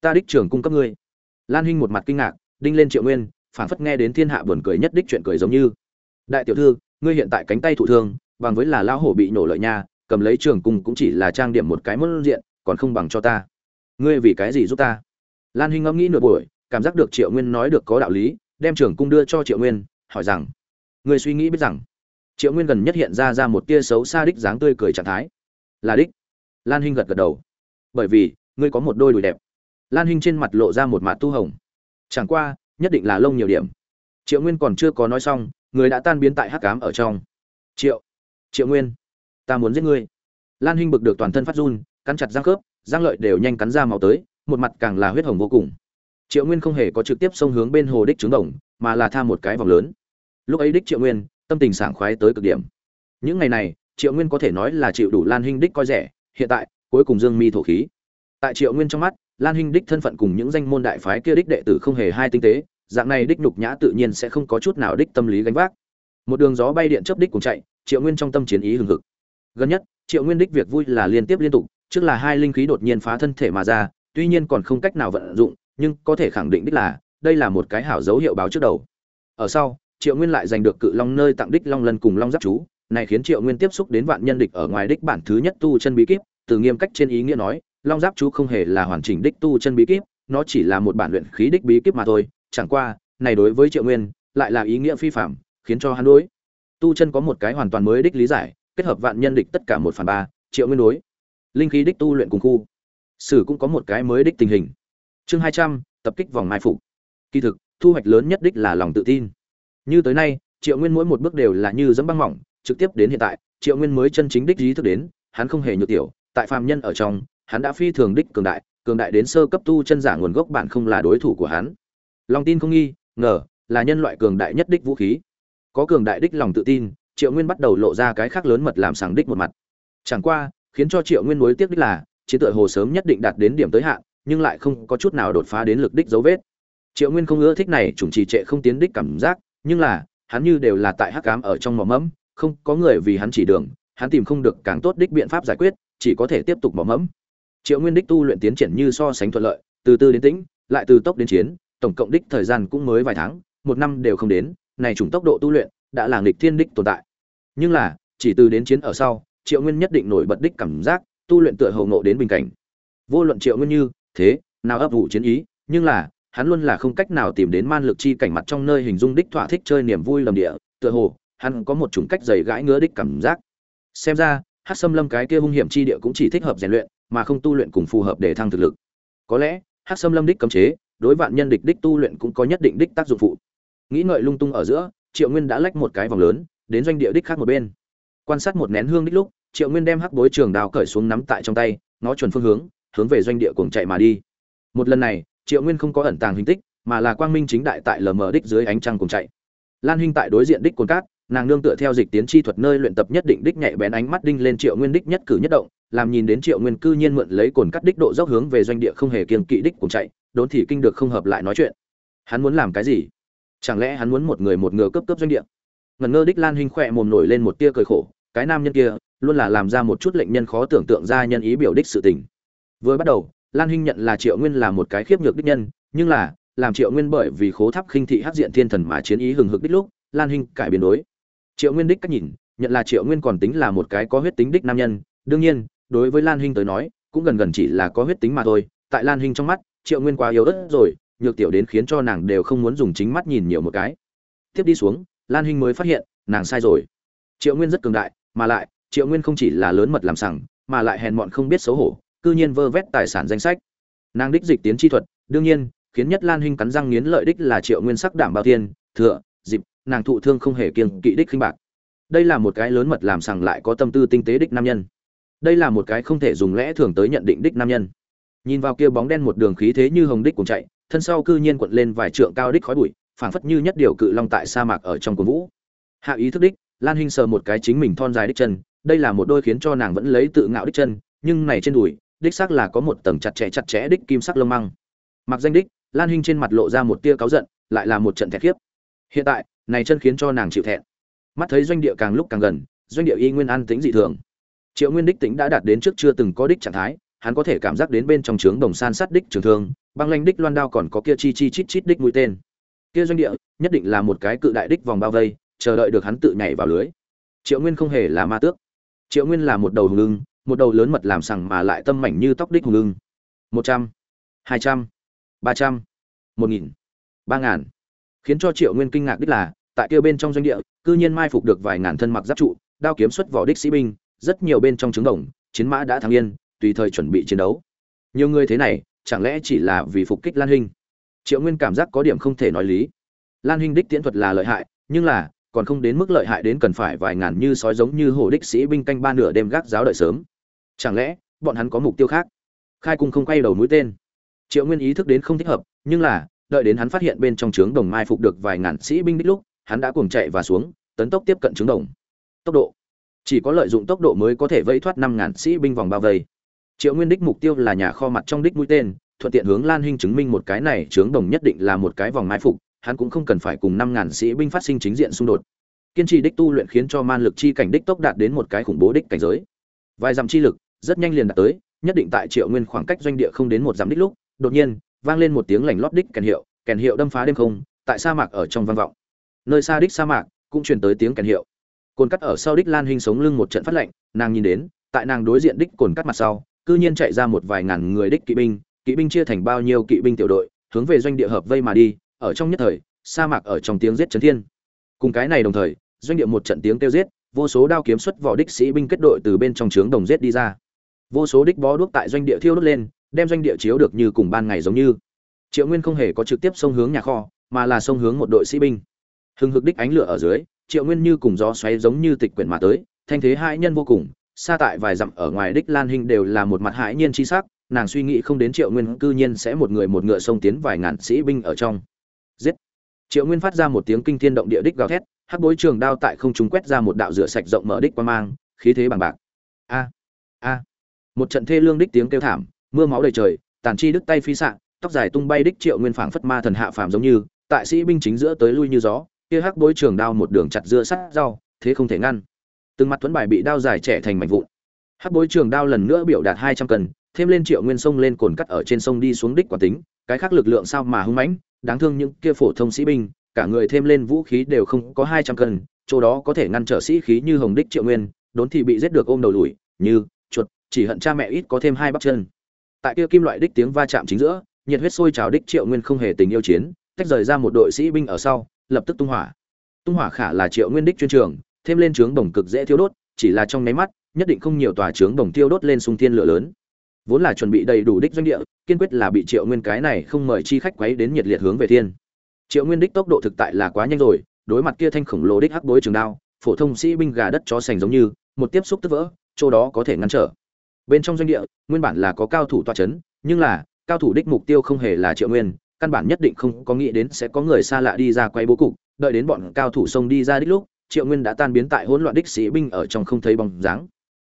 Ta đích trường cung cấp ngươi. Lan hinh một mặt kinh ngạc, đinh lên triệu nguyên, phảng phất nghe đến thiên hạ buồn cười nhất đích chuyện cười giống như. Đại tiểu thư, ngươi hiện tại cánh tay thụ thương, bằng với là lão hổ bị nổ lợi nha, cầm lấy trường cung cũng chỉ là trang điểm một cái mất diện, còn không bằng cho ta. Ngươi vì cái gì giúp ta? Lan hinh ngẫm nghĩ nửa buổi, cảm giác được triệu nguyên nói được có đạo lý đem trưởng cung đưa cho triệu nguyên, hỏi rằng người suy nghĩ biết rằng, triệu nguyên gần nhất hiện ra ra một tia xấu xa đích dáng tươi cười trạng thái. Là đích. Lan hinh gật gật đầu. Bởi vì, ngươi có một đôi đùi đẹp. Lan hinh trên mặt lộ ra một mặt tu hồng. Chẳng qua, nhất định là lông nhiều điểm. Triệu nguyên còn chưa có nói xong, người đã tan biến tại hắc cám ở trong. Triệu triệu nguyên, ta muốn giết ngươi. Lan hinh bực được toàn thân phát run, cắn chặt răng khớp, răng lợi đều nhanh cắn ra máu tới, một mặt càng là huyết hồng vô cùng triệu nguyên không hề có trực tiếp xông hướng bên hồ đích trứng đồng, mà là tha một cái vòng lớn. Lúc ấy đích triệu nguyên, tâm tình sảng khoái tới cực điểm. Những ngày này, triệu nguyên có thể nói là chịu đủ lan hinh đích coi rẻ, hiện tại, cuối cùng dương mi thổ khí. Tại triệu nguyên trong mắt, lan hinh đích thân phận cùng những danh môn đại phái kia đích đệ tử không hề hai tinh tế, dạng này đích nhục nhã tự nhiên sẽ không có chút nào đích tâm lý gánh vác. Một đường gió bay điện chớp đích cùng chạy, triệu nguyên trong tâm chiến ý hừng hực. Gần nhất, triệu nguyên đích việc vui là liên tiếp liên tục, trước là hai linh khí đột nhiên phá thân thể mà ra, tuy nhiên còn không cách nào vận dụng nhưng có thể khẳng định đích là, đây là một cái hảo dấu hiệu báo trước đầu. Ở sau, triệu nguyên lại giành được cự long nơi tặng đích long lân cùng long giáp chú, này khiến triệu nguyên tiếp xúc đến vạn nhân địch ở ngoài đích bản thứ nhất tu chân bí kíp, từ nghiêm cách trên ý nghĩa nói, long giáp chú không hề là hoàn chỉnh đích tu chân bí kíp, nó chỉ là một bản luyện khí đích bí kíp mà thôi, chẳng qua, này đối với triệu nguyên, lại là ý nghĩa phi phạm khiến cho hắn đối. Tu chân có một cái hoàn toàn mới đích lý giải, kết hợp vạn nhân địch tất cả một phần ba, triệu nguyên đối. Linh khí đích tu luyện cùng khu. Sử cũng có một cái mới đích tình hình chương hai trăm, tập kích vòng mai phục. Kỳ thực, thu hoạch lớn nhất đích là lòng tự tin. Như tới nay, triệu nguyên mỗi một bước đều là như dẫm băng mỏng, trực tiếp đến hiện tại, triệu nguyên mới chân chính đích ý thức đến, hắn không hề nhược tiểu, tại phàm nhân ở trong, hắn đã phi thường đích cường đại cường đại đến sơ cấp tu chân giả nguồn gốc bạn không là đối thủ của hắn. Lòng tin không nghi, ngờ, là nhân loại cường đại nhất đích vũ khí. Có cường đại đích lòng tự tin, triệu nguyên bắt đầu lộ ra cái khác lớn mật làm sàng đích một mặt. Chẳng qua, khiến cho triệu nguyên nối tiếc đích là, chiến tựa hồ sớm nhất định đạt đến điểm tới hạn nhưng lại không có chút nào đột phá đến lực đích dấu vết. Triệu nguyên không ưa thích này, chủng trì trệ không tiến đích cảm giác, nhưng là, hắn như đều là tại hắc cám ở trong mỏ mẫm, không có người vì hắn chỉ đường, hắn tìm không được càng tốt đích biện pháp giải quyết, chỉ có thể tiếp tục mỏ mẫm. Triệu nguyên đích tu luyện tiến triển như so sánh thuận lợi, từ từ đến tĩnh, lại từ tốc đến chiến, tổng cộng đích thời gian cũng mới vài tháng, một năm đều không đến, này chủng tốc độ tu luyện đã là nghịch thiên đích tồn tại. Nhưng là, chỉ từ đến chiến ở sau, triệu nguyên nhất định nổi bật đích cảm giác, tu luyện tựa hồ ngộ đến bình cảnh. Vô luận triệu nguyên như thế, nào ấp ủ chiến ý, nhưng là, hắn luôn là không cách nào tìm đến man lực chi cảnh mặt trong nơi hình dung đích thỏa thích chơi niềm vui lầm địa, tựa hồ, hắn có một chủng cách dày gãi ngứa đích cảm giác. Xem ra hát xâm lâm cái kia hung hiểm chi địa cũng chỉ thích hợp rèn luyện, mà không tu luyện cùng phù hợp để thăng thực lực. Có lẽ hát xâm lâm đích cấm chế, đối vạn nhân địch đích tu luyện cũng có nhất định đích tác dụng phụ. Nghĩ ngợi lung tung ở giữa, triệu nguyên đã lách một cái vòng lớn, đến doanh địa đích khác một bên. Quan sát một nén hương đích lúc, triệu nguyên đem hắc bối trường đào cởi xuống nắm tại trong tay, nó chuẩn phương hướng hướng về doanh địa cùng chạy mà đi. Một lần này, triệu nguyên không có ẩn tàng hình tích, mà là quang minh chính đại tại lờ mờ đích dưới ánh trăng cùng chạy. Lan huynh tại đối diện đích cồn cát, nàng nương tựa theo dịch tiến chi thuật nơi luyện tập nhất định đích nhạy bén ánh mắt đinh lên triệu nguyên đích nhất cử nhất động, làm nhìn đến triệu nguyên cư nhiên mượn lấy cồn cắt đích độ dốc hướng về doanh địa không hề kiêng kỵ đích cùng chạy, đốn thì kinh được không hợp lại nói chuyện. Hắn muốn làm cái gì? Chẳng lẽ hắn muốn một người một ngựa cấp cấp doanh địa? Ngần ngơ đích lan huynh khẽ mồm nổi lên một tia cười khổ, cái nam nhân kia, luôn là làm ra một chút lệnh nhân khó tưởng tượng ra nhân ý biểu đích sự tình vừa bắt đầu, lan hinh nhận là triệu nguyên là một cái khiếp nhược đích nhân, nhưng là, làm triệu nguyên bởi vì khố tháp khinh thị hắc diện thiên thần mà chiến ý hừng hực đích lúc, lan hinh cải biến đối. Triệu nguyên đích cách nhìn, nhận là triệu nguyên còn tính là một cái có huyết tính đích nam nhân, đương nhiên, đối với lan hinh tới nói, cũng gần gần chỉ là có huyết tính mà thôi, tại lan hinh trong mắt, triệu nguyên quá yếu ớt rồi, nhược tiểu đến khiến cho nàng đều không muốn dùng chính mắt nhìn nhiều một cái. Tiếp đi xuống, lan hinh mới phát hiện, nàng sai rồi. Triệu nguyên rất cường đại, mà lại, triệu nguyên không chỉ là lớn mật làm sằng, mà lại hèn mọn không biết xấu hổ cư nhiên vơ vét tài sản danh sách. Nàng đích dịch tiến chi thuật đương nhiên khiến nhất lan hinh cắn răng nghiến lợi đích là triệu nguyên sắc đảm bao tiền, thừa dịp nàng thụ thương không hề kiêng kỵ đích khinh bạc. Đây là một cái lớn mật làm sằng lại có tâm tư tinh tế đích nam nhân. Đây là một cái không thể dùng lẽ thường tới nhận định đích nam nhân. Nhìn vào kia bóng đen một đường khí thế như hồng đích cùng chạy thân sau cư nhiên quật lên vài trượng cao đích khói bụi phảng phất như nhất điều cự long tại sa mạc ở trong cuồng vũ. Hạ ý thức đích lan hinh sờ một cái chính mình thon dài đích chân đây là một đôi khiến cho nàng vẫn lấy tự ngạo đích chân nhưng này trên đùi đích xác là có một tầng chặt chẽ chặt chẽ đích kim sắc lông măng. Mặc danh đích, lan hinh trên mặt lộ ra một tia cáu giận, lại là một trận thẹt khiếp. Hiện tại, này chân khiến cho nàng chịu thẹn. Mắt thấy doanh địa càng lúc càng gần, doanh địa y nguyên an tính dị thường. Triệu nguyên đích tính đã đạt đến trước chưa từng có đích trạng thái, hắn có thể cảm giác đến bên trong trướng đồng san sát đích trường thương, băng lanh đích loan đao còn có kia chi chi chít chít đích mũi tên. Kia doanh địa, nhất định là một cái cự đại đích vòng bao vây, chờ đợi được hắn tự nhảy vào lưới. Triệu nguyên không hề là ma tước. Triệu nguyên là một đầu hùng lưng một đầu lớn mật làm sằng mà lại tâm mảnh như tóc đích hùng lưng một trăm, hai trăm, ba trăm, một nghìn, ba ngàn. Khiến cho triệu nguyên kinh ngạc đích là, tại kia bên trong doanh địa, cư nhiên mai phục được vài ngàn thân mặc giáp trụ, đao kiếm xuất vỏ đích sĩ binh, rất nhiều bên trong trứng đồng, chiến mã đã thắng yên, tùy thời chuẩn bị chiến đấu. Nhiều người thế này, chẳng lẽ chỉ là vì phục kích lan hình triệu nguyên cảm giác có điểm không thể nói lý. Lan hình đích tiễn thuật là lợi hại, nhưng là, còn không đến mức lợi hại đến cần phải vài ngàn như sói giống như hổ đích sĩ binh canh ba nửa đêm gác giáo đợi sớm chẳng lẽ, bọn hắn có mục tiêu khác? Khai cung không quay đầu mũi tên. Triệu nguyên ý thức đến không thích hợp, nhưng là, đợi đến hắn phát hiện bên trong trướng đồng mai phục được vài ngàn sĩ binh đích lúc, hắn đã cuồng chạy và xuống, tấn tốc tiếp cận trướng đồng. Tốc độ. Chỉ có lợi dụng tốc độ mới có thể vẫy thoát năm ngàn sĩ binh vòng bao vây. Triệu nguyên đích mục tiêu là nhà kho mặt trong đích mũi tên, thuận tiện hướng lan hinh chứng minh một cái này trướng đồng nhất định là một cái vòng mai phục, hắn cũng không cần phải cùng năm ngàn sĩ binh phát sinh chính diện xung đột. Kiên trì đích tu luyện khiến cho man lực chi cảnh đích tốc đạt đến một cái khủng bố đích cảnh giới. Vài dặm chi lực rất nhanh liền đạt tới, nhất định tại triệu nguyên khoảng cách doanh địa không đến một dặm đích lúc, đột nhiên, vang lên một tiếng lảnh lót đích kèn hiệu kèn hiệu đâm phá đêm không, tại sa mạc ở trong vang vọng. Nơi xa đích sa mạc, cũng truyền tới tiếng kèn hiệu. Cồn cắt ở sau đích lan hình sống lưng một trận phát lạnh, nàng nhìn đến, tại nàng đối diện đích cồn cắt mặt sau, cư nhiên chạy ra một vài ngàn người đích kỵ binh kỵ binh chia thành bao nhiêu kỵ binh tiểu đội, hướng về doanh địa hợp vây mà đi, ở trong nhất thời, sa mạc ở trong tiếng giết chấn thiên. Cùng cái này đồng thời, doanh địa một trận tiếng kêu giết, vô số đao kiếm xuất vỏ đích sĩ binh kết đội từ bên trong trướng đồng giết đi ra vô số đích bó đuốc tại doanh địa thiêu đốt lên, đem doanh địa chiếu được như cùng ban ngày giống như. Triệu nguyên không hề có trực tiếp sông hướng nhà kho, mà là sông hướng một đội sĩ binh. Hừng hực đích ánh lửa ở dưới, triệu nguyên như cùng gió xoáy giống như tịch quyển mà tới, thanh thế hãi nhân vô cùng, xa tại vài dặm ở ngoài đích lan hình đều là một mặt hãi nhiên chi sắc, nàng suy nghĩ không đến triệu nguyên cư nhiên sẽ một người một ngựa xông tiến vài ngàn sĩ binh ở trong. Giết! Triệu nguyên phát ra một tiếng kinh thiên động địa đích gào thét, hắc bối trường đao tại không trung quét ra một đạo rửa sạch rộng mở đích qua mang, khí thế bằng bạc. A! A! Một trận thê lương đích tiếng kêu thảm, mưa máu đầy trời, tàn chi đứt tay phi sạng tóc dài tung bay đích triệu nguyên phảng phất ma thần hạ phàm giống như, tại sĩ binh chính giữa tới lui như gió, kia hắc bối trường đao một đường chặt dưa sắt rau, thế không thể ngăn. Từng mặt thuẫn bài bị đao dài trẻ thành mảnh vụn. Hắc bối trường đao lần nữa biểu đạt hai trăm cân, thêm lên triệu nguyên sông lên cồn cắt ở trên sông đi xuống đích quả tính, cái khác lực lượng sao mà hung mãnh, đáng thương những kia phổ thông sĩ binh, cả người thêm lên vũ khí đều không có hai trăm cân, chỗ đó có thể ngăn trở sĩ khí như hồng đích triệu nguyên, đốn thì bị giết được ôm đầu lùi, như chỉ hận cha mẹ ít có thêm hai bắp chân. Tại kia kim loại đích tiếng va chạm chính giữa, nhiệt huyết sôi trào đích triệu nguyên không hề tình yêu chiến, tách rời ra một đội sĩ binh ở sau, lập tức tung hỏa. Tung hỏa khả là triệu nguyên đích chuyên trường, thêm lên trướng đồng cực dễ thiêu đốt, chỉ là trong nháy mắt, nhất định không nhiều tòa trướng đồng thiêu đốt lên sung thiên lửa lớn. Vốn là chuẩn bị đầy đủ đích doanh địa, kiên quyết là bị triệu nguyên cái này không mời chi khách quấy đến nhiệt liệt hướng về thiên. Triệu nguyên đích tốc độ thực tại là quá nhanh rồi, đối mặt kia thanh khổng lồ đích hắc bối trường đao, phổ thông sĩ binh gà đất chó sành giống như, một tiếp xúc tức vỡ, chỗ đó có thể ngăn trở bên trong doanh địa, nguyên bản là có cao thủ toa chấn, nhưng là, cao thủ đích mục tiêu không hề là triệu nguyên, căn bản nhất định không có nghĩ đến sẽ có người xa lạ đi ra quay bố cục. Đợi đến bọn cao thủ xông đi ra đích lúc, triệu nguyên đã tan biến tại hỗn loạn đích sĩ binh ở trong không thấy bóng dáng.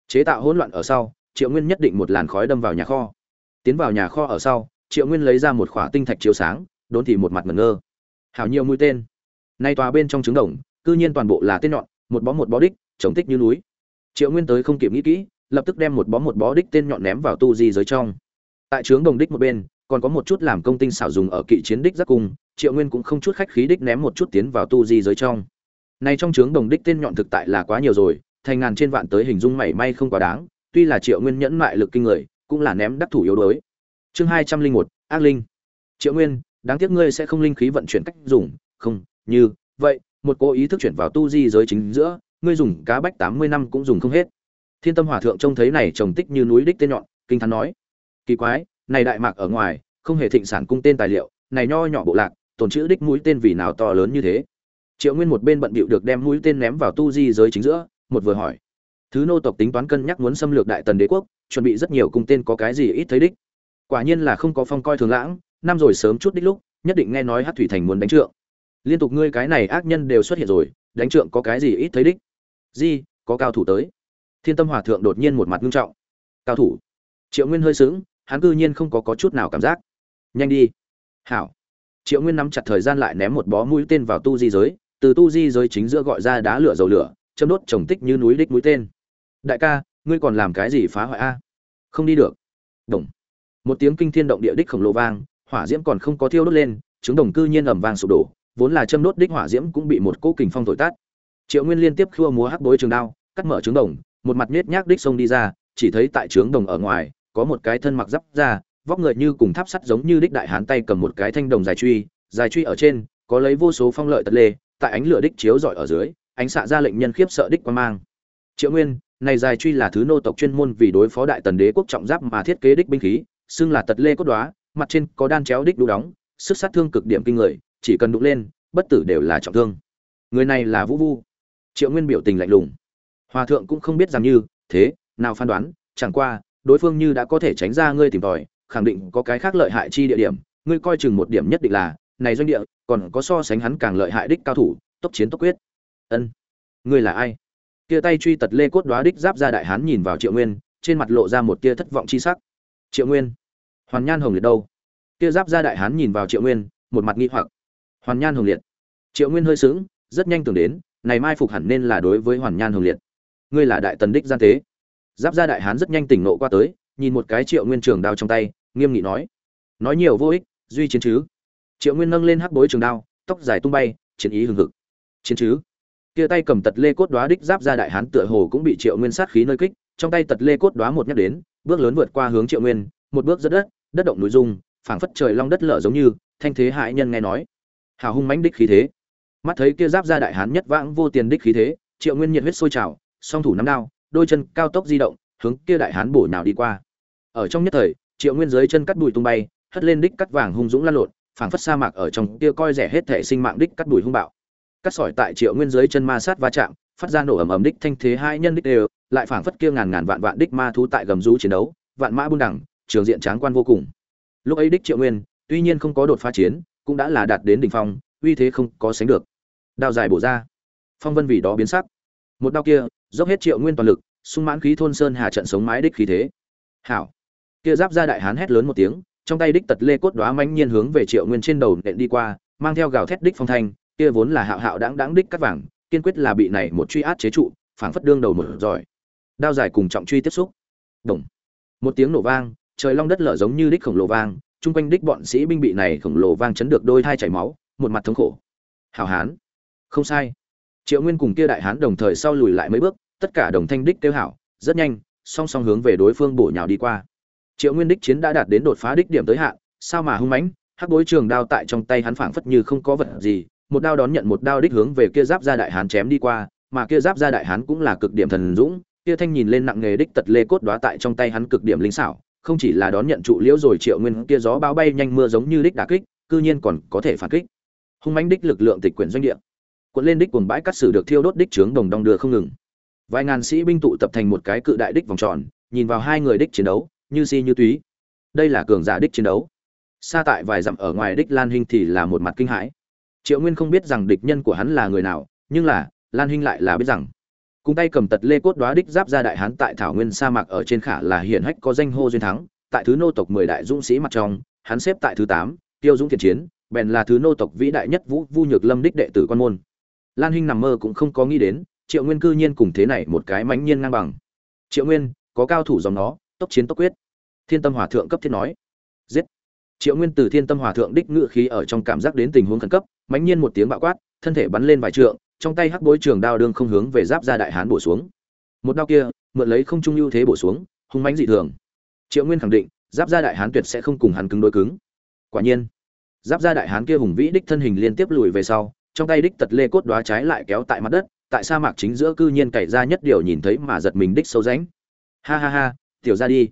Chế tạo hỗn loạn ở sau, triệu nguyên nhất định một làn khói đâm vào nhà kho. Tiến vào nhà kho ở sau, triệu nguyên lấy ra một khỏa tinh thạch chiếu sáng, đốn thì một mặt ngẩn ngơ. Hảo nhiều mũi tên. Nay tòa bên trong trứng đồng, cư nhiên toàn bộ là tên nhọn, một bó một bó đích chống tích như núi. Triệu nguyên tới không kịp nghĩ kỹ lập tức đem một bó một bó đích tên nhọn ném vào tu di giới trong. Tại trướng đồng đích một bên, còn có một chút làm công tinh xảo dùng ở kỵ chiến đích giác cung, triệu nguyên cũng không chút khách khí đích ném một chút tiến vào tu di giới trong. Nay trong trướng đồng đích tên nhọn thực tại là quá nhiều rồi, thành ngàn trên vạn tới hình dung mảy may không quá đáng, tuy là triệu nguyên nhẫn mại lực kinh người, cũng là ném đắc thủ yếu đuối. Chương hai trăm linh một, ác linh. Triệu nguyên, đáng tiếc ngươi sẽ không linh khí vận chuyển cách dùng, không, như, vậy, một cố ý thức chuyển vào tu di giới chính giữa, ngươi dùng cá bách tám mươi năm cũng dùng không hết thiên tâm hòa thượng trông thấy này trồng tích như núi đích tên nhọn, kinh thán nói, kỳ quái, này đại mạc ở ngoài, không hề thịnh sản cung tên tài liệu, này nho nhỏ bộ lạc, tồn chữ đích mũi tên vì nào to lớn như thế? Triệu nguyên một bên bận bịu được đem mũi tên ném vào tu di giới chính giữa, một vừa hỏi, thứ nô tộc tính toán cân nhắc muốn xâm lược đại tần đế quốc, chuẩn bị rất nhiều cung tên có cái gì ít thấy đích? Quả nhiên là không có phong coi thường lãng, năm rồi sớm chút đích lúc, nhất định nghe nói hát thủy thành muốn đánh trượng. Liên tục ngươi cái này ác nhân đều xuất hiện rồi, đánh trượng có cái gì ít thấy đích? Di, có cao thủ tới thiên tâm hòa thượng đột nhiên một mặt nghiêm trọng. Cao thủ. Triệu nguyên hơi sững hắn cư nhiên không có, có chút nào cảm giác. Nhanh đi. Hảo. Triệu nguyên nắm chặt thời gian lại ném một bó mũi tên vào tu di giới từ tu di giới chính giữa gọi ra đá lửa dầu lửa châm đốt trồng tích như núi đích mũi tên. Đại ca ngươi còn làm cái gì phá hoại a? Không đi được. Đồng. Một tiếng kinh thiên động địa đích khổng lồ vang hỏa diễm còn không có thiêu đốt lên trứng đồng cư nhiên ẩm vang sụp đổ vốn là châm đốt đích hỏa diễm cũng bị một cỗ kình phong thổi tắt. Triệu nguyên liên tiếp khua múa hắc bối trường đao cắt mở trứng đồng một mặt nết nhác đích sông đi ra, chỉ thấy tại trướng đồng ở ngoài, có một cái thân mặc giáp ra vóc người như cùng tháp sắt giống như đích đại hán tay cầm một cái thanh đồng dài truy dài truy ở trên, có lấy vô số phong lợi tật lê, tại ánh lửa đích chiếu rọi ở dưới, ánh xạ ra lệnh nhân khiếp sợ đích quan mang. Triệu nguyên, này dài truy là thứ nô tộc chuyên môn vì đối phó đại tần đế quốc trọng giáp mà thiết kế đích binh khí, xưng là tật lê cốt đoá, mặt trên có đan chéo đích đu đóng, sức sát thương cực điểm kinh người, chỉ cần đụng lên, bất tử đều là trọng thương. Người này là vũ vu. Triệu nguyên biểu tình lạnh lùng hòa thượng cũng không biết rằng như, thế, nào phán đoán, chẳng qua, đối phương như đã có thể tránh ra ngươi tìm tòi, khẳng định có cái khác lợi hại chi địa điểm, ngươi coi chừng một điểm nhất định là, này doanh địa, còn có so sánh hắn càng lợi hại đích cao thủ, tốc chiến tốc quyết. Ân, ngươi là ai? Kia tay truy tật lê cốt đoá đích giáp ra đại hán nhìn vào triệu nguyên, trên mặt lộ ra một tia thất vọng chi sắc. Triệu nguyên, hoàn nhan hồng liệt đâu? Kia giáp ra đại hán nhìn vào triệu nguyên, một mặt nghi hoặc. Hoàn nhan hồng liệt. Triệu nguyên hơi sướng rất nhanh tưởng đến, này mai phục hẳn nên là đối với hoàn nhan hồng liệt ngươi là đại tần đích gian tế. Giáp gia đại hán rất nhanh tỉnh nộ qua tới, nhìn một cái triệu nguyên trường đao trong tay, nghiêm nghị nói. Nói nhiều vô ích, duy chiến chứ. Triệu nguyên nâng lên hắc bối trường đao, tóc dài tung bay, chiến ý hừng hực. Chiến chứ. Kia tay cầm tật lê cốt đoá đích giáp ra đại hán tựa hồ cũng bị triệu nguyên sát khí nơi kích, trong tay tật lê cốt đoá một nhắc đến, bước lớn vượt qua hướng triệu nguyên, một bước rất đất đất động núi dung phảng phất trời long đất lở giống như, thanh thế hại nhân nghe nói. Hào hung mãnh đích khí thế. Mắt thấy kia giáp ra đại hán nhất vãng vô tiền đích khí thế, triệu nguyên nhiệt huyết sôi trào song thủ nắm đao, đôi chân cao tốc di động, hướng kia đại hán bổ nào đi qua. Ở trong nhất thời, triệu nguyên dưới chân cắt đùi tung bay, hất lên đích cắt vàng hung dũng lăn lộn, phảng phất sa mạc ở trong kia coi rẻ hết thể sinh mạng đích cắt đùi hung bạo. Cắt sỏi tại triệu nguyên dưới chân ma sát va chạm, phát ra nổ ầm ầm đích thanh thế hai nhân đích đều, lại phảng phất kia ngàn ngàn vạn vạn đích ma thú tại gầm rú chiến đấu, vạn mã buôn đẳng, trường diện tráng quan vô cùng. Lúc ấy đích triệu nguyên, tuy nhiên không có đột phá chiến, cũng đã là đạt đến đỉnh phong, uy thế không có sánh được. Đao dài bổ ra. Phong vân vì đó biến sắc. Một đao kia dốc hết triệu nguyên toàn lực, sung mãn khí thôn sơn hà trận sống mái đích khí thế. Hảo. Kia giáp ra đại hán hét lớn một tiếng, trong tay đích tật lê cốt đoá mãnh nhiên hướng về triệu nguyên trên đầu nện đi qua, mang theo gào thét đích phong thanh, kia vốn là hạo hạo đáng đáng đích cắt vàng, kiên quyết là bị này một truy át chế trụ, phảng phất đương đầu một giỏi. Đao dài cùng trọng truy tiếp xúc. Đồng một tiếng nổ vang, trời long đất lở giống như đích khổng lồ vang, chung quanh đích bọn sĩ binh bị này khổng lồ vang chấn được đôi thai chảy máu, một mặt thống khổ. Hảo hán. Không sai. Triệu nguyên cùng kia đại hán đồng thời sau lùi lại mấy bước tất cả đồng thanh đích tiêu hảo, rất nhanh, song song hướng về đối phương bổ nhào đi qua. Triệu nguyên đích chiến đã đạt đến đột phá đích điểm tới hạn, sao mà hung mãnh, hắc bối trường đao tại trong tay hắn phảng phất như không có vật gì, một đao đón nhận một đao đích hướng về kia giáp ra đại hán chém đi qua, mà kia giáp ra đại hán cũng là cực điểm thần dũng, kia thanh nhìn lên nặng nghề đích tật lê cốt đoá tại trong tay hắn cực điểm linh xảo, không chỉ là đón nhận trụ liễu rồi triệu nguyên kia gió bao bay nhanh mưa giống như đích đả kích, cư nhiên còn có thể phản kích. Hung mãnh đích lực lượng tịch quyển doanh địa. Cuộn lên đích cuồng bãi cắt sử được thiêu đốt đích trướng đồng đong đưa không ngừng vài ngàn sĩ binh tụ tập thành một cái cự đại đích vòng tròn, nhìn vào hai người đích chiến đấu, như si như túy. Đây là cường giả đích chiến đấu. Xa tại vài dặm ở ngoài đích lan hinh thì là một mặt kinh hãi. Triệu nguyên không biết rằng địch nhân của hắn là người nào, nhưng là, lan hinh lại là biết rằng. Cùng tay cầm tật lê cốt đoá đích giáp ra đại hán tại thảo nguyên sa mạc ở trên khả là hiển hách có danh hô duyên thắng, tại thứ nô tộc mười đại dũng sĩ mặt trong, hắn xếp tại thứ tám, tiêu dũng thiện chiến, bèn là thứ nô tộc vĩ đại nhất vũ vu nhược lâm đích đệ tử quan môn. Lan hinh nằm mơ cũng không có nghĩ đến triệu nguyên cư nhiên cùng thế này một cái mãnh nhiên ngang bằng. Triệu nguyên, có cao thủ dòng nó, tốc chiến tốc quyết. Thiên tâm hòa thượng cấp thiết nói. Giết. Triệu nguyên từ thiên tâm hòa thượng đích ngự khí ở trong cảm giác đến tình huống khẩn cấp, mãnh nhiên một tiếng bạo quát, thân thể bắn lên vài trượng, trong tay hắc bối trường đao đương không hướng về giáp ra đại hán bổ xuống. Một đao kia, mượn lấy không trung ưu thế bổ xuống, hung mãnh dị thường. Triệu nguyên khẳng định, giáp ra đại hán tuyệt sẽ không cùng hắn cứng đối cứng. Quả nhiên, giáp ra đại hán kia hùng vĩ đích thân hình liên tiếp lùi về sau, trong tay đích tật lê cốt đoá trái lại kéo tại mặt đất tại sa mạc chính giữa cư nhiên cày ra nhất điều nhìn thấy mà giật mình đích sâu ránh. Ha ha ha, tiểu ra đi.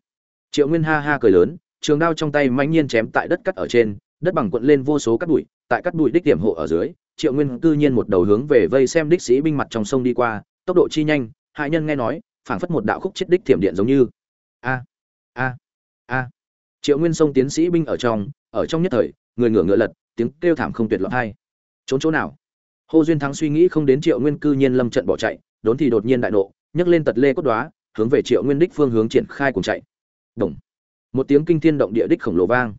Triệu nguyên ha ha cười lớn, trường đao trong tay mãnh nhiên chém tại đất cắt ở trên, đất bằng cuộn lên vô số cắt bụi, tại cắt bụi đích điểm hộ ở dưới, triệu nguyên cư nhiên một đầu hướng về vây xem đích sĩ binh mặt trong sông đi qua, tốc độ chi nhanh hai nhân nghe nói, phảng phất một đạo khúc chết đích thiểm điện giống như. A a a. Triệu nguyên sông tiến sĩ binh ở trong ở trong nhất thời, người ngửa ngựa lật, tiếng kêu thảm không tuyệt lọt hay. Trốn chỗ nào? Hồ Duyên Thắng suy nghĩ không đến Triệu Nguyên cư nhiên lâm trận bỏ chạy, đốn thì đột nhiên đại nộ, nhấc lên tật lê cốt đóa, hướng về Triệu Nguyên đích phương hướng triển khai cùng chạy. Đồng. Một tiếng kinh thiên động địa đích khổng lồ vang.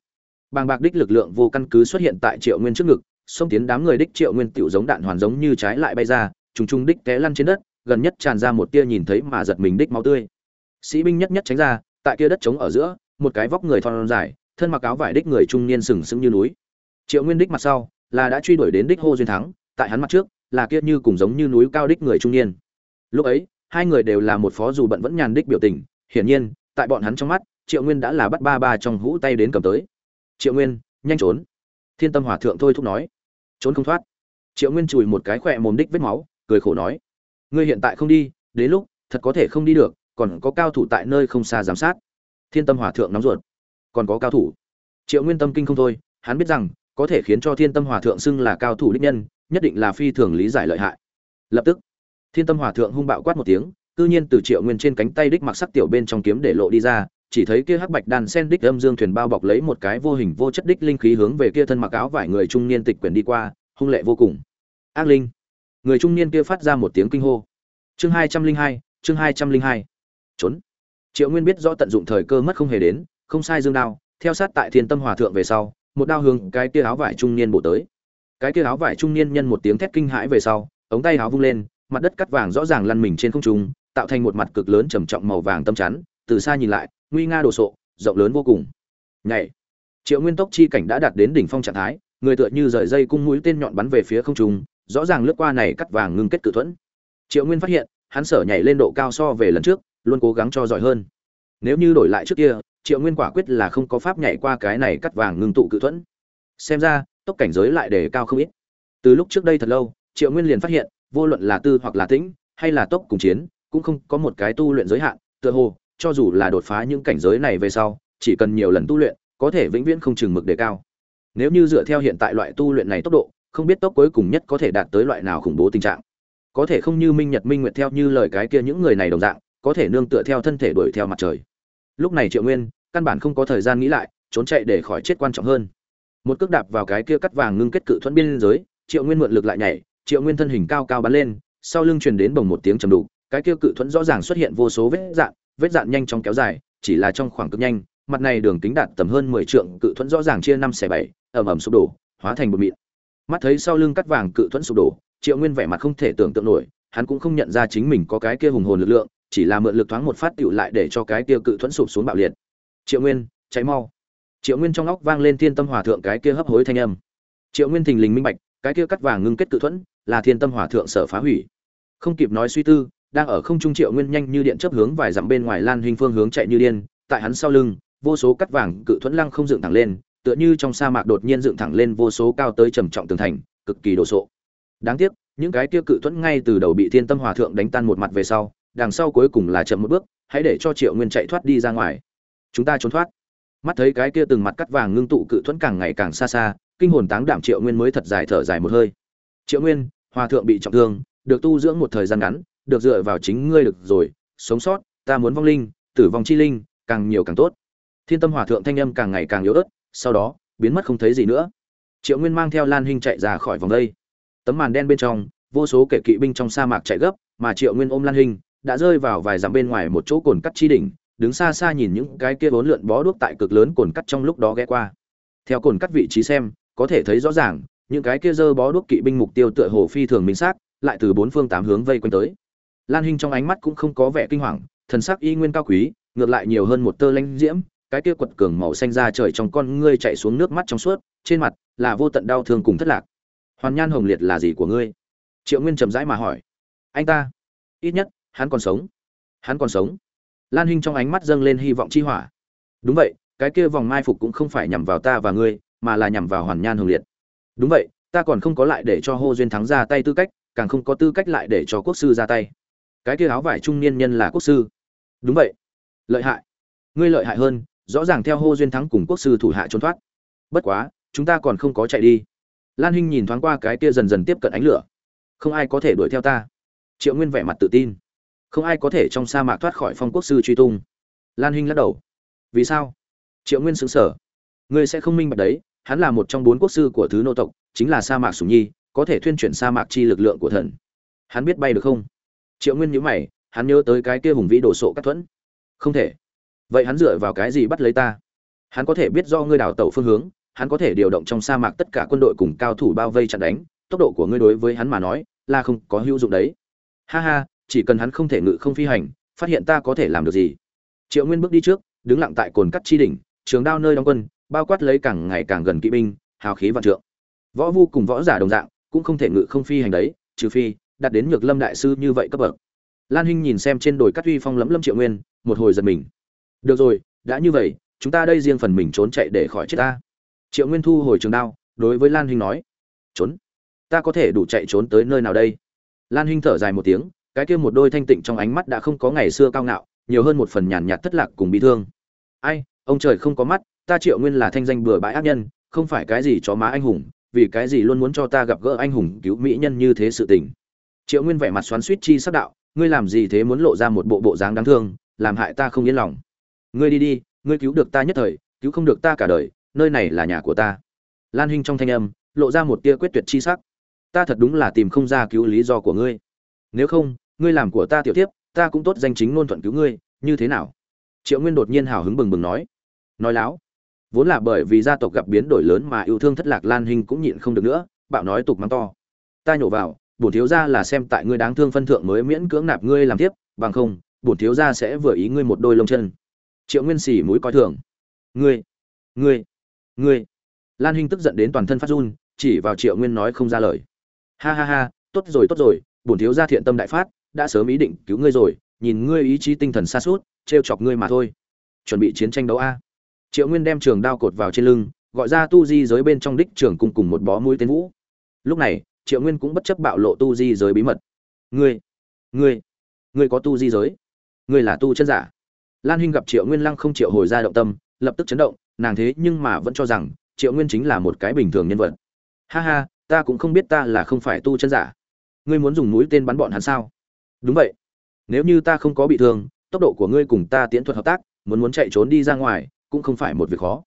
Bàng bạc đích lực lượng vô căn cứ xuất hiện tại Triệu Nguyên trước ngực, xông tiến đám người đích Triệu Nguyên tiểu giống đạn hoàn giống như trái lại bay ra, trùng trùng đích té lăn trên đất, gần nhất tràn ra một tia nhìn thấy mà giật mình đích máu tươi. Sĩ binh nhất nhất tránh ra, tại kia đất trống ở giữa, một cái vóc người thon dài, thân mặc áo vải đích người trung niên sừng sững như núi. Triệu Nguyên đích mặt sau, là đã truy đuổi đến đích Hồ Duyên Thắng, tại hắn mặt trước, là kia như cùng giống như núi cao đích người trung niên. Lúc ấy, hai người đều là một phó dù bận vẫn nhàn đích biểu tình, hiển nhiên, tại bọn hắn trong mắt, triệu nguyên đã là bắt ba ba trong hũ tay đến cầm tới. Triệu nguyên, nhanh trốn. Thiên tâm hòa thượng thôi thúc nói. Trốn không thoát. Triệu nguyên chùi một cái khỏe mồm đích vết máu, cười khổ nói. Ngươi hiện tại không đi, đến lúc, thật có thể không đi được, còn có cao thủ tại nơi không xa giám sát. Thiên tâm hòa thượng nóng ruột. Còn có cao thủ? Triệu nguyên tâm kinh không thôi, hắn biết rằng, có thể khiến cho thiên tâm hòa thượng xưng là cao thủ đích nhân nhất định là phi thường lý giải lợi hại. Lập tức, thiên tâm hòa thượng hung bạo quát một tiếng tự nhiên từ triệu nguyên trên cánh tay đích mặc sắc tiểu bên trong kiếm để lộ đi ra, chỉ thấy kia hắc bạch đàn sen đích âm dương thuyền bao bọc lấy một cái vô hình vô chất đích linh khí hướng về kia thân mặc áo vải người trung niên tịch quyển đi qua, hung lệ vô cùng. Ác linh. Người trung niên kia phát ra một tiếng kinh hô. Chương hai trăm linh hai, chương hai trăm linh hai. Trốn. Triệu nguyên biết rõ tận dụng thời cơ mất không hề đến, không sai dương đao, theo sát tại thiên tâm hòa thượng về sau, một đao hướng cái kia áo vải trung niên bổ tới cái kia áo vải trung niên nhân một tiếng thét kinh hãi về sau, ống tay áo vung lên, mặt đất cắt vàng rõ ràng lăn mình trên không trung, tạo thành một mặt cực lớn trầm trọng màu vàng tâm chắn, từ xa nhìn lại, nguy nga đồ sộ, rộng lớn vô cùng. Nhảy! Triệu nguyên tốc chi cảnh đã đạt đến đỉnh phong trạng thái, người tựa như rời dây cung mũi tên nhọn bắn về phía không trung, rõ ràng lướt qua này cắt vàng ngưng kết cự thuẫn. Triệu nguyên phát hiện, hắn sở nhảy lên độ cao so về lần trước, luôn cố gắng cho giỏi hơn. Nếu như đổi lại trước kia, triệu nguyên quả quyết là không có pháp nhảy qua cái này cắt vàng ngưng tụ cự thuẫn. Xem ra tốc cảnh giới lại đề cao không ít. Từ lúc trước đây thật lâu, triệu nguyên liền phát hiện, vô luận là tư hoặc là tĩnh, hay là tốc cùng chiến, cũng không có một cái tu luyện giới hạn, tựa hồ, cho dù là đột phá những cảnh giới này về sau, chỉ cần nhiều lần tu luyện, có thể vĩnh viễn không chừng mực đề cao. Nếu như dựa theo hiện tại loại tu luyện này tốc độ, không biết tốc cuối cùng nhất có thể đạt tới loại nào khủng bố tình trạng. Có thể không như minh nhật minh nguyệt theo như lời cái kia những người này đồng dạng, có thể nương tựa theo thân thể đuổi theo mặt trời. Lúc này triệu nguyên, căn bản không có thời gian nghĩ lại, trốn chạy để khỏi chết quan trọng hơn một cước đạp vào cái kia cắt vàng ngưng kết cự thuẫn biên giới, triệu nguyên mượn lực lại nhảy, triệu nguyên thân hình cao cao bắn lên, sau lưng truyền đến bồng một tiếng trầm đục, cái kia cự thuẫn rõ ràng xuất hiện vô số vết dạn vết dạn nhanh chóng kéo dài, chỉ là trong khoảng cực nhanh, mặt này đường kính đạt tầm hơn mười trượng, cự thuẫn rõ ràng chia năm xẻ bảy ẩm ẩm sụp đổ, hóa thành một mịn. Mắt thấy sau lưng cắt vàng cự thuẫn sụp đổ, triệu nguyên vẻ mặt không thể tưởng tượng nổi, hắn cũng không nhận ra chính mình có cái kia hùng hồn lực lượng, chỉ là mượn lực thoáng một phát tựu lại để cho cái kia cự thuẫn sụp xuống bạo liệt. Triệu nguyên cháy mau triệu nguyên trong óc vang lên thiên tâm hòa thượng cái kia hấp hối thanh âm. Triệu nguyên thình lình minh bạch, cái kia cắt vàng ngưng kết cự thuẫn, là thiên tâm hòa thượng sở phá hủy. Không kịp nói suy tư, đang ở không trung triệu nguyên nhanh như điện chấp hướng vài dặm bên ngoài lan hình phương hướng chạy như điên, tại hắn sau lưng, vô số cắt vàng cự thuẫn lăng không dựng thẳng lên, tựa như trong sa mạc đột nhiên dựng thẳng lên vô số cao tới trầm trọng tường thành, cực kỳ đồ sộ. Đáng tiếc, những cái kia cự thuẫn ngay từ đầu bị thiên tâm hòa thượng đánh tan một mặt về sau, đằng sau cuối cùng là chậm một bước, hãy để cho triệu nguyên chạy thoát đi ra ngoài. Chúng ta trốn thoát mắt thấy cái kia từng mặt cắt vàng ngưng tụ cự thuẫn càng ngày càng xa xa, kinh hồn táng đảm triệu nguyên mới thật dài thở dài một hơi. Triệu nguyên, hòa thượng bị trọng thương, được tu dưỡng một thời gian ngắn, được dựa vào chính ngươi được rồi, sống sót, ta muốn vong linh, tử vong chi linh, càng nhiều càng tốt. Thiên tâm hòa thượng thanh âm càng ngày càng yếu ớt, sau đó, biến mất không thấy gì nữa. Triệu nguyên mang theo lan hinh chạy ra khỏi vòng đây. Tấm màn đen bên trong, vô số kẻ kỵ binh trong sa mạc chạy gấp, mà triệu nguyên ôm lan hinh, đã rơi vào vài dặm bên ngoài một chỗ cồn cắt chi đỉnh đứng xa xa nhìn những cái kia bốn lượn bó đuốc tại cực lớn cồn cắt trong lúc đó ghé qua. Theo cồn cắt vị trí xem, có thể thấy rõ ràng, những cái kia dơ bó đuốc kỵ binh mục tiêu tựa hồ phi thường minh xác, lại từ bốn phương tám hướng vây quanh tới. Lan hinh trong ánh mắt cũng không có vẻ kinh hoàng, thần sắc y nguyên cao quý, ngược lại nhiều hơn một tơ lanh diễm, cái kia quật cường màu xanh ra trời trong con ngươi chạy xuống nước mắt trong suốt, trên mặt là vô tận đau thương cùng thất lạc. Hoàn nhan hồng liệt là gì của ngươi? Triệu nguyên trầm rãi mà hỏi. Anh ta. Ít nhất, hắn còn sống. Hắn còn sống lan hinh trong ánh mắt dâng lên hy vọng chi hỏa. Đúng vậy, cái kia vòng mai phục cũng không phải nhằm vào ta và ngươi, mà là nhằm vào hoàn nhan hồng liệt. Đúng vậy, ta còn không có lại để cho hô duyên thắng ra tay tư cách, càng không có tư cách lại để cho quốc sư ra tay. Cái kia áo vải trung niên nhân là quốc sư. Đúng vậy. Lợi hại. Ngươi lợi hại hơn, rõ ràng theo hô duyên thắng cùng quốc sư thủ hạ trốn thoát. Bất quá, chúng ta còn không có chạy đi. Lan hinh nhìn thoáng qua cái kia dần dần tiếp cận ánh lửa. Không ai có thể đuổi theo ta. Triệu nguyên vẻ mặt tự tin không ai có thể trong sa mạc thoát khỏi phong quốc sư truy tung. Lan hinh lắc đầu. Vì sao? Triệu nguyên xứng sở ngươi sẽ không minh bạch đấy, hắn là một trong bốn quốc sư của thứ nô tộc, chính là sa mạc sùng nhi, có thể thuyên chuyển sa mạc chi lực lượng của thần. Hắn biết bay được không? Triệu nguyên nhíu mày, hắn nhớ tới cái kia hùng vĩ đồ sộ cắt thuẫn. Không thể. Vậy hắn dựa vào cái gì bắt lấy ta? Hắn có thể biết do ngươi đào tẩu phương hướng, hắn có thể điều động trong sa mạc tất cả quân đội cùng cao thủ bao vây chặn đánh, tốc độ của ngươi đối với hắn mà nói là không có hữu dụng đấy. Ha ha chỉ cần hắn không thể ngự không phi hành, phát hiện ta có thể làm được gì? Triệu nguyên bước đi trước, đứng lặng tại cồn cắt chi đỉnh, trường đao nơi đóng quân, bao quát lấy càng ngày càng gần kỵ binh, hào khí vạn trượng. Võ vu cùng võ giả đồng dạng, cũng không thể ngự không phi hành đấy, trừ phi, đạt đến nhược lâm đại sư như vậy cấp bậc. Lan hinh nhìn xem trên đồi cắt uy phong lẫm lâm triệu nguyên, một hồi giật mình. Được rồi, đã như vậy, chúng ta đây riêng phần mình trốn chạy để khỏi chết ta. Triệu nguyên thu hồi trường đao, đối với lan hinh nói, trốn? Ta có thể đủ chạy trốn tới nơi nào đây? Lan hinh thở dài một tiếng cái kia một đôi thanh tịnh trong ánh mắt đã không có ngày xưa cao ngạo, nhiều hơn một phần nhàn nhạt thất lạc cùng bị thương. Ai, ông trời không có mắt, ta triệu nguyên là thanh danh bừa bãi ác nhân, không phải cái gì chó má anh hùng, vì cái gì luôn muốn cho ta gặp gỡ anh hùng cứu mỹ nhân như thế sự tình. Triệu nguyên vẻ mặt xoắn suýt chi sắc đạo, ngươi làm gì thế muốn lộ ra một bộ bộ dáng đáng thương, làm hại ta không yên lòng. Ngươi đi đi, ngươi cứu được ta nhất thời, cứu không được ta cả đời, nơi này là nhà của ta. Lan hinh trong thanh âm, lộ ra một tia quyết tuyệt chi sắc. Ta thật đúng là tìm không ra cứu lý do của ngươi. Nếu không ngươi làm của ta tiểu tiếp ta cũng tốt danh chính ngôn thuận cứu ngươi, như thế nào? Triệu nguyên đột nhiên hào hứng bừng bừng nói. Nói láo. Vốn là bởi vì gia tộc gặp biến đổi lớn mà yêu thương thất lạc lan hình cũng nhịn không được nữa, bạo nói tục mắng to. Ta nhổ vào, bổn thiếu gia là xem tại ngươi đáng thương phân thượng mới miễn cưỡng nạp ngươi làm tiếp bằng không, bổn thiếu gia sẽ vừa ý ngươi một đôi lông chân. Triệu nguyên xỉ mũi coi thường. Ngươi ngươi ngươi. Lan hinh tức giận đến toàn thân phát run, chỉ vào triệu nguyên nói không ra lời. Ha ha ha, tốt rồi tốt rồi, bổn thiếu gia thiện tâm đại phát đã sớm ý định cứu ngươi rồi, nhìn ngươi ý chí tinh thần xa suốt, trêu chọc ngươi mà thôi. Chuẩn bị chiến tranh đấu a. Triệu nguyên đem trường đao cột vào trên lưng, gọi ra tu di giới bên trong đích trường cung cùng một bó mũi tên vũ. Lúc này, triệu nguyên cũng bất chấp bạo lộ tu di giới bí mật. Ngươi ngươi ngươi có tu di giới? Ngươi là tu chân giả. Lan hinh gặp triệu nguyên lăng không triệu hồi ra động tâm, lập tức chấn động, nàng thế nhưng mà vẫn cho rằng, triệu nguyên chính là một cái bình thường nhân vật. Ha ha, ta cũng không biết ta là không phải tu chân giả. Ngươi muốn dùng mũi tên bắn bọn hắn sao? Đúng vậy. Nếu như ta không có bị thương, tốc độ của ngươi cùng ta tiễn thuật hợp tác, muốn muốn chạy trốn đi ra ngoài, cũng không phải một việc khó.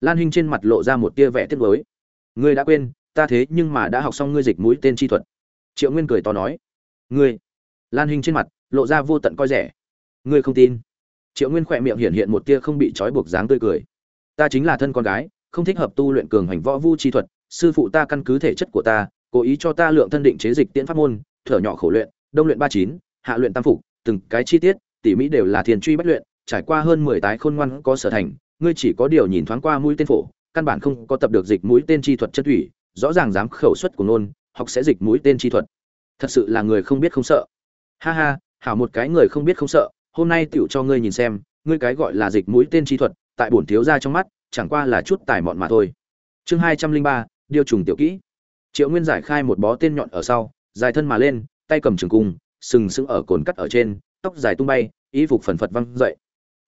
Lan hinh trên mặt lộ ra một tia vẻ tiếc mới ngươi đã quên, ta thế nhưng mà đã học xong ngươi dịch mũi tên chi thuật. Triệu nguyên cười to nói. Ngươi. Lan hinh trên mặt lộ ra vô tận coi rẻ. Ngươi không tin. Triệu nguyên khỏe miệng hiện hiện một tia không bị trói buộc dáng tươi cười. Ta chính là thân con gái, không thích hợp tu luyện cường hành võ vu chi thuật, sư phụ ta căn cứ thể chất của ta, cố ý cho ta lượng thân định chế dịch tiễn pháp môn, thở nhỏ khổ luyện đông luyện ba chín, hạ luyện tam phục, từng cái chi tiết, tỉ mỹ đều là thiền truy bách luyện, trải qua hơn mười tái khôn ngoan có sở thành, ngươi chỉ có điều nhìn thoáng qua mũi tên phổ, căn bản không có tập được dịch mũi tên chi thuật chất thủy, rõ ràng dám khẩu suất của nôn, học sẽ dịch mũi tên chi thuật. Thật sự là người không biết không sợ. Ha ha, hảo một cái người không biết không sợ, hôm nay tựu cho ngươi nhìn xem, ngươi cái gọi là dịch mũi tên chi thuật, tại bổn thiếu gia trong mắt, chẳng qua là chút tài mọn mà thôi. Chương hai trăm linh ba điều trùng tiểu kỹ. Triệu nguyên giải khai một bó tên nhọn ở sau, dài thân mà lên tay cầm trường cung, sừng sững ở cồn cắt ở trên, tóc dài tung bay, y phục phần phật văng dậy.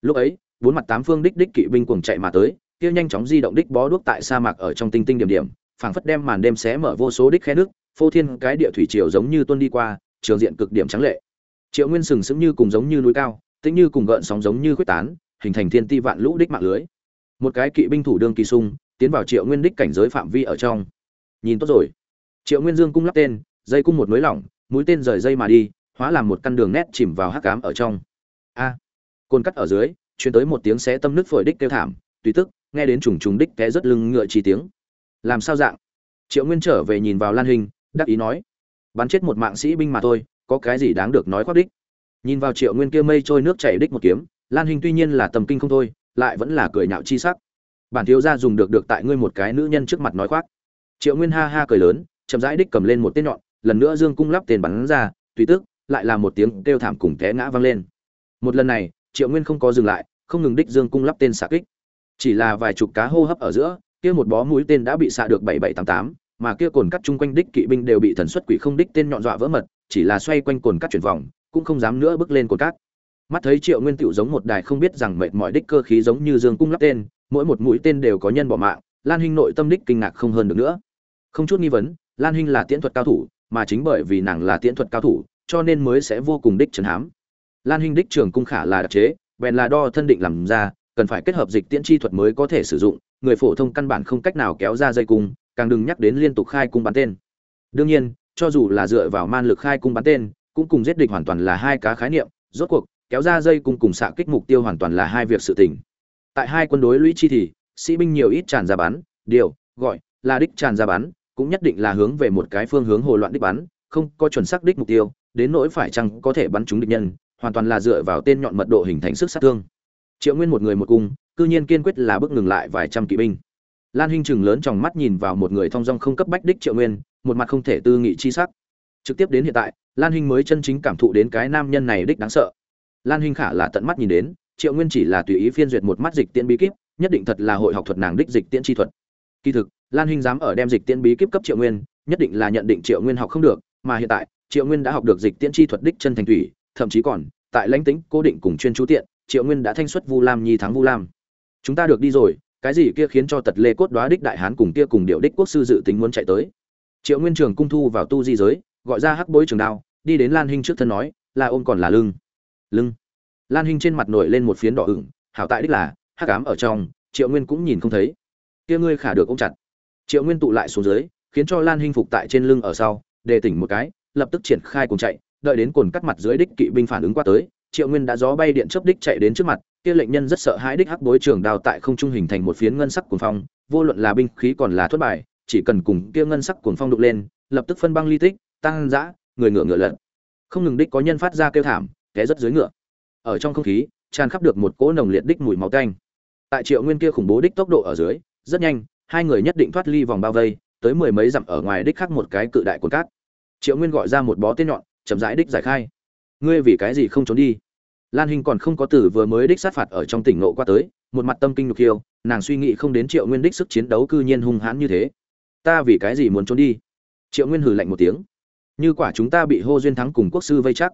Lúc ấy, bốn mặt tám phương đích đích kỵ binh cuồng chạy mà tới, kia nhanh chóng di động đích bó đuốc tại sa mạc ở trong tinh tinh điểm điểm, phảng phất đem màn đêm xé mở vô số đích khe nước, phô thiên cái địa thủy triều giống như tuôn đi qua, trường diện cực điểm trắng lệ. Triệu nguyên sừng sững như cùng giống như núi cao, tĩnh như cùng gợn sóng giống như quyết tán, hình thành thiên ti vạn lũ đích mạng lưới. Một cái kỵ binh thủ đương kỳ sung, tiến vào triệu nguyên đích cảnh giới phạm vi ở trong. Nhìn tốt rồi. Triệu nguyên dương cung lắp tên, dây cung một nối lỏng mũi tên rời dây mà đi, hóa làm một căn đường nét chìm vào hắc cám ở trong. A côn cắt ở dưới chuyển tới một tiếng xé tâm nứt phổi đích kêu thảm, tùy tức, nghe đến trùng trùng đích té rất lưng ngựa chi tiếng. Làm sao dạng? Triệu nguyên trở về nhìn vào lan hình, đắc ý nói, bắn chết một mạng sĩ binh mà thôi, có cái gì đáng được nói khoác đích? Nhìn vào triệu nguyên kia mây trôi nước chảy đích một kiếm, lan hình tuy nhiên là tầm kinh không thôi, lại vẫn là cười nhạo chi sắc. Bản thiếu gia dùng được được tại ngươi một cái nữ nhân trước mặt nói khoác. Triệu nguyên ha ha cười lớn, chậm rãi đích cầm lên một tên nhọn lần nữa dương cung lắp tên bắn ra, tùy tức, lại là một tiếng kêu thảm cùng té ngã vang lên. Một lần này, triệu nguyên không có dừng lại, không ngừng đích dương cung lắp tên xạ kích. Chỉ là vài chục cá hô hấp ở giữa, kia một bó mũi tên đã bị xạ được bảy bảy tám tám, mà kia cồn cắt chung quanh đích kỵ binh đều bị thần xuất quỷ không đích tên nhọn dọa vỡ mật, chỉ là xoay quanh cồn cắt chuyển vòng, cũng không dám nữa bước lên cồn cắt. Mắt thấy triệu nguyên tựu giống một đài không biết rằng mệt mỏi đích cơ khí giống như dương cung lắp tên, mỗi một mũi tên đều có nhân bỏ mạng, lan hinh nội tâm đích kinh ngạc không hơn được nữa. Không chút nghi vấn, lan hinh là tiễn thuật cao thủ mà chính bởi vì nàng là tiễn thuật cao thủ, cho nên mới sẽ vô cùng đích trấn hám. Lan huynh đích trường cung khả là đặc chế, bèn là đo thân định làm ra, cần phải kết hợp dịch tiễn chi thuật mới có thể sử dụng, người phổ thông căn bản không cách nào kéo ra dây cung, càng đừng nhắc đến liên tục khai cung bắn tên. Đương nhiên, cho dù là dựa vào man lực khai cung bắn tên, cũng cùng giết địch hoàn toàn là hai cá khái niệm, rốt cuộc, kéo ra dây cung cùng xạ kích mục tiêu hoàn toàn là hai việc sự tình. Tại hai quân đối lũy chi thì, sĩ binh nhiều ít tràn ra bắn, điều, gọi, là đích tràn ra bắn cũng nhất định là hướng về một cái phương hướng hồ loạn đích bắn, không có chuẩn xác đích mục tiêu, đến nỗi phải chăng có thể bắn trúng địch nhân, hoàn toàn là dựa vào tên nhọn mật độ hình thành sức sát thương. Triệu nguyên một người một cung, cư nhiên kiên quyết là bước ngừng lại vài trăm kỵ binh. Lan hinh chừng lớn trong mắt nhìn vào một người thông dong không cấp bách đích triệu nguyên, một mặt không thể tư nghị chi sắc. Trực tiếp đến hiện tại, lan hinh mới chân chính cảm thụ đến cái nam nhân này đích đáng sợ. Lan hinh khả là tận mắt nhìn đến, triệu nguyên chỉ là tùy ý phiên duyệt một mắt dịch tiễn bí kíp, nhất định thật là hội học thuật nàng đích dịch tiễn chi thuật. Kỳ thực lan hinh dám ở đem dịch tiễn bí kíp cấp triệu nguyên, nhất định là nhận định triệu nguyên học không được, mà hiện tại, triệu nguyên đã học được dịch tiễn chi thuật đích chân thành thủy, thậm chí còn, tại lãnh tính cố định cùng chuyên chú tiện, triệu nguyên đã thanh xuất vu lam nhi thắng vu lam. Chúng ta được đi rồi, cái gì kia khiến cho tật lê cốt đoá đích đại hán cùng kia cùng điệu đích quốc sư dự tính muốn chạy tới. Triệu nguyên trường cung thu vào tu di giới, gọi ra hắc bối trường đao, đi đến lan hinh trước thân nói là ôm còn là lưng. Lưng? Lan hinh trên mặt nổi lên một phiến đỏ ửng, hảo tại đích là, hắc ám ở trong, triệu nguyên cũng nhìn không thấy. Kia ngươi khả được ôm chặt triệu nguyên tụ lại xuống dưới, khiến cho lan hinh phục tại trên lưng ở sau đề tỉnh một cái, lập tức triển khai cùng chạy, đợi đến cồn cắt mặt dưới đích kỵ binh phản ứng qua tới, triệu nguyên đã gió bay điện chớp đích chạy đến trước mặt, kia lệnh nhân rất sợ hãi đích hắc bối trường đào tại không trung hình thành một phiến ngân sắc cuồng phong, vô luận là binh khí còn là thất bài, chỉ cần cùng kia ngân sắc cuồng phong đục lên, lập tức phân băng ly tích, tăng dã, người ngựa ngựa lật. Không ngừng đích có nhân phát ra kêu thảm, té rất dưới ngựa. Ở trong không khí, tràn khắp được một cỗ nồng liệt đích mùi máu tanh. Tại triệu nguyên kia khủng bố đích tốc độ ở dưới, rất nhanh hai người nhất định thoát ly vòng bao vây, tới mười mấy dặm ở ngoài đích khác một cái cự đại cồn cát. Triệu nguyên gọi ra một bó tên nhọn, chậm rãi đích giải khai. Ngươi vì cái gì không trốn đi? Lan hình còn không có tử vừa mới đích sát phạt ở trong tỉnh nộ qua tới, một mặt tâm kinh nhục hiêu, nàng suy nghĩ không đến triệu nguyên đích sức chiến đấu cư nhiên hung hãn như thế. Ta vì cái gì muốn trốn đi? Triệu nguyên hừ lạnh một tiếng. Như quả chúng ta bị hô duyên thắng cùng quốc sư vây chắc.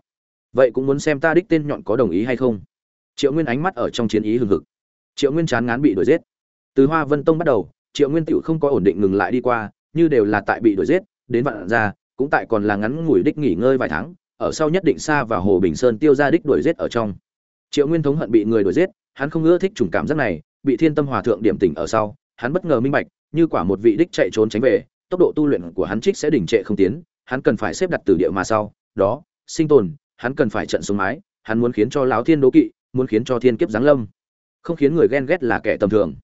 Vậy cũng muốn xem ta đích tên nhọn có đồng ý hay không? Triệu nguyên ánh mắt ở trong chiến ý hừng hực. Triệu nguyên chán ngán bị đuổi giết. Từ hoa vân tông bắt đầu triệu nguyên tựu không có ổn định ngừng lại đi qua, như đều là tại bị đuổi giết, đến vạn ra, cũng tại còn là ngắn ngủi đích nghỉ ngơi vài tháng, ở sau nhất định xa và hồ bình sơn tiêu ra đích đuổi giết ở trong. Triệu nguyên thống hận bị người đuổi giết, hắn không ưa thích chủng cảm giác này, bị thiên tâm hòa thượng điểm tỉnh ở sau, hắn bất ngờ minh bạch, như quả một vị đích chạy trốn tránh về, tốc độ tu luyện của hắn trích sẽ đình trệ không tiến, hắn cần phải xếp đặt từ địa mà sau, đó, sinh tồn, hắn cần phải trận xuống mái, hắn muốn khiến cho lão thiên đố kỵ, muốn khiến cho thiên kiếp giáng lâm. Không khiến người ghen ghét là kẻ tầm thường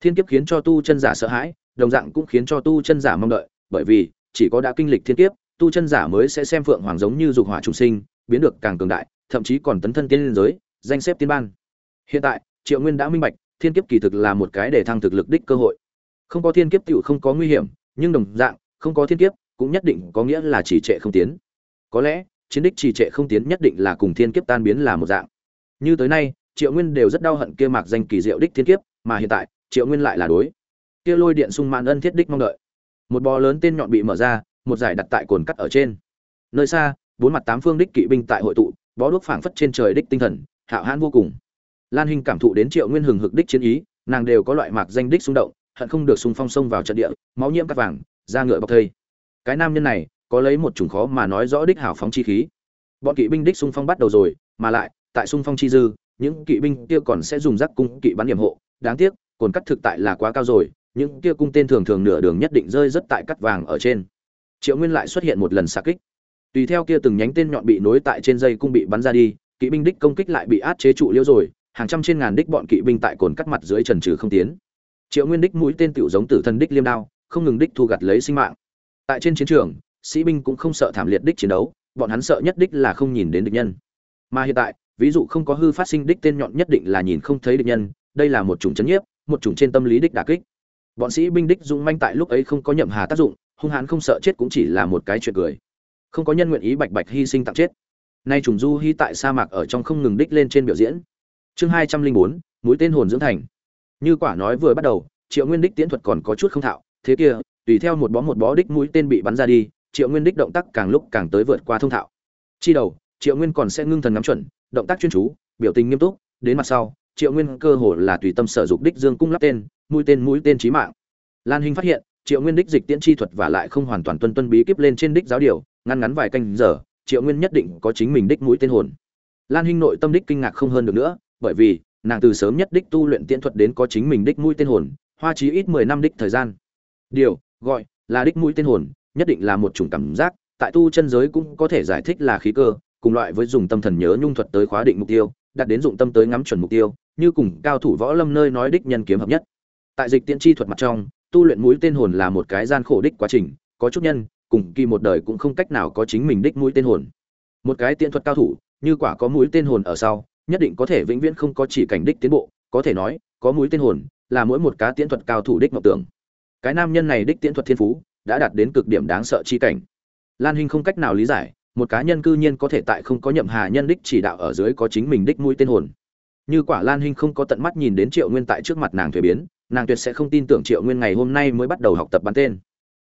thiên kiếp khiến cho tu chân giả sợ hãi, đồng dạng cũng khiến cho tu chân giả mong đợi, bởi vì chỉ có đã kinh lịch thiên kiếp, tu chân giả mới sẽ xem phượng hoàng giống như dục hỏa trùng sinh, biến được càng cường đại, thậm chí còn tấn thân tiên liên giới, danh xếp tiên ban. Hiện tại, triệu nguyên đã minh bạch, thiên kiếp kỳ thực là một cái để thăng thực lực đích cơ hội. Không có thiên kiếp tựu không có nguy hiểm, nhưng đồng dạng, không có thiên kiếp, cũng nhất định có nghĩa là chỉ trệ không tiến. Có lẽ, chiến đích trì trệ không tiến nhất định là cùng thiên kiếp tan biến là một dạng. Như tới nay, triệu nguyên đều rất đau hận kia mạc danh kỳ diệu đích thiên kiếp, mà hiện tại triệu nguyên lại là đối. Kia lôi điện sung mãn ân thiết đích mong đợi. Một bò lớn tên nhọn bị mở ra, một giải đặt tại cồn cắt ở trên. Nơi xa, bốn mặt tám phương đích kỵ binh tại hội tụ, bó đuốc phảng phất trên trời đích tinh thần, hạo hãn vô cùng. Lan hinh cảm thụ đến triệu nguyên hừng hực đích chiến ý, nàng đều có loại mạc danh đích xung động, hận không được sung phong sông vào trận địa, máu nhiễm cắt vàng, da ngựa bọc thây. Cái nam nhân này, có lấy một chủng khó mà nói rõ đích hảo phóng chi khí. Bọn kỵ binh đích xung phong bắt đầu rồi, mà lại, tại xung phong chi dư, những kỵ binh kia còn sẽ dùng rắc cung kỵ bắn điểm hộ, đáng tiếc cồn cắt thực tại là quá cao rồi, những kia cung tên thường thường nửa đường nhất định rơi rất tại cắt vàng ở trên. Triệu nguyên lại xuất hiện một lần xa kích. Tùy theo kia từng nhánh tên nhọn bị nối tại trên dây cung bị bắn ra đi, kỵ binh đích công kích lại bị át chế trụ liễu rồi, hàng trăm trên ngàn đích bọn kỵ binh tại cồn cắt mặt dưới trần trừ không tiến. Triệu nguyên đích mũi tên tiểu giống tử thân đích liêm đao, không ngừng đích thu gặt lấy sinh mạng. Tại trên chiến trường, sĩ binh cũng không sợ thảm liệt đích chiến đấu, bọn hắn sợ nhất đích là không nhìn đến địch nhân. Mà hiện tại, ví dụ không có hư phát sinh đích tên nhọn nhất định là nhìn không thấy địch nhân, đây là một chủng chấn nhiếp một chủng trên tâm lý đích đả kích. Bọn sĩ binh đích dũng manh tại lúc ấy không có nhậm hà tác dụng, hung hãn không sợ chết cũng chỉ là một cái chuyện cười. Không có nhân nguyện ý bạch bạch hy sinh tặng chết. Nay trùng du hy tại sa mạc ở trong không ngừng đích lên trên biểu diễn. Chương hai trăm linh bốn, mũi tên hồn dưỡng thành. Như quả nói vừa bắt đầu, triệu nguyên đích tiễn thuật còn có chút không thạo. Thế kia, tùy theo một bó một bó đích mũi tên bị bắn ra đi, triệu nguyên đích động tác càng lúc càng tới vượt qua thông thạo. Chi đầu, triệu nguyên còn sẽ ngưng thần ngắm chuẩn, động tác chuyên chú, biểu tình nghiêm túc, đến mặt sau triệu nguyên cơ hồ là tùy tâm sở dục đích dương cung lắp tên, mũi tên mũi tên trí mạng. Lan hình phát hiện, triệu nguyên đích dịch tiễn chi thuật và lại không hoàn toàn tuân tuân bí kíp lên trên đích giáo điều, ngăn ngắn vài canh giờ, triệu nguyên nhất định có chính mình đích mũi tên hồn. Lan hình nội tâm đích kinh ngạc không hơn được nữa, bởi vì, nàng từ sớm nhất đích tu luyện tiễn thuật đến có chính mình đích mũi tên hồn, hoa chí ít mười năm đích thời gian. Điều, gọi, là đích mũi tên hồn, nhất định là một chủng cảm giác, tại tu chân giới cũng có thể giải thích là khí cơ, cùng loại với dùng tâm thần nhớ nhung thuật tới khóa định mục tiêu đặt đến dụng tâm tới ngắm chuẩn mục tiêu như cùng cao thủ võ lâm nơi nói đích nhân kiếm hợp nhất. Tại dịch tiễn chi thuật mặt trong, tu luyện mũi tên hồn là một cái gian khổ đích quá trình, có chút nhân, cùng kỳ một đời cũng không cách nào có chính mình đích mũi tên hồn. Một cái tiễn thuật cao thủ, như quả có mũi tên hồn ở sau, nhất định có thể vĩnh viễn không có chỉ cảnh đích tiến bộ, có thể nói, có mũi tên hồn là mỗi một cá tiễn thuật cao thủ đích mộng tưởng. Cái nam nhân này đích tiễn thuật thiên phú, đã đạt đến cực điểm đáng sợ chi cảnh. Lan hinh không cách nào lý giải, một cá nhân cư nhiên có thể tại không có nhậm hà nhân đích chỉ đạo ở dưới có chính mình đích mũi tên hồn như quả lan hinh không có tận mắt nhìn đến triệu nguyên tại trước mặt nàng thuế biến, nàng tuyệt sẽ không tin tưởng triệu nguyên ngày hôm nay mới bắt đầu học tập bắn tên.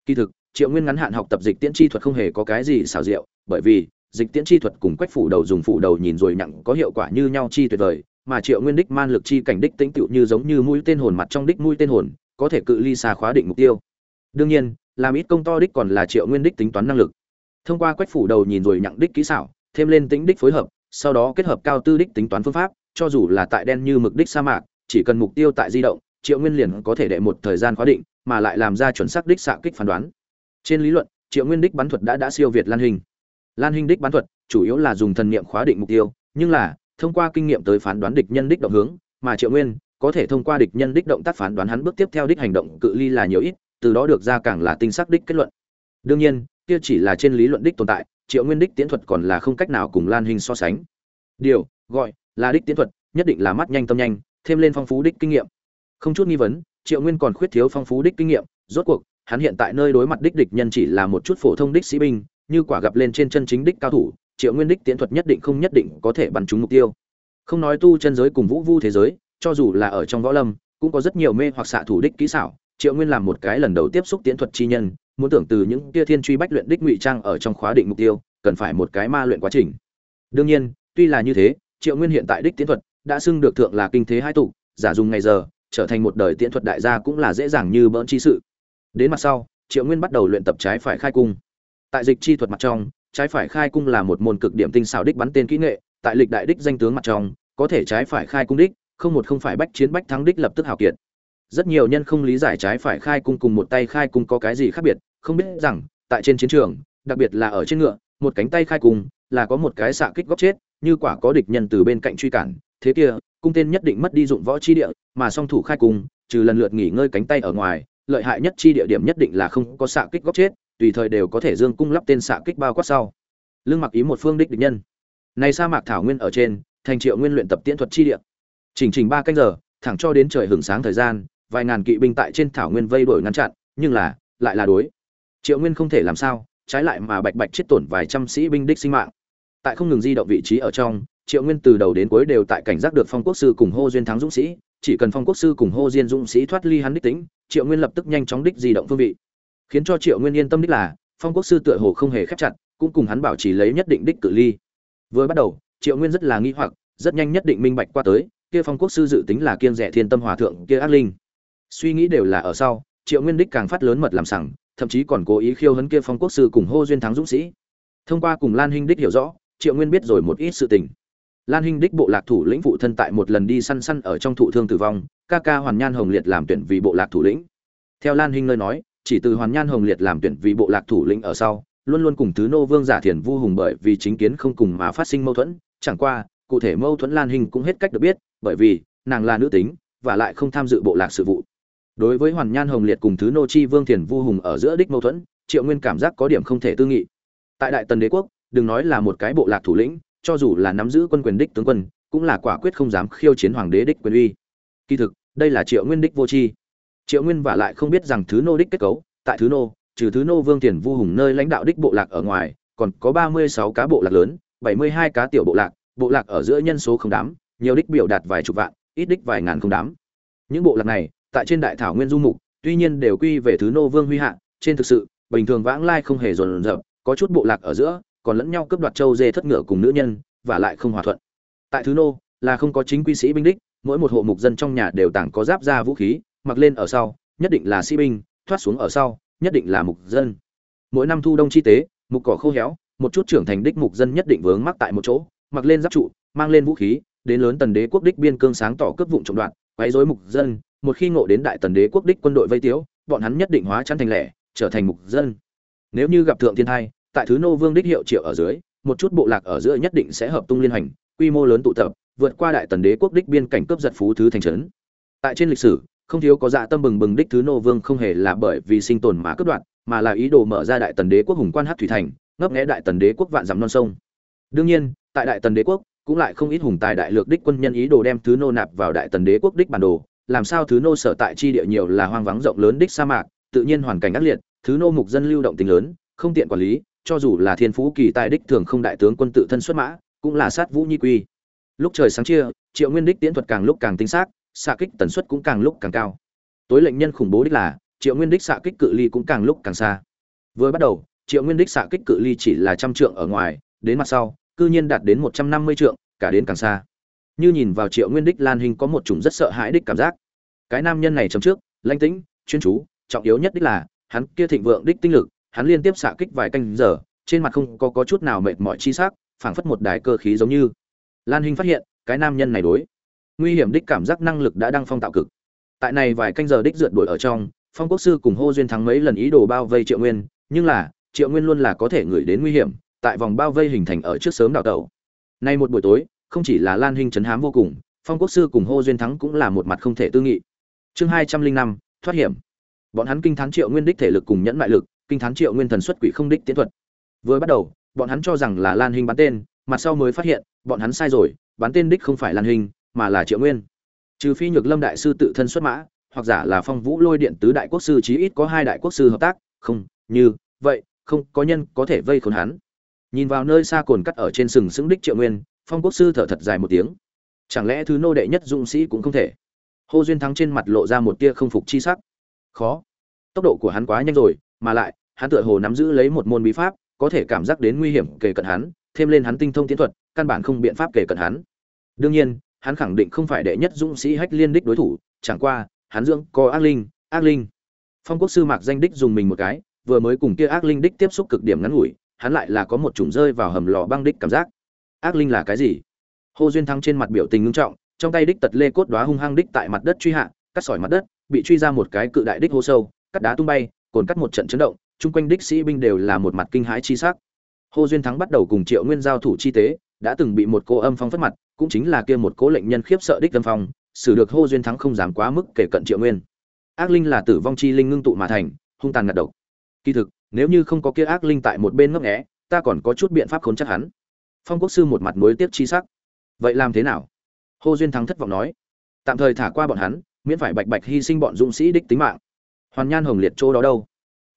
Kỳ thực, triệu nguyên ngắn hạn học tập dịch tiễn chi thuật không hề có cái gì xảo diệu, bởi vì dịch tiễn chi thuật cùng quách phủ đầu dùng phủ đầu nhìn rồi nặng có hiệu quả như nhau chi tuyệt vời, mà triệu nguyên đích man lực chi cảnh đích tĩnh tựu như giống như mũi tên hồn mặt trong đích mũi tên hồn, có thể cự ly xa khóa định mục tiêu. Đương nhiên, làm ít công to đích còn là triệu nguyên đích tính toán năng lực. Thông qua quách phủ đầu nhìn rồi nhặng đích kỹ xảo, thêm lên tính đích phối hợp, sau đó kết hợp cao tư đích tính toán phương pháp cho dù là tại đen như mực đích sa mạc, chỉ cần mục tiêu tại di động, triệu nguyên liền có thể đệ một thời gian khóa định, mà lại làm ra chuẩn xác đích xạ kích phán đoán. Trên lý luận, triệu nguyên đích bắn thuật đã đã siêu việt lan hình. Lan hình đích bắn thuật chủ yếu là dùng thần niệm khóa định mục tiêu, nhưng là, thông qua kinh nghiệm tới phán đoán địch nhân đích động hướng, mà triệu nguyên có thể thông qua địch nhân đích động tác phán đoán hắn bước tiếp theo đích hành động cự ly là nhiều ít, từ đó được ra càng là tinh xác đích kết luận. Đương nhiên, kia chỉ là trên lý luận đích tồn tại, triệu nguyên đích tiễn thuật còn là không cách nào cùng lan hình so sánh. Điều, gọi là đích tiễn thuật, nhất định là mắt nhanh tâm nhanh, thêm lên phong phú đích kinh nghiệm. Không chút nghi vấn, triệu nguyên còn khuyết thiếu phong phú đích kinh nghiệm, rốt cuộc, hắn hiện tại nơi đối mặt đích địch nhân chỉ là một chút phổ thông đích sĩ binh, như quả gặp lên trên chân chính đích cao thủ, triệu nguyên đích tiễn thuật nhất định không nhất định có thể bắn trúng mục tiêu. Không nói tu chân giới cùng vũ vu thế giới, cho dù là ở trong võ lâm, cũng có rất nhiều mê hoặc xạ thủ đích kỹ xảo, triệu nguyên làm một cái lần đầu tiếp xúc tiễn thuật chi nhân, muốn tưởng từ những tia thiên truy bách luyện đích ngụy trang ở trong khóa định mục tiêu, cần phải một cái ma luyện quá trình. Đương nhiên, tuy là như thế triệu nguyên hiện tại đích tiến thuật đã xưng được thượng là kinh thế hai tụ, giả dùng ngày giờ, trở thành một đời tiễn thuật đại gia cũng là dễ dàng như bỡn chi sự. Đến mặt sau, triệu nguyên bắt đầu luyện tập trái phải khai cung. Tại dịch chi thuật mặt trong, trái phải khai cung là một môn cực điểm tinh xảo đích bắn tên kỹ nghệ, tại lịch đại đích danh tướng mặt trong, có thể trái phải khai cung đích, không một không phải bách chiến bách thắng đích lập tức hào kiệt. Rất nhiều nhân không lý giải trái phải khai cung cùng một tay khai cung có cái gì khác biệt, không biết rằng, tại trên chiến trường, đặc biệt là ở trên ngựa, một cánh tay khai cung là có một cái xạ kích góc chết như quả có địch nhân từ bên cạnh truy cản. Thế kia, cung tên nhất định mất đi dụng võ chi địa, mà song thủ khai cung, trừ lần lượt nghỉ ngơi cánh tay ở ngoài, lợi hại nhất chi địa điểm nhất định là không có xạ kích góc chết, tùy thời đều có thể dương cung lắp tên xạ kích bao quát sau. Lương mặc ý một phương đích địch nhân. Này sa mạc thảo nguyên ở trên, thành triệu nguyên luyện tập tiễn thuật chi địa. Chỉnh trình ba canh giờ, thẳng cho đến trời hưởng sáng thời gian, vài ngàn kỵ binh tại trên thảo nguyên vây đuổi ngăn chặn, nhưng là, lại là đối triệu nguyên không thể làm sao, trái lại mà bạch bạch chết tổn vài trăm sĩ binh đích sinh mạng tại không ngừng di động vị trí ở trong, triệu nguyên từ đầu đến cuối đều tại cảnh giác được phong quốc sư cùng hô duyên thắng dũng sĩ, chỉ cần phong quốc sư cùng hô diên dũng sĩ thoát ly hắn đích tính, triệu nguyên lập tức nhanh chóng đích di động phương vị. Khiến cho triệu nguyên yên tâm đích là, phong quốc sư tựa hồ không hề khép chặt, cũng cùng hắn bảo trì lấy nhất định đích cự ly. Vừa bắt đầu, triệu nguyên rất là nghi hoặc, rất nhanh nhất định minh bạch qua tới, kia phong quốc sư dự tính là kiên rẻ thiên tâm hòa thượng kia ác linh. Suy nghĩ đều là ở sau, triệu nguyên đích càng phát lớn mật làm sẳng thậm chí còn cố ý khiêu hấn kia phong quốc sư cùng hô duyên thắng dũng sĩ. Thông qua cùng lan hinh đích hiểu rõ triệu nguyên biết rồi một ít sự tình. Lan hinh đích bộ lạc thủ lĩnh phụ thân tại một lần đi săn săn ở trong thụ thương tử vong, ca ca hoàn nhan hồng liệt làm tuyển vì bộ lạc thủ lĩnh. Theo lan hinh nơi nói, chỉ từ hoàn nhan hồng liệt làm tuyển vì bộ lạc thủ lĩnh ở sau, luôn luôn cùng thứ nô vương giả thiền vu hùng bởi vì chính kiến không cùng mà phát sinh mâu thuẫn, chẳng qua, cụ thể mâu thuẫn lan hinh cũng hết cách được biết, bởi vì, nàng là nữ tính, và lại không tham dự bộ lạc sự vụ. Đối với hoàn nhan hồng liệt cùng thứ nô chi vương thiền vu hùng ở giữa đích mâu thuẫn, triệu nguyên cảm giác có điểm không thể tư nghị. Tại đại tần đế quốc đừng nói là một cái bộ lạc thủ lĩnh, cho dù là nắm giữ quân quyền đích tướng quân, cũng là quả quyết không dám khiêu chiến hoàng đế đích quyền uy. Kỳ thực, đây là triệu nguyên đích vô tri. Triệu nguyên và lại không biết rằng thứ nô đích kết cấu, tại thứ nô, trừ thứ nô vương tiền vu hùng nơi lãnh đạo đích bộ lạc ở ngoài, còn có ba mươi sáu cá bộ lạc lớn, bảy mươi hai cá tiểu bộ lạc bộ lạc ở giữa nhân số không đám, nhiều đích biểu đạt vài chục vạn, ít đích vài ngàn không đám. Những bộ lạc này, tại trên đại thảo nguyên du mục, tuy nhiên đều quy về thứ nô vương huy hạ, trên thực sự, bình thường vãng lai không hề dồn dập, có chút bộ lạc ở giữa còn lẫn nhau cướp đoạt châu dê thất ngựa cùng nữ nhân, và lại không hòa thuận. Tại thứ nô, là không có chính quy sĩ binh đích, mỗi một hộ mục dân trong nhà đều tàng có giáp ra vũ khí, mặc lên ở sau, nhất định là sĩ binh, thoát xuống ở sau, nhất định là mục dân. Mỗi năm thu đông chi tế, mục cỏ khô héo, một chút trưởng thành đích mục dân nhất định vướng mắc tại một chỗ, mặc lên giáp trụ, mang lên vũ khí, đến lớn tần đế quốc đích biên cương sáng tỏ cướp vụn trọng đoạn quấy rối mục dân. Một khi ngộ đến đại tần đế quốc đích quân đội vây tiếu, bọn hắn nhất định hóa chăn thành lẻ, trở thành mục dân. Nếu như gặp thượng thiên thai tại thứ nô vương đích hiệu triệu ở dưới, một chút bộ lạc ở giữa nhất định sẽ hợp tung liên hành, quy mô lớn tụ tập, vượt qua đại tần đế quốc đích biên cảnh cướp giật phú thứ thành trấn. Tại trên lịch sử, không thiếu có dạ tâm bừng bừng đích thứ nô vương không hề là bởi vì sinh tồn mà cướp đoạt, mà là ý đồ mở ra đại tần đế quốc hùng quan hát thủy thành, ngấp nghé đại tần đế quốc vạn dặm non sông. Đương nhiên, tại đại tần đế quốc, cũng lại không ít hùng tài đại lược đích quân nhân ý đồ đem thứ nô nạp vào đại tần đế quốc đích bản đồ, làm sao thứ nô sở tại chi địa nhiều là hoang vắng rộng lớn đích sa mạc, tự nhiên hoàn cảnh ác liệt, thứ nô mục dân lưu động tính lớn, không tiện quản lý cho dù là thiên phú kỳ tài đích thường không đại tướng quân tự thân xuất mã, cũng là sát vũ nhi quy. Lúc trời sáng chia, triệu nguyên đích tiễn thuật càng lúc càng tinh xác, xạ kích tần suất cũng càng lúc càng cao. Tối lệnh nhân khủng bố đích là, triệu nguyên đích xạ kích cự ly cũng càng lúc càng xa. Vừa bắt đầu, triệu nguyên đích xạ kích cự ly chỉ là trăm trượng ở ngoài, đến mặt sau, cư nhiên đạt đến một trăm năm mươi trượng, cả đến càng xa. Như nhìn vào triệu nguyên đích lan hình có một chủng rất sợ hãi đích cảm giác. Cái nam nhân này chấm trước lanh tĩnh, chuyên chú, trọng yếu nhất đích là, hắn kia thịnh vượng đích tinh lực hắn liên tiếp xạ kích vài canh giờ trên mặt không có, có chút nào mệt mỏi chi sắc phảng phất một đài cơ khí giống như. Lan Hinh phát hiện cái nam nhân này đối. Nguy hiểm đích cảm giác năng lực đã đang phong tạo cực. Tại này vài canh giờ đích rượt đuổi ở trong phong quốc sư cùng hô duyên thắng mấy lần ý đồ bao vây triệu nguyên nhưng là triệu nguyên luôn là có thể ngửi đến nguy hiểm tại vòng bao vây hình thành ở trước sớm đào tẩu. Nay một buổi tối không chỉ là lan Hinh chấn hám vô cùng phong quốc sư cùng hô duyên thắng cũng là một mặt không thể tư nghị. Chương hai trăm linh năm thoát hiểm. Bọn hắn kinh thán triệu nguyên đích thể lực cùng nhẫn mại lực kinh thán triệu nguyên thần xuất quỷ không đích tiến thuật. Vừa bắt đầu, bọn hắn cho rằng là lan hình bắn tên mặt sau mới phát hiện, bọn hắn sai rồi bắn tên đích không phải lan hình mà là triệu nguyên. Trừ phi nhược lâm đại sư tự thân xuất mã, hoặc giả là phong vũ lôi điện tứ đại quốc sư chí ít có hai đại quốc sư hợp tác, không, như, vậy, không có nhân có thể vây khốn hắn. Nhìn vào nơi xa cồn cắt ở trên sừng sững đích triệu nguyên, phong quốc sư thở thật dài một tiếng. Chẳng lẽ thứ nô đệ nhất dũng sĩ cũng không thể? Hô duyên thắng trên mặt lộ ra một tia không phục chi sắc. Khó. Tốc độ của hắn quá nhanh rồi mà lại, hắn tựa hồ nắm giữ lấy một môn bí pháp, có thể cảm giác đến nguy hiểm kể cận hắn, thêm lên hắn tinh thông tiến thuật, căn bản không biện pháp kể cận hắn. Đương nhiên, hắn khẳng định không phải đệ nhất dũng sĩ hách liên đích đối thủ, chẳng qua, hắn dưỡng có ác linh ác linh. Phong quốc sư mạc danh đích dùng mình một cái, vừa mới cùng kia ác linh đích tiếp xúc cực điểm ngắn ngủi, hắn lại là có một chủng rơi vào hầm lò băng đích cảm giác. Ác linh là cái gì? Hồ duyên thắng trên mặt biểu tình ngưng trọng, trong tay đích tật lê cốt đoá hung hăng đích tại mặt đất truy hạ, cắt sỏi mặt đất, bị truy ra một cái cự đại đích hô sâu, cắt đá tung bay cồn cắt một trận chấn động, chung quanh đích sĩ binh đều là một mặt kinh hãi chi sắc. Hồ duyên thắng bắt đầu cùng triệu nguyên giao thủ chi tế, đã từng bị một cô âm phong phất mặt, cũng chính là kia một cố lệnh nhân khiếp sợ đích âm phong, xử được hô duyên thắng không dám quá mức kể cận triệu nguyên. Ác linh là tử vong chi linh ngưng tụ mà thành, hung tàn ngạt độc. Kỳ thực, nếu như không có kia ác linh tại một bên ngấp nghé, ta còn có chút biện pháp khốn chắc hắn. Phong quốc sư một mặt nối tiếp chi sắc. Vậy làm thế nào? Hô duyên thắng thất vọng nói. Tạm thời thả qua bọn hắn, miễn phải bạch bạch hy sinh bọn dũng sĩ đích tính mạng hoàn nhan hồng liệt chỗ đó đâu?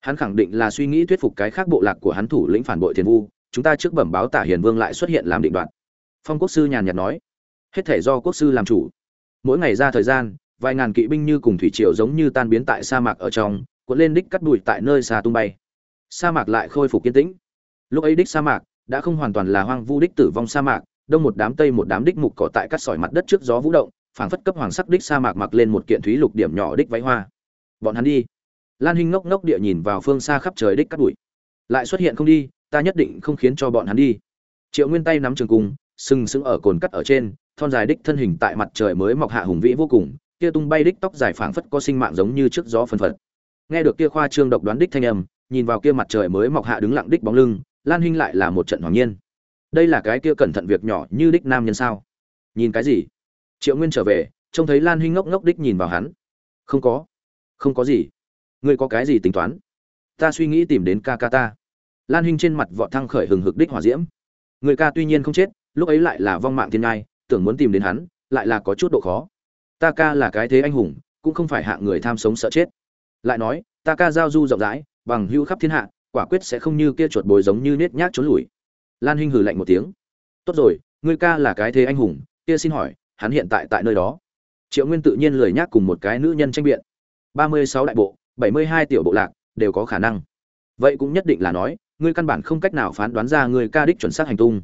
Hắn khẳng định là suy nghĩ thuyết phục cái khác bộ lạc của hắn thủ lĩnh phản bội thiền vu, chúng ta trước bẩm báo tả hiền vương lại xuất hiện làm định đoạn phong quốc sư nhàn nhạt nói. Hết thể do quốc sư làm chủ. Mỗi ngày ra thời gian, vài ngàn kỵ binh như cùng thủy triều giống như tan biến tại sa mạc ở trong, cuộn lên đích cắt đùi tại nơi xa tung bay. Sa mạc lại khôi phục kiên tĩnh. Lúc ấy đích sa mạc đã không hoàn toàn là hoang vu đích tử vong sa mạc, đông một đám tây một đám đích mục cỏ tại cắt sỏi mặt đất trước gió vũ động, phảng phất cấp hoàng sắc đích sa mạc mặc lên một kiện thúy lục điểm nhỏ đích váy hoa bọn hắn đi. Lan hinh ngốc ngốc địa nhìn vào phương xa khắp trời đích cắt đùi lại xuất hiện không đi, ta nhất định không khiến cho bọn hắn đi. Triệu nguyên tay nắm trường cung, sừng sững ở cồn cắt ở trên, thon dài đích thân hình tại mặt trời mới mọc hạ hùng vĩ vô cùng, kia tung bay đích tóc dài phảng phất có sinh mạng giống như trước gió phân phật. Nghe được kia khoa trương độc đoán đích thanh âm, nhìn vào kia mặt trời mới mọc hạ đứng lặng đích bóng lưng, lan hinh lại là một trận hoàng nhiên. Đây là cái kia cẩn thận việc nhỏ như đích nam nhân sao? Nhìn cái gì? Triệu nguyên trở về, trông thấy lan hinh ngốc ngốc đích nhìn vào hắn. Không có không có gì. Ngươi có cái gì tính toán? Ta suy nghĩ tìm đến ca ca ta. Lan hinh trên mặt vọt thăng khởi hừng hực đích hỏa diễm. Người ca tuy nhiên không chết, lúc ấy lại là vong mạng thiên ngai, tưởng muốn tìm đến hắn, lại là có chút độ khó. Ta ca là cái thế anh hùng, cũng không phải hạng người tham sống sợ chết. Lại nói, ta ca giao du rộng rãi, bằng hữu khắp thiên hạ, quả quyết sẽ không như kia chuột bồi giống như nết nhác trốn lùi. Lan hinh hừ lạnh một tiếng. Tốt rồi ngươi ca là cái thế anh hùng, kia xin hỏi, hắn hiện tại tại nơi đó. Triệu nguyên tự nhiên lười nhác cùng một cái nữ nhân tranh biện ba mươi sáu đại bộ, bảy mươi hai tiểu bộ lạc đều có khả năng. Vậy cũng nhất định là nói, ngươi căn bản không cách nào phán đoán ra người ca đích chuẩn xác hành tung.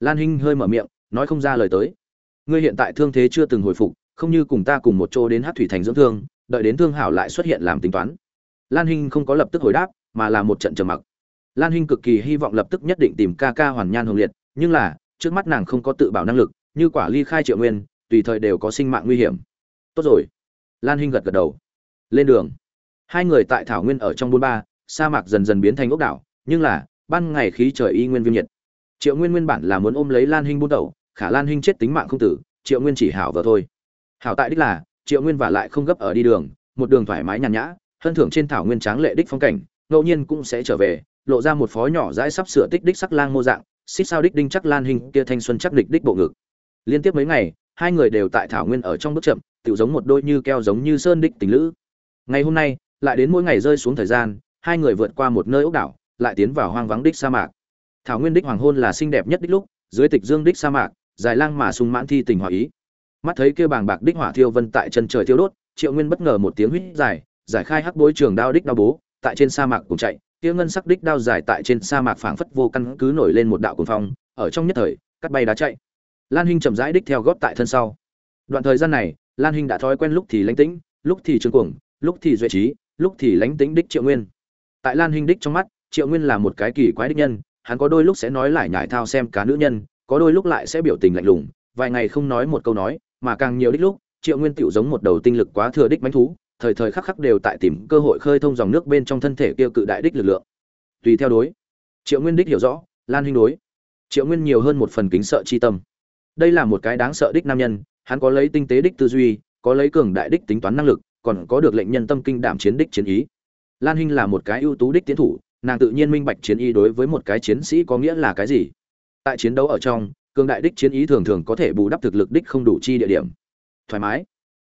Lan hinh hơi mở miệng, nói không ra lời tới. Ngươi hiện tại thương thế chưa từng hồi phục, không như cùng ta cùng một chỗ đến hát thủy thành dưỡng thương, đợi đến thương hảo lại xuất hiện làm tính toán. Lan hinh không có lập tức hồi đáp, mà là một trận trầm mặc. Lan hinh cực kỳ hy vọng lập tức nhất định tìm ca ca hoàn nhan hồng liệt, nhưng là, trước mắt nàng không có tự bảo năng lực, như quả ly khai triệu nguyên, tùy thời đều có sinh mạng nguy hiểm. Tốt rồi. Lan hinh gật gật đầu lên đường. Hai người tại thảo nguyên ở trong bôn ba, sa mạc dần dần biến thành ốc đảo, nhưng là, ban ngày khí trời y nguyên viêm nhiệt. Triệu nguyên nguyên bản là muốn ôm lấy lan hinh buôn đầu khả lan hinh chết tính mạng không tử, triệu nguyên chỉ hảo vợ thôi. Hảo tại đích là, triệu nguyên và lại không gấp ở đi đường, một đường thoải mái nhàn nhã, hân thưởng trên thảo nguyên tráng lệ đích phong cảnh, ngẫu nhiên cũng sẽ trở về, lộ ra một phó nhỏ dãi sắp sửa tích đích sắc lang mô dạng, xích sao đích đinh chắc lan hình kia thanh xuân chắc địch đích bộ ngực. Liên tiếp mấy ngày, hai người đều tại thảo nguyên ở trong bước chậm tự giống một đôi như keo giống như sơn đích tình lữ ngày hôm nay, lại đến mỗi ngày rơi xuống thời gian, hai người vượt qua một nơi ốc đảo, lại tiến vào hoang vắng đích sa mạc. Thảo nguyên đích hoàng hôn là xinh đẹp nhất đích lúc, dưới tịch dương đích sa mạc, dài lang mà sung mãn thi tình hòa ý. Mắt thấy kia bàng bạc đích hỏa thiêu vân tại chân trời thiêu đốt, triệu nguyên bất ngờ một tiếng huýt dài, giải khai hắc bối trường đao đích đao bố, tại trên sa mạc cùng chạy, kia ngân sắc đích đao dài tại trên sa mạc phảng phất vô căn cứ nổi lên một đạo cuồng phong, ở trong nhất thời, cắt bay đá chạy. Lan hinh chậm rãi đích theo góp tại thân sau. Đoạn thời gian này, lan hinh đã thói quen lúc thì lánh tĩnh, lúc thì trương cuồng lúc thì duệ trí, lúc thì lánh tính đích triệu nguyên. Tại lan hình đích trong mắt, triệu nguyên là một cái kỳ quái đích nhân, hắn có đôi lúc sẽ nói lại nhải thao xem cá nữ nhân, có đôi lúc lại sẽ biểu tình lạnh lùng, vài ngày không nói một câu nói, mà càng nhiều đích lúc, triệu nguyên tựu giống một đầu tinh lực quá thừa đích bánh thú, thời thời khắc khắc đều tại tìm cơ hội khơi thông dòng nước bên trong thân thể kia cự đại đích lực lượng. Tùy theo đối, triệu nguyên đích hiểu rõ, lan hình đối. Triệu nguyên nhiều hơn một phần kính sợ chi tâm. Đây là một cái đáng sợ đích nam nhân, hắn có lấy tinh tế đích tư duy, có lấy cường đại đích tính toán năng lực còn có được lệnh nhân tâm kinh đảm chiến đích chiến ý. Lan hinh là một cái ưu tú đích tiến thủ, nàng tự nhiên minh bạch chiến ý đối với một cái chiến sĩ có nghĩa là cái gì. Tại chiến đấu ở trong, cường đại đích chiến ý thường thường có thể bù đắp thực lực đích không đủ chi địa điểm. Thoải mái.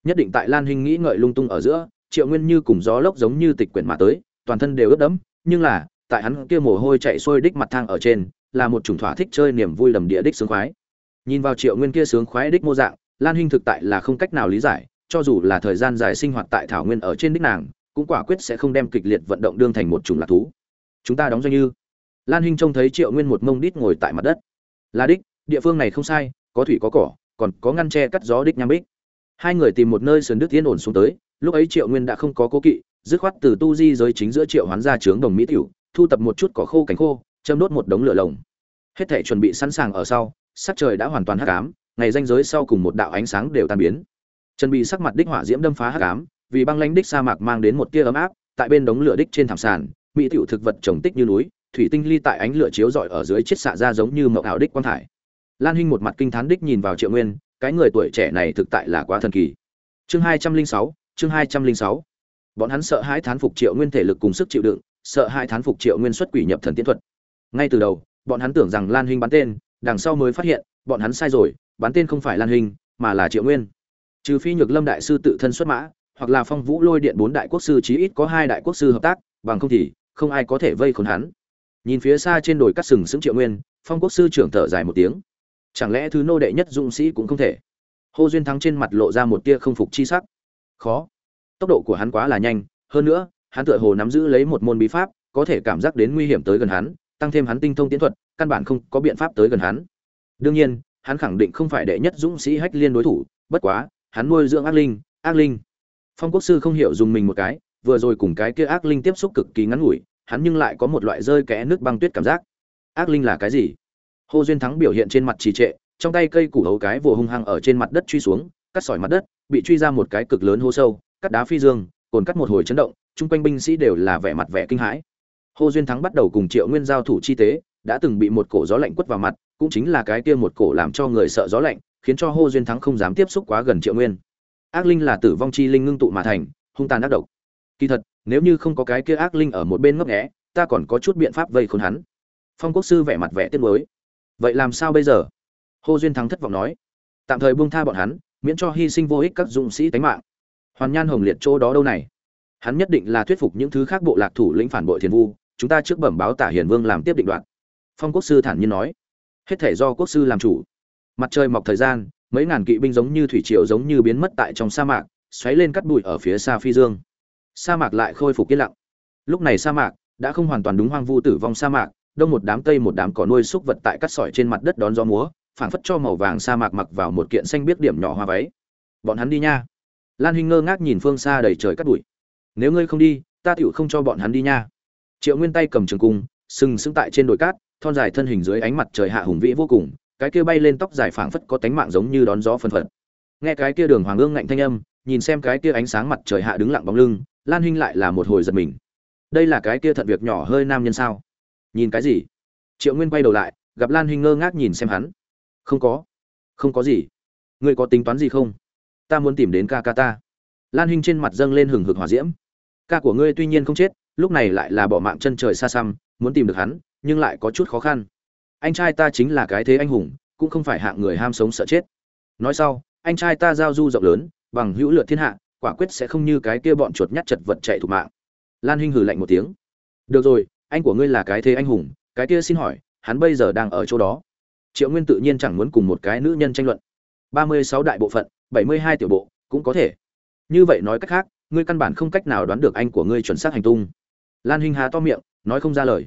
Nhất định tại lan hinh nghĩ ngợi lung tung ở giữa, triệu nguyên như cùng gió lốc giống như tịch quyển mà tới, toàn thân đều ướt đẫm, nhưng là, tại hắn kia mồ hôi chạy xuôi đích mặt thang ở trên, là một chủng thỏa thích chơi niềm vui lầm địa đích sướng khoái. Nhìn vào triệu nguyên kia sướng khoái đích mô dạng, lan hinh thực tại là không cách nào lý giải cho dù là thời gian dài sinh hoạt tại thảo nguyên ở trên đích nàng, cũng quả quyết sẽ không đem kịch liệt vận động đương thành một chủng lạc thú. Chúng ta đóng doanh như. Lan hinh trông thấy triệu nguyên một mông đít ngồi tại mặt đất. Là đích, địa phương này không sai, có thủy có cỏ, còn có ngăn tre cắt gió đích nham bích. Hai người tìm một nơi sườn nước tiến ổn xuống tới, lúc ấy triệu nguyên đã không có cố kỵ, dứt khoát từ tu di giới chính giữa triệu hoán ra trướng đồng mỹ tiểu, thu tập một chút cỏ khô cánh khô, châm đốt một đống lửa lồng. Hết thể chuẩn bị sẵn sàng ở sau, sắc trời đã hoàn toàn hắc ám, ngày danh giới sau cùng một đạo ánh sáng đều tan biến trần bị sắc mặt đích hỏa diễm đâm phá hắc ám, vì băng lãnh đích sa mạc mang đến một tia ấm áp, tại bên đống lửa đích trên thảm sàn, mỹ tiểu thực vật trồng tích như núi, thủy tinh ly tại ánh lửa chiếu rọi ở dưới chiết xạ ra giống như mộng ảo đích quang thải. Lan hinh một mặt kinh thán đích nhìn vào triệu nguyên, cái người tuổi trẻ này thực tại là quá thần kỳ. Chương hai trăm linh sáu, chương hai trăm linh sáu. Bọn hắn sợ hãi thán phục triệu nguyên thể lực cùng sức chịu đựng, sợ hãi thán phục triệu nguyên xuất quỷ nhập thần tiến thuật. Ngay từ đầu, bọn hắn tưởng rằng lan hinh bắn tên, đằng sau mới phát hiện, bọn hắn sai rồi, bắn tên không phải lan hinh, mà là triệu nguyên trừ phi nhược lâm đại sư tự thân xuất mã, hoặc là phong vũ lôi điện bốn đại quốc sư chí ít có hai đại quốc sư hợp tác, bằng không thì không ai có thể vây khốn hắn. Nhìn phía xa trên đồi cắt sừng sững triệu nguyên, phong quốc sư trưởng thở dài một tiếng. Chẳng lẽ thứ nô đệ nhất dũng sĩ cũng không thể? Hô duyên thắng trên mặt lộ ra một tia không phục chi sắc. Khó. Tốc độ của hắn quá là nhanh, hơn nữa, hắn tựa hồ nắm giữ lấy một môn bí pháp, có thể cảm giác đến nguy hiểm tới gần hắn, tăng thêm hắn tinh thông tiến thuật, căn bản không có biện pháp tới gần hắn. Đương nhiên, hắn khẳng định không phải đệ nhất dũng sĩ hách liên đối thủ, bất quá hắn nuôi dưỡng ác linh ác linh. Phong quốc sư không hiểu dùng mình một cái vừa rồi cùng cái kia ác linh tiếp xúc cực kỳ ngắn ngủi hắn nhưng lại có một loại rơi kẽ nước băng tuyết cảm giác. Ác linh là cái gì? Hồ Duyên Thắng biểu hiện trên mặt trì trệ, trong tay cây củ hấu cái vồ hung hăng ở trên mặt đất truy xuống, cắt sỏi mặt đất, bị truy ra một cái cực lớn hô sâu, cắt đá phi dương, cồn cắt một hồi chấn động, chung quanh binh sĩ đều là vẻ mặt vẻ kinh hãi. Hồ Duyên Thắng bắt đầu cùng Triệu Nguyên giao thủ chi tế, đã từng bị một cổ gió lạnh quất vào mặt, cũng chính là cái kia một cổ làm cho người sợ gió lạnh, khiến cho Hồ Duyên Thắng không dám tiếp xúc quá gần Triệu Nguyên. Ác linh là tử vong chi linh ngưng tụ mà thành, hung tàn ác độc. Kỳ thật, nếu như không có cái kia ác linh ở một bên ngấp nghé, ta còn có chút biện pháp vây khốn hắn. Phong Quốc sư vẻ mặt vẻ tiếc nuối. Vậy làm sao bây giờ? Hô duyên thắng thất vọng nói. Tạm thời buông tha bọn hắn miễn cho hy sinh vô ích các dũng sĩ tánh mạng. Hoàn nhan hồng liệt chỗ đó đâu này? Hắn nhất định là thuyết phục những thứ khác bộ lạc thủ lĩnh phản bội thiền vu chúng ta trước bẩm báo tả hiền vương làm tiếp định đoạn phong quốc sư thản nhiên nói. Hết thể do quốc sư làm chủ mặt trời mọc thời gian, mấy ngàn kỵ binh giống như thủy triều giống như biến mất tại trong sa mạc, xoáy lên cắt bụi ở phía xa phi dương. Sa mạc lại khôi phục yên lặng. Lúc này sa mạc đã không hoàn toàn đúng hoang vu tử vong sa mạc, đông một đám tây một đám cỏ nuôi xúc vật tại cắt sỏi trên mặt đất đón gió múa, phảng phất cho màu vàng sa mạc mặc vào một kiện xanh biết điểm nhỏ hoa váy. Bọn hắn đi nha. Lan huynh ngơ ngác nhìn phương xa đầy trời cắt bụi. Nếu ngươi không đi, ta tựu không cho bọn hắn đi nha. Triệu nguyên tay cầm trường cung, sừng sững tại trên đồi cát, thon dài thân hình dưới ánh mặt trời hạ hùng vĩ vô cùng cái kia bay lên tóc dài phảng phất có tánh mạng giống như đón gió phân phật. Nghe cái kia đường hoàng ương ngạnh thanh âm, nhìn xem cái kia ánh sáng mặt trời hạ đứng lặng bóng lưng, lan huynh lại là một hồi giật mình. Đây là cái kia thận việc nhỏ hơi nam nhân sao? Nhìn cái gì? Triệu nguyên quay đầu lại, gặp lan huynh ngơ ngác nhìn xem hắn. Không có. Không có gì. Ngươi có tính toán gì không? Ta muốn tìm đến ca ca ta. Lan huynh trên mặt dâng lên hừng hực hòa diễm. Ca của ngươi tuy nhiên không chết, lúc này lại là bỏ mạng chân trời xa xăm, muốn tìm được hắn, nhưng lại có chút khó khăn anh trai ta chính là cái thế anh hùng, cũng không phải hạng người ham sống sợ chết. Nói sau, anh trai ta giao du rộng lớn, bằng hữu lượt thiên hạ, quả quyết sẽ không như cái kia bọn chuột nhắt chật vật chạy thủ mạng. Lan Hinh hừ lạnh một tiếng. Được rồi, anh của ngươi là cái thế anh hùng, cái kia xin hỏi, hắn bây giờ đang ở chỗ đó? Triệu nguyên tự nhiên chẳng muốn cùng một cái nữ nhân tranh luận. Ba mươi sáu đại bộ phận, bảy mươi hai tiểu bộ, cũng có thể. Như vậy nói cách khác, ngươi căn bản không cách nào đoán được anh của ngươi chuẩn xác hành tung. Lan hinh hà to miệng, nói không ra lời.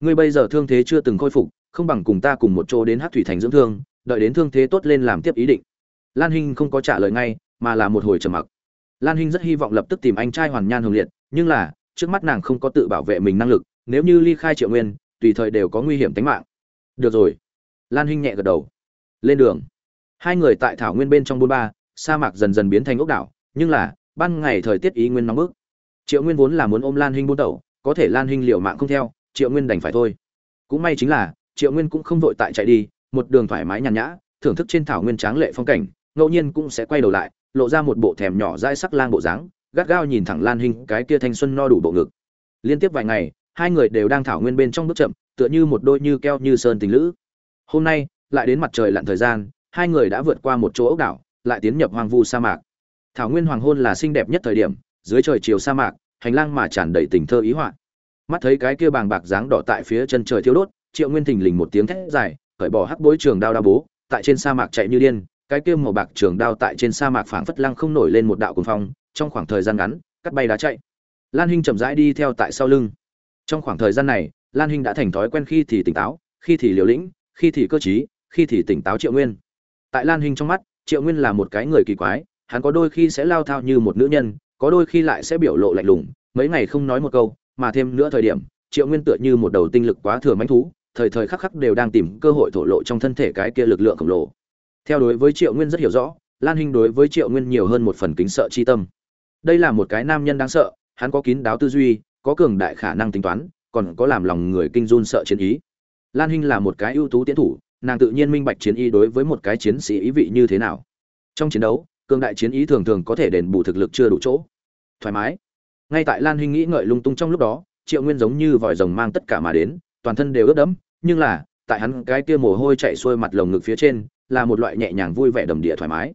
Ngươi bây giờ thương thế chưa từng khôi phục không bằng cùng ta cùng một chỗ đến hát thủy thành dưỡng thương, đợi đến thương thế tốt lên làm tiếp ý định. Lan hinh không có trả lời ngay, mà là một hồi trầm mặc. Lan hinh rất hy vọng lập tức tìm anh trai hoàn nhan hồng liệt, nhưng là, trước mắt nàng không có tự bảo vệ mình năng lực, nếu như ly khai triệu nguyên, tùy thời đều có nguy hiểm tính mạng. Được rồi. Lan hinh nhẹ gật đầu. Lên đường. Hai người tại thảo nguyên bên trong bôn ba, sa mạc dần dần biến thành ốc đảo, nhưng là, ban ngày thời tiết ý nguyên nóng bức. Triệu nguyên vốn là muốn ôm lan hinh buôn tẩu, có thể lan hinh liều mạng không theo, triệu nguyên đành phải thôi. Cũng may chính là triệu nguyên cũng không vội tại chạy đi, một đường thoải mái nhàn nhã, thưởng thức trên thảo nguyên tráng lệ phong cảnh, ngẫu nhiên cũng sẽ quay đầu lại, lộ ra một bộ thèm nhỏ dai sắc lang bộ dáng, gắt gao nhìn thẳng lan hinh, cái kia thanh xuân no đủ bộ ngực. Liên tiếp vài ngày, hai người đều đang thảo nguyên bên trong bước chậm, tựa như một đôi như keo như sơn tình lữ. Hôm nay, lại đến mặt trời lặn thời gian, hai người đã vượt qua một chỗ ốc đảo, lại tiến nhập hoang vu sa mạc. Thảo nguyên hoàng hôn là xinh đẹp nhất thời điểm, dưới trời chiều sa mạc, hành lang mà tràn đầy tình thơ ý họa. Mắt thấy cái kia bàng bạc dáng đỏ tại phía chân trời thiếu đốt triệu nguyên thình lình một tiếng thét dài, cởi bỏ hắc bối trường đao đao bố, tại trên sa mạc chạy như điên, cái kia màu bạc trường đao tại trên sa mạc phảng phất lăng không nổi lên một đạo cuồng phong, trong khoảng thời gian ngắn, cắt bay đá chạy. Lan hinh chậm rãi đi theo tại sau lưng. Trong khoảng thời gian này, lan hinh đã thành thói quen khi thì tỉnh táo, khi thì liều lĩnh, khi thì cơ trí, khi thì tỉnh táo triệu nguyên. Tại lan hinh trong mắt, triệu nguyên là một cái người kỳ quái, hắn có đôi khi sẽ lao thao như một nữ nhân, có đôi khi lại sẽ biểu lộ lạnh lùng, mấy ngày không nói một câu, mà thêm nữa thời điểm, triệu nguyên tựa như một đầu tinh lực quá thừa mánh thú thời thời khắc khắc đều đang tìm cơ hội thổ lộ trong thân thể cái kia lực lượng khổng lồ. Theo đối với triệu nguyên rất hiểu rõ, lan hinh đối với triệu nguyên nhiều hơn một phần kính sợ chi tâm. Đây là một cái nam nhân đáng sợ, hắn có kín đáo tư duy, có cường đại khả năng tính toán, còn có làm lòng người kinh run sợ chiến ý. Lan hinh là một cái ưu tú tiến thủ, nàng tự nhiên minh bạch chiến ý đối với một cái chiến sĩ ý vị như thế nào. Trong chiến đấu, cường đại chiến ý thường thường có thể đền bù thực lực chưa đủ chỗ. Thoải mái. Ngay tại lan hinh nghĩ ngợi lung tung trong lúc đó, triệu nguyên giống như vòi rồng mang tất cả mà đến, toàn thân đều ướt đẫm nhưng là, tại hắn cái kia mồ hôi chạy xuôi mặt lồng ngực phía trên, là một loại nhẹ nhàng vui vẻ đầm địa thoải mái.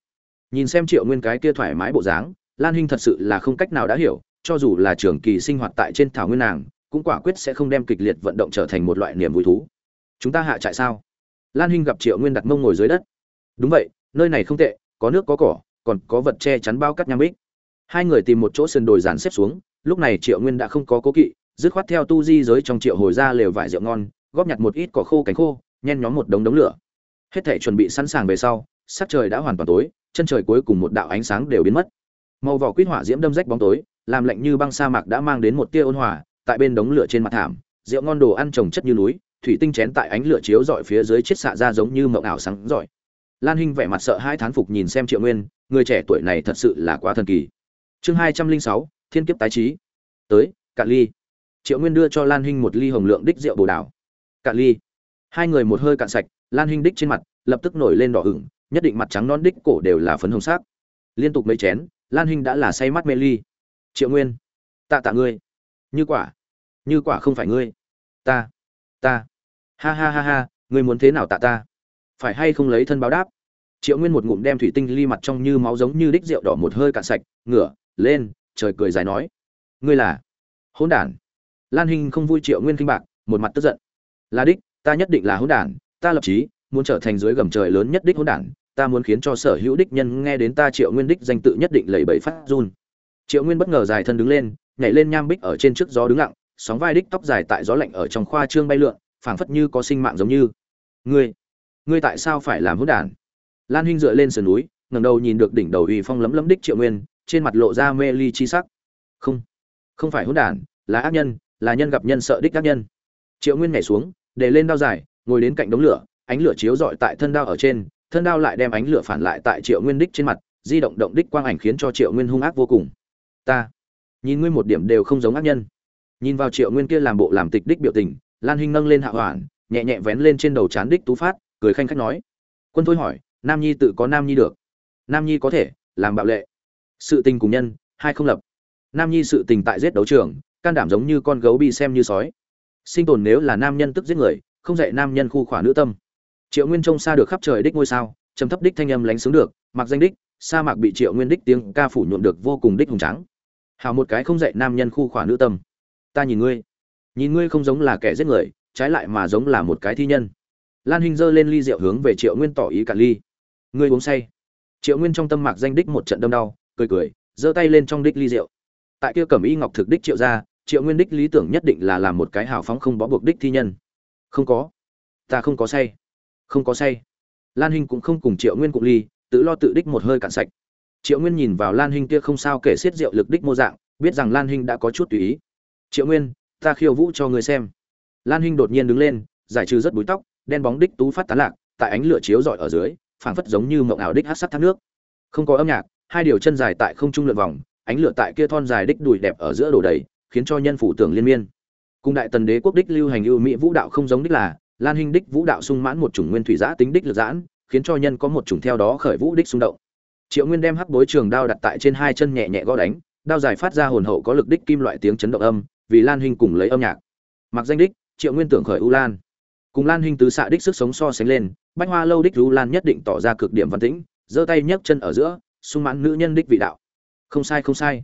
Nhìn xem triệu nguyên cái kia thoải mái bộ dáng, lan hinh thật sự là không cách nào đã hiểu, cho dù là trường kỳ sinh hoạt tại trên thảo nguyên nàng, cũng quả quyết sẽ không đem kịch liệt vận động trở thành một loại niềm vui thú. Chúng ta hạ trại sao? Lan hinh gặp triệu nguyên đặt mông ngồi dưới đất. Đúng vậy, nơi này không tệ, có nước có cỏ, còn có vật che chắn bao cắt nham bích. Hai người tìm một chỗ sườn đồi dàn xếp xuống, lúc này triệu nguyên đã không có cố kỵ, dứt khoát theo tu di giới trong triệu hồi ra lều vải rượu ngon góp nhặt một ít cỏ khô cánh khô, nhen nhóm một đống đống lửa. Hết thể chuẩn bị sẵn sàng về sau, sắc trời đã hoàn toàn tối, chân trời cuối cùng một đạo ánh sáng đều biến mất. Màu vỏ quýt hỏa diễm đâm rách bóng tối, làm lạnh như băng sa mạc đã mang đến một tia ôn hòa, tại bên đống lửa trên mặt thảm, rượu ngon đồ ăn trồng chất như núi, thủy tinh chén tại ánh lửa chiếu dọi phía dưới chiết xạ ra giống như mộng ảo sáng giỏi lan hinh vẻ mặt sợ hai thán phục nhìn xem triệu nguyên, người trẻ tuổi này thật sự là quá thần kỳ. Chương hai trăm linh sáu, thiên kiếp tái trí. Tới, cạn ly. Triệu nguyên đưa cho lan hinh một ly hồng lượng đích rượu bồ đào cạn ly. Hai người một hơi cạn sạch, lan hinh đích trên mặt lập tức nổi lên đỏ ửng, nhất định mặt trắng non đích cổ đều là phấn hồng sắc. Liên tục mấy chén, lan hinh đã là say mắt mê ly. Triệu nguyên, tạ tạ ngươi. Như quả như quả không phải ngươi. Ta ta. Ha ha ha ha, ngươi muốn thế nào tạ ta? Phải hay không lấy thân báo đáp? Triệu nguyên một ngụm đem thủy tinh ly mặt trong như máu giống như đích rượu đỏ một hơi cạn sạch, ngửa lên, trời cười dài nói. Ngươi là hỗn đản. Lan hinh không vui triệu nguyên kinh bạc, một mặt tức giận là đích, ta nhất định là hỗn đản, ta lập chí muốn trở thành dưới gầm trời lớn nhất đích hỗn đản, ta muốn khiến cho sở hữu đích nhân nghe đến ta triệu nguyên đích danh tự nhất định lẩy bẩy phát run. Triệu nguyên bất ngờ dài thân đứng lên, nhảy lên nham bích ở trên trước gió đứng lặng, sóng vai đích tóc dài tại gió lạnh ở trong khoa trương bay lượn, phảng phất như có sinh mạng giống như. Ngươi ngươi tại sao phải làm hỗn đản? Lan huynh dựa lên sườn núi, ngẩng đầu nhìn được đỉnh đầu uy phong lấm lấm đích triệu nguyên, trên mặt lộ ra mê ly chi sắc. Không không phải hỗn đản, là ác nhân, là nhân gặp nhân sợ đích ác nhân. Triệu nguyên nhảy xuống để lên đao dài, ngồi đến cạnh đống lửa, ánh lửa chiếu rọi tại thân đao ở trên, thân đao lại đem ánh lửa phản lại tại triệu nguyên đích trên mặt, di động động đích quang ảnh khiến cho triệu nguyên hung ác vô cùng. Ta, nhìn ngươi một điểm đều không giống ác nhân. Nhìn vào triệu nguyên kia làm bộ làm tịch đích biểu tình, lan hinh nâng lên hạ hoàn, nhẹ nhẹ vén lên trên đầu chán đích tú phát, cười khanh khách nói, quân thôi hỏi, nam nhi tự có nam nhi được. Nam nhi có thể làm bạo lệ. Sự tình cùng nhân, hai không lập. Nam nhi sự tình tại giết đấu trường, can đảm giống như con gấu bị xem như sói sinh tồn nếu là nam nhân tức giết người, không dạy nam nhân khu khỏa nữ tâm. Triệu nguyên trông xa được khắp trời đích ngôi sao, trầm thấp đích thanh âm lánh xuống được, mặc danh đích, sa mạc bị triệu nguyên đích tiếng ca phủ nhuộm được vô cùng đích hùng trắng hào một cái không dạy nam nhân khu khỏa nữ tâm. Ta nhìn ngươi. Nhìn ngươi không giống là kẻ giết người, trái lại mà giống là một cái thi nhân. Lan hình giơ lên ly rượu hướng về triệu nguyên tỏ ý cả ly. Ngươi uống say. Triệu nguyên trong tâm mạc danh đích một trận đâm đau, cười cười, giơ tay lên trong đích ly rượu. Tại kia cẩm y ngọc thực đích triệu ra triệu nguyên đích lý tưởng nhất định là làm một cái hào phóng không bó buộc đích thi nhân. Không có. Ta không có say. Không có say. Lan hinh cũng không cùng triệu nguyên cụ ly, tự lo tự đích một hơi cạn sạch. Triệu nguyên nhìn vào lan hinh kia không sao kể xiết rượu lực đích mô dạng, biết rằng lan hinh đã có chút tùy ý. Triệu nguyên, ta khiêu vũ cho người xem. Lan hinh đột nhiên đứng lên, giải trừ rất búi tóc, đen bóng đích tú phát tán lạc, tại ánh lửa chiếu rọi ở dưới, phảng phất giống như mộng ảo đích hát sắc thác nước. Không có âm nhạc, hai điều chân dài tại không trung lượn vòng, ánh lửa tại kia thon dài đích đùi đẹp ở giữa đổ đầy khiến cho nhân phủ tưởng liên miên. Cùng đại tần đế quốc đích lưu hành ưu mỹ vũ đạo không giống đích là, lan hinh đích vũ đạo sung mãn một chủng nguyên thủy giã tính đích lực giãn, khiến cho nhân có một chủng theo đó khởi vũ đích xung động. Triệu nguyên đem hắc bối trường đao đặt tại trên hai chân nhẹ nhẹ gõ đánh, đao dài phát ra hồn hậu có lực đích kim loại tiếng chấn động âm, vì lan hinh cùng lấy âm nhạc. Mặc danh đích, triệu nguyên tưởng khởi u lan. Cùng lan hinh tứ xạ đích sức sống so sánh lên, bách hoa lâu đích u lan nhất định tỏ ra cực điểm văn tĩnh, giơ tay nhấc chân ở giữa, sung mãn nữ nhân đích vị đạo. Không sai không sai.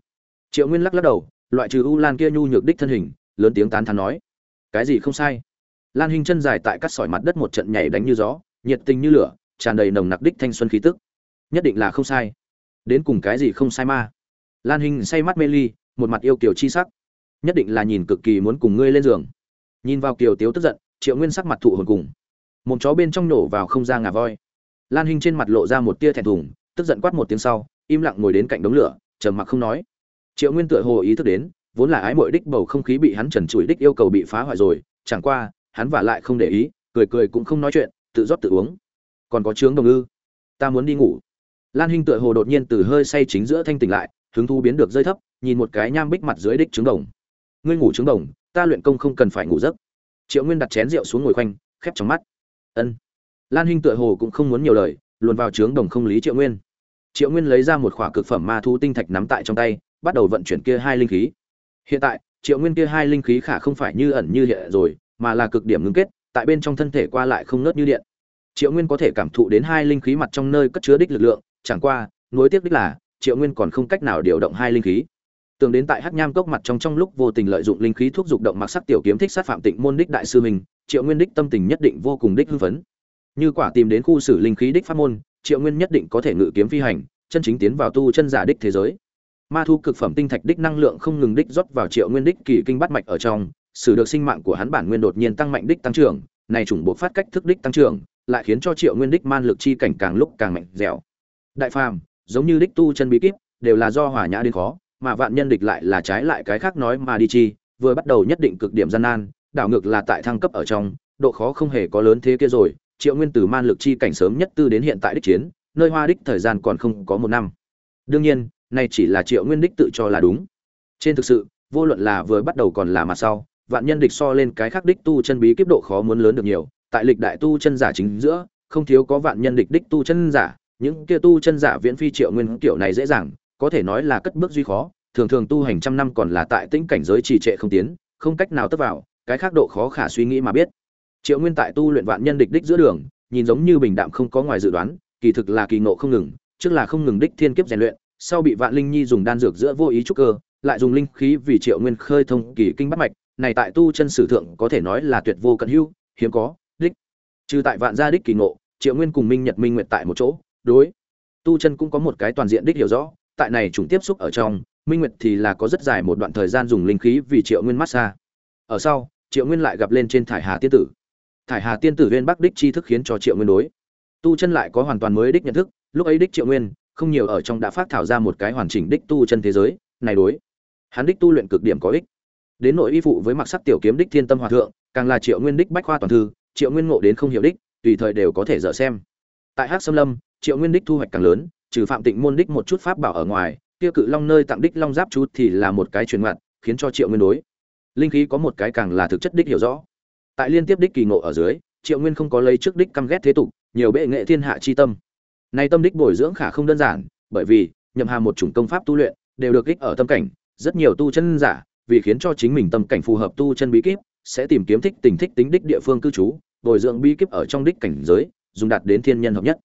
Triệu nguyên lắc lắc đầu loại trừ u lan kia nhu nhược đích thân hình, lớn tiếng tán thán nói. Cái gì không sai? Lan hinh chân dài tại cắt sỏi mặt đất một trận nhảy đánh như gió, nhiệt tình như lửa, tràn đầy nồng nặc đích thanh xuân khí tức. Nhất định là không sai. Đến cùng cái gì không sai ma? Lan hinh say mắt mê ly, một mặt yêu kiều chi sắc. Nhất định là nhìn cực kỳ muốn cùng ngươi lên giường. Nhìn vào kiều tiếu tức giận, triệu nguyên sắc mặt thụ hồn cùng. Một chó bên trong nổ vào không ra ngà voi. Lan hinh trên mặt lộ ra một tia thẹn thùng, tức giận quát một tiếng sau, im lặng ngồi đến cạnh đống lửa, trầm mặc không nói triệu nguyên tựa hồ ý thức đến, vốn là ái mội đích bầu không khí bị hắn trần trụi đích yêu cầu bị phá hoại rồi, chẳng qua, hắn vả lại không để ý, cười cười cũng không nói chuyện, tự rót tự uống. Còn có chướng đồng ư? Ta muốn đi ngủ. Lan hinh tựa hồ đột nhiên từ hơi say chính giữa thanh tỉnh lại, hứng thu biến được rơi thấp, nhìn một cái nham bích mặt dưới đích trứng đồng. Ngươi ngủ trứng đồng, ta luyện công không cần phải ngủ giấc. Triệu nguyên đặt chén rượu xuống ngồi khoanh, khép trong mắt. Ân. Lan hinh tựa hồ cũng không muốn nhiều lời, luồn vào trướng đồng không lý triệu nguyên. Triệu nguyên lấy ra một khỏa cực phẩm ma thu tinh thạch nắm tại trong tay bắt đầu vận chuyển kia hai linh khí. Hiện tại, triệu nguyên kia hai linh khí khả không phải như ẩn như hiện rồi, mà là cực điểm ngưng kết, tại bên trong thân thể qua lại không ngớt như điện. Triệu nguyên có thể cảm thụ đến hai linh khí mặt trong nơi cất chứa đích lực lượng, chẳng qua, nuối tiếc đích là, triệu nguyên còn không cách nào điều động hai linh khí. Tưởng đến tại hắc nham cốc mặt trong trong lúc vô tình lợi dụng linh khí thuốc dục động mặc sắc tiểu kiếm thích sát phạm tịnh môn đích đại sư mình, triệu nguyên đích tâm tình nhất định vô cùng đích hưng phấn. Như quả tìm đến khu xử linh khí đích pháp môn, triệu nguyên nhất định có thể ngự kiếm phi hành, chân chính tiến vào tu chân giả đích thế giới ma thu cực phẩm tinh thạch đích năng lượng không ngừng đích rót vào triệu nguyên đích kỳ kinh bắt mạch ở trong xử được sinh mạng của hắn bản nguyên đột nhiên tăng mạnh đích tăng trưởng, này chủng bộ phát cách thức đích tăng trưởng, lại khiến cho triệu nguyên đích man lực chi cảnh càng lúc càng mạnh dẻo. Đại phàm, giống như đích tu chân bí kíp, đều là do hỏa nhã đến khó, mà vạn nhân địch lại là trái lại cái khác nói mà đi chi, vừa bắt đầu nhất định cực điểm gian nan, đảo ngược là tại thăng cấp ở trong, độ khó không hề có lớn thế kia rồi, triệu nguyên từ man lực chi cảnh sớm nhất tư đến hiện tại đích chiến, nơi hoa đích thời gian còn không có một năm. Đương nhiên này chỉ là triệu nguyên đích tự cho là đúng. Trên thực sự, vô luận là vừa bắt đầu còn là mặt sau, vạn nhân địch so lên cái khác đích tu chân bí kiếp độ khó muốn lớn được nhiều. Tại lịch đại tu chân giả chính giữa, không thiếu có vạn nhân địch đích tu chân giả. Những kia tu chân giả viễn phi triệu nguyên kiểu này dễ dàng, có thể nói là cất bước duy khó. Thường thường tu hành trăm năm còn là tại tĩnh cảnh giới trì trệ không tiến, không cách nào tất vào, cái khác độ khó khả suy nghĩ mà biết. Triệu nguyên tại tu luyện vạn nhân địch đích giữa đường, nhìn giống như bình đạm không có ngoài dự đoán, kỳ thực là kỳ ngộ không ngừng, trước là không ngừng đích thiên kiếp rèn luyện sau bị vạn linh nhi dùng đan dược giữa vô ý trúc cơ, lại dùng linh khí vì triệu nguyên khơi thông kỳ kinh bát mạch, này tại tu chân sử thượng có thể nói là tuyệt vô cận hữu, hiếm có, đích. Trừ tại vạn gia đích kỳ ngộ, triệu nguyên cùng minh nhật minh nguyệt tại một chỗ, đối. Tu chân cũng có một cái toàn diện đích hiểu rõ, tại này chúng tiếp xúc ở trong, minh nguyệt thì là có rất dài một đoạn thời gian dùng linh khí vì triệu nguyên massage ở sau, triệu nguyên lại gặp lên trên thải hà tiên tử. Thải hà tiên tử viên bắc đích chi thức khiến cho triệu nguyên đối. Tu chân lại có hoàn toàn mới đích nhận thức, lúc ấy đích triệu nguyên không nhiều ở trong đã phát thảo ra một cái hoàn chỉnh đích tu chân thế giới, này đối. Hắn đích tu luyện cực điểm có ích. Đến nội y phụ với mặc sắc tiểu kiếm đích thiên tâm hòa thượng, càng là triệu nguyên đích bách khoa toàn thư, triệu nguyên ngộ đến không hiểu đích, tùy thời đều có thể dở xem. Tại hắc sâm lâm, triệu nguyên đích thu hoạch càng lớn, trừ phạm tịnh môn đích một chút pháp bảo ở ngoài, kia cự long nơi tặng đích long giáp chút thì là một cái truyền ngoạn khiến cho triệu nguyên đối. Linh khí có một cái càng là thực chất đích hiểu rõ. Tại liên tiếp đích kỳ ngộ ở dưới, triệu nguyên không có lấy trước đích căm ghét thế tục, nhiều bệ nghệ thiên hạ chi tâm nay tâm đích bồi dưỡng khả không đơn giản, bởi vì, nhậm hà một chủng công pháp tu luyện, đều được kích ở tâm cảnh, rất nhiều tu chân giả, vì khiến cho chính mình tâm cảnh phù hợp tu chân bí kíp, sẽ tìm kiếm thích tình thích tính đích địa phương cư trú, bồi dưỡng bí kíp ở trong đích cảnh giới, dùng đạt đến thiên nhân hợp nhất.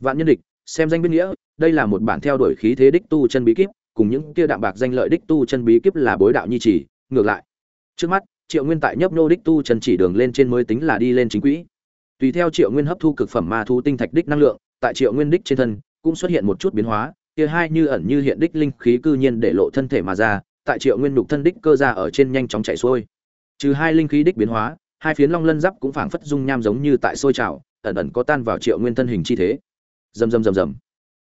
Vạn nhân địch, xem danh biên nghĩa, đây là một bản theo đuổi khí thế đích tu chân bí kíp, cùng những kia đạm bạc danh lợi đích tu chân bí kíp là bối đạo nhi chỉ, ngược lại. Trước mắt, triệu nguyên tại nhấp nô đích tu chân chỉ đường lên trên mới tính là đi lên chính quỹ. Tùy theo triệu nguyên hấp thu cực phẩm ma thu tinh thạch đích năng lượng tại triệu nguyên đích trên thân, cũng xuất hiện một chút biến hóa, kia hai như ẩn như hiện đích linh khí cư nhiên để lộ thân thể mà ra, tại triệu nguyên nhục thân đích cơ ra ở trên nhanh chóng chạy xuôi. Trừ hai linh khí đích biến hóa, hai phiến long lân giáp cũng phảng phất dung nham giống như tại sôi trào, ẩn ẩn có tan vào triệu nguyên thân hình chi thế. Rầm rầm rầm rầm.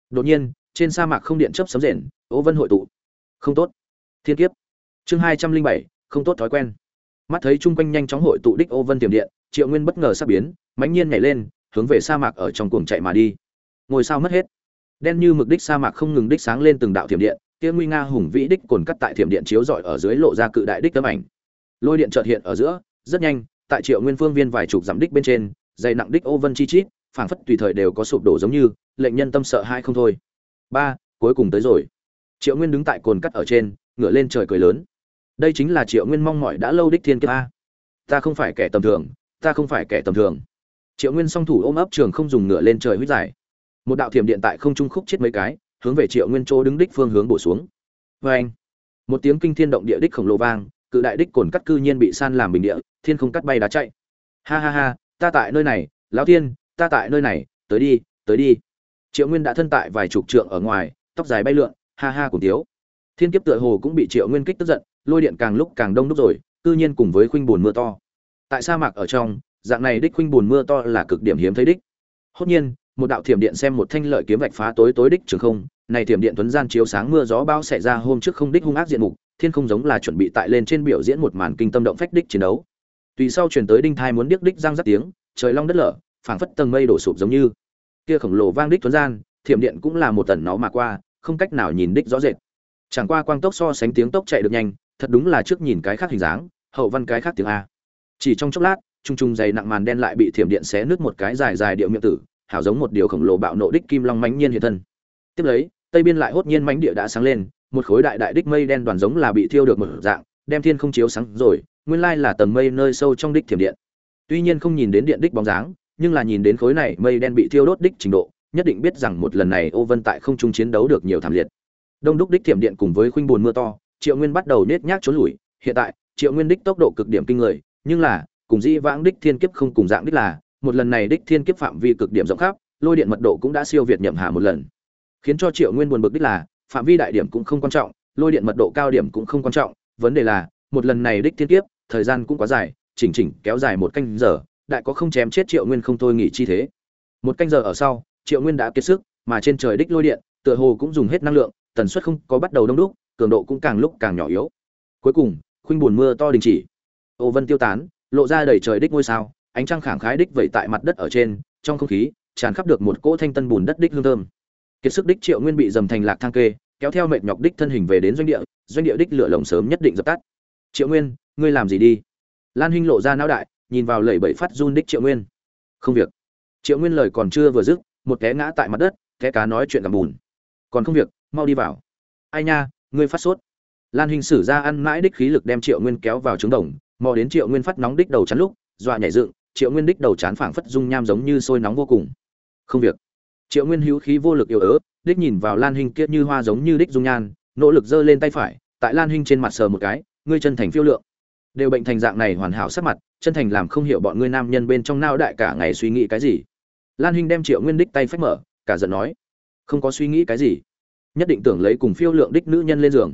Đột nhiên, trên sa mạc không điện chớp sấm rền ố vân hội tụ. Không tốt. Thiên kiếp. Chương hai trăm linh bảy, không tốt thói quen. Mắt thấy chung quanh nhanh chóng hội tụ đích ô vân tiềm điện, triệu nguyên bất ngờ sắp biến, mãnh nhiên nhảy lên, hướng về sa mạc ở trong cuồng chạy mà đi. Ngôi sao mất hết. Đen như mực đích sa mạc không ngừng đích sáng lên từng đạo thiểm điện, kia nguy nga hùng vĩ đích cồn cắt tại thiểm điện chiếu rọi ở dưới lộ ra cự đại đích tấm ảnh. Lôi điện chợt hiện ở giữa, rất nhanh, tại triệu nguyên phương viên vài chục dặm đích bên trên, dày nặng đích ô vân chi chít, phảng phất tùy thời đều có sụp đổ giống như, lệnh nhân tâm sợ hai không thôi. Ba, cuối cùng tới rồi. Triệu nguyên đứng tại cồn cắt ở trên, ngửa lên trời cười lớn. Đây chính là triệu nguyên mong mỏi đã lâu đích thiên kiếp a. Ta không phải kẻ tầm thường, ta không phải kẻ tầm thường. Triệu nguyên song thủ ôm ấp trường không dùng ngựa lên trời huyết giải một đạo thiểm điện tại không trung khúc chết mấy cái, hướng về triệu nguyên chỗ đứng đích phương hướng bổ xuống. Vê anh, một tiếng kinh thiên động địa đích khổng lồ vang, cự đại đích cồn cắt cư nhiên bị san làm bình địa, thiên không cắt bay đá chạy. Ha ha ha, ta tại nơi này, lão thiên, ta tại nơi này, tới đi tới đi. Triệu nguyên đã thân tại vài chục trượng ở ngoài, tóc dài bay lượn, ha ha cùng tiếu. Thiên kiếp tựa hồ cũng bị triệu nguyên kích tức giận, lôi điện càng lúc càng đông đúc rồi, cư nhiên cùng với khuynh bùn mưa to. Tại sa mạc ở trong, dạng này đích khuynh bùn mưa to là cực điểm hiếm thấy đích. Hốt nhiên một đạo thiểm điện xem một thanh lợi kiếm vạch phá tối tối đích trường không. Này thiểm điện tuấn gian chiếu sáng mưa gió bao xảy ra hôm trước không đích hung ác diện mục, thiên không giống là chuẩn bị tại lên trên biểu diễn một màn kinh tâm động phách đích chiến đấu. Tùy sau chuyển tới đinh thai muốn điếc đích giang rất tiếng, trời long đất lở, phảng phất tầng mây đổ sụp giống như. Kia khổng lồ vang đích tuấn gian, thiểm điện cũng là một tần nó mà qua, không cách nào nhìn đích rõ rệt. Chẳng qua quang tốc so sánh tiếng tốc chạy được nhanh, thật đúng là trước nhìn cái khác hình dáng, hậu văn cái khác tiếng a. Chỉ trong chốc lát, trung trung dày nặng màn đen lại bị thiểm điện xé nứt một cái dài dài điệu miệng tử hảo giống một điều khổng lồ bạo nộ đích kim long mãnh nhiên hiện thân. Tiếp lấy, tây biên lại hốt nhiên mãnh địa đã sáng lên, một khối đại đại đích mây đen đoàn giống là bị thiêu được một dạng, đem thiên không chiếu sáng rồi, nguyên lai là tầng mây nơi sâu trong đích thiểm điện. Tuy nhiên không nhìn đến điện đích bóng dáng, nhưng là nhìn đến khối này mây đen bị thiêu đốt đích trình độ, nhất định biết rằng một lần này ô vân tại không trung chiến đấu được nhiều thảm liệt. Đông đúc đích thiểm điện cùng với khuynh buồn mưa to, triệu nguyên bắt đầu nết nhác trốn lùi, hiện tại, triệu nguyên đích tốc độ cực điểm kinh người, nhưng là, cùng dĩ vãng đích thiên kiếp không cùng dạng đích là một lần này đích thiên kiếp phạm vi cực điểm rộng khắp, lôi điện mật độ cũng đã siêu việt nhậm hà một lần. Khiến cho triệu nguyên buồn bực đích là, phạm vi đại điểm cũng không quan trọng, lôi điện mật độ cao điểm cũng không quan trọng, vấn đề là, một lần này đích thiên kiếp, thời gian cũng quá dài, chỉnh chỉnh kéo dài một canh giờ, đại có không chém chết triệu nguyên không thôi nghỉ chi thế. Một canh giờ ở sau, triệu nguyên đã kiệt sức, mà trên trời đích lôi điện, tựa hồ cũng dùng hết năng lượng, tần suất không có bắt đầu đông đúc, cường độ cũng càng lúc càng nhỏ yếu. Cuối cùng, khuynh buồn mưa to đình chỉ. Ô vân tiêu tán, lộ ra đầy trời đích ngôi sao ánh trăng khẳng khái đích vậy tại mặt đất ở trên, trong không khí, tràn khắp được một cỗ thanh tân bùn đất đích hương thơm. Kiệt sức đích triệu nguyên bị dầm thành lạc thang kê, kéo theo mệt nhọc đích thân hình về đến doanh địa doanh địa đích lửa lồng sớm nhất định dập tắt. Triệu nguyên, ngươi làm gì đi? Lan huynh lộ ra não đại, nhìn vào lẩy bẩy phát run đích triệu nguyên. Không việc. Triệu nguyên lời còn chưa vừa dứt, một té ngã tại mặt đất té cá nói chuyện gặp bùn. Còn không việc, mau đi vào. Ai nha, ngươi phát sốt. Lan huynh sử ra ăn mãi đích khí lực đem triệu nguyên kéo vào trứng đồng mò đến triệu nguyên phát nóng đích đầu chắn lúc, dọa nhảy dựng triệu nguyên đích đầu chán phảng phất dung nham giống như sôi nóng vô cùng. Không việc. Triệu nguyên hữu khí vô lực yếu ớ đích nhìn vào lan hình kia như hoa giống như đích dung nhan, nỗ lực giơ lên tay phải, tại lan hình trên mặt sờ một cái, ngươi chân thành phiêu lượng. Đều bệnh thành dạng này hoàn hảo sắc mặt, chân thành làm không hiểu bọn ngươi nam nhân bên trong nao đại cả ngày suy nghĩ cái gì. Lan hình đem triệu nguyên đích tay phách mở, cả giận nói, không có suy nghĩ cái gì. Nhất định tưởng lấy cùng phiêu lượng đích nữ nhân lên giường.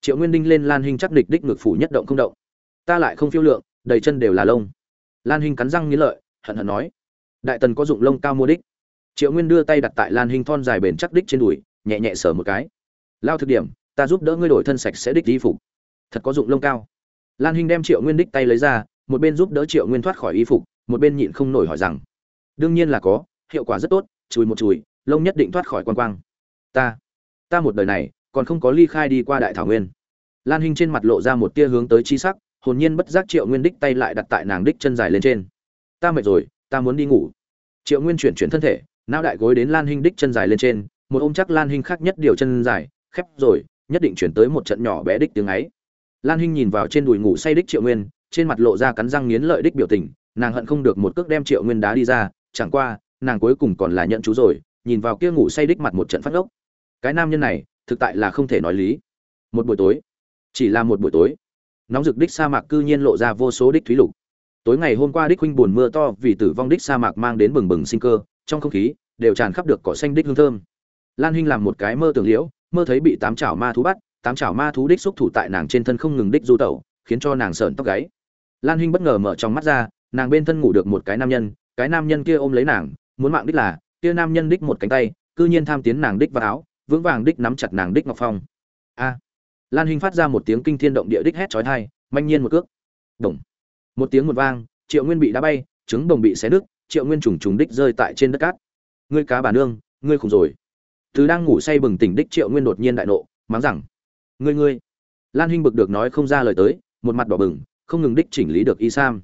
Triệu nguyên đinh lên lan hình chắc địch đích ngực phủ nhất động không động. Ta lại không phiêu lượng, đầy chân đều là lông lan Hinh cắn răng nghĩ lợi, hận hận nói, đại tần có dụng lông cao mua đích. Triệu nguyên đưa tay đặt tại lan Hinh thon dài bền chắc đích trên đùi, nhẹ nhẹ sờ một cái. Lao thực điểm, ta giúp đỡ ngươi đổi thân sạch sẽ đích y phục. Thật có dụng lông cao. Lan Hinh đem triệu nguyên đích tay lấy ra, một bên giúp đỡ triệu nguyên thoát khỏi y phục, một bên nhịn không nổi hỏi rằng, đương nhiên là có, hiệu quả rất tốt, chùi một chùi, lông nhất định thoát khỏi quan quang. Ta ta một đời này còn không có ly khai đi qua đại thảo nguyên. Lan hinh trên mặt lộ ra một tia hướng tới chi sắc hồn nhiên bất giác triệu nguyên đích tay lại đặt tại nàng đích chân dài lên trên. Ta mệt rồi, ta muốn đi ngủ. Triệu nguyên chuyển chuyển thân thể, não đại gối đến lan hinh đích chân dài lên trên, một ôm chắc lan hinh khác nhất điều chân dài, khép rồi, nhất định chuyển tới một trận nhỏ bé đích tiếng ấy. Lan hinh nhìn vào trên đùi ngủ say đích triệu nguyên, trên mặt lộ ra cắn răng nghiến lợi đích biểu tình, nàng hận không được một cước đem triệu nguyên đá đi ra, chẳng qua, nàng cuối cùng còn là nhận chú rồi, nhìn vào kia ngủ say đích mặt một trận phát ốc cái nam nhân này, thực tại là không thể nói lý. Một buổi tối, chỉ là một buổi tối nóng rực đích sa mạc cư nhiên lộ ra vô số đích thúy lục. Tối ngày hôm qua đích huynh buồn mưa to vì tử vong đích sa mạc mang đến bừng bừng sinh cơ, trong không khí đều tràn khắp được cỏ xanh đích hương thơm. Lan huynh làm một cái mơ tưởng liễu, mơ thấy bị tám chảo ma thú bắt, tám chảo ma thú đích xúc thủ tại nàng trên thân không ngừng đích du tẩu, khiến cho nàng sợn tóc gáy. Lan huynh bất ngờ mở trong mắt ra, nàng bên thân ngủ được một cái nam nhân, cái nam nhân kia ôm lấy nàng, muốn mạng đích là, kia nam nhân đích một cánh tay, cư nhiên tham tiến nàng đích vào áo, vững vàng đích nắm chặt nàng đích ngọc phong. A! Lan hình phát ra một tiếng kinh thiên động địa đích hét chói tai, manh nhiên một cước. Đồng. Một tiếng một vang, triệu nguyên bị đá bay, trứng đồng bị xé nứt, triệu nguyên trùng trùng đích rơi tại trên đất cát. Ngươi cá bà nương, ngươi khủng rồi. Từ đang ngủ say bừng tỉnh đích triệu nguyên đột nhiên đại nộ, mắng rằng, ngươi ngươi. Lan huynh bực được nói không ra lời tới, một mặt đỏ bừng, không ngừng đích chỉnh lý được y sam.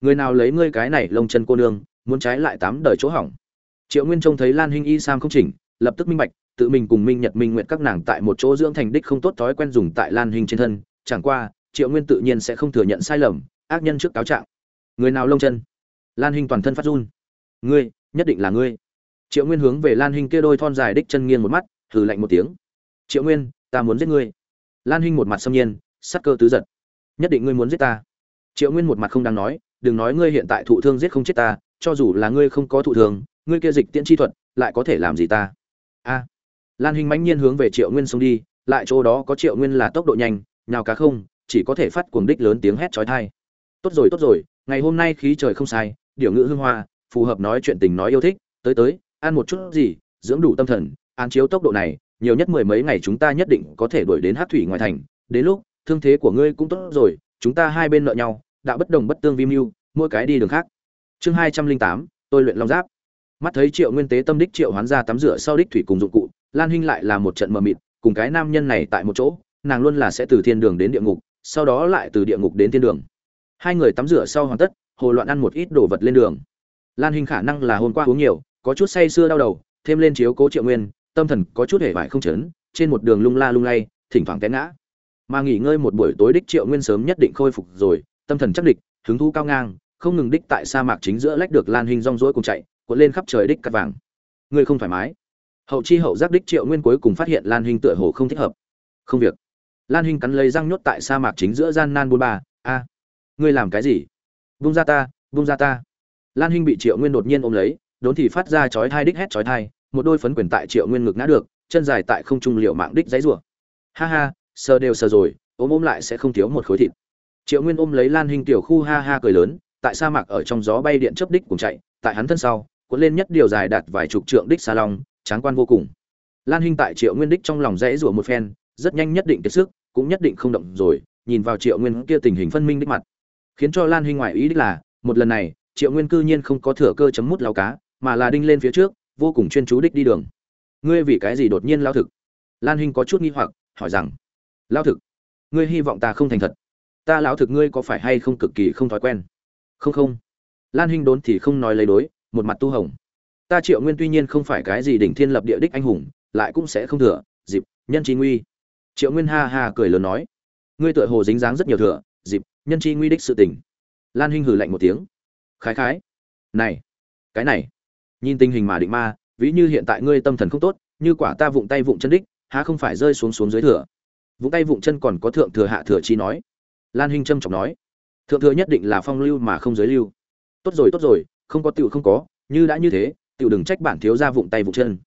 Người nào lấy ngươi cái này lông chân cô nương, muốn trái lại tám đời chỗ hỏng. Triệu nguyên trông thấy lan huynh y sam không chỉnh, lập tức minh bạch tự mình cùng minh nhật minh nguyệt các nàng tại một chỗ dưỡng thành đích không tốt thói quen dùng tại lan hình trên thân, chẳng qua, triệu nguyên tự nhiên sẽ không thừa nhận sai lầm, ác nhân trước cáo trạng. Người nào lông chân? Lan hình toàn thân phát run. Ngươi, nhất định là ngươi. Triệu nguyên hướng về lan hình kia đôi thon dài đích chân nghiêng một mắt, hừ lạnh một tiếng. Triệu nguyên, ta muốn giết ngươi. Lan hình một mặt xâm nhiên, sắc cơ tứ giật. Nhất định ngươi muốn giết ta. Triệu nguyên một mặt không đáng nói, đừng nói ngươi hiện tại thụ thương giết không chết ta, cho dù là ngươi không có thụ thương, ngươi kia dịch tiễn chi thuật, lại có thể làm gì ta? A lan hình mãnh nhiên hướng về triệu nguyên xông đi, lại chỗ đó có triệu nguyên là tốc độ nhanh, nhào cá không, chỉ có thể phát cuồng đích lớn tiếng hét chói tai. Tốt rồi tốt rồi, ngày hôm nay khí trời không sai điều ngữ hương hoa, phù hợp nói chuyện tình nói yêu thích, tới tới, ăn một chút gì, dưỡng đủ tâm thần an chiếu tốc độ này, nhiều nhất mười mấy ngày chúng ta nhất định có thể đuổi đến hát thủy ngoài thành. Đến lúc, thương thế của ngươi cũng tốt rồi, chúng ta hai bên nợ nhau, đã bất đồng bất tương vi mưu, mỗi cái đi đường khác. Chương hai trăm linh tám, tôi luyện long giáp. Mắt thấy triệu nguyên tế tâm đích triệu hoán ra tắm rửa sau đích thủy cùng dụng cụ lan Hinh lại là một trận mờ mịt, cùng cái nam nhân này tại một chỗ, nàng luôn là sẽ từ thiên đường đến địa ngục, sau đó lại từ địa ngục đến thiên đường. Hai người tắm rửa sau hoàn tất, hồ loạn ăn một ít đồ vật lên đường. Lan Hinh khả năng là hôm qua uống nhiều, có chút say sưa đau đầu, thêm lên chiếu cố triệu nguyên, tâm thần có chút hề vải không chấn trên một đường lung la lung lay, thỉnh thoảng té ngã. Mà nghỉ ngơi một buổi tối đích triệu nguyên sớm nhất định khôi phục rồi, tâm thần chắc địch, hứng thú cao ngang, không ngừng đích tại sa mạc chính giữa lách được lan hình rong rỗi cùng chạy, cuộn lên khắp trời đích cắt vàng. Ngươi không thoải mái hậu chi hậu giác đích triệu nguyên cuối cùng phát hiện lan hình tựa hồ không thích hợp. Không việc. Lan hình cắn lấy răng nhốt tại sa mạc chính giữa gian nan bôn ba. A, ngươi làm cái gì? Vung ra ta, vung ra ta. Lan hình bị triệu nguyên đột nhiên ôm lấy, đốn thì phát ra chói thai đích hét chói thai một đôi phấn quyền tại triệu nguyên ngực ngã được, chân dài tại không trung liệu mạng đích dãy rủa ha ha, sờ đều sờ rồi, ôm ôm lại sẽ không thiếu một khối thịt. Triệu nguyên ôm lấy lan hình tiểu khu ha ha cười lớn, tại sa mạc ở trong gió bay điện chớp đích cùng chạy, tại hắn thân sau cuốn lên nhất điều dài đạt vài chục trượng đích xa long tráng quan vô cùng. Lan Hinh tại triệu nguyên đích trong lòng rẽ rủa một phen, rất nhanh nhất định kiệt sức, cũng nhất định không động rồi, nhìn vào triệu nguyên kia tình hình phân minh đích mặt. Khiến cho lan Hinh ngoại ý đích là, một lần này, triệu nguyên cư nhiên không có thừa cơ chấm mút lao cá, mà là đinh lên phía trước, vô cùng chuyên chú đích đi đường. Ngươi vì cái gì đột nhiên lao thực? Lan hinh có chút nghi hoặc, hỏi rằng. Lao thực? Ngươi hy vọng ta không thành thật. Ta lão thực ngươi có phải hay không cực kỳ không thói quen? Không không. Lan hinh đốn thì không nói lấy đối, một mặt tu hồng ta triệu nguyên tuy nhiên không phải cái gì đỉnh thiên lập địa đích anh hùng, lại cũng sẽ không thừa, dịp, nhân chi nguy. Triệu nguyên ha ha cười lớn nói. Ngươi tựa hồ dính dáng rất nhiều thừa, dịp, nhân chi nguy đích sự tình. Lan hinh hử lạnh một tiếng. Khái khái. Này, cái này. Nhìn tình hình mà định ma, ví như hiện tại ngươi tâm thần không tốt, như quả ta vụng tay vụng chân đích, há không phải rơi xuống xuống dưới thừa. Vụng tay vụng chân còn có thượng thừa hạ thừa chi nói. Lan hinh trâm trọng nói. Thượng thừa nhất định là phong lưu mà không giới lưu. Tốt rồi tốt rồi, không có tựu không có, như đã như thế Tiểu đừng trách bản thiếu gia vụng tay vụng chân.